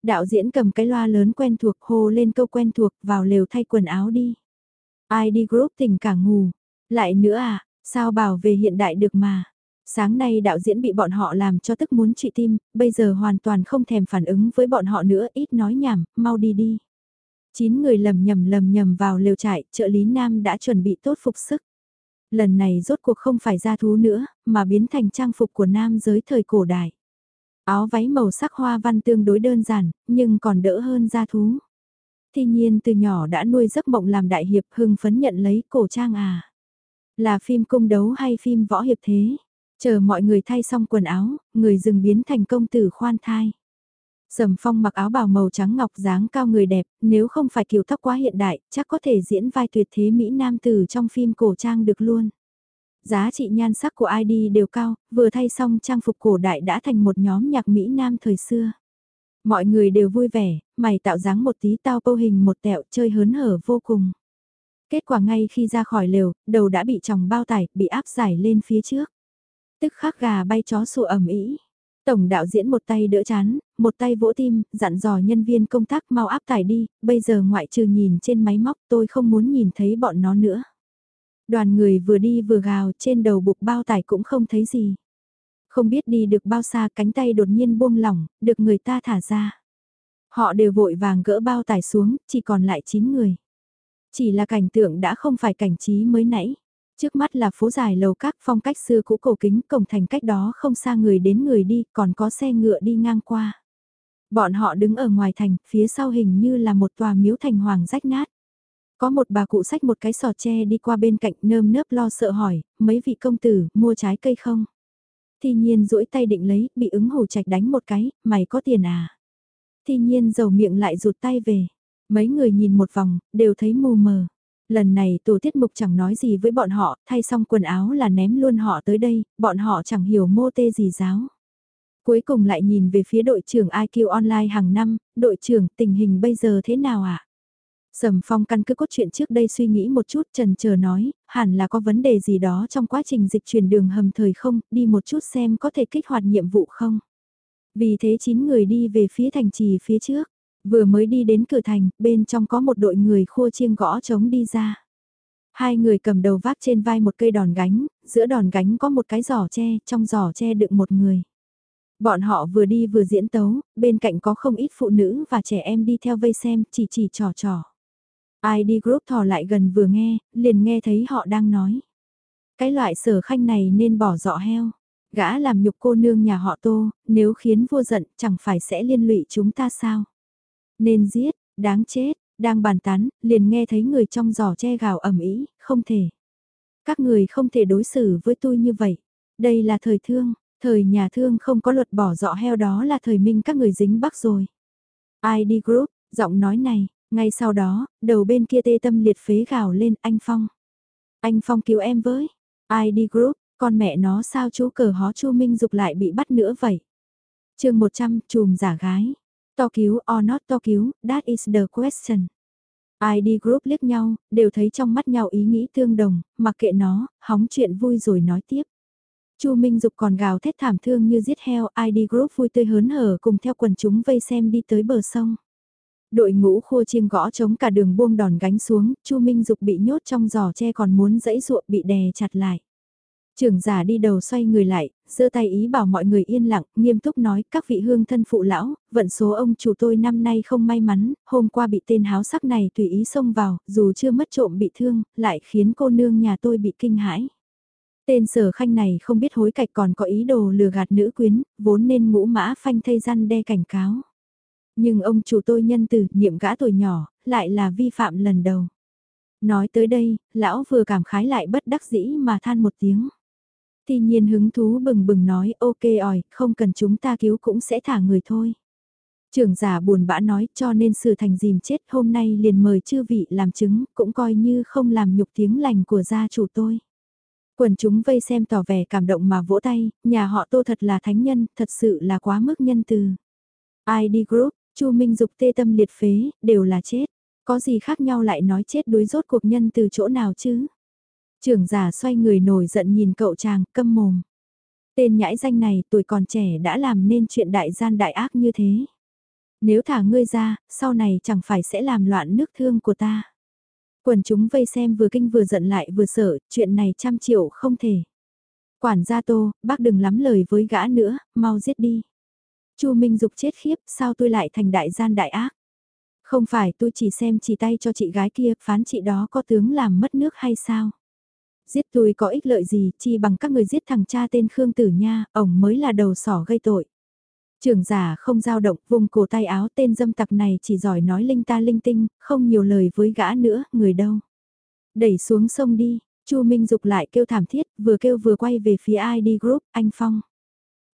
[SPEAKER 1] Đạo diễn cầm cái loa lớn quen thuộc hô lên câu quen thuộc vào lều thay quần áo đi. ai đi Group tỉnh cả ngủ. Lại nữa à, sao bảo về hiện đại được mà. Sáng nay đạo diễn bị bọn họ làm cho tức muốn trị tim, bây giờ hoàn toàn không thèm phản ứng với bọn họ nữa, ít nói nhảm, mau đi đi. Chín người lầm nhầm lầm nhầm vào lều trại, trợ lý nam đã chuẩn bị tốt phục sức. Lần này rốt cuộc không phải ra thú nữa, mà biến thành trang phục của nam giới thời cổ đại. Áo váy màu sắc hoa văn tương đối đơn giản, nhưng còn đỡ hơn ra thú. Tuy nhiên từ nhỏ đã nuôi giấc mộng làm đại hiệp hưng phấn nhận lấy cổ trang à. Là phim cung đấu hay phim võ hiệp thế? Chờ mọi người thay xong quần áo, người dừng biến thành công tử khoan thai. Sầm phong mặc áo bào màu trắng ngọc dáng cao người đẹp, nếu không phải kiểu tóc quá hiện đại, chắc có thể diễn vai tuyệt thế Mỹ Nam tử trong phim cổ trang được luôn. Giá trị nhan sắc của ID đều cao, vừa thay xong trang phục cổ đại đã thành một nhóm nhạc Mỹ Nam thời xưa. Mọi người đều vui vẻ, mày tạo dáng một tí tao bâu hình một tẹo chơi hớn hở vô cùng. Kết quả ngay khi ra khỏi lều, đầu đã bị chồng bao tải, bị áp giải lên phía trước. Tức khắc gà bay chó sủa ẩm ý. Tổng đạo diễn một tay đỡ chán, một tay vỗ tim, dặn dò nhân viên công tác mau áp tải đi, bây giờ ngoại trừ nhìn trên máy móc tôi không muốn nhìn thấy bọn nó nữa. Đoàn người vừa đi vừa gào trên đầu bục bao tải cũng không thấy gì. Không biết đi được bao xa cánh tay đột nhiên buông lỏng, được người ta thả ra. Họ đều vội vàng gỡ bao tải xuống, chỉ còn lại 9 người. Chỉ là cảnh tượng đã không phải cảnh trí mới nãy. Trước mắt là phố dài lầu các phong cách xưa cũ cổ kính, cổng thành cách đó không xa người đến người đi, còn có xe ngựa đi ngang qua. Bọn họ đứng ở ngoài thành, phía sau hình như là một tòa miếu thành hoàng rách nát. Có một bà cụ sách một cái sọt tre đi qua bên cạnh nơm nớp lo sợ hỏi, mấy vị công tử, mua trái cây không? Thi nhiên duỗi tay định lấy, bị ứng hồ trạch đánh một cái, mày có tiền à? Thi nhiên dầu miệng lại rụt tay về. Mấy người nhìn một vòng, đều thấy mù mờ. Lần này tổ tiết mục chẳng nói gì với bọn họ, thay xong quần áo là ném luôn họ tới đây, bọn họ chẳng hiểu mô tê gì giáo. Cuối cùng lại nhìn về phía đội trưởng IQ Online hàng năm, đội trưởng tình hình bây giờ thế nào ạ? À? Sầm phong căn cứ cốt truyện trước đây suy nghĩ một chút trần chờ nói, hẳn là có vấn đề gì đó trong quá trình dịch chuyển đường hầm thời không, đi một chút xem có thể kích hoạt nhiệm vụ không. Vì thế 9 người đi về phía thành trì phía trước, vừa mới đi đến cửa thành, bên trong có một đội người khua chiêng gõ trống đi ra. Hai người cầm đầu vác trên vai một cây đòn gánh, giữa đòn gánh có một cái giỏ tre, trong giỏ tre đựng một người. Bọn họ vừa đi vừa diễn tấu, bên cạnh có không ít phụ nữ và trẻ em đi theo vây xem, chỉ chỉ trò trò. ID Group thò lại gần vừa nghe, liền nghe thấy họ đang nói. Cái loại sở khanh này nên bỏ dọ heo. Gã làm nhục cô nương nhà họ tô, nếu khiến vua giận chẳng phải sẽ liên lụy chúng ta sao. Nên giết, đáng chết, đang bàn tán, liền nghe thấy người trong giỏ che gào ẩm ý, không thể. Các người không thể đối xử với tôi như vậy. Đây là thời thương, thời nhà thương không có luật bỏ dọ heo đó là thời minh các người dính bắc rồi. ID Group, giọng nói này, ngay sau đó, đầu bên kia tê tâm liệt phế gào lên anh Phong. Anh Phong cứu em với. ID Group, con mẹ nó sao chú cờ hó chu Minh Dục lại bị bắt nữa vậy? chương 100, chùm giả gái. To cứu or not to cứu, that is the question. ID group liếc nhau, đều thấy trong mắt nhau ý nghĩ tương đồng, mặc kệ nó, hóng chuyện vui rồi nói tiếp. Chu Minh Dục còn gào thét thảm thương như giết heo, ID group vui tươi hớn hở cùng theo quần chúng vây xem đi tới bờ sông. Đội ngũ khua chiêng gõ chống cả đường buông đòn gánh xuống, Chu Minh Dục bị nhốt trong giỏ tre còn muốn dẫy ruộng bị đè chặt lại. Trưởng giả đi đầu xoay người lại, giơ tay ý bảo mọi người yên lặng, nghiêm túc nói các vị hương thân phụ lão, vận số ông chủ tôi năm nay không may mắn, hôm qua bị tên háo sắc này tùy ý xông vào, dù chưa mất trộm bị thương, lại khiến cô nương nhà tôi bị kinh hãi. Tên sở khanh này không biết hối cạch còn có ý đồ lừa gạt nữ quyến, vốn nên ngũ mã phanh thây răn đe cảnh cáo. Nhưng ông chủ tôi nhân từ, nhiệm gã tuổi nhỏ, lại là vi phạm lần đầu. Nói tới đây, lão vừa cảm khái lại bất đắc dĩ mà than một tiếng. Tuy nhiên hứng thú bừng bừng nói ok ỏi, không cần chúng ta cứu cũng sẽ thả người thôi. Trưởng giả buồn bã nói cho nên sự thành dìm chết hôm nay liền mời chư vị làm chứng, cũng coi như không làm nhục tiếng lành của gia chủ tôi. Quần chúng vây xem tỏ vẻ cảm động mà vỗ tay, nhà họ tô thật là thánh nhân, thật sự là quá mức nhân từ. ID Group, Chu Minh Dục tê tâm liệt phế, đều là chết. Có gì khác nhau lại nói chết đuối rốt cuộc nhân từ chỗ nào chứ? Trưởng giả xoay người nổi giận nhìn cậu chàng, câm mồm. Tên nhãi danh này tuổi còn trẻ đã làm nên chuyện đại gian đại ác như thế. Nếu thả ngươi ra, sau này chẳng phải sẽ làm loạn nước thương của ta. Quần chúng vây xem vừa kinh vừa giận lại vừa sợ, chuyện này trăm triệu không thể. Quản gia tô, bác đừng lắm lời với gã nữa, mau giết đi. Chu Minh Dục chết khiếp, sao tôi lại thành đại gian đại ác? Không phải tôi chỉ xem chỉ tay cho chị gái kia, phán chị đó có tướng làm mất nước hay sao? Giết tôi có ích lợi gì, chi bằng các người giết thằng cha tên Khương Tử Nha, ổng mới là đầu sỏ gây tội. Trưởng giả không dao động, vùng cổ tay áo tên dâm tặc này chỉ giỏi nói linh ta linh tinh, không nhiều lời với gã nữa, người đâu. Đẩy xuống sông đi, Chu Minh Dục lại kêu thảm thiết, vừa kêu vừa quay về phía ID Group, anh Phong.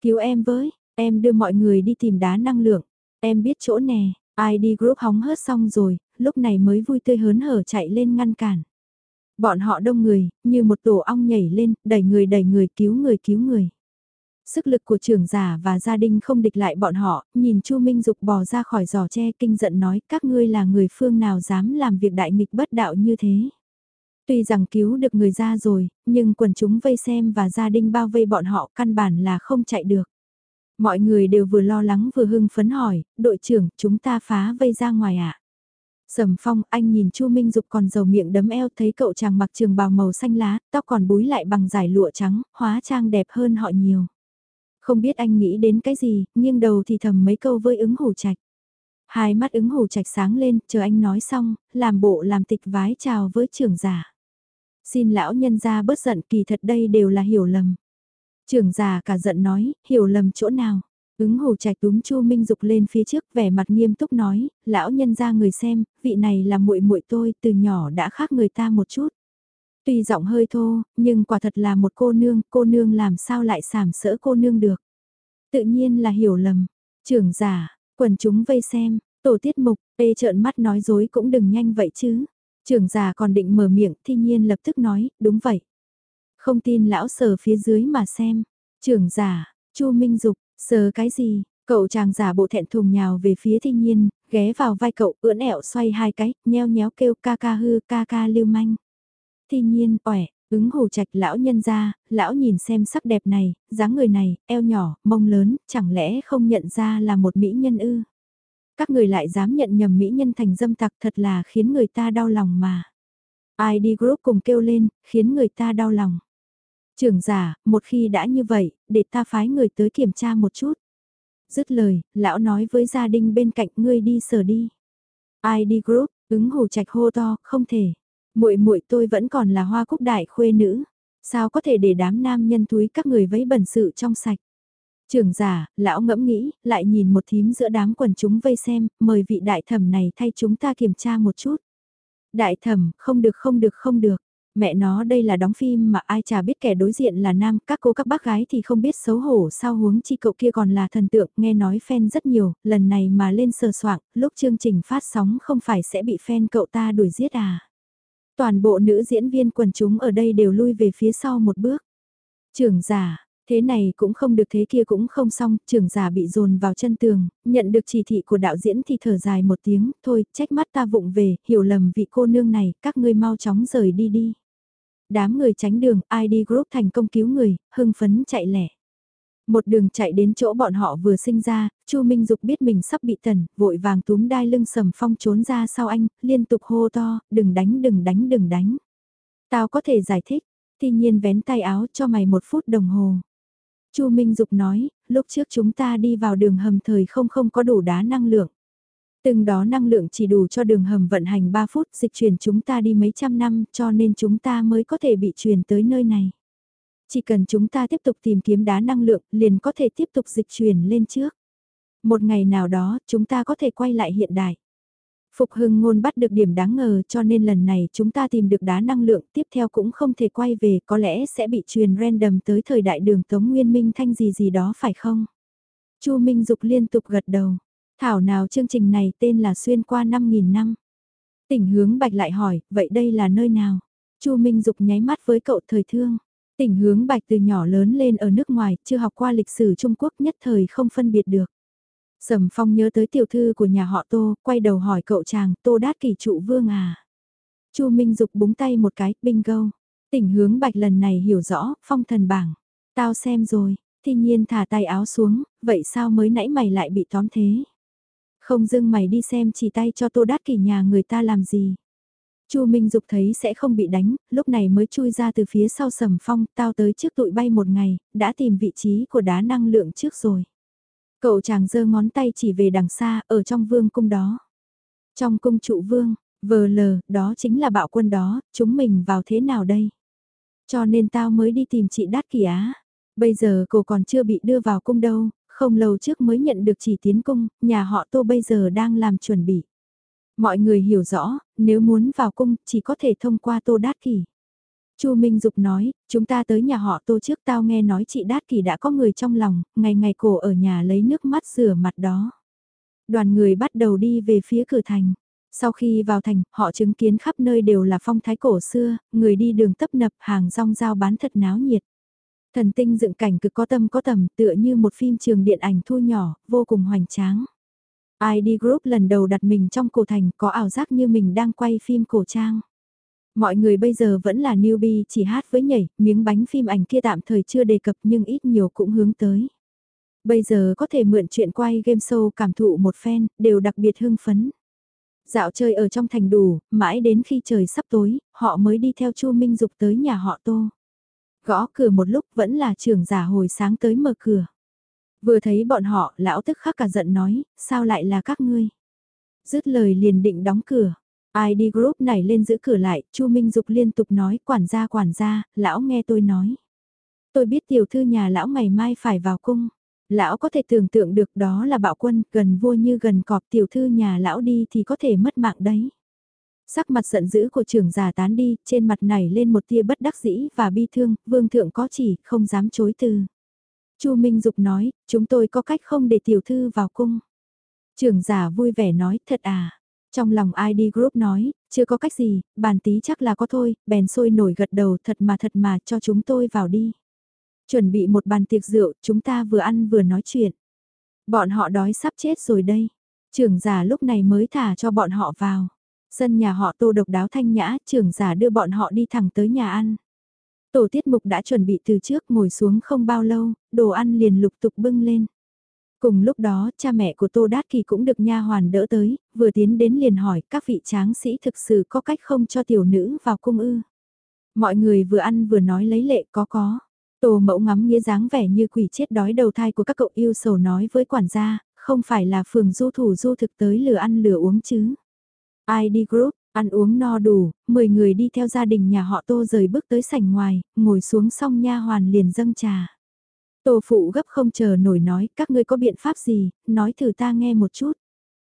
[SPEAKER 1] Cứu em với, em đưa mọi người đi tìm đá năng lượng, em biết chỗ nè, ID Group hóng hớt xong rồi, lúc này mới vui tươi hớn hở chạy lên ngăn cản. Bọn họ đông người, như một tổ ong nhảy lên, đẩy người đẩy người cứu người cứu người. Sức lực của trưởng giả và gia đình không địch lại bọn họ, nhìn Chu Minh Dục bò ra khỏi giò tre kinh giận nói các ngươi là người phương nào dám làm việc đại nghịch bất đạo như thế. Tuy rằng cứu được người ra rồi, nhưng quần chúng vây xem và gia đình bao vây bọn họ căn bản là không chạy được. Mọi người đều vừa lo lắng vừa hưng phấn hỏi, đội trưởng chúng ta phá vây ra ngoài ạ. À? Sầm phong, anh nhìn Chu Minh Dục còn dầu miệng đấm eo thấy cậu chàng mặc trường bào màu xanh lá, tóc còn búi lại bằng giải lụa trắng, hóa trang đẹp hơn họ nhiều. Không biết anh nghĩ đến cái gì, nghiêng đầu thì thầm mấy câu với ứng hủ trạch. Hai mắt ứng hổ trạch sáng lên, chờ anh nói xong, làm bộ làm tịch vái chào với trưởng giả. Xin lão nhân ra bớt giận kỳ thật đây đều là hiểu lầm. Trưởng giả cả giận nói, hiểu lầm chỗ nào. Ứng hồ trạch túm Chu Minh Dục lên phía trước vẻ mặt nghiêm túc nói, lão nhân ra người xem, vị này là muội muội tôi, từ nhỏ đã khác người ta một chút. Tuy giọng hơi thô, nhưng quả thật là một cô nương, cô nương làm sao lại sảm sỡ cô nương được. Tự nhiên là hiểu lầm. Trưởng giả, quần chúng vây xem, tổ tiết mục, ê trợn mắt nói dối cũng đừng nhanh vậy chứ. Trưởng giả còn định mở miệng, thi nhiên lập tức nói, đúng vậy. Không tin lão sờ phía dưới mà xem. Trưởng giả, Chu Minh Dục, sờ cái gì? Cậu chàng giả bộ thẹn thùng nhào về phía thiên nhiên, ghé vào vai cậu ưỡn ẹo xoay hai cái, nheo nhéo kêu ca ca hư ca ca lưu manh. thiên nhiên, ỏe, ứng hồ trạch lão nhân ra, lão nhìn xem sắc đẹp này, dáng người này, eo nhỏ, mông lớn, chẳng lẽ không nhận ra là một mỹ nhân ư? Các người lại dám nhận nhầm mỹ nhân thành dâm tặc thật là khiến người ta đau lòng mà. ID group cùng kêu lên, khiến người ta đau lòng. Trưởng giả, một khi đã như vậy, để ta phái người tới kiểm tra một chút. Dứt lời, lão nói với gia đình bên cạnh ngươi đi sở đi. ai đi group, ứng hồ trạch hô to, không thể. muội muội tôi vẫn còn là hoa cúc đại khuê nữ. Sao có thể để đám nam nhân túi các người vấy bẩn sự trong sạch. Trưởng giả, lão ngẫm nghĩ, lại nhìn một thím giữa đám quần chúng vây xem, mời vị đại thẩm này thay chúng ta kiểm tra một chút. Đại thẩm, không được không được không được. Mẹ nó đây là đóng phim mà ai chả biết kẻ đối diện là nam, các cô các bác gái thì không biết xấu hổ sao huống chi cậu kia còn là thần tượng, nghe nói fan rất nhiều, lần này mà lên sờ soạng, lúc chương trình phát sóng không phải sẽ bị fan cậu ta đuổi giết à. Toàn bộ nữ diễn viên quần chúng ở đây đều lui về phía sau một bước. Trưởng giả, Thế này cũng không được thế kia cũng không xong, trưởng giả bị dồn vào chân tường, nhận được chỉ thị của đạo diễn thì thở dài một tiếng, thôi, trách mắt ta vụng về, hiểu lầm vị cô nương này, các ngươi mau chóng rời đi đi. Đám người tránh đường, ID Group thành công cứu người, hưng phấn chạy lẻ. Một đường chạy đến chỗ bọn họ vừa sinh ra, Chu Minh Dục biết mình sắp bị tần, vội vàng túm đai lưng sầm phong trốn ra sau anh, liên tục hô to, đừng đánh đừng đánh đừng đánh. Tao có thể giải thích, tuy nhiên vén tay áo cho mày một phút đồng hồ. Chu Minh Dục nói, lúc trước chúng ta đi vào đường hầm thời không không có đủ đá năng lượng. Từng đó năng lượng chỉ đủ cho đường hầm vận hành 3 phút, dịch chuyển chúng ta đi mấy trăm năm, cho nên chúng ta mới có thể bị truyền tới nơi này. Chỉ cần chúng ta tiếp tục tìm kiếm đá năng lượng, liền có thể tiếp tục dịch chuyển lên trước. Một ngày nào đó, chúng ta có thể quay lại hiện đại. Phục hưng ngôn bắt được điểm đáng ngờ, cho nên lần này chúng ta tìm được đá năng lượng, tiếp theo cũng không thể quay về, có lẽ sẽ bị truyền random tới thời đại đường Tống Nguyên Minh Thanh gì gì đó, phải không? Chu Minh Dục liên tục gật đầu. Thảo nào chương trình này tên là xuyên qua 5.000 năm. Tỉnh hướng bạch lại hỏi, vậy đây là nơi nào? Chu Minh Dục nháy mắt với cậu thời thương. Tỉnh hướng bạch từ nhỏ lớn lên ở nước ngoài, chưa học qua lịch sử Trung Quốc nhất thời không phân biệt được. Sầm Phong nhớ tới tiểu thư của nhà họ Tô, quay đầu hỏi cậu chàng, Tô Đát kỳ trụ vương à. Chu Minh Dục búng tay một cái, bingo. Tỉnh hướng bạch lần này hiểu rõ, phong thần bảng. Tao xem rồi, thi nhiên thả tay áo xuống, vậy sao mới nãy mày lại bị tóm thế? Không dưng mày đi xem chỉ tay cho Tô Đát Kỷ nhà người ta làm gì? Chu Minh Dục thấy sẽ không bị đánh, lúc này mới chui ra từ phía sau sầm phong, tao tới trước tụi bay một ngày, đã tìm vị trí của đá năng lượng trước rồi. Cậu chàng giơ ngón tay chỉ về đằng xa, ở trong vương cung đó. Trong cung trụ vương, vờ lờ, đó chính là bạo quân đó, chúng mình vào thế nào đây? Cho nên tao mới đi tìm chị Đát Kỳ Á. Bây giờ cô còn chưa bị đưa vào cung đâu, không lâu trước mới nhận được chỉ tiến cung, nhà họ Tô bây giờ đang làm chuẩn bị. Mọi người hiểu rõ, nếu muốn vào cung chỉ có thể thông qua Tô Đát Kỳ. Chu Minh Dục nói, chúng ta tới nhà họ tô trước tao nghe nói chị Đát Kỳ đã có người trong lòng, ngày ngày cổ ở nhà lấy nước mắt rửa mặt đó. Đoàn người bắt đầu đi về phía cửa thành. Sau khi vào thành, họ chứng kiến khắp nơi đều là phong thái cổ xưa, người đi đường tấp nập hàng rong giao bán thật náo nhiệt. Thần tinh dựng cảnh cực có tâm có tầm tựa như một phim trường điện ảnh thu nhỏ, vô cùng hoành tráng. ID Group lần đầu đặt mình trong cổ thành có ảo giác như mình đang quay phim cổ trang. Mọi người bây giờ vẫn là newbie chỉ hát với nhảy, miếng bánh phim ảnh kia tạm thời chưa đề cập nhưng ít nhiều cũng hướng tới. Bây giờ có thể mượn chuyện quay game show cảm thụ một fan, đều đặc biệt hưng phấn. Dạo chơi ở trong thành đủ, mãi đến khi trời sắp tối, họ mới đi theo Chu Minh Dục tới nhà họ Tô. Gõ cửa một lúc vẫn là trưởng giả hồi sáng tới mở cửa. Vừa thấy bọn họ, lão tức khắc cả giận nói, sao lại là các ngươi? Dứt lời liền định đóng cửa. ID Group này lên giữ cửa lại, Chu Minh Dục liên tục nói quản gia quản gia, lão nghe tôi nói. Tôi biết tiểu thư nhà lão ngày mai phải vào cung. Lão có thể tưởng tượng được đó là bạo quân, gần vua như gần cọp tiểu thư nhà lão đi thì có thể mất mạng đấy. Sắc mặt giận dữ của trưởng giả tán đi, trên mặt này lên một tia bất đắc dĩ và bi thương, vương thượng có chỉ, không dám chối từ. Chu Minh Dục nói, chúng tôi có cách không để tiểu thư vào cung. Trưởng giả vui vẻ nói, thật à. Trong lòng ID Group nói, chưa có cách gì, bàn tí chắc là có thôi, bèn sôi nổi gật đầu thật mà thật mà cho chúng tôi vào đi. Chuẩn bị một bàn tiệc rượu, chúng ta vừa ăn vừa nói chuyện. Bọn họ đói sắp chết rồi đây. Trưởng giả lúc này mới thả cho bọn họ vào. Sân nhà họ tô độc đáo thanh nhã, trưởng giả đưa bọn họ đi thẳng tới nhà ăn. Tổ tiết mục đã chuẩn bị từ trước ngồi xuống không bao lâu, đồ ăn liền lục tục bưng lên. Cùng lúc đó, cha mẹ của Tô Đát Kỳ cũng được nha hoàn đỡ tới, vừa tiến đến liền hỏi các vị tráng sĩ thực sự có cách không cho tiểu nữ vào cung ư. Mọi người vừa ăn vừa nói lấy lệ có có. Tô mẫu ngắm nghĩa dáng vẻ như quỷ chết đói đầu thai của các cậu yêu sầu nói với quản gia, không phải là phường du thủ du thực tới lừa ăn lừa uống chứ ai đi Group, ăn uống no đủ, 10 người đi theo gia đình nhà họ Tô rời bước tới sảnh ngoài, ngồi xuống xong nha hoàn liền dâng trà. Tô phụ gấp không chờ nổi nói, các ngươi có biện pháp gì, nói thử ta nghe một chút.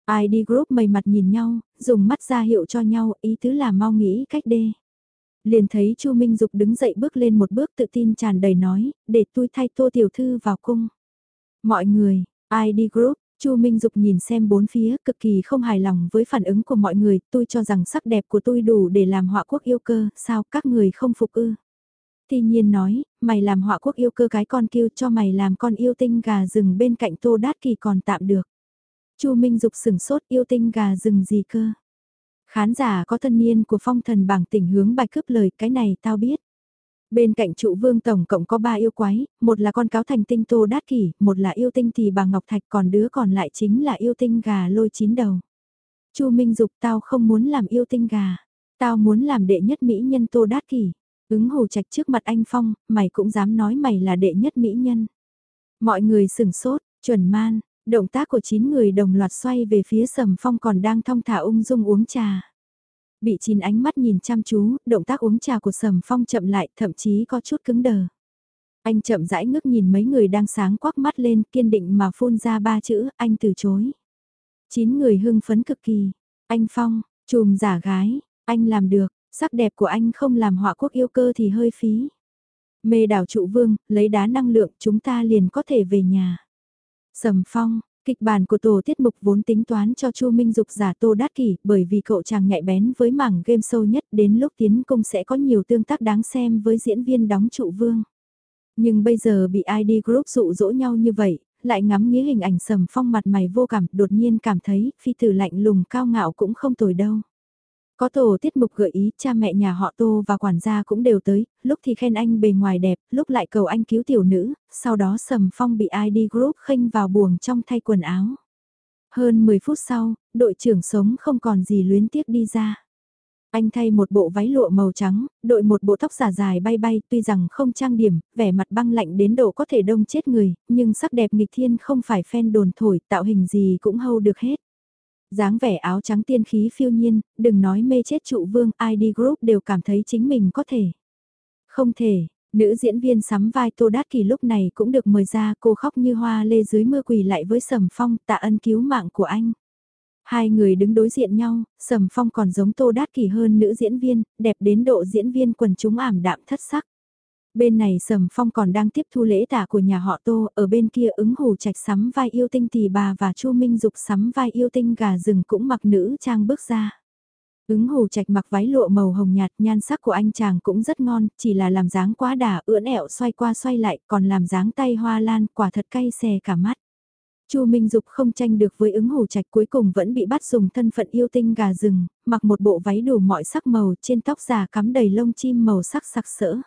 [SPEAKER 1] ai đi Group mày mặt nhìn nhau, dùng mắt ra hiệu cho nhau, ý tứ là mau nghĩ cách đê. Liền thấy Chu Minh Dục đứng dậy bước lên một bước tự tin tràn đầy nói, để tôi thay Tô Tiểu Thư vào cung. Mọi người, ai đi Group, Chu Minh Dục nhìn xem bốn phía, cực kỳ không hài lòng với phản ứng của mọi người, tôi cho rằng sắc đẹp của tôi đủ để làm họa quốc yêu cơ, sao các người không phục ư? Thi nhiên nói, mày làm họa quốc yêu cơ cái con kêu cho mày làm con yêu tinh gà rừng bên cạnh Tô Đát Kỳ còn tạm được. Chu Minh Dục sừng sốt yêu tinh gà rừng gì cơ? Khán giả có thân niên của phong thần bảng tỉnh hướng bài cướp lời cái này tao biết. Bên cạnh trụ vương tổng cộng có ba yêu quái, một là con cáo thành tinh tô đát kỷ, một là yêu tinh thì bà Ngọc Thạch còn đứa còn lại chính là yêu tinh gà lôi chín đầu. Chu Minh Dục tao không muốn làm yêu tinh gà, tao muốn làm đệ nhất mỹ nhân tô đát kỷ. Ứng hồ trạch trước mặt anh Phong, mày cũng dám nói mày là đệ nhất mỹ nhân. Mọi người sửng sốt, chuẩn man, động tác của chín người đồng loạt xoay về phía sầm phong còn đang thong thả ung dung uống trà. Bị chín ánh mắt nhìn chăm chú, động tác uống trà của Sầm Phong chậm lại, thậm chí có chút cứng đờ. Anh chậm rãi ngước nhìn mấy người đang sáng quắc mắt lên, kiên định mà phun ra ba chữ, anh từ chối. Chín người hưng phấn cực kỳ. Anh Phong, chùm giả gái, anh làm được, sắc đẹp của anh không làm họa quốc yêu cơ thì hơi phí. Mê đảo trụ vương, lấy đá năng lượng chúng ta liền có thể về nhà. Sầm Phong, Kịch bản của tổ tiết mục vốn tính toán cho Chu Minh Dục giả Tô Đát Kỷ bởi vì cậu chàng nhạy bén với mảng game sâu nhất đến lúc tiến công sẽ có nhiều tương tác đáng xem với diễn viên đóng trụ vương. Nhưng bây giờ bị ID Group dụ dỗ nhau như vậy, lại ngắm nghĩa hình ảnh sầm phong mặt mày vô cảm đột nhiên cảm thấy phi tử lạnh lùng cao ngạo cũng không tồi đâu. Có tổ tiết mục gợi ý cha mẹ nhà họ Tô và quản gia cũng đều tới, lúc thì khen anh bề ngoài đẹp, lúc lại cầu anh cứu tiểu nữ, sau đó Sầm Phong bị ID Group khênh vào buồng trong thay quần áo. Hơn 10 phút sau, đội trưởng sống không còn gì luyến tiếc đi ra. Anh thay một bộ váy lụa màu trắng, đội một bộ tóc giả dài bay bay tuy rằng không trang điểm, vẻ mặt băng lạnh đến độ có thể đông chết người, nhưng sắc đẹp nghịch thiên không phải phen đồn thổi tạo hình gì cũng hâu được hết dáng vẻ áo trắng tiên khí phiêu nhiên, đừng nói mê chết trụ vương, ID Group đều cảm thấy chính mình có thể. Không thể, nữ diễn viên sắm vai Tô Đát Kỳ lúc này cũng được mời ra cô khóc như hoa lê dưới mưa quỳ lại với Sầm Phong tạ ân cứu mạng của anh. Hai người đứng đối diện nhau, Sầm Phong còn giống Tô Đát Kỳ hơn nữ diễn viên, đẹp đến độ diễn viên quần chúng ảm đạm thất sắc. Bên này Sầm Phong còn đang tiếp thu lễ tạ của nhà họ Tô, ở bên kia ứng hủ trạch sắm vai yêu tinh tỷ bà và Chu Minh Dục sắm vai yêu tinh gà rừng cũng mặc nữ trang bước ra. Ứng hủ trạch mặc váy lụa màu hồng nhạt nhan sắc của anh chàng cũng rất ngon, chỉ là làm dáng quá đà ưỡn ẹo xoay qua xoay lại còn làm dáng tay hoa lan quả thật cay xè cả mắt. Chu Minh Dục không tranh được với ứng hủ trạch cuối cùng vẫn bị bắt dùng thân phận yêu tinh gà rừng, mặc một bộ váy đủ mọi sắc màu trên tóc già cắm đầy lông chim màu sắc sặc sỡ.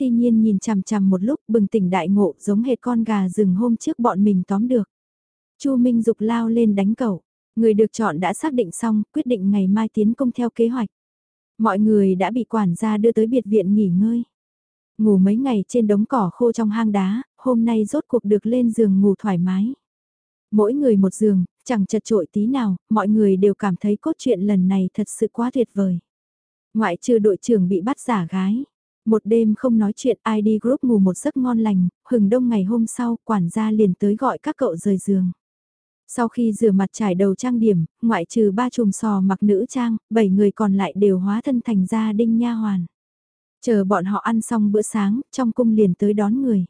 [SPEAKER 1] Thi nhiên nhìn chằm chằm một lúc bừng tỉnh đại ngộ giống hệt con gà rừng hôm trước bọn mình tóm được. Chu Minh Dục lao lên đánh cậu. Người được chọn đã xác định xong, quyết định ngày mai tiến công theo kế hoạch. Mọi người đã bị quản gia đưa tới biệt viện nghỉ ngơi. Ngủ mấy ngày trên đống cỏ khô trong hang đá, hôm nay rốt cuộc được lên giường ngủ thoải mái. Mỗi người một giường, chẳng chật trội tí nào, mọi người đều cảm thấy cốt truyện lần này thật sự quá tuyệt vời. Ngoại trừ đội trưởng bị bắt giả gái. Một đêm không nói chuyện ID Group ngủ một giấc ngon lành, hừng đông ngày hôm sau quản gia liền tới gọi các cậu rời giường. Sau khi rửa mặt trải đầu trang điểm, ngoại trừ ba chùm sò mặc nữ trang, bảy người còn lại đều hóa thân thành gia đinh nha hoàn. Chờ bọn họ ăn xong bữa sáng, trong cung liền tới đón người.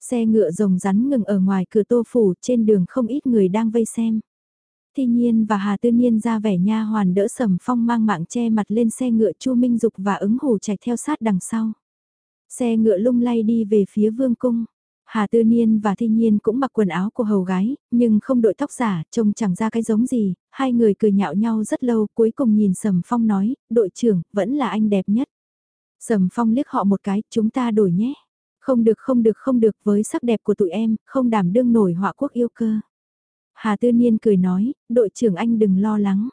[SPEAKER 1] Xe ngựa rồng rắn ngừng ở ngoài cửa tô phủ trên đường không ít người đang vây xem. Thi Nhiên và Hà Tư Nhiên ra vẻ nha hoàn đỡ Sầm Phong mang mạng che mặt lên xe ngựa Chu Minh Dục và ứng hủ chạy theo sát đằng sau. Xe ngựa lung lay đi về phía vương cung. Hà Tư Niên và Thi Nhiên cũng mặc quần áo của hầu gái, nhưng không đội tóc giả, trông chẳng ra cái giống gì, hai người cười nhạo nhau rất lâu, cuối cùng nhìn Sầm Phong nói, đội trưởng, vẫn là anh đẹp nhất. Sầm Phong liếc họ một cái, chúng ta đổi nhé. Không được không được không được với sắc đẹp của tụi em, không đảm đương nổi họa quốc yêu cơ. Hà Tư Niên cười nói, đội trưởng anh đừng lo lắng.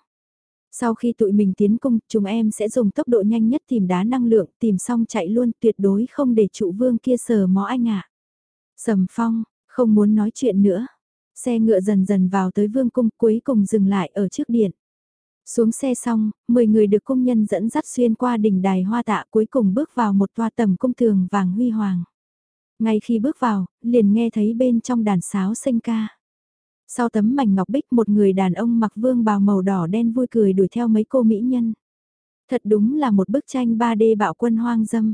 [SPEAKER 1] Sau khi tụi mình tiến cung, chúng em sẽ dùng tốc độ nhanh nhất tìm đá năng lượng, tìm xong chạy luôn, tuyệt đối không để trụ vương kia sờ mó anh ạ. Sầm phong, không muốn nói chuyện nữa. Xe ngựa dần dần vào tới vương cung cuối cùng dừng lại ở trước điện. Xuống xe xong, 10 người được công nhân dẫn dắt xuyên qua đỉnh đài hoa tạ cuối cùng bước vào một toa tầm cung tường vàng huy hoàng. Ngay khi bước vào, liền nghe thấy bên trong đàn sáo sinh ca. Sau tấm mảnh ngọc bích một người đàn ông mặc vương bào màu đỏ đen vui cười đuổi theo mấy cô mỹ nhân. Thật đúng là một bức tranh 3D bạo quân hoang dâm.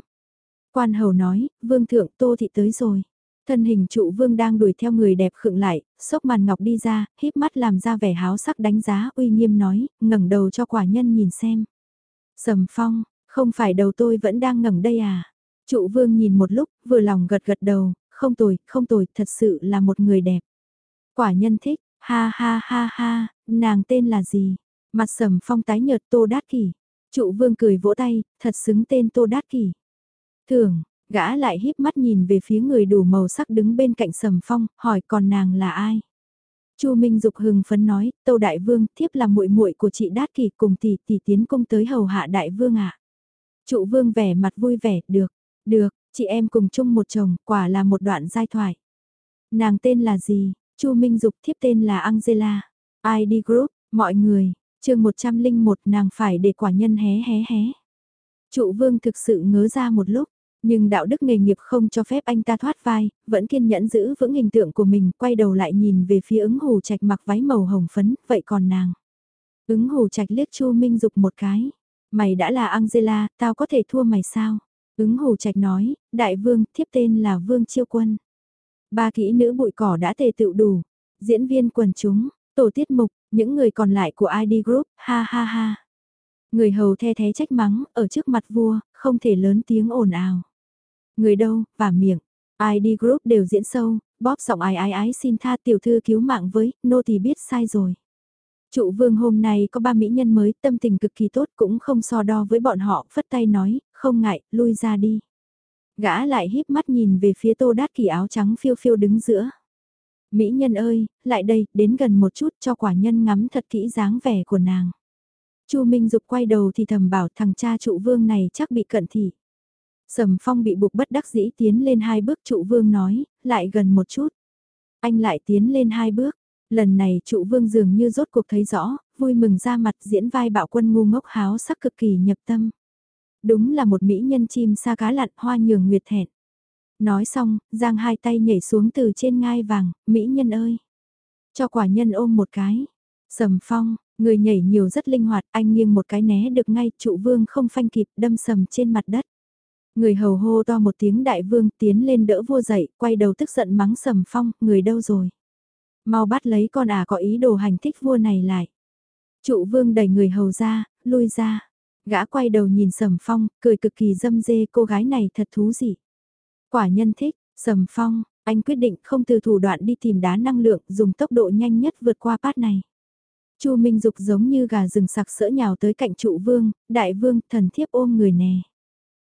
[SPEAKER 1] Quan hầu nói, vương thượng tô thị tới rồi. Thân hình trụ vương đang đuổi theo người đẹp khựng lại, sốc màn ngọc đi ra, híp mắt làm ra vẻ háo sắc đánh giá uy nghiêm nói, ngẩng đầu cho quả nhân nhìn xem. Sầm phong, không phải đầu tôi vẫn đang ngẩng đây à? Trụ vương nhìn một lúc, vừa lòng gật gật đầu, không tồi, không tồi, thật sự là một người đẹp. Quả nhân thích, ha ha ha ha, nàng tên là gì? Mặt sầm phong tái nhợt tô đát kỷ. Trụ vương cười vỗ tay, thật xứng tên tô đát kỷ. Thường, gã lại híp mắt nhìn về phía người đủ màu sắc đứng bên cạnh sầm phong, hỏi còn nàng là ai? Chu Minh Dục hừng phấn nói, Tâu Đại Vương, thiếp là muội muội của chị Đát Kỳ cùng tỷ tỷ tiến công tới hầu hạ Đại Vương ạ. À. Trụ Vương vẻ mặt vui vẻ, được, được, chị em cùng chung một chồng, quả là một đoạn giai thoại. Nàng tên là gì? Chu Minh Dục thiếp tên là Angela. ID Group, mọi người, chương 101 nàng phải để quả nhân hé hé hé. Trụ Vương thực sự ngớ ra một lúc, nhưng đạo đức nghề nghiệp không cho phép anh ta thoát vai, vẫn kiên nhẫn giữ vững hình tượng của mình, quay đầu lại nhìn về phía ứng hù trạch mặc váy màu hồng phấn, vậy còn nàng. Ứng hù trạch liếc Chu Minh Dục một cái. Mày đã là Angela, tao có thể thua mày sao? Ứng hù trạch nói, đại vương, thiếp tên là Vương Chiêu Quân. Ba kỹ nữ bụi cỏ đã tề tựu đủ. Diễn viên quần chúng, tổ tiết mục, những người còn lại của ID Group, ha ha ha. Người hầu the thế trách mắng, ở trước mặt vua, không thể lớn tiếng ồn ào. Người đâu, và miệng. ID Group đều diễn sâu, bóp giọng ai ai ái xin tha tiểu thư cứu mạng với, nô thì biết sai rồi. Trụ vương hôm nay có ba mỹ nhân mới, tâm tình cực kỳ tốt cũng không so đo với bọn họ, phất tay nói, không ngại, lui ra đi. Gã lại híp mắt nhìn về phía tô đát kỳ áo trắng phiêu phiêu đứng giữa. Mỹ nhân ơi, lại đây, đến gần một chút cho quả nhân ngắm thật kỹ dáng vẻ của nàng. Chu Minh Dục quay đầu thì thầm bảo thằng cha trụ vương này chắc bị cận thị. Sầm phong bị buộc bất đắc dĩ tiến lên hai bước trụ vương nói, lại gần một chút. Anh lại tiến lên hai bước, lần này trụ vương dường như rốt cuộc thấy rõ, vui mừng ra mặt diễn vai bạo quân ngu ngốc háo sắc cực kỳ nhập tâm. Đúng là một mỹ nhân chim sa cá lặn hoa nhường nguyệt thẹn. Nói xong, giang hai tay nhảy xuống từ trên ngai vàng, mỹ nhân ơi. Cho quả nhân ôm một cái. Sầm phong, người nhảy nhiều rất linh hoạt, anh nghiêng một cái né được ngay, trụ vương không phanh kịp, đâm sầm trên mặt đất. Người hầu hô to một tiếng đại vương tiến lên đỡ vua dậy, quay đầu tức giận mắng sầm phong, người đâu rồi? Mau bắt lấy con à có ý đồ hành thích vua này lại. Trụ vương đẩy người hầu ra, lui ra. Gã quay đầu nhìn Sầm Phong, cười cực kỳ dâm dê cô gái này thật thú dị. Quả nhân thích, Sầm Phong, anh quyết định không từ thủ đoạn đi tìm đá năng lượng dùng tốc độ nhanh nhất vượt qua pát này. Chu Minh Dục giống như gà rừng sặc sỡ nhào tới cạnh trụ vương, đại vương, thần thiếp ôm người nè.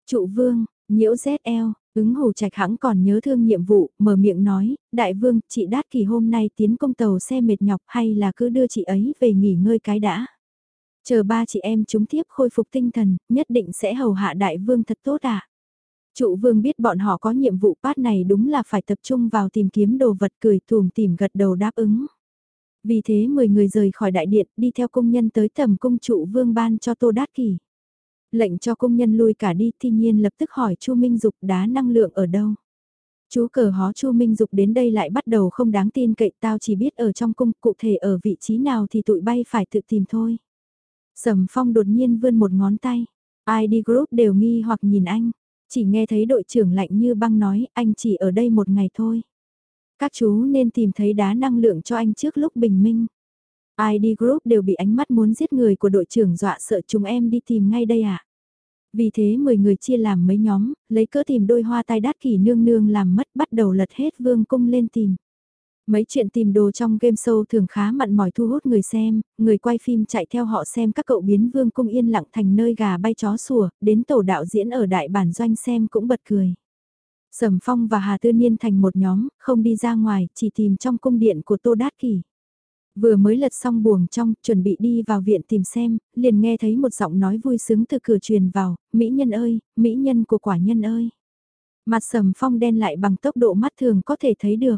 [SPEAKER 1] Trụ vương, nhiễu ZL, ứng hồ trạch hãng còn nhớ thương nhiệm vụ, mở miệng nói, đại vương, chị Đát Kỳ hôm nay tiến công tàu xe mệt nhọc hay là cứ đưa chị ấy về nghỉ ngơi cái đã. Chờ ba chị em chúng tiếp khôi phục tinh thần, nhất định sẽ hầu hạ đại vương thật tốt ạ. À? Trụ vương biết bọn họ có nhiệm vụ phát này đúng là phải tập trung vào tìm kiếm đồ vật cười thùm tìm gật đầu đáp ứng. Vì thế 10 người rời khỏi đại điện đi theo công nhân tới tầm cung trụ vương ban cho Tô Đát Kỷ. Lệnh cho công nhân lui cả đi thi nhiên lập tức hỏi Chu Minh Dục đá năng lượng ở đâu. Chú cờ hó Chu Minh Dục đến đây lại bắt đầu không đáng tin cậy tao chỉ biết ở trong cung cụ thể ở vị trí nào thì tụi bay phải tự tìm thôi. Sầm Phong đột nhiên vươn một ngón tay. ID Group đều nghi hoặc nhìn anh. Chỉ nghe thấy đội trưởng lạnh như băng nói anh chỉ ở đây một ngày thôi. Các chú nên tìm thấy đá năng lượng cho anh trước lúc bình minh. ID Group đều bị ánh mắt muốn giết người của đội trưởng dọa sợ chúng em đi tìm ngay đây à. Vì thế 10 người chia làm mấy nhóm, lấy cỡ tìm đôi hoa tai đát kỷ nương nương làm mất bắt đầu lật hết vương cung lên tìm. Mấy chuyện tìm đồ trong game show thường khá mặn mỏi thu hút người xem, người quay phim chạy theo họ xem các cậu biến vương cung yên lặng thành nơi gà bay chó sủa, đến tổ đạo diễn ở đại bản doanh xem cũng bật cười. Sầm Phong và Hà Tư Niên thành một nhóm, không đi ra ngoài, chỉ tìm trong cung điện của Tô Đát Kỳ. Vừa mới lật xong buồng trong, chuẩn bị đi vào viện tìm xem, liền nghe thấy một giọng nói vui sướng từ cửa truyền vào, Mỹ nhân ơi, Mỹ nhân của quả nhân ơi. Mặt sầm phong đen lại bằng tốc độ mắt thường có thể thấy được.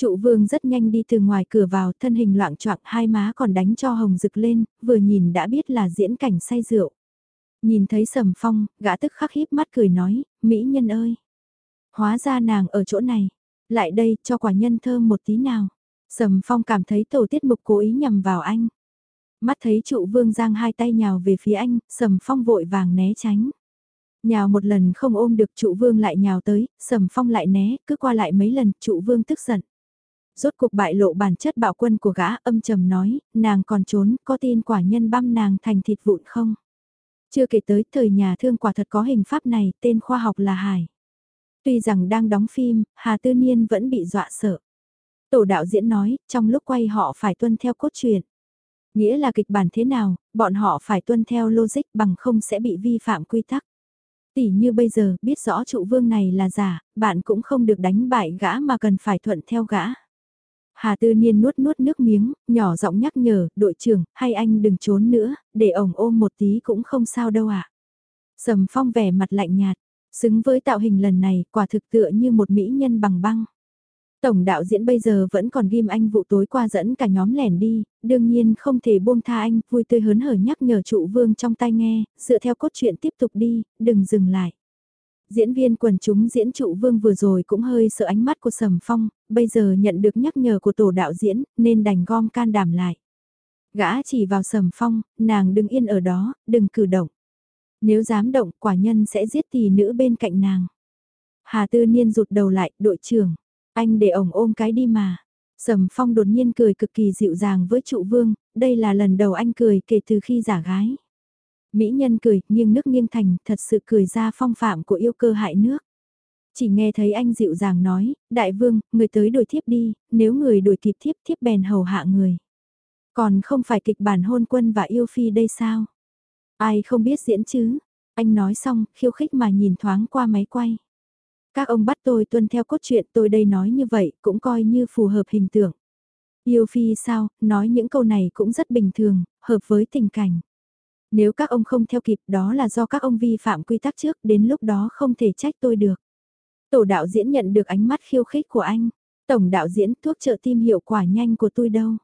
[SPEAKER 1] Trụ vương rất nhanh đi từ ngoài cửa vào, thân hình loạn choạng hai má còn đánh cho hồng rực lên, vừa nhìn đã biết là diễn cảnh say rượu. Nhìn thấy sầm phong, gã tức khắc híp mắt cười nói, Mỹ nhân ơi. Hóa ra nàng ở chỗ này, lại đây cho quả nhân thơm một tí nào. Sầm phong cảm thấy tổ tiết mục cố ý nhằm vào anh. Mắt thấy trụ vương giang hai tay nhào về phía anh, sầm phong vội vàng né tránh. Nhào một lần không ôm được trụ vương lại nhào tới, sầm phong lại né, cứ qua lại mấy lần, trụ vương tức giận. Rốt cuộc bại lộ bản chất bạo quân của gã âm trầm nói, nàng còn trốn, có tin quả nhân băm nàng thành thịt vụn không? Chưa kể tới thời nhà thương quả thật có hình pháp này, tên khoa học là Hải. Tuy rằng đang đóng phim, Hà Tư Niên vẫn bị dọa sợ. Tổ đạo diễn nói, trong lúc quay họ phải tuân theo cốt truyện. Nghĩa là kịch bản thế nào, bọn họ phải tuân theo logic bằng không sẽ bị vi phạm quy tắc. Tỷ như bây giờ, biết rõ trụ vương này là giả, bạn cũng không được đánh bại gã mà cần phải thuận theo gã. Hà Tư Niên nuốt nuốt nước miếng, nhỏ giọng nhắc nhở, đội trưởng, hay anh đừng trốn nữa, để ổng ôm một tí cũng không sao đâu ạ. À. Sầm phong vẻ mặt lạnh nhạt, xứng với tạo hình lần này, quả thực tựa như một mỹ nhân bằng băng. Tổng đạo diễn bây giờ vẫn còn ghim anh vụ tối qua dẫn cả nhóm lẻn đi, đương nhiên không thể buông tha anh, vui tươi hớn hở nhắc nhở trụ vương trong tai nghe, dựa theo cốt truyện tiếp tục đi, đừng dừng lại. Diễn viên quần chúng diễn trụ vương vừa rồi cũng hơi sợ ánh mắt của Sầm Phong, bây giờ nhận được nhắc nhở của tổ đạo diễn, nên đành gom can đảm lại. Gã chỉ vào Sầm Phong, nàng đừng yên ở đó, đừng cử động. Nếu dám động, quả nhân sẽ giết tỷ nữ bên cạnh nàng. Hà Tư Niên rụt đầu lại, đội trưởng. Anh để ổng ôm cái đi mà. Sầm Phong đột nhiên cười cực kỳ dịu dàng với trụ vương, đây là lần đầu anh cười kể từ khi giả gái. Mỹ nhân cười, nghiêng nước nghiêng thành, thật sự cười ra phong phạm của yêu cơ hại nước. Chỉ nghe thấy anh dịu dàng nói, đại vương, người tới đuổi thiếp đi, nếu người đuổi kịp thiếp thiếp bèn hầu hạ người. Còn không phải kịch bản hôn quân và yêu phi đây sao? Ai không biết diễn chứ? Anh nói xong, khiêu khích mà nhìn thoáng qua máy quay. Các ông bắt tôi tuân theo cốt truyện tôi đây nói như vậy cũng coi như phù hợp hình tượng. Yêu phi sao, nói những câu này cũng rất bình thường, hợp với tình cảnh. Nếu các ông không theo kịp đó là do các ông vi phạm quy tắc trước, đến lúc đó không thể trách tôi được. Tổ đạo diễn nhận được ánh mắt khiêu khích của anh. Tổng đạo diễn thuốc trợ tim hiệu quả nhanh của tôi đâu.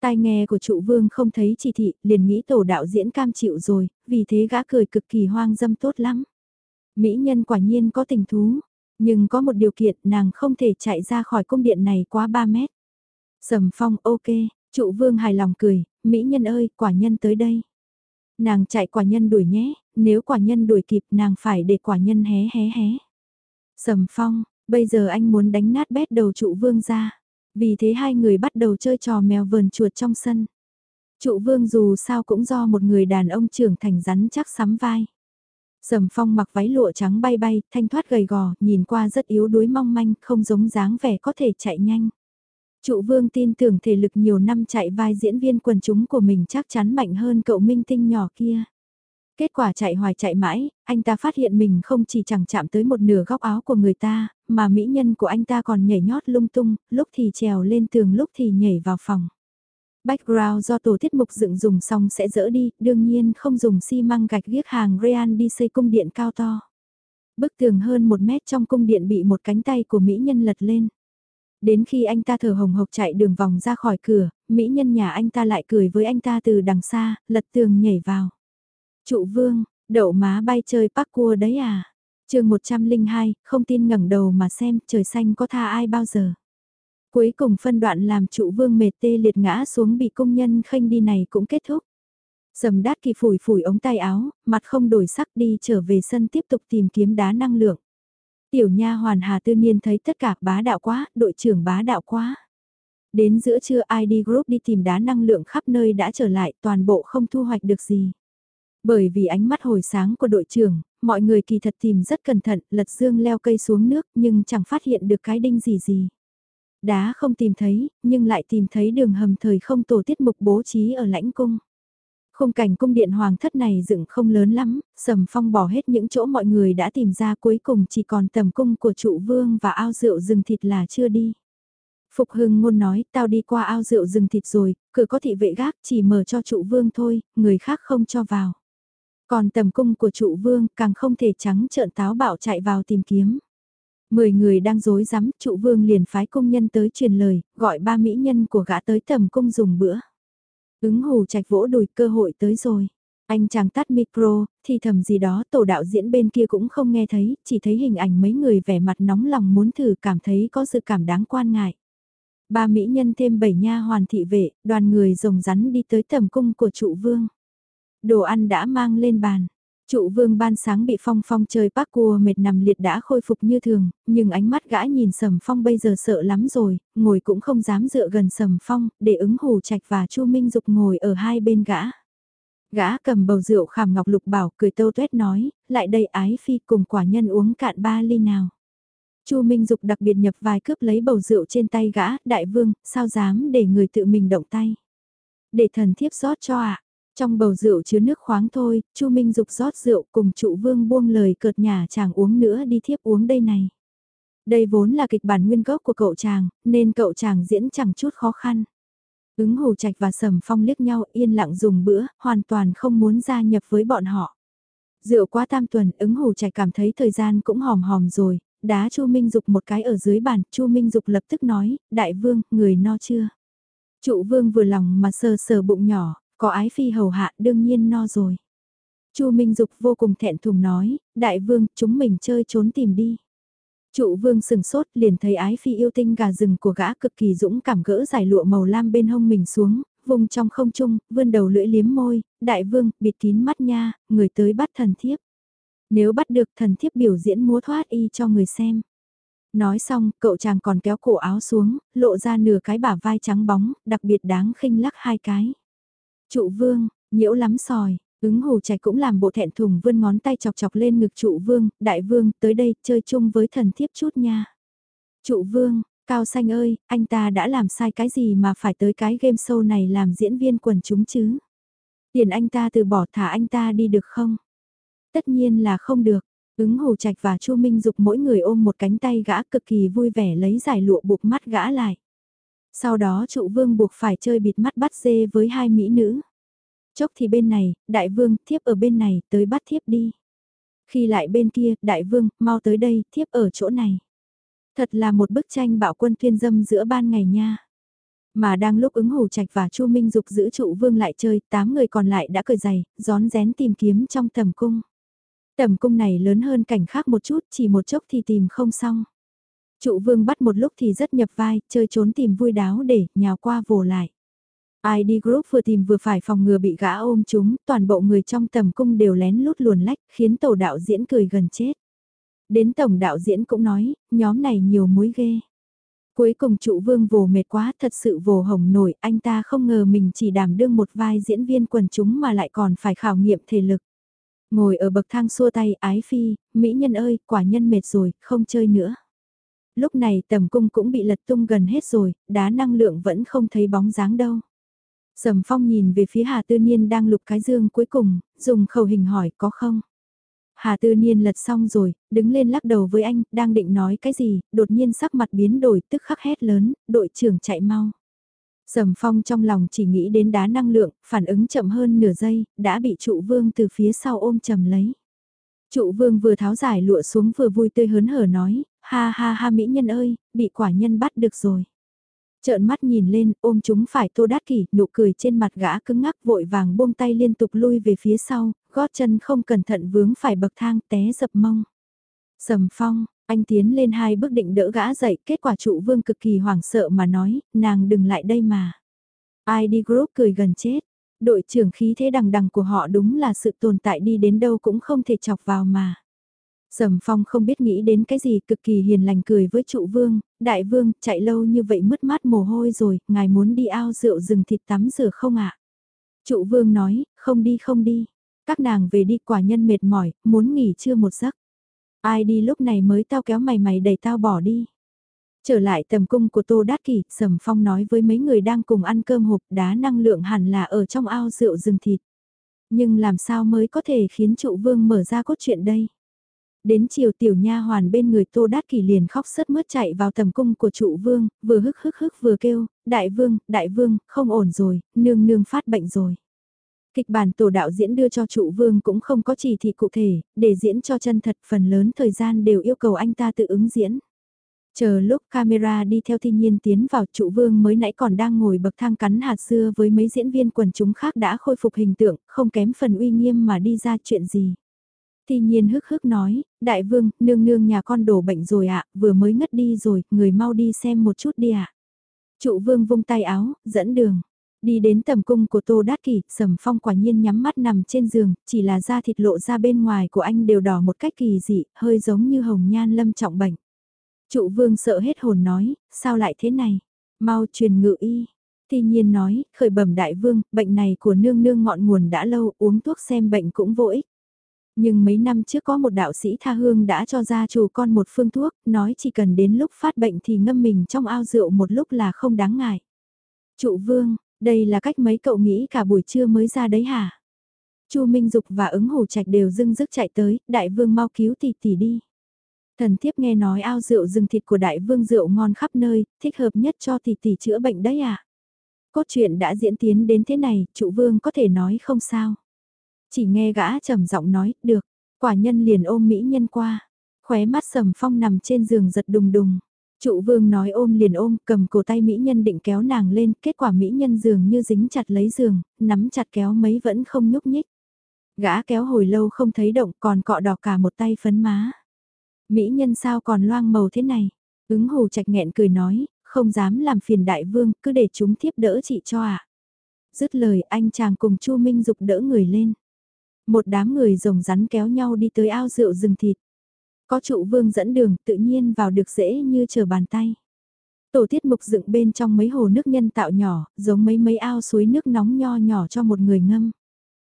[SPEAKER 1] Tai nghe của trụ vương không thấy chỉ thị, liền nghĩ tổ đạo diễn cam chịu rồi, vì thế gã cười cực kỳ hoang dâm tốt lắm. Mỹ nhân quả nhiên có tình thú, nhưng có một điều kiện nàng không thể chạy ra khỏi cung điện này quá 3 mét. Sầm phong ok, trụ vương hài lòng cười, Mỹ nhân ơi, quả nhân tới đây. Nàng chạy quả nhân đuổi nhé, nếu quả nhân đuổi kịp nàng phải để quả nhân hé hé hé. Sầm phong, bây giờ anh muốn đánh nát bét đầu trụ vương ra. Vì thế hai người bắt đầu chơi trò mèo vờn chuột trong sân. Trụ vương dù sao cũng do một người đàn ông trưởng thành rắn chắc sắm vai. Sầm phong mặc váy lụa trắng bay bay, thanh thoát gầy gò, nhìn qua rất yếu đuối mong manh, không giống dáng vẻ có thể chạy nhanh. Trụ vương tin tưởng thể lực nhiều năm chạy vai diễn viên quần chúng của mình chắc chắn mạnh hơn cậu minh tinh nhỏ kia. Kết quả chạy hoài chạy mãi, anh ta phát hiện mình không chỉ chẳng chạm tới một nửa góc áo của người ta, mà mỹ nhân của anh ta còn nhảy nhót lung tung, lúc thì trèo lên tường lúc thì nhảy vào phòng. Background do tổ tiết mục dựng dùng xong sẽ dỡ đi, đương nhiên không dùng xi măng gạch viết hàng Real đi xây cung điện cao to. Bức tường hơn một mét trong cung điện bị một cánh tay của mỹ nhân lật lên. Đến khi anh ta thở hồng hộc chạy đường vòng ra khỏi cửa, mỹ nhân nhà anh ta lại cười với anh ta từ đằng xa, lật tường nhảy vào. Trụ vương, đậu má bay chơi parkour đấy à? chương 102, không tin ngẩng đầu mà xem trời xanh có tha ai bao giờ. Cuối cùng phân đoạn làm trụ vương mệt tê liệt ngã xuống bị công nhân khênh đi này cũng kết thúc. Sầm đát kỳ phủi phủi ống tay áo, mặt không đổi sắc đi trở về sân tiếp tục tìm kiếm đá năng lượng. Tiểu nha hoàn Hà Tư Niên thấy tất cả bá đạo quá, đội trưởng bá đạo quá. Đến giữa trưa ID Group đi tìm đá năng lượng khắp nơi đã trở lại toàn bộ không thu hoạch được gì. Bởi vì ánh mắt hồi sáng của đội trưởng, mọi người kỳ thật tìm rất cẩn thận, lật dương leo cây xuống nước nhưng chẳng phát hiện được cái đinh gì gì. Đá không tìm thấy, nhưng lại tìm thấy đường hầm thời không tổ tiết mục bố trí ở lãnh cung. Khung cảnh cung điện hoàng thất này dựng không lớn lắm, sầm phong bỏ hết những chỗ mọi người đã tìm ra cuối cùng chỉ còn tầm cung của trụ vương và ao rượu rừng thịt là chưa đi. Phục hưng ngôn nói, tao đi qua ao rượu rừng thịt rồi, cửa có thị vệ gác chỉ mở cho trụ vương thôi, người khác không cho vào. Còn tầm cung của trụ vương càng không thể trắng trợn táo bạo chạy vào tìm kiếm. Mười người đang dối rắm trụ vương liền phái công nhân tới truyền lời, gọi ba mỹ nhân của gã tới tầm cung dùng bữa. Ứng hù trạch vỗ đùi cơ hội tới rồi. Anh chàng tắt micro, thì thầm gì đó tổ đạo diễn bên kia cũng không nghe thấy, chỉ thấy hình ảnh mấy người vẻ mặt nóng lòng muốn thử cảm thấy có sự cảm đáng quan ngại. Ba mỹ nhân thêm bảy nha hoàn thị vệ, đoàn người rồng rắn đi tới tầm cung của trụ vương. Đồ ăn đã mang lên bàn. Trụ vương ban sáng bị phong phong chơi cua mệt nằm liệt đã khôi phục như thường, nhưng ánh mắt gã nhìn sầm phong bây giờ sợ lắm rồi, ngồi cũng không dám dựa gần sầm phong, để ứng hù trạch và chu Minh Dục ngồi ở hai bên gã. Gã cầm bầu rượu khảm ngọc lục bảo cười tâu tuét nói, lại đây ái phi cùng quả nhân uống cạn ba ly nào. chu Minh Dục đặc biệt nhập vài cướp lấy bầu rượu trên tay gã, đại vương, sao dám để người tự mình động tay. Để thần thiếp rót cho ạ. Trong bầu rượu chứa nước khoáng thôi, Chu Minh Dục rót rượu cùng trụ vương buông lời cợt nhà chàng uống nữa đi thiếp uống đây này. Đây vốn là kịch bản nguyên gốc của cậu chàng, nên cậu chàng diễn chẳng chút khó khăn. Ứng hồ trạch và sầm phong liếc nhau yên lặng dùng bữa, hoàn toàn không muốn gia nhập với bọn họ. Rượu quá tam tuần, ứng hồ trạch cảm thấy thời gian cũng hòm hòm rồi, đá Chu Minh Dục một cái ở dưới bàn, Chu Minh Dục lập tức nói, đại vương, người no chưa? Trụ vương vừa lòng mà sờ sờ bụng nhỏ, có ái phi hầu hạ đương nhiên no rồi. Chu Minh Dục vô cùng thẹn thùng nói, đại vương, chúng mình chơi trốn tìm đi. Trụ vương sừng sốt liền thấy ái phi yêu tinh gà rừng của gã cực kỳ dũng cảm gỡ giải lụa màu lam bên hông mình xuống, vùng trong không trung, vươn đầu lưỡi liếm môi, đại vương, bịt kín mắt nha, người tới bắt thần thiếp. Nếu bắt được thần thiếp biểu diễn múa thoát y cho người xem. Nói xong, cậu chàng còn kéo cổ áo xuống, lộ ra nửa cái bả vai trắng bóng, đặc biệt đáng khinh lắc hai cái. Trụ vương, nhiễu lắm sòi, ứng hồ trạch cũng làm bộ thẹn thùng vươn ngón tay chọc chọc lên ngực trụ vương, đại vương, tới đây, chơi chung với thần thiếp chút nha. Trụ vương, cao xanh ơi, anh ta đã làm sai cái gì mà phải tới cái game show này làm diễn viên quần chúng chứ? Tiền anh ta từ bỏ thả anh ta đi được không? Tất nhiên là không được. Ứng Hồ Trạch và Chu Minh Dục mỗi người ôm một cánh tay gã cực kỳ vui vẻ lấy giải lụa buộc mắt gã lại. Sau đó trụ vương buộc phải chơi bịt mắt bắt dê với hai mỹ nữ. Chốc thì bên này, đại vương, thiếp ở bên này, tới bắt thiếp đi. Khi lại bên kia, đại vương, mau tới đây, thiếp ở chỗ này. Thật là một bức tranh bạo quân thiên dâm giữa ban ngày nha. Mà đang lúc ứng hồ trạch và Chu Minh Dục giữ trụ vương lại chơi, tám người còn lại đã cởi giày, gión rén tìm kiếm trong tầm cung. Tầm cung này lớn hơn cảnh khác một chút, chỉ một chốc thì tìm không xong. Trụ vương bắt một lúc thì rất nhập vai, chơi trốn tìm vui đáo để nhào qua vồ lại. ID Group vừa tìm vừa phải phòng ngừa bị gã ôm chúng, toàn bộ người trong tầm cung đều lén lút luồn lách, khiến tổ đạo diễn cười gần chết. Đến tổng đạo diễn cũng nói, nhóm này nhiều mối ghê. Cuối cùng trụ vương vồ mệt quá, thật sự vồ hồng nổi, anh ta không ngờ mình chỉ đảm đương một vai diễn viên quần chúng mà lại còn phải khảo nghiệm thể lực. Ngồi ở bậc thang xua tay, ái phi, mỹ nhân ơi, quả nhân mệt rồi, không chơi nữa. Lúc này tầm cung cũng bị lật tung gần hết rồi, đá năng lượng vẫn không thấy bóng dáng đâu. Sầm phong nhìn về phía Hà Tư Niên đang lục cái dương cuối cùng, dùng khẩu hình hỏi có không? Hà Tư Niên lật xong rồi, đứng lên lắc đầu với anh, đang định nói cái gì, đột nhiên sắc mặt biến đổi tức khắc hét lớn, đội trưởng chạy mau. Sầm phong trong lòng chỉ nghĩ đến đá năng lượng, phản ứng chậm hơn nửa giây, đã bị trụ vương từ phía sau ôm chầm lấy. Trụ vương vừa tháo giải lụa xuống vừa vui tươi hớn hở nói, ha ha ha mỹ nhân ơi, bị quả nhân bắt được rồi. Trợn mắt nhìn lên, ôm chúng phải tô đát kỷ, nụ cười trên mặt gã cứng ngắc vội vàng buông tay liên tục lui về phía sau, gót chân không cẩn thận vướng phải bậc thang té dập mông. Sầm phong, anh tiến lên hai bước định đỡ gã dậy, kết quả trụ vương cực kỳ hoảng sợ mà nói, nàng đừng lại đây mà. ID Group cười gần chết, đội trưởng khí thế đằng đằng của họ đúng là sự tồn tại đi đến đâu cũng không thể chọc vào mà. Sầm Phong không biết nghĩ đến cái gì cực kỳ hiền lành cười với trụ vương, đại vương, chạy lâu như vậy mất mát mồ hôi rồi, ngài muốn đi ao rượu rừng thịt tắm rửa không ạ? Trụ vương nói, không đi không đi, các nàng về đi quả nhân mệt mỏi, muốn nghỉ trưa một giấc. Ai đi lúc này mới tao kéo mày mày đẩy tao bỏ đi. Trở lại tầm cung của Tô Đát Kỷ, Sầm Phong nói với mấy người đang cùng ăn cơm hộp đá năng lượng hẳn là ở trong ao rượu rừng thịt. Nhưng làm sao mới có thể khiến trụ vương mở ra cốt truyện đây? Đến chiều tiểu nha hoàn bên người Tô Đát Kỷ liền khóc sớt mướt chạy vào tầm cung của trụ vương, vừa hức hức hức vừa kêu, đại vương, đại vương, không ổn rồi, nương nương phát bệnh rồi. Kịch bản tổ đạo diễn đưa cho trụ vương cũng không có chỉ thị cụ thể, để diễn cho chân thật phần lớn thời gian đều yêu cầu anh ta tự ứng diễn. Chờ lúc camera đi theo thiên nhiên tiến vào trụ vương mới nãy còn đang ngồi bậc thang cắn hạt xưa với mấy diễn viên quần chúng khác đã khôi phục hình tượng, không kém phần uy nghiêm mà đi ra chuyện gì. Thiên nhiên hức hức nói, đại vương, nương nương nhà con đổ bệnh rồi ạ, vừa mới ngất đi rồi, người mau đi xem một chút đi ạ. Trụ vương vung tay áo, dẫn đường. Đi đến tầm cung của Tô Đát Kỷ, Sầm Phong quả nhiên nhắm mắt nằm trên giường, chỉ là da thịt lộ ra bên ngoài của anh đều đỏ một cách kỳ dị, hơi giống như hồng nhan lâm trọng bệnh. Trụ vương sợ hết hồn nói, sao lại thế này? Mau truyền ngự y. Thi nhiên nói, khởi bẩm đại vương, bệnh này của nương nương ngọn nguồn đã lâu, uống thuốc xem bệnh cũng vô ích. Nhưng mấy năm trước có một đạo sĩ tha hương đã cho gia chủ con một phương thuốc, nói chỉ cần đến lúc phát bệnh thì ngâm mình trong ao rượu một lúc là không đáng ngại. Trụ vương, đây là cách mấy cậu nghĩ cả buổi trưa mới ra đấy hả? Chu Minh Dục và ứng hồ trạch đều dưng dứt chạy tới, đại vương mau cứu tỷ tỷ đi. Thần thiếp nghe nói ao rượu rừng thịt của đại vương rượu ngon khắp nơi, thích hợp nhất cho tỷ tỷ chữa bệnh đấy à? Cốt truyện đã diễn tiến đến thế này, trụ vương có thể nói không sao. Chỉ nghe gã trầm giọng nói, được, quả nhân liền ôm mỹ nhân qua. Khóe mắt sầm phong nằm trên giường giật đùng đùng. Trụ vương nói ôm liền ôm, cầm cổ tay mỹ nhân định kéo nàng lên, kết quả mỹ nhân giường như dính chặt lấy giường, nắm chặt kéo mấy vẫn không nhúc nhích. Gã kéo hồi lâu không thấy động còn cọ đỏ cả một tay phấn má. Mỹ nhân sao còn loang màu thế này? Ứng hồ trạch nghẹn cười nói, không dám làm phiền đại vương, cứ để chúng tiếp đỡ chị cho ạ. À. Dứt lời anh chàng cùng Chu Minh Dục đỡ người lên. Một đám người rồng rắn kéo nhau đi tới ao rượu rừng thịt. Có trụ vương dẫn đường tự nhiên vào được dễ như chờ bàn tay. Tổ tiết mục dựng bên trong mấy hồ nước nhân tạo nhỏ, giống mấy mấy ao suối nước nóng nho nhỏ cho một người ngâm.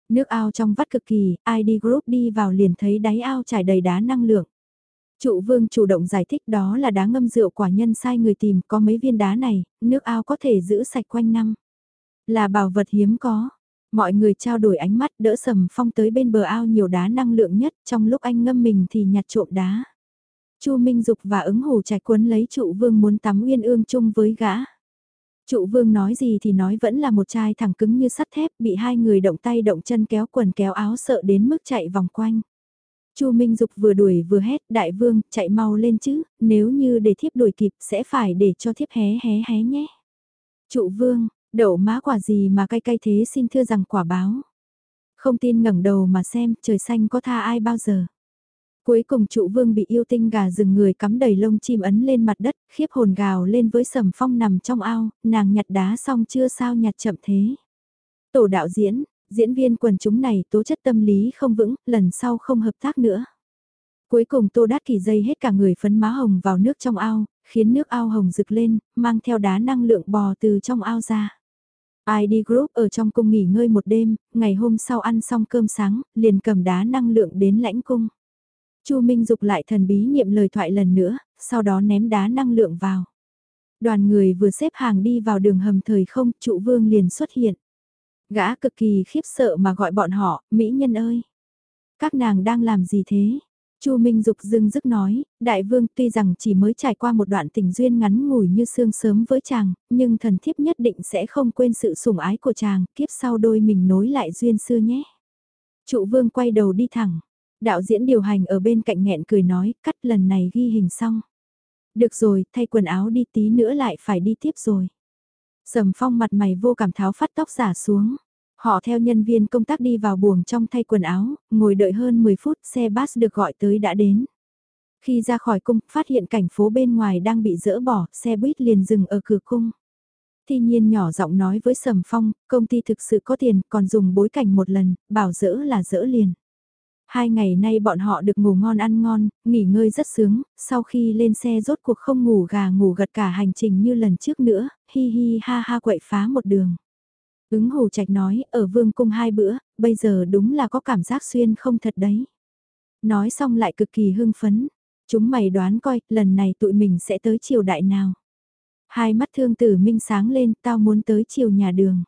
[SPEAKER 1] Nước ao trong vắt cực kỳ, ID Group đi vào liền thấy đáy ao trải đầy đá năng lượng. Trụ vương chủ động giải thích đó là đá ngâm rượu quả nhân sai người tìm có mấy viên đá này, nước ao có thể giữ sạch quanh năm. Là bảo vật hiếm có. Mọi người trao đổi ánh mắt đỡ sầm phong tới bên bờ ao nhiều đá năng lượng nhất trong lúc anh ngâm mình thì nhặt trộm đá. Chu Minh Dục và ứng hồ trạch quấn lấy trụ vương muốn tắm uyên ương chung với gã. Trụ vương nói gì thì nói vẫn là một trai thẳng cứng như sắt thép bị hai người động tay động chân kéo quần kéo áo sợ đến mức chạy vòng quanh. Chu Minh Dục vừa đuổi vừa hét, đại vương, chạy mau lên chứ, nếu như để thiếp đuổi kịp sẽ phải để cho thiếp hé hé hé nhé. Trụ vương, đậu má quả gì mà cay cay thế xin thưa rằng quả báo. Không tin ngẩng đầu mà xem, trời xanh có tha ai bao giờ. Cuối cùng trụ vương bị yêu tinh gà rừng người cắm đầy lông chim ấn lên mặt đất, khiếp hồn gào lên với sầm phong nằm trong ao, nàng nhặt đá xong chưa sao nhặt chậm thế. Tổ đạo diễn, diễn viên quần chúng này tố chất tâm lý không vững, lần sau không hợp tác nữa. Cuối cùng Tô Đát Kỳ dây hết cả người phấn má hồng vào nước trong ao, khiến nước ao hồng rực lên, mang theo đá năng lượng bò từ trong ao ra. ID Group ở trong cung nghỉ ngơi một đêm, ngày hôm sau ăn xong cơm sáng, liền cầm đá năng lượng đến lãnh cung. Chu Minh Dục lại thần bí niệm lời thoại lần nữa, sau đó ném đá năng lượng vào. Đoàn người vừa xếp hàng đi vào đường hầm thời không, trụ vương liền xuất hiện. Gã cực kỳ khiếp sợ mà gọi bọn họ, mỹ nhân ơi. Các nàng đang làm gì thế? Chu Minh Dục dưng dứt nói, đại vương tuy rằng chỉ mới trải qua một đoạn tình duyên ngắn ngủi như sương sớm với chàng, nhưng thần thiếp nhất định sẽ không quên sự sủng ái của chàng, kiếp sau đôi mình nối lại duyên xưa nhé. Trụ vương quay đầu đi thẳng, Đạo diễn điều hành ở bên cạnh nghẹn cười nói, cắt lần này ghi hình xong. Được rồi, thay quần áo đi tí nữa lại phải đi tiếp rồi. Sầm phong mặt mày vô cảm tháo phát tóc giả xuống. Họ theo nhân viên công tác đi vào buồng trong thay quần áo, ngồi đợi hơn 10 phút xe bus được gọi tới đã đến. Khi ra khỏi cung, phát hiện cảnh phố bên ngoài đang bị dỡ bỏ, xe buýt liền dừng ở cửa cung. Thi nhiên nhỏ giọng nói với Sầm Phong, công ty thực sự có tiền, còn dùng bối cảnh một lần, bảo dỡ là dỡ liền. Hai ngày nay bọn họ được ngủ ngon ăn ngon, nghỉ ngơi rất sướng, sau khi lên xe rốt cuộc không ngủ gà ngủ gật cả hành trình như lần trước nữa, hi hi ha ha quậy phá một đường. Ứng hồ trạch nói, ở vương cung hai bữa, bây giờ đúng là có cảm giác xuyên không thật đấy. Nói xong lại cực kỳ hưng phấn, chúng mày đoán coi, lần này tụi mình sẽ tới triều đại nào. Hai mắt thương tử minh sáng lên, tao muốn tới triều nhà đường.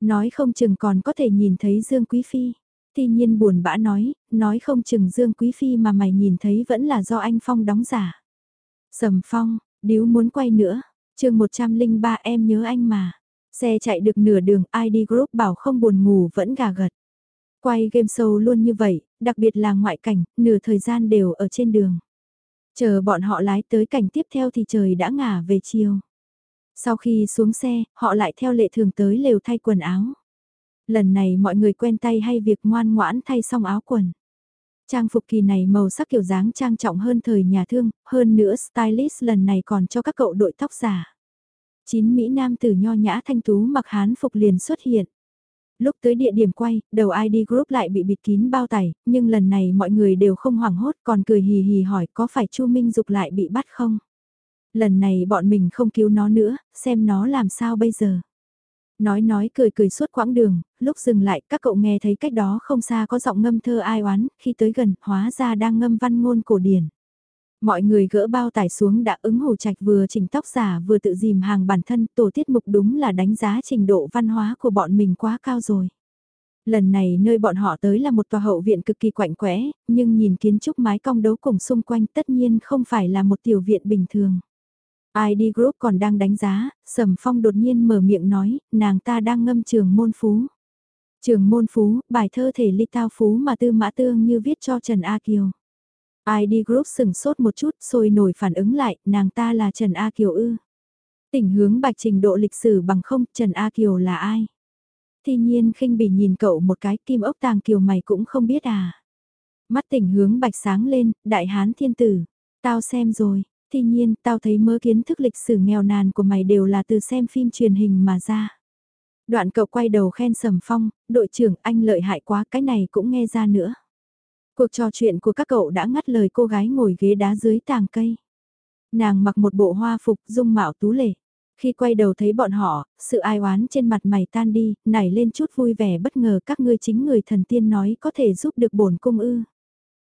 [SPEAKER 1] Nói không chừng còn có thể nhìn thấy Dương Quý Phi ti nhiên buồn bã nói, nói không chừng Dương Quý Phi mà mày nhìn thấy vẫn là do anh Phong đóng giả. Sầm Phong, điếu muốn quay nữa, chương 103 em nhớ anh mà. Xe chạy được nửa đường ID Group bảo không buồn ngủ vẫn gà gật. Quay game show luôn như vậy, đặc biệt là ngoại cảnh, nửa thời gian đều ở trên đường. Chờ bọn họ lái tới cảnh tiếp theo thì trời đã ngả về chiều. Sau khi xuống xe, họ lại theo lệ thường tới lều thay quần áo. Lần này mọi người quen tay hay việc ngoan ngoãn thay xong áo quần. Trang phục kỳ này màu sắc kiểu dáng trang trọng hơn thời nhà thương, hơn nữa stylist lần này còn cho các cậu đội tóc giả. Chín Mỹ Nam tử nho nhã thanh tú mặc hán phục liền xuất hiện. Lúc tới địa điểm quay, đầu ID group lại bị bịt kín bao tải, nhưng lần này mọi người đều không hoảng hốt còn cười hì hì hỏi có phải Chu Minh Dục lại bị bắt không? Lần này bọn mình không cứu nó nữa, xem nó làm sao bây giờ. Nói nói cười cười suốt quãng đường, lúc dừng lại các cậu nghe thấy cách đó không xa có giọng ngâm thơ ai oán, khi tới gần, hóa ra đang ngâm văn ngôn cổ điển. Mọi người gỡ bao tải xuống đã ứng hồ trạch vừa chỉnh tóc giả vừa tự dìm hàng bản thân tổ tiết mục đúng là đánh giá trình độ văn hóa của bọn mình quá cao rồi. Lần này nơi bọn họ tới là một tòa hậu viện cực kỳ quạnh quẽ, nhưng nhìn kiến trúc mái cong đấu cùng xung quanh tất nhiên không phải là một tiểu viện bình thường. ID Group còn đang đánh giá, Sầm Phong đột nhiên mở miệng nói, nàng ta đang ngâm trường môn phú. Trường môn phú, bài thơ thể ly tao phú mà tư mã tương như viết cho Trần A Kiều. ID Group sừng sốt một chút, sôi nổi phản ứng lại, nàng ta là Trần A Kiều ư. Tỉnh hướng bạch trình độ lịch sử bằng không, Trần A Kiều là ai? Thi nhiên khinh bỉ nhìn cậu một cái kim ốc tàng kiều mày cũng không biết à. Mắt tỉnh hướng bạch sáng lên, đại hán thiên tử. Tao xem rồi, thi nhiên tao thấy mớ kiến thức lịch sử nghèo nàn của mày đều là từ xem phim truyền hình mà ra. Đoạn cậu quay đầu khen sầm phong, đội trưởng anh lợi hại quá cái này cũng nghe ra nữa. Cuộc trò chuyện của các cậu đã ngắt lời cô gái ngồi ghế đá dưới tàng cây. Nàng mặc một bộ hoa phục dung mạo tú lệ. Khi quay đầu thấy bọn họ, sự ai oán trên mặt mày tan đi, nảy lên chút vui vẻ bất ngờ các ngươi chính người thần tiên nói có thể giúp được bổn cung ư.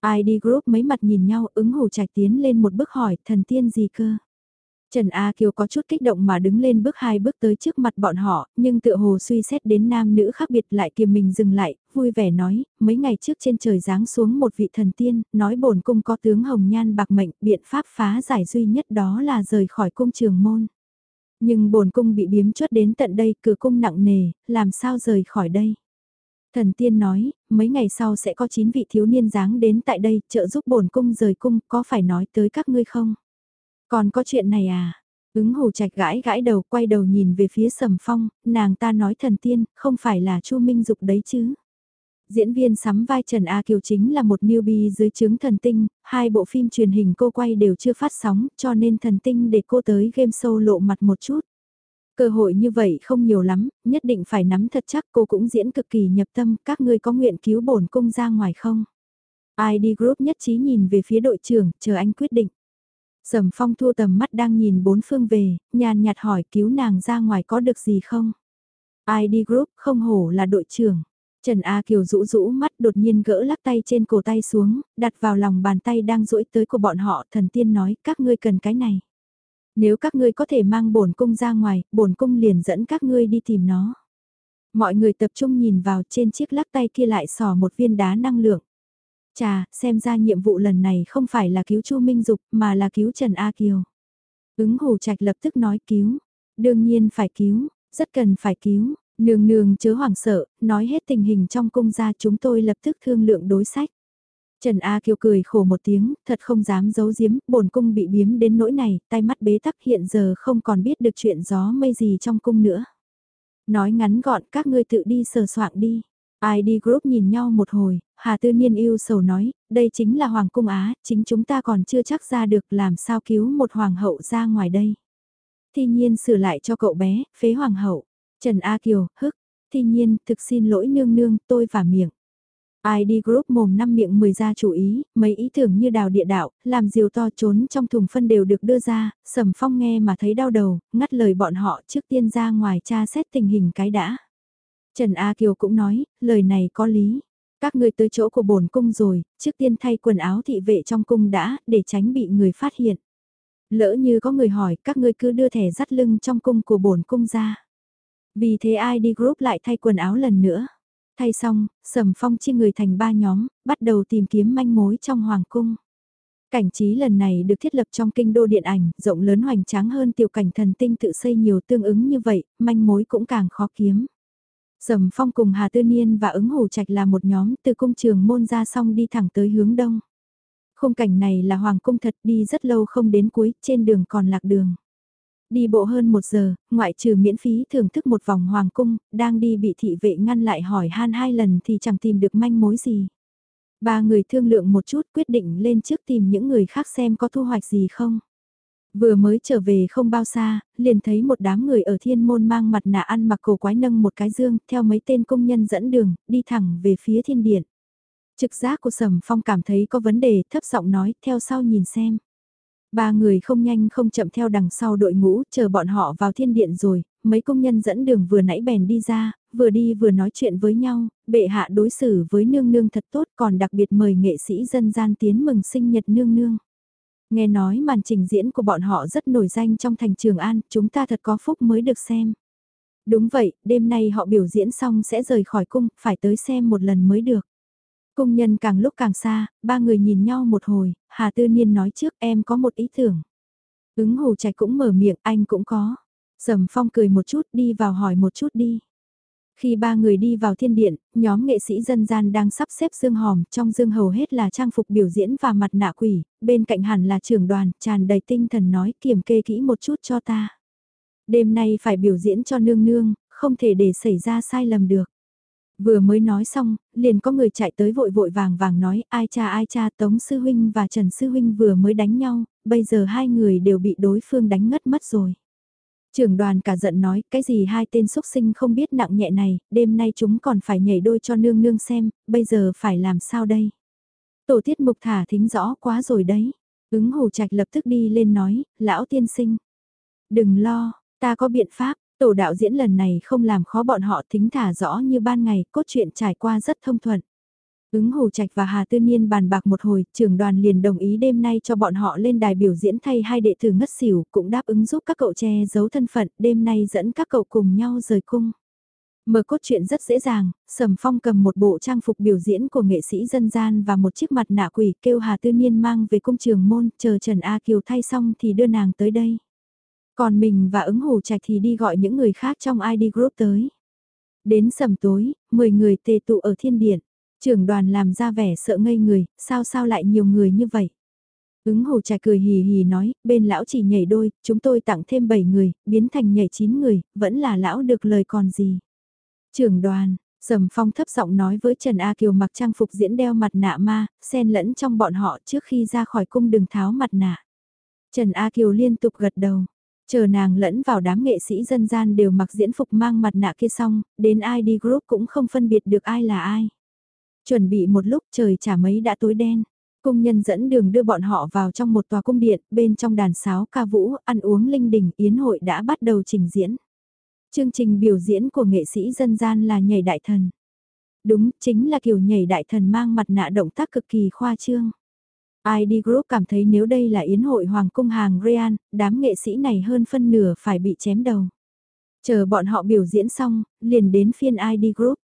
[SPEAKER 1] ID Group mấy mặt nhìn nhau ứng hồ trạch tiến lên một bước hỏi thần tiên gì cơ. Trần A Kiều có chút kích động mà đứng lên bước hai bước tới trước mặt bọn họ, nhưng tựa hồ suy xét đến nam nữ khác biệt lại kiềm mình dừng lại, vui vẻ nói, mấy ngày trước trên trời giáng xuống một vị thần tiên, nói bổn cung có tướng hồng nhan bạc mệnh, biện pháp phá giải duy nhất đó là rời khỏi cung trường môn. Nhưng bổn cung bị biếm chuất đến tận đây, cửa cung nặng nề, làm sao rời khỏi đây? Thần tiên nói, mấy ngày sau sẽ có 9 vị thiếu niên dáng đến tại đây, trợ giúp bổn cung rời cung, có phải nói tới các ngươi không? Còn có chuyện này à? Ứng hồ trạch gãi gãi đầu quay đầu nhìn về phía sầm phong, nàng ta nói thần tiên, không phải là chu Minh Dục đấy chứ. Diễn viên sắm vai Trần A Kiều chính là một newbie dưới chứng thần tinh, hai bộ phim truyền hình cô quay đều chưa phát sóng, cho nên thần tinh để cô tới game show lộ mặt một chút. Cơ hội như vậy không nhiều lắm, nhất định phải nắm thật chắc cô cũng diễn cực kỳ nhập tâm, các ngươi có nguyện cứu bổn cung ra ngoài không? ID Group nhất trí nhìn về phía đội trưởng, chờ anh quyết định. Sầm phong thua tầm mắt đang nhìn bốn phương về, nhàn nhạt hỏi cứu nàng ra ngoài có được gì không? ID Group không hổ là đội trưởng. Trần A Kiều rũ rũ mắt đột nhiên gỡ lắc tay trên cổ tay xuống, đặt vào lòng bàn tay đang duỗi tới của bọn họ thần tiên nói các ngươi cần cái này. Nếu các ngươi có thể mang bổn cung ra ngoài, bổn cung liền dẫn các ngươi đi tìm nó. Mọi người tập trung nhìn vào trên chiếc lắc tay kia lại sò một viên đá năng lượng. Chà, xem ra nhiệm vụ lần này không phải là cứu Chu Minh Dục mà là cứu Trần A Kiều. Ứng hủ trạch lập tức nói cứu. Đương nhiên phải cứu, rất cần phải cứu. Nương nương chớ hoảng sợ, nói hết tình hình trong cung gia chúng tôi lập tức thương lượng đối sách. Trần A Kiều cười khổ một tiếng, thật không dám giấu giếm, bổn cung bị biếm đến nỗi này, tay mắt bế tắc hiện giờ không còn biết được chuyện gió mây gì trong cung nữa. Nói ngắn gọn các ngươi tự đi sờ soạn đi. ID Group nhìn nhau một hồi, Hà Tư Niên yêu sầu nói, đây chính là Hoàng cung Á, chính chúng ta còn chưa chắc ra được làm sao cứu một hoàng hậu ra ngoài đây. Thi nhiên sửa lại cho cậu bé, phế hoàng hậu. Trần A Kiều, hức, thi nhiên, thực xin lỗi nương nương, tôi và miệng. ID Group mồm năm miệng 10 ra chủ ý, mấy ý tưởng như đào địa đạo, làm diều to trốn trong thùng phân đều được đưa ra, Sầm Phong nghe mà thấy đau đầu, ngắt lời bọn họ trước tiên ra ngoài tra xét tình hình cái đã. Trần A Kiều cũng nói, lời này có lý. Các ngươi tới chỗ của bổn cung rồi, trước tiên thay quần áo thị vệ trong cung đã, để tránh bị người phát hiện. Lỡ như có người hỏi, các ngươi cứ đưa thẻ dắt lưng trong cung của bổn cung ra. Vì thế ID Group lại thay quần áo lần nữa. Thay xong, Sầm Phong chia người thành ba nhóm, bắt đầu tìm kiếm manh mối trong Hoàng cung. Cảnh trí lần này được thiết lập trong kinh đô điện ảnh, rộng lớn hoành tráng hơn tiểu cảnh thần tinh tự xây nhiều tương ứng như vậy, manh mối cũng càng khó kiếm. Sầm Phong cùng Hà Tư Niên và ứng hổ trạch là một nhóm từ cung trường môn ra xong đi thẳng tới hướng đông. Khung cảnh này là hoàng cung thật đi rất lâu không đến cuối, trên đường còn lạc đường. Đi bộ hơn một giờ, ngoại trừ miễn phí thưởng thức một vòng hoàng cung, đang đi bị thị vệ ngăn lại hỏi han hai lần thì chẳng tìm được manh mối gì. Ba người thương lượng một chút quyết định lên trước tìm những người khác xem có thu hoạch gì không. Vừa mới trở về không bao xa, liền thấy một đám người ở thiên môn mang mặt nạ ăn mặc cổ quái nâng một cái dương, theo mấy tên công nhân dẫn đường, đi thẳng về phía thiên điện. Trực giác của Sầm Phong cảm thấy có vấn đề, thấp giọng nói, theo sau nhìn xem. Ba người không nhanh không chậm theo đằng sau đội ngũ, chờ bọn họ vào thiên điện rồi, mấy công nhân dẫn đường vừa nãy bèn đi ra, vừa đi vừa nói chuyện với nhau, bệ hạ đối xử với nương nương thật tốt còn đặc biệt mời nghệ sĩ dân gian tiến mừng sinh nhật nương nương. Nghe nói màn trình diễn của bọn họ rất nổi danh trong thành Trường An, chúng ta thật có phúc mới được xem. Đúng vậy, đêm nay họ biểu diễn xong sẽ rời khỏi cung, phải tới xem một lần mới được. Cung nhân càng lúc càng xa, ba người nhìn nhau một hồi, Hà Tư Niên nói trước em có một ý tưởng. Ứng hồ chạy cũng mở miệng, anh cũng có. Sầm Phong cười một chút đi vào hỏi một chút đi. Khi ba người đi vào thiên điện, nhóm nghệ sĩ dân gian đang sắp xếp dương hòm, trong dương hầu hết là trang phục biểu diễn và mặt nạ quỷ, bên cạnh hẳn là trưởng đoàn, tràn đầy tinh thần nói kiểm kê kỹ một chút cho ta. Đêm nay phải biểu diễn cho nương nương, không thể để xảy ra sai lầm được. Vừa mới nói xong, liền có người chạy tới vội vội vàng vàng nói ai cha ai cha Tống Sư Huynh và Trần Sư Huynh vừa mới đánh nhau, bây giờ hai người đều bị đối phương đánh ngất mất rồi. Trưởng đoàn cả giận nói, cái gì hai tên xúc sinh không biết nặng nhẹ này, đêm nay chúng còn phải nhảy đôi cho nương nương xem, bây giờ phải làm sao đây? Tổ tiết mục thả thính rõ quá rồi đấy. Ứng hồ trạch lập tức đi lên nói, lão tiên sinh. Đừng lo, ta có biện pháp, tổ đạo diễn lần này không làm khó bọn họ thính thả rõ như ban ngày, cốt truyện trải qua rất thông thuận. Ứng Hồ Trạch và Hà Tư Niên bàn bạc một hồi, trưởng đoàn liền đồng ý đêm nay cho bọn họ lên đài biểu diễn thay hai đệ tử ngất xỉu, cũng đáp ứng giúp các cậu che giấu thân phận, đêm nay dẫn các cậu cùng nhau rời cung. Mở cốt truyện rất dễ dàng, Sầm Phong cầm một bộ trang phục biểu diễn của nghệ sĩ dân gian và một chiếc mặt nạ quỷ kêu Hà Tư Niên mang về cung trường môn, chờ Trần A Kiều thay xong thì đưa nàng tới đây. Còn mình và ứng Hồ Trạch thì đi gọi những người khác trong ID group tới. Đến sầm tối, 10 người tề tụ ở thiên điện. Trưởng đoàn làm ra vẻ sợ ngây người, sao sao lại nhiều người như vậy? Ứng hồ trạch cười hì hì nói, bên lão chỉ nhảy đôi, chúng tôi tặng thêm 7 người, biến thành nhảy 9 người, vẫn là lão được lời còn gì. Trưởng đoàn, Sầm Phong thấp giọng nói với Trần A Kiều mặc trang phục diễn đeo mặt nạ ma, xen lẫn trong bọn họ trước khi ra khỏi cung đừng tháo mặt nạ. Trần A Kiều liên tục gật đầu, chờ nàng lẫn vào đám nghệ sĩ dân gian đều mặc diễn phục mang mặt nạ kia xong, đến ID Group cũng không phân biệt được ai là ai. Chuẩn bị một lúc trời chả mấy đã tối đen. Cung nhân dẫn đường đưa bọn họ vào trong một tòa cung điện, bên trong đàn sáo ca vũ, ăn uống linh đình, yến hội đã bắt đầu trình diễn. Chương trình biểu diễn của nghệ sĩ dân gian là nhảy đại thần. Đúng, chính là kiểu nhảy đại thần mang mặt nạ động tác cực kỳ khoa trương. ID Group cảm thấy nếu đây là yến hội Hoàng cung hàng Real, đám nghệ sĩ này hơn phân nửa phải bị chém đầu. Chờ bọn họ biểu diễn xong, liền đến phiên ID Group.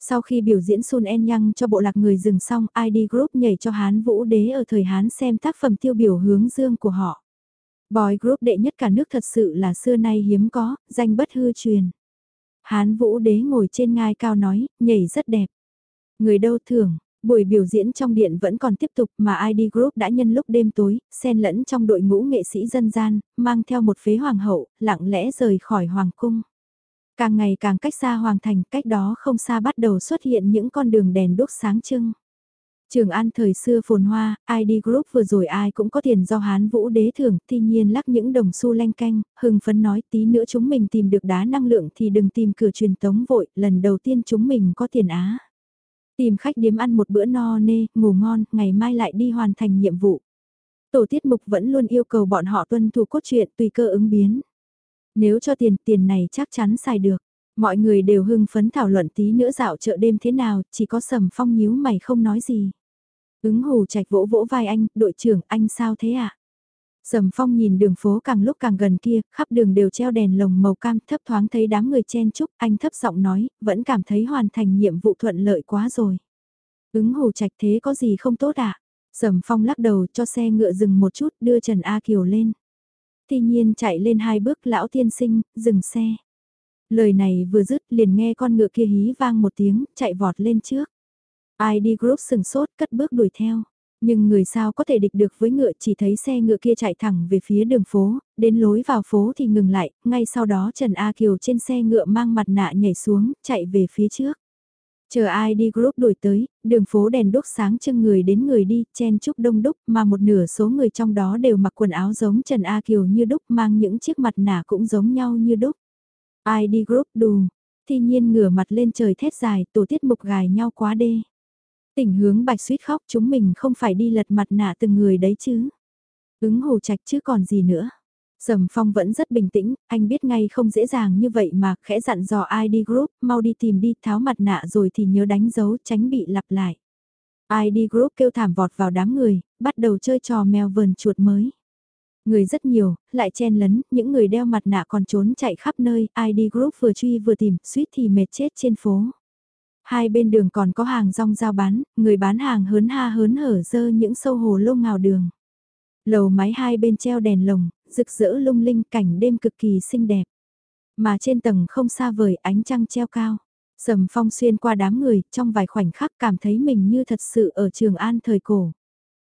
[SPEAKER 1] Sau khi biểu diễn Sun En Yang cho bộ lạc người dừng xong, ID Group nhảy cho Hán Vũ Đế ở thời Hán xem tác phẩm tiêu biểu hướng dương của họ. Boy Group đệ nhất cả nước thật sự là xưa nay hiếm có, danh bất hư truyền. Hán Vũ Đế ngồi trên ngai cao nói, nhảy rất đẹp. Người đâu thưởng, Buổi biểu diễn trong điện vẫn còn tiếp tục mà ID Group đã nhân lúc đêm tối, xen lẫn trong đội ngũ nghệ sĩ dân gian, mang theo một phế hoàng hậu, lặng lẽ rời khỏi hoàng cung. Càng ngày càng cách xa hoàng thành, cách đó không xa bắt đầu xuất hiện những con đường đèn đốt sáng trưng. Trường An thời xưa phồn hoa, ID Group vừa rồi ai cũng có tiền do Hán Vũ đế thưởng, tuy nhiên lắc những đồng xu lanh canh, hưng phấn nói tí nữa chúng mình tìm được đá năng lượng thì đừng tìm cửa truyền tống vội, lần đầu tiên chúng mình có tiền á. Tìm khách điếm ăn một bữa no nê, ngủ ngon, ngày mai lại đi hoàn thành nhiệm vụ. Tổ tiết mục vẫn luôn yêu cầu bọn họ tuân thủ cốt truyện tùy cơ ứng biến. Nếu cho tiền, tiền này chắc chắn xài được. Mọi người đều hưng phấn thảo luận tí nữa dạo chợ đêm thế nào, chỉ có sầm phong nhíu mày không nói gì. Ứng hù trạch vỗ vỗ vai anh, đội trưởng, anh sao thế ạ? À? Sầm phong nhìn đường phố càng lúc càng gần kia, khắp đường đều treo đèn lồng màu cam thấp thoáng thấy đám người chen chúc, anh thấp giọng nói, vẫn cảm thấy hoàn thành nhiệm vụ thuận lợi quá rồi. Ứng hù trạch thế có gì không tốt ạ? À? Sầm phong lắc đầu cho xe ngựa dừng một chút đưa Trần A Kiều lên. Tuy nhiên chạy lên hai bước lão tiên sinh, dừng xe. Lời này vừa dứt liền nghe con ngựa kia hí vang một tiếng, chạy vọt lên trước. ID Group sừng sốt cất bước đuổi theo. Nhưng người sao có thể địch được với ngựa chỉ thấy xe ngựa kia chạy thẳng về phía đường phố, đến lối vào phố thì ngừng lại, ngay sau đó Trần A Kiều trên xe ngựa mang mặt nạ nhảy xuống, chạy về phía trước. Chờ ID Group đuổi tới, đường phố đèn đốt sáng chân người đến người đi, chen chúc đông đúc mà một nửa số người trong đó đều mặc quần áo giống Trần A Kiều như đúc mang những chiếc mặt nạ cũng giống nhau như đúc. ID Group đù, thi nhiên ngửa mặt lên trời thét dài tổ tiết mục gài nhau quá đê tình hướng bạch suýt khóc chúng mình không phải đi lật mặt nạ từng người đấy chứ. Ứng hồ trạch chứ còn gì nữa. Sầm Phong vẫn rất bình tĩnh, anh biết ngay không dễ dàng như vậy mà khẽ dặn dò ID Group, mau đi tìm đi, tháo mặt nạ rồi thì nhớ đánh dấu tránh bị lặp lại. ID Group kêu thảm vọt vào đám người, bắt đầu chơi trò mèo vờn chuột mới. Người rất nhiều, lại chen lấn, những người đeo mặt nạ còn trốn chạy khắp nơi, ID Group vừa truy vừa tìm, suýt thì mệt chết trên phố. Hai bên đường còn có hàng rong giao bán, người bán hàng hớn ha hớn hở dơ những sâu hồ lô ngào đường. Lầu máy hai bên treo đèn lồng, rực rỡ lung linh cảnh đêm cực kỳ xinh đẹp. Mà trên tầng không xa vời ánh trăng treo cao. Sầm phong xuyên qua đám người, trong vài khoảnh khắc cảm thấy mình như thật sự ở Trường An thời cổ.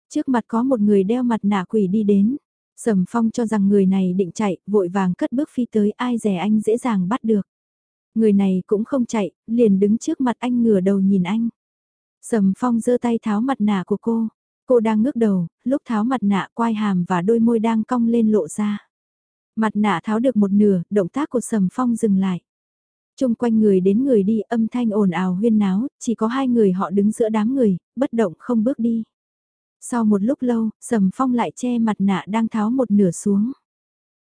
[SPEAKER 1] Trước mặt có một người đeo mặt nạ quỷ đi đến. Sầm phong cho rằng người này định chạy, vội vàng cất bước phi tới ai rẻ anh dễ dàng bắt được. Người này cũng không chạy, liền đứng trước mặt anh ngửa đầu nhìn anh. Sầm phong giơ tay tháo mặt nạ của cô. Cô đang ngước đầu, lúc tháo mặt nạ quai hàm và đôi môi đang cong lên lộ ra. Mặt nạ tháo được một nửa, động tác của Sầm Phong dừng lại. Trung quanh người đến người đi âm thanh ồn ào huyên náo, chỉ có hai người họ đứng giữa đám người, bất động không bước đi. Sau một lúc lâu, Sầm Phong lại che mặt nạ đang tháo một nửa xuống.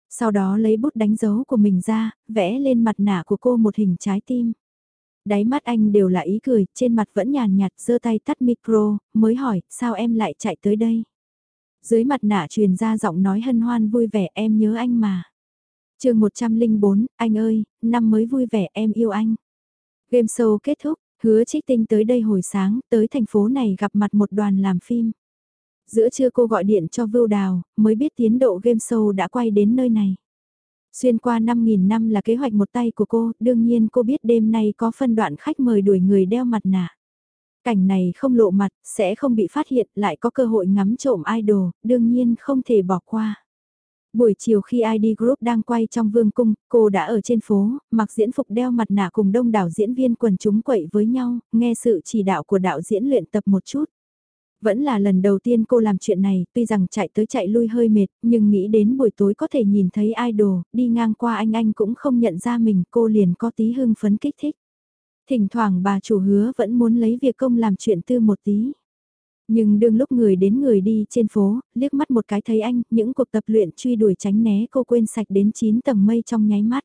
[SPEAKER 1] Sau đó lấy bút đánh dấu của mình ra, vẽ lên mặt nạ của cô một hình trái tim. Đáy mắt anh đều là ý cười, trên mặt vẫn nhàn nhạt, giơ tay tắt micro, mới hỏi, sao em lại chạy tới đây? Dưới mặt nạ truyền ra giọng nói hân hoan vui vẻ em nhớ anh mà. chương 104, anh ơi, năm mới vui vẻ em yêu anh. Game show kết thúc, hứa trích tinh tới đây hồi sáng, tới thành phố này gặp mặt một đoàn làm phim. Giữa trưa cô gọi điện cho Vưu Đào, mới biết tiến độ game show đã quay đến nơi này. Xuyên qua 5.000 năm là kế hoạch một tay của cô, đương nhiên cô biết đêm nay có phân đoạn khách mời đuổi người đeo mặt nạ. Cảnh này không lộ mặt, sẽ không bị phát hiện, lại có cơ hội ngắm trộm idol, đương nhiên không thể bỏ qua. Buổi chiều khi ID Group đang quay trong vương cung, cô đã ở trên phố, mặc diễn phục đeo mặt nạ cùng đông đảo diễn viên quần chúng quậy với nhau, nghe sự chỉ đạo của đạo diễn luyện tập một chút. Vẫn là lần đầu tiên cô làm chuyện này, tuy rằng chạy tới chạy lui hơi mệt, nhưng nghĩ đến buổi tối có thể nhìn thấy idol, đi ngang qua anh anh cũng không nhận ra mình, cô liền có tí hưng phấn kích thích. Thỉnh thoảng bà chủ hứa vẫn muốn lấy việc công làm chuyện tư một tí. Nhưng đương lúc người đến người đi trên phố, liếc mắt một cái thấy anh, những cuộc tập luyện truy đuổi tránh né cô quên sạch đến 9 tầng mây trong nháy mắt.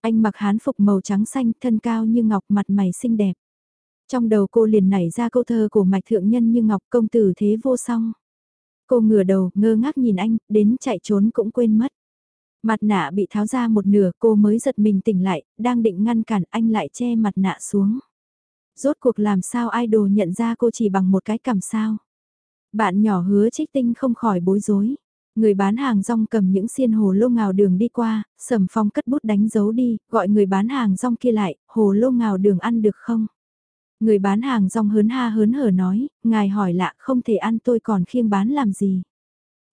[SPEAKER 1] Anh mặc hán phục màu trắng xanh, thân cao như ngọc mặt mày xinh đẹp. Trong đầu cô liền nảy ra câu thơ của mạch thượng nhân như ngọc công tử thế vô song. Cô ngửa đầu, ngơ ngác nhìn anh, đến chạy trốn cũng quên mất. Mặt nạ bị tháo ra một nửa cô mới giật mình tỉnh lại, đang định ngăn cản anh lại che mặt nạ xuống. Rốt cuộc làm sao idol nhận ra cô chỉ bằng một cái cảm sao. Bạn nhỏ hứa trích tinh không khỏi bối rối. Người bán hàng rong cầm những xiên hồ lô ngào đường đi qua, sầm phong cất bút đánh dấu đi, gọi người bán hàng rong kia lại, hồ lô ngào đường ăn được không? Người bán hàng rong hớn ha hớn hở nói, ngài hỏi lạ không thể ăn tôi còn khiêng bán làm gì.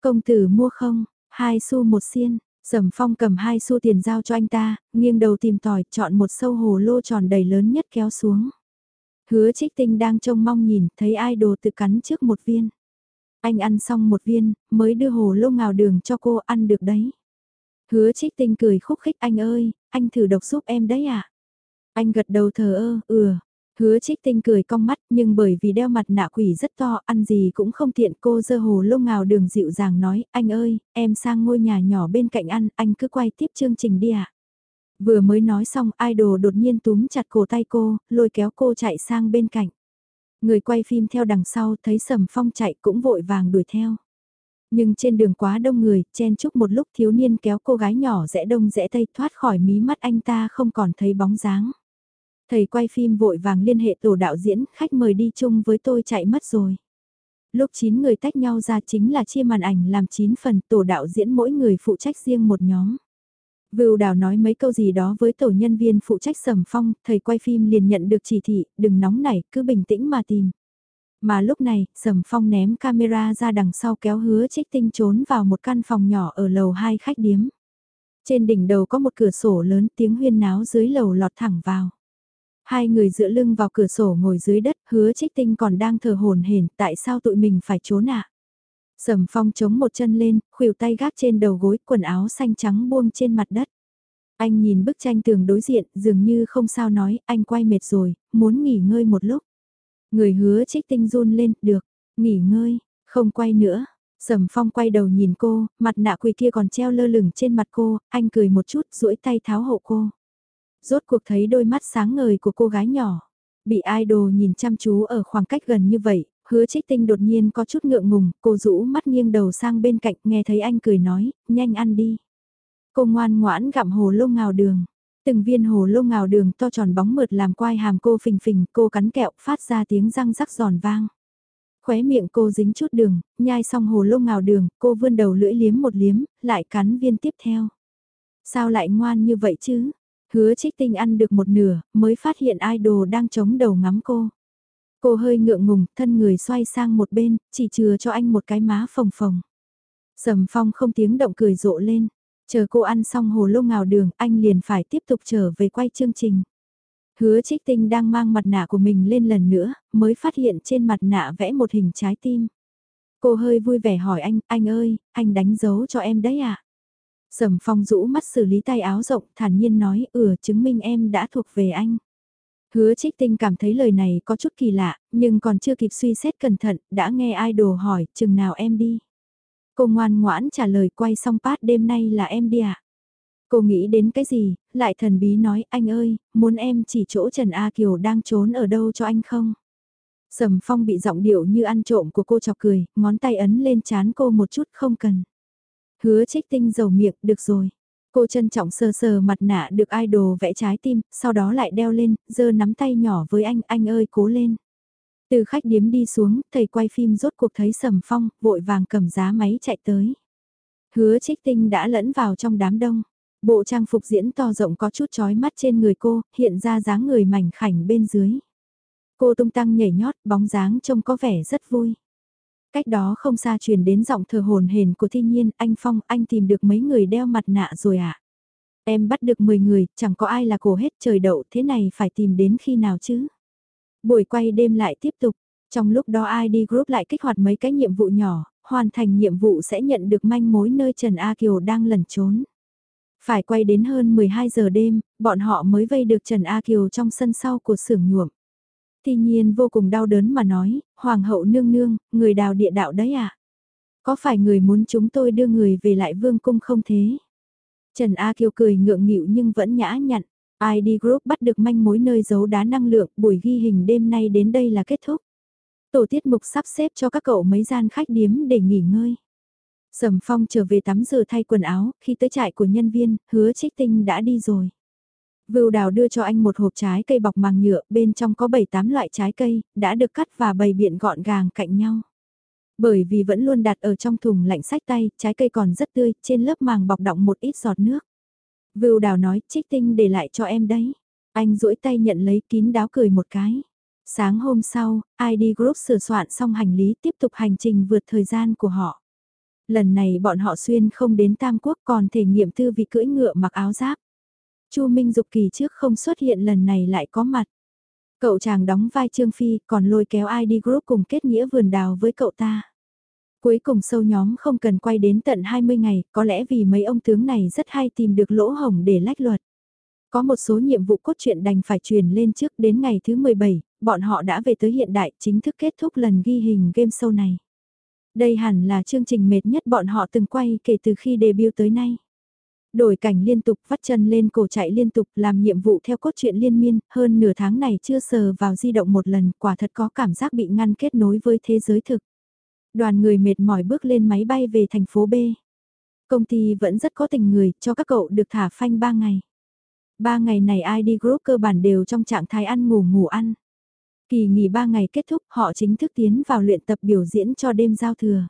[SPEAKER 1] Công tử mua không, hai xu một xiên, Sầm Phong cầm hai xu tiền giao cho anh ta, nghiêng đầu tìm tòi, chọn một sâu hồ lô tròn đầy lớn nhất kéo xuống. Hứa trích tinh đang trông mong nhìn, thấy ai đồ tự cắn trước một viên. Anh ăn xong một viên, mới đưa hồ lô ngào đường cho cô ăn được đấy. Hứa trích tinh cười khúc khích anh ơi, anh thử độc giúp em đấy à? Anh gật đầu thờ ơ, ừ. Hứa trích tinh cười cong mắt nhưng bởi vì đeo mặt nạ quỷ rất to ăn gì cũng không tiện cô dơ hồ lô ngào đường dịu dàng nói anh ơi em sang ngôi nhà nhỏ bên cạnh ăn anh cứ quay tiếp chương trình đi ạ. À? Vừa mới nói xong idol đột nhiên túm chặt cổ tay cô lôi kéo cô chạy sang bên cạnh. Người quay phim theo đằng sau thấy sầm phong chạy cũng vội vàng đuổi theo. Nhưng trên đường quá đông người, chen chúc một lúc thiếu niên kéo cô gái nhỏ rẽ đông rẽ tây thoát khỏi mí mắt anh ta không còn thấy bóng dáng. Thầy quay phim vội vàng liên hệ tổ đạo diễn, khách mời đi chung với tôi chạy mất rồi. Lúc 9 người tách nhau ra chính là chia màn ảnh làm 9 phần tổ đạo diễn mỗi người phụ trách riêng một nhóm. Vưu Đào nói mấy câu gì đó với tổ nhân viên phụ trách sầm phong, thầy quay phim liền nhận được chỉ thị, đừng nóng nảy, cứ bình tĩnh mà tìm. Mà lúc này, sầm phong ném camera ra đằng sau kéo hứa trích tinh trốn vào một căn phòng nhỏ ở lầu 2 khách điếm. Trên đỉnh đầu có một cửa sổ lớn tiếng huyên náo dưới lầu lọt thẳng vào. Hai người dựa lưng vào cửa sổ ngồi dưới đất, hứa trích tinh còn đang thờ hồn hển tại sao tụi mình phải trốn ạ? À? Sầm phong chống một chân lên, khuỷu tay gác trên đầu gối, quần áo xanh trắng buông trên mặt đất. Anh nhìn bức tranh tường đối diện, dường như không sao nói, anh quay mệt rồi, muốn nghỉ ngơi một lúc. Người hứa trích tinh run lên, được, nghỉ ngơi, không quay nữa. Sầm phong quay đầu nhìn cô, mặt nạ quỳ kia còn treo lơ lửng trên mặt cô, anh cười một chút, duỗi tay tháo hộ cô rốt cuộc thấy đôi mắt sáng ngời của cô gái nhỏ. Bị idol nhìn chăm chú ở khoảng cách gần như vậy, hứa trích tinh đột nhiên có chút ngượng ngùng, cô rũ mắt nghiêng đầu sang bên cạnh nghe thấy anh cười nói, nhanh ăn đi. Cô ngoan ngoãn gặm hồ lô ngào đường. Từng viên hồ lô ngào đường to tròn bóng mượt làm quai hàm cô phình phình, cô cắn kẹo phát ra tiếng răng rắc giòn vang. Khóe miệng cô dính chút đường, nhai xong hồ lô ngào đường, cô vươn đầu lưỡi liếm một liếm, lại cắn viên tiếp theo. Sao lại ngoan như vậy chứ? Hứa trích tinh ăn được một nửa, mới phát hiện idol đang chống đầu ngắm cô. Cô hơi ngượng ngùng, thân người xoay sang một bên, chỉ chừa cho anh một cái má phồng phồng. Sầm phong không tiếng động cười rộ lên. Chờ cô ăn xong hồ lô ngào đường, anh liền phải tiếp tục trở về quay chương trình. Hứa trích tinh đang mang mặt nạ của mình lên lần nữa, mới phát hiện trên mặt nạ vẽ một hình trái tim. Cô hơi vui vẻ hỏi anh, anh ơi, anh đánh dấu cho em đấy à? Sầm phong rũ mắt xử lý tay áo rộng, thản nhiên nói, ừ, chứng minh em đã thuộc về anh. Hứa trích tinh cảm thấy lời này có chút kỳ lạ, nhưng còn chưa kịp suy xét cẩn thận, đã nghe idol hỏi, chừng nào em đi. Cô ngoan ngoãn trả lời quay xong phát đêm nay là em đi ạ. À? Cô nghĩ đến cái gì, lại thần bí nói, anh ơi, muốn em chỉ chỗ Trần A Kiều đang trốn ở đâu cho anh không? Sầm phong bị giọng điệu như ăn trộm của cô chọc cười, ngón tay ấn lên chán cô một chút không cần. Hứa trích tinh dầu miệng, được rồi. Cô trân trọng sờ sờ mặt nạ được idol vẽ trái tim, sau đó lại đeo lên, giơ nắm tay nhỏ với anh, anh ơi cố lên. Từ khách điếm đi xuống, thầy quay phim rốt cuộc thấy sầm phong, vội vàng cầm giá máy chạy tới. Hứa trích tinh đã lẫn vào trong đám đông. Bộ trang phục diễn to rộng có chút chói mắt trên người cô, hiện ra dáng người mảnh khảnh bên dưới. Cô tung tăng nhảy nhót, bóng dáng trông có vẻ rất vui. Cách đó không xa truyền đến giọng thờ hồn hền của thiên nhiên, anh Phong, anh tìm được mấy người đeo mặt nạ rồi à? Em bắt được 10 người, chẳng có ai là cổ hết trời đậu, thế này phải tìm đến khi nào chứ? Buổi quay đêm lại tiếp tục, trong lúc đó ID Group lại kích hoạt mấy cái nhiệm vụ nhỏ, hoàn thành nhiệm vụ sẽ nhận được manh mối nơi Trần A Kiều đang lẩn trốn. Phải quay đến hơn 12 giờ đêm, bọn họ mới vây được Trần A Kiều trong sân sau của xưởng nhuộm. Thi nhiên vô cùng đau đớn mà nói, Hoàng hậu nương nương, người đào địa đạo đấy à? Có phải người muốn chúng tôi đưa người về lại vương cung không thế? Trần A Kiều cười ngượng nghịu nhưng vẫn nhã nhặn. ID Group bắt được manh mối nơi giấu đá năng lượng, buổi ghi hình đêm nay đến đây là kết thúc. Tổ tiết mục sắp xếp cho các cậu mấy gian khách điếm để nghỉ ngơi. Sầm Phong trở về tắm rửa thay quần áo, khi tới trại của nhân viên, hứa trích tinh đã đi rồi. Vưu đào đưa cho anh một hộp trái cây bọc màng nhựa, bên trong có 7-8 loại trái cây, đã được cắt và bày biện gọn gàng cạnh nhau. Bởi vì vẫn luôn đặt ở trong thùng lạnh sách tay, trái cây còn rất tươi, trên lớp màng bọc đọng một ít giọt nước. Vưu đào nói, trích tinh để lại cho em đấy. Anh duỗi tay nhận lấy kín đáo cười một cái. Sáng hôm sau, ID Group sửa soạn xong hành lý tiếp tục hành trình vượt thời gian của họ. Lần này bọn họ xuyên không đến Tam Quốc còn thể nghiệm tư vị cưỡi ngựa mặc áo giáp. Chu Minh Dục kỳ trước không xuất hiện lần này lại có mặt. Cậu chàng đóng vai Trương Phi còn lôi kéo ID Group cùng kết nghĩa vườn đào với cậu ta. Cuối cùng sâu nhóm không cần quay đến tận 20 ngày, có lẽ vì mấy ông tướng này rất hay tìm được lỗ hổng để lách luật. Có một số nhiệm vụ cốt truyện đành phải truyền lên trước đến ngày thứ 17, bọn họ đã về tới hiện đại chính thức kết thúc lần ghi hình game show này. Đây hẳn là chương trình mệt nhất bọn họ từng quay kể từ khi debut tới nay. Đổi cảnh liên tục vắt chân lên cổ chạy liên tục làm nhiệm vụ theo cốt truyện liên miên, hơn nửa tháng này chưa sờ vào di động một lần, quả thật có cảm giác bị ngăn kết nối với thế giới thực. Đoàn người mệt mỏi bước lên máy bay về thành phố B. Công ty vẫn rất có tình người, cho các cậu được thả phanh 3 ngày. 3 ngày này ID Group cơ bản đều trong trạng thái ăn ngủ ngủ ăn. Kỳ nghỉ 3 ngày kết thúc họ chính thức tiến vào luyện tập biểu diễn cho đêm giao thừa.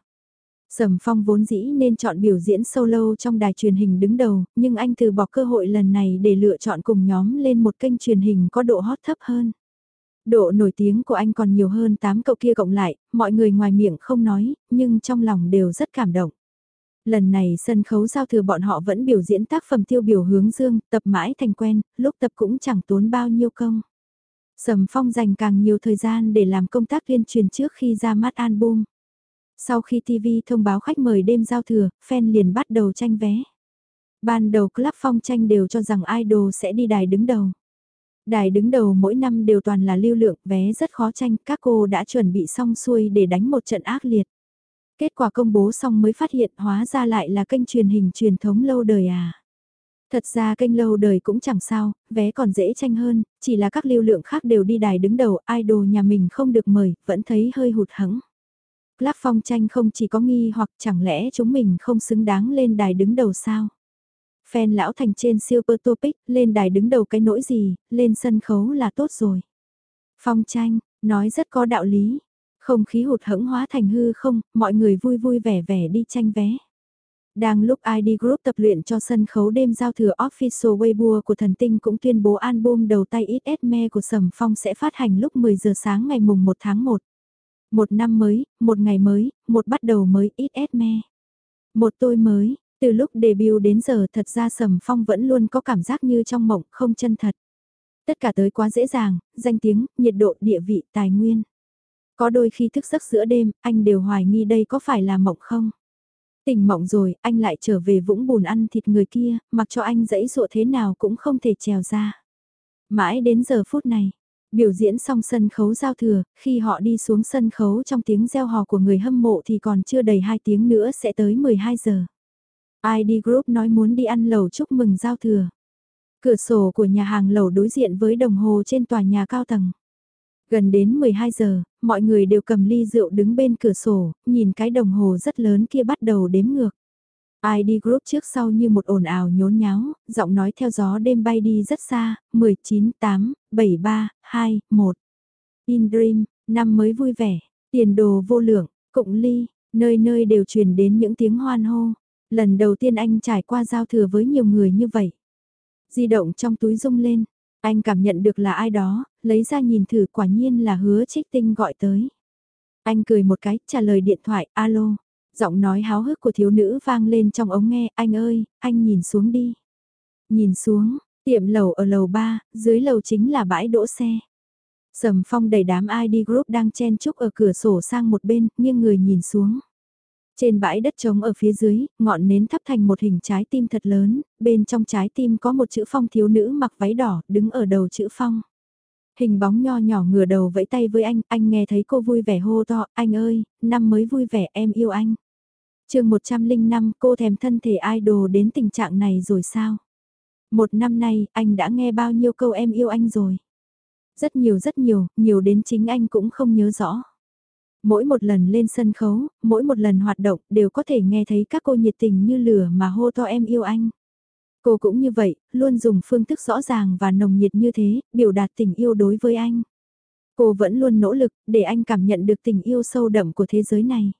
[SPEAKER 1] Sầm Phong vốn dĩ nên chọn biểu diễn solo trong đài truyền hình đứng đầu, nhưng anh từ bỏ cơ hội lần này để lựa chọn cùng nhóm lên một kênh truyền hình có độ hot thấp hơn. Độ nổi tiếng của anh còn nhiều hơn 8 cậu kia cộng lại, mọi người ngoài miệng không nói, nhưng trong lòng đều rất cảm động. Lần này sân khấu giao thừa bọn họ vẫn biểu diễn tác phẩm tiêu biểu hướng dương, tập mãi thành quen, lúc tập cũng chẳng tốn bao nhiêu công. Sầm Phong dành càng nhiều thời gian để làm công tác tuyên truyền trước khi ra mắt album. Sau khi TV thông báo khách mời đêm giao thừa, fan liền bắt đầu tranh vé. Ban đầu Club Phong tranh đều cho rằng idol sẽ đi đài đứng đầu. Đài đứng đầu mỗi năm đều toàn là lưu lượng, vé rất khó tranh, các cô đã chuẩn bị xong xuôi để đánh một trận ác liệt. Kết quả công bố xong mới phát hiện hóa ra lại là kênh truyền hình truyền thống lâu đời à. Thật ra kênh lâu đời cũng chẳng sao, vé còn dễ tranh hơn, chỉ là các lưu lượng khác đều đi đài đứng đầu, idol nhà mình không được mời, vẫn thấy hơi hụt hẫng. Club phong tranh không chỉ có nghi hoặc chẳng lẽ chúng mình không xứng đáng lên đài đứng đầu sao? Phen lão thành trên Super Topic, lên đài đứng đầu cái nỗi gì, lên sân khấu là tốt rồi. Phong tranh, nói rất có đạo lý. Không khí hụt hẫng hóa thành hư không, mọi người vui vui vẻ vẻ đi tranh vé. Đang lúc ID Group tập luyện cho sân khấu đêm giao thừa Official Weibo của thần tinh cũng tuyên bố album đầu tay Ít Me của Sầm Phong sẽ phát hành lúc 10 giờ sáng ngày mùng 1 tháng 1. Một năm mới, một ngày mới, một bắt đầu mới Ít Me. Một tôi mới, từ lúc debut đến giờ thật ra Sầm Phong vẫn luôn có cảm giác như trong mộng không chân thật. Tất cả tới quá dễ dàng, danh tiếng, nhiệt độ, địa vị, tài nguyên. Có đôi khi thức giấc giữa đêm, anh đều hoài nghi đây có phải là mộng không? Tỉnh mộng rồi, anh lại trở về vũng bùn ăn thịt người kia, mặc cho anh dẫy dụa thế nào cũng không thể trèo ra. Mãi đến giờ phút này, biểu diễn xong sân khấu giao thừa, khi họ đi xuống sân khấu trong tiếng reo hò của người hâm mộ thì còn chưa đầy 2 tiếng nữa sẽ tới 12 giờ. ID Group nói muốn đi ăn lẩu chúc mừng giao thừa. Cửa sổ của nhà hàng lẩu đối diện với đồng hồ trên tòa nhà cao tầng. Gần đến 12 giờ, mọi người đều cầm ly rượu đứng bên cửa sổ, nhìn cái đồng hồ rất lớn kia bắt đầu đếm ngược ai đi group trước sau như một ồn ào nhốn nháo, giọng nói theo gió đêm bay đi rất xa, 19, 8, 7, 3, 2, 1. In Dream, năm mới vui vẻ, tiền đồ vô lượng, cụng ly, nơi nơi đều truyền đến những tiếng hoan hô. Lần đầu tiên anh trải qua giao thừa với nhiều người như vậy. Di động trong túi rung lên, anh cảm nhận được là ai đó, lấy ra nhìn thử quả nhiên là hứa trích tinh gọi tới. Anh cười một cái, trả lời điện thoại, alo. Giọng nói háo hức của thiếu nữ vang lên trong ống nghe, anh ơi, anh nhìn xuống đi. Nhìn xuống, tiệm lầu ở lầu 3, dưới lầu chính là bãi đỗ xe. Sầm phong đẩy đám ID group đang chen chúc ở cửa sổ sang một bên, nghiêng người nhìn xuống. Trên bãi đất trống ở phía dưới, ngọn nến thắp thành một hình trái tim thật lớn, bên trong trái tim có một chữ phong thiếu nữ mặc váy đỏ, đứng ở đầu chữ phong. Hình bóng nho nhỏ ngửa đầu vẫy tay với anh, anh nghe thấy cô vui vẻ hô to, anh ơi, năm mới vui vẻ em yêu anh chương 105 cô thèm thân thể idol đến tình trạng này rồi sao? Một năm nay, anh đã nghe bao nhiêu câu em yêu anh rồi? Rất nhiều rất nhiều, nhiều đến chính anh cũng không nhớ rõ. Mỗi một lần lên sân khấu, mỗi một lần hoạt động đều có thể nghe thấy các cô nhiệt tình như lửa mà hô to em yêu anh. Cô cũng như vậy, luôn dùng phương thức rõ ràng và nồng nhiệt như thế, biểu đạt tình yêu đối với anh. Cô vẫn luôn nỗ lực để anh cảm nhận được tình yêu sâu đậm của thế giới này.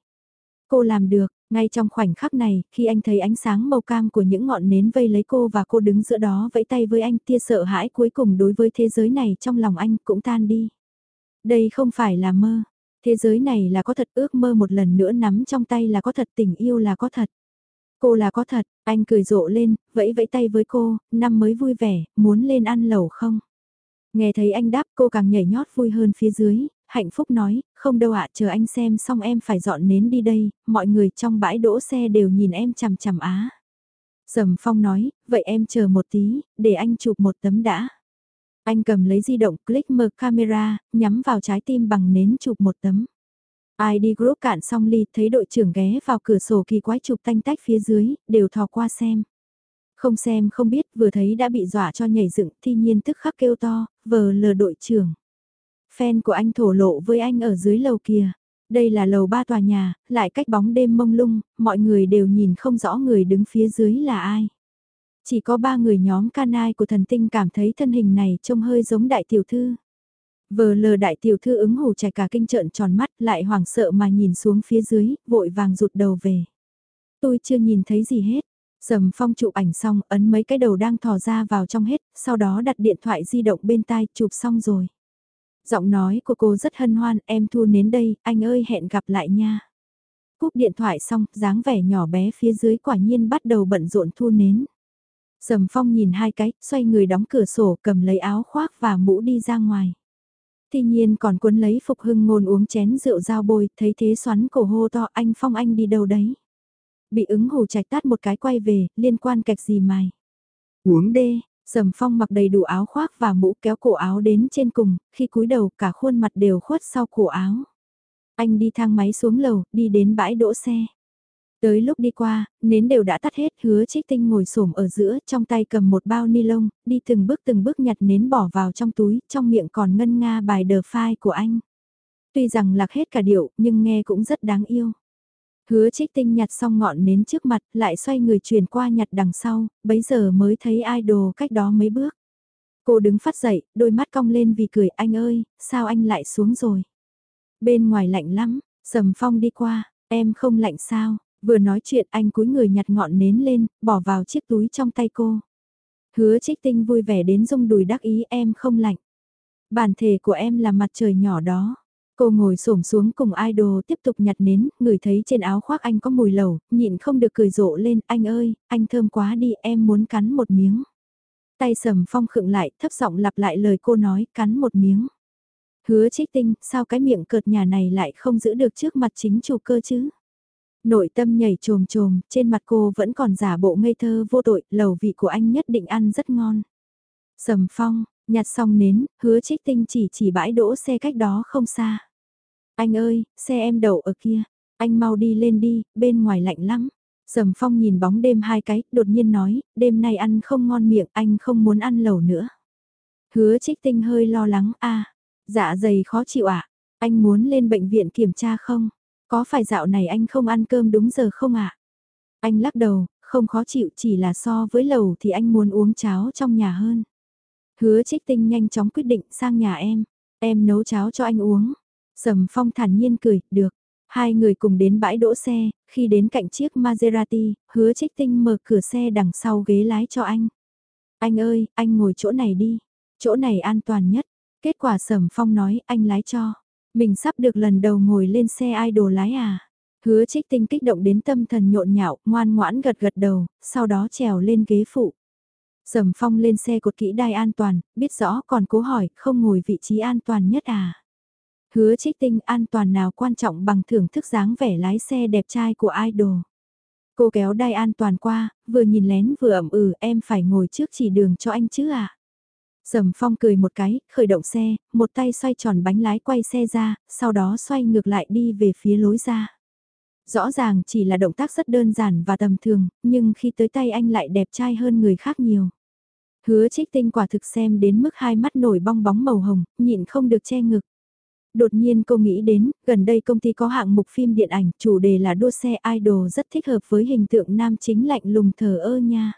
[SPEAKER 1] Cô làm được, ngay trong khoảnh khắc này, khi anh thấy ánh sáng màu cam của những ngọn nến vây lấy cô và cô đứng giữa đó vẫy tay với anh tia sợ hãi cuối cùng đối với thế giới này trong lòng anh cũng tan đi. Đây không phải là mơ. Thế giới này là có thật ước mơ một lần nữa nắm trong tay là có thật tình yêu là có thật. Cô là có thật, anh cười rộ lên, vẫy vẫy tay với cô, năm mới vui vẻ, muốn lên ăn lẩu không? Nghe thấy anh đáp cô càng nhảy nhót vui hơn phía dưới, hạnh phúc nói, không đâu ạ chờ anh xem xong em phải dọn nến đi đây, mọi người trong bãi đỗ xe đều nhìn em chằm chằm á. Sầm Phong nói, vậy em chờ một tí, để anh chụp một tấm đã. Anh cầm lấy di động, click mở camera, nhắm vào trái tim bằng nến chụp một tấm. ID group cạn xong ly, thấy đội trưởng ghé vào cửa sổ kỳ quái chụp tanh tách phía dưới, đều thò qua xem. Không xem không biết, vừa thấy đã bị dọa cho nhảy dựng, thi nhiên tức khắc kêu to, vờ lờ đội trưởng. Fan của anh thổ lộ với anh ở dưới lầu kia. Đây là lầu ba tòa nhà, lại cách bóng đêm mông lung, mọi người đều nhìn không rõ người đứng phía dưới là ai. Chỉ có ba người nhóm canai của thần tinh cảm thấy thân hình này trông hơi giống đại tiểu thư. Vờ lờ đại tiểu thư ứng hù chạy cả kinh trợn tròn mắt lại hoảng sợ mà nhìn xuống phía dưới, vội vàng rụt đầu về. Tôi chưa nhìn thấy gì hết. Sầm phong chụp ảnh xong, ấn mấy cái đầu đang thò ra vào trong hết, sau đó đặt điện thoại di động bên tai, chụp xong rồi. Giọng nói của cô rất hân hoan, em thu nến đây, anh ơi hẹn gặp lại nha. Cúp điện thoại xong, dáng vẻ nhỏ bé phía dưới quả nhiên bắt đầu bận rộn thu nến. Sầm phong nhìn hai cái, xoay người đóng cửa sổ cầm lấy áo khoác và mũ đi ra ngoài. Tuy nhiên còn cuốn lấy phục hưng ngôn uống chén rượu dao bôi, thấy thế xoắn cổ hô to anh phong anh đi đâu đấy. Bị ứng hồ trạch tát một cái quay về, liên quan kẹt gì mày. Uống đê, Sầm phong mặc đầy đủ áo khoác và mũ kéo cổ áo đến trên cùng, khi cúi đầu cả khuôn mặt đều khuất sau cổ áo. Anh đi thang máy xuống lầu, đi đến bãi đỗ xe. Tới lúc đi qua, nến đều đã tắt hết, hứa trích tinh ngồi xổm ở giữa, trong tay cầm một bao ni lông, đi từng bước từng bước nhặt nến bỏ vào trong túi, trong miệng còn ngân nga bài đờ phai của anh. Tuy rằng lạc hết cả điệu, nhưng nghe cũng rất đáng yêu. Hứa trích tinh nhặt xong ngọn nến trước mặt, lại xoay người chuyển qua nhặt đằng sau, bấy giờ mới thấy idol cách đó mấy bước. Cô đứng phát dậy, đôi mắt cong lên vì cười, anh ơi, sao anh lại xuống rồi? Bên ngoài lạnh lắm, sầm phong đi qua, em không lạnh sao? Vừa nói chuyện anh cúi người nhặt ngọn nến lên, bỏ vào chiếc túi trong tay cô. Hứa trích tinh vui vẻ đến rung đùi đắc ý em không lạnh. Bản thể của em là mặt trời nhỏ đó. Cô ngồi xổm xuống cùng idol tiếp tục nhặt nến, ngửi thấy trên áo khoác anh có mùi lẩu, nhịn không được cười rộ lên, anh ơi, anh thơm quá đi, em muốn cắn một miếng. Tay sầm phong khựng lại, thấp giọng lặp lại lời cô nói, cắn một miếng. Hứa trích tinh, sao cái miệng cợt nhà này lại không giữ được trước mặt chính chủ cơ chứ? Nội tâm nhảy trồm trồm, trên mặt cô vẫn còn giả bộ ngây thơ vô tội, lẩu vị của anh nhất định ăn rất ngon. Sầm phong, Nhặt xong nến, hứa trích tinh chỉ chỉ bãi đỗ xe cách đó không xa. Anh ơi, xe em đậu ở kia, anh mau đi lên đi, bên ngoài lạnh lắm. Sầm phong nhìn bóng đêm hai cái, đột nhiên nói, đêm nay ăn không ngon miệng, anh không muốn ăn lẩu nữa. Hứa trích tinh hơi lo lắng, a dạ dày khó chịu ạ, anh muốn lên bệnh viện kiểm tra không? Có phải dạo này anh không ăn cơm đúng giờ không ạ? Anh lắc đầu, không khó chịu chỉ là so với lẩu thì anh muốn uống cháo trong nhà hơn. Hứa trích tinh nhanh chóng quyết định sang nhà em. Em nấu cháo cho anh uống. Sầm phong thản nhiên cười, được. Hai người cùng đến bãi đỗ xe, khi đến cạnh chiếc Maserati, hứa trích tinh mở cửa xe đằng sau ghế lái cho anh. Anh ơi, anh ngồi chỗ này đi. Chỗ này an toàn nhất. Kết quả sầm phong nói anh lái cho. Mình sắp được lần đầu ngồi lên xe idol lái à. Hứa trích tinh kích động đến tâm thần nhộn nhạo, ngoan ngoãn gật gật đầu, sau đó trèo lên ghế phụ. Sầm phong lên xe cột kỹ đai an toàn, biết rõ còn cố hỏi, không ngồi vị trí an toàn nhất à? Hứa trích tinh an toàn nào quan trọng bằng thưởng thức dáng vẻ lái xe đẹp trai của idol. Cô kéo đai an toàn qua, vừa nhìn lén vừa ẩm ừ em phải ngồi trước chỉ đường cho anh chứ à? Sầm phong cười một cái, khởi động xe, một tay xoay tròn bánh lái quay xe ra, sau đó xoay ngược lại đi về phía lối ra. Rõ ràng chỉ là động tác rất đơn giản và tầm thường, nhưng khi tới tay anh lại đẹp trai hơn người khác nhiều. Hứa trích tinh quả thực xem đến mức hai mắt nổi bong bóng màu hồng, nhịn không được che ngực. Đột nhiên cô nghĩ đến, gần đây công ty có hạng mục phim điện ảnh, chủ đề là đua xe idol rất thích hợp với hình tượng nam chính lạnh lùng thờ ơ nha.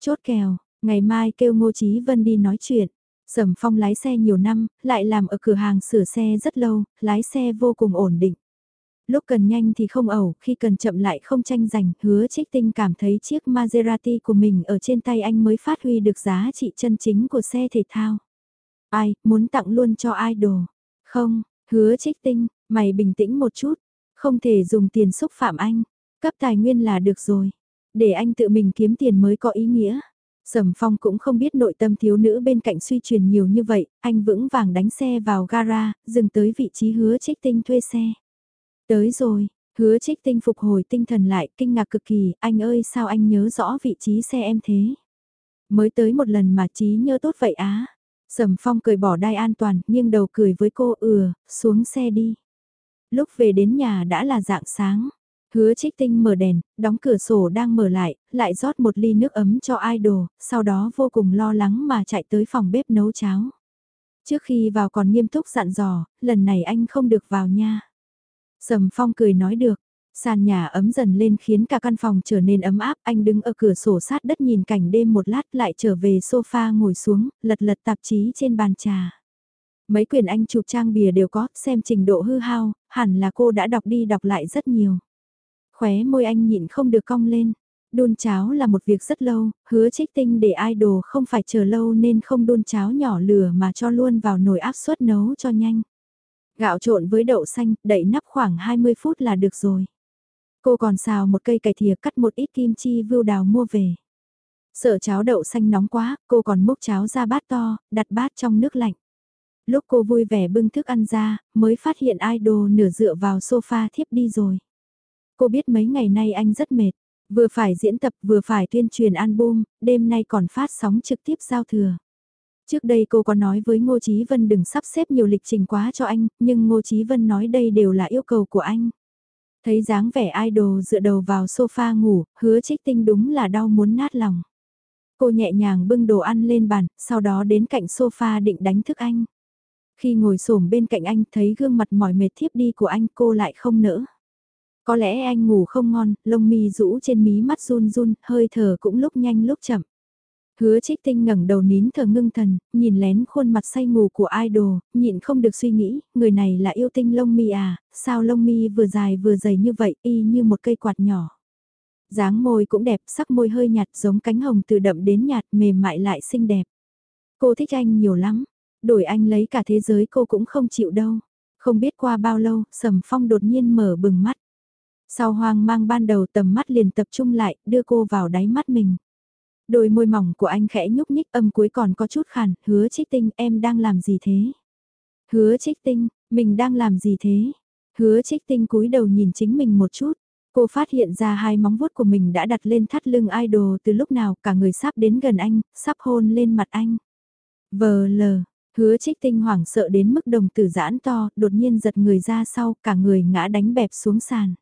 [SPEAKER 1] Chốt kèo, ngày mai kêu Ngô Chí Vân đi nói chuyện. Sầm Phong lái xe nhiều năm, lại làm ở cửa hàng sửa xe rất lâu, lái xe vô cùng ổn định. Lúc cần nhanh thì không ẩu, khi cần chậm lại không tranh giành, hứa trích tinh cảm thấy chiếc Maserati của mình ở trên tay anh mới phát huy được giá trị chân chính của xe thể thao. Ai, muốn tặng luôn cho idol. Không, hứa trích tinh, mày bình tĩnh một chút, không thể dùng tiền xúc phạm anh, cấp tài nguyên là được rồi, để anh tự mình kiếm tiền mới có ý nghĩa. Sầm Phong cũng không biết nội tâm thiếu nữ bên cạnh suy truyền nhiều như vậy, anh vững vàng đánh xe vào gara, dừng tới vị trí hứa trích tinh thuê xe. Tới rồi, hứa trích tinh phục hồi tinh thần lại, kinh ngạc cực kỳ, anh ơi sao anh nhớ rõ vị trí xe em thế? Mới tới một lần mà trí nhớ tốt vậy á. Sầm Phong cười bỏ đai an toàn, nghiêng đầu cười với cô ừa, xuống xe đi. Lúc về đến nhà đã là dạng sáng. Hứa trích tinh mở đèn, đóng cửa sổ đang mở lại, lại rót một ly nước ấm cho idol, sau đó vô cùng lo lắng mà chạy tới phòng bếp nấu cháo. Trước khi vào còn nghiêm túc dặn dò, lần này anh không được vào nha. Sầm Phong cười nói được, sàn nhà ấm dần lên khiến cả căn phòng trở nên ấm áp, anh đứng ở cửa sổ sát đất nhìn cảnh đêm một lát lại trở về sofa ngồi xuống, lật lật tạp chí trên bàn trà. Mấy quyển anh chụp trang bìa đều có, xem trình độ hư hao, hẳn là cô đã đọc đi đọc lại rất nhiều. Khóe môi anh nhịn không được cong lên. Đun cháo là một việc rất lâu, hứa trích tinh để idol không phải chờ lâu nên không đun cháo nhỏ lửa mà cho luôn vào nồi áp suất nấu cho nhanh. Gạo trộn với đậu xanh, đậy nắp khoảng 20 phút là được rồi. Cô còn xào một cây cải thìa cắt một ít kim chi vưu đào mua về. Sợ cháo đậu xanh nóng quá, cô còn múc cháo ra bát to, đặt bát trong nước lạnh. Lúc cô vui vẻ bưng thức ăn ra, mới phát hiện idol nửa dựa vào sofa thiếp đi rồi. Cô biết mấy ngày nay anh rất mệt, vừa phải diễn tập vừa phải tuyên truyền album, đêm nay còn phát sóng trực tiếp giao thừa. Trước đây cô có nói với Ngô Chí Vân đừng sắp xếp nhiều lịch trình quá cho anh, nhưng Ngô Chí Vân nói đây đều là yêu cầu của anh. Thấy dáng vẻ idol dựa đầu vào sofa ngủ, hứa trích tinh đúng là đau muốn nát lòng. Cô nhẹ nhàng bưng đồ ăn lên bàn, sau đó đến cạnh sofa định đánh thức anh. Khi ngồi xổm bên cạnh anh thấy gương mặt mỏi mệt thiếp đi của anh cô lại không nỡ. Có lẽ anh ngủ không ngon, lông mi rũ trên mí mắt run run, hơi thở cũng lúc nhanh lúc chậm. Hứa trích tinh ngẩng đầu nín thở ngưng thần, nhìn lén khuôn mặt say ngủ của idol, nhịn không được suy nghĩ, người này là yêu tinh lông mi à, sao lông mi vừa dài vừa dày như vậy, y như một cây quạt nhỏ. dáng môi cũng đẹp, sắc môi hơi nhạt giống cánh hồng từ đậm đến nhạt mềm mại lại xinh đẹp. Cô thích anh nhiều lắm, đổi anh lấy cả thế giới cô cũng không chịu đâu. Không biết qua bao lâu, Sầm Phong đột nhiên mở bừng mắt. Sau hoang mang ban đầu tầm mắt liền tập trung lại, đưa cô vào đáy mắt mình. Đôi môi mỏng của anh khẽ nhúc nhích âm cuối còn có chút khàn, hứa trích tinh em đang làm gì thế? Hứa trích tinh, mình đang làm gì thế? Hứa trích tinh cúi đầu nhìn chính mình một chút. Cô phát hiện ra hai móng vuốt của mình đã đặt lên thắt lưng idol từ lúc nào cả người sắp đến gần anh, sắp hôn lên mặt anh. Vờ lờ, hứa trích tinh hoảng sợ đến mức đồng tử giãn to, đột nhiên giật người ra sau, cả người ngã đánh bẹp xuống sàn.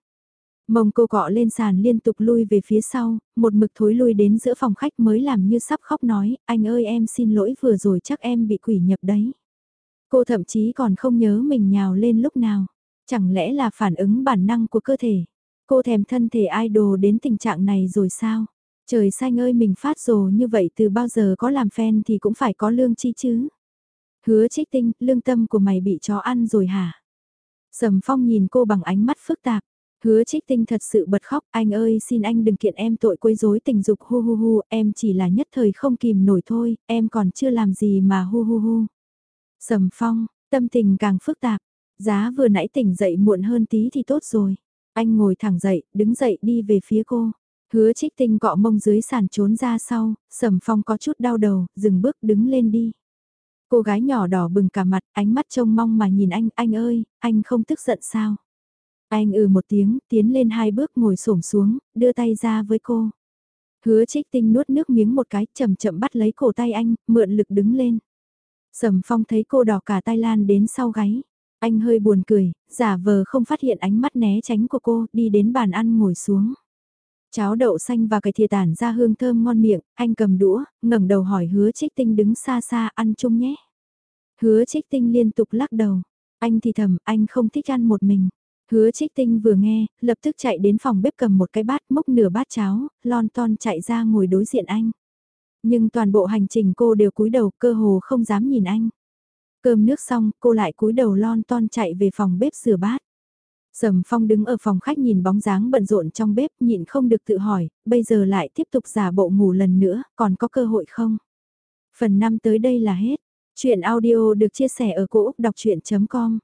[SPEAKER 1] Mông cô cọ lên sàn liên tục lui về phía sau, một mực thối lui đến giữa phòng khách mới làm như sắp khóc nói, anh ơi em xin lỗi vừa rồi chắc em bị quỷ nhập đấy. Cô thậm chí còn không nhớ mình nhào lên lúc nào, chẳng lẽ là phản ứng bản năng của cơ thể. Cô thèm thân thể idol đến tình trạng này rồi sao? Trời xanh ơi mình phát rồ như vậy từ bao giờ có làm fan thì cũng phải có lương chi chứ. Hứa trích tinh, lương tâm của mày bị chó ăn rồi hả? Sầm phong nhìn cô bằng ánh mắt phức tạp. Hứa trích tinh thật sự bật khóc, anh ơi xin anh đừng kiện em tội quấy rối tình dục hu hu hu, em chỉ là nhất thời không kìm nổi thôi, em còn chưa làm gì mà hu hu hu. Sầm phong, tâm tình càng phức tạp, giá vừa nãy tỉnh dậy muộn hơn tí thì tốt rồi. Anh ngồi thẳng dậy, đứng dậy đi về phía cô. Hứa trích tinh cọ mông dưới sàn trốn ra sau, sầm phong có chút đau đầu, dừng bước đứng lên đi. Cô gái nhỏ đỏ bừng cả mặt, ánh mắt trông mong mà nhìn anh, anh ơi, anh không tức giận sao? Anh ừ một tiếng, tiến lên hai bước ngồi xổm xuống, đưa tay ra với cô. Hứa trích tinh nuốt nước miếng một cái, chậm chậm bắt lấy cổ tay anh, mượn lực đứng lên. Sầm phong thấy cô đỏ cả tay lan đến sau gáy. Anh hơi buồn cười, giả vờ không phát hiện ánh mắt né tránh của cô, đi đến bàn ăn ngồi xuống. Cháo đậu xanh và cải thìa tản ra hương thơm ngon miệng, anh cầm đũa, ngẩng đầu hỏi hứa trích tinh đứng xa xa ăn chung nhé. Hứa trích tinh liên tục lắc đầu, anh thì thầm, anh không thích ăn một mình. Hứa trích tinh vừa nghe, lập tức chạy đến phòng bếp cầm một cái bát múc nửa bát cháo, lon ton chạy ra ngồi đối diện anh. Nhưng toàn bộ hành trình cô đều cúi đầu cơ hồ không dám nhìn anh. Cơm nước xong, cô lại cúi đầu lon ton chạy về phòng bếp rửa bát. Sầm Phong đứng ở phòng khách nhìn bóng dáng bận rộn trong bếp nhịn không được tự hỏi, bây giờ lại tiếp tục giả bộ ngủ lần nữa, còn có cơ hội không? Phần 5 tới đây là hết. Chuyện audio được chia sẻ ở cỗ đọc chuyện.com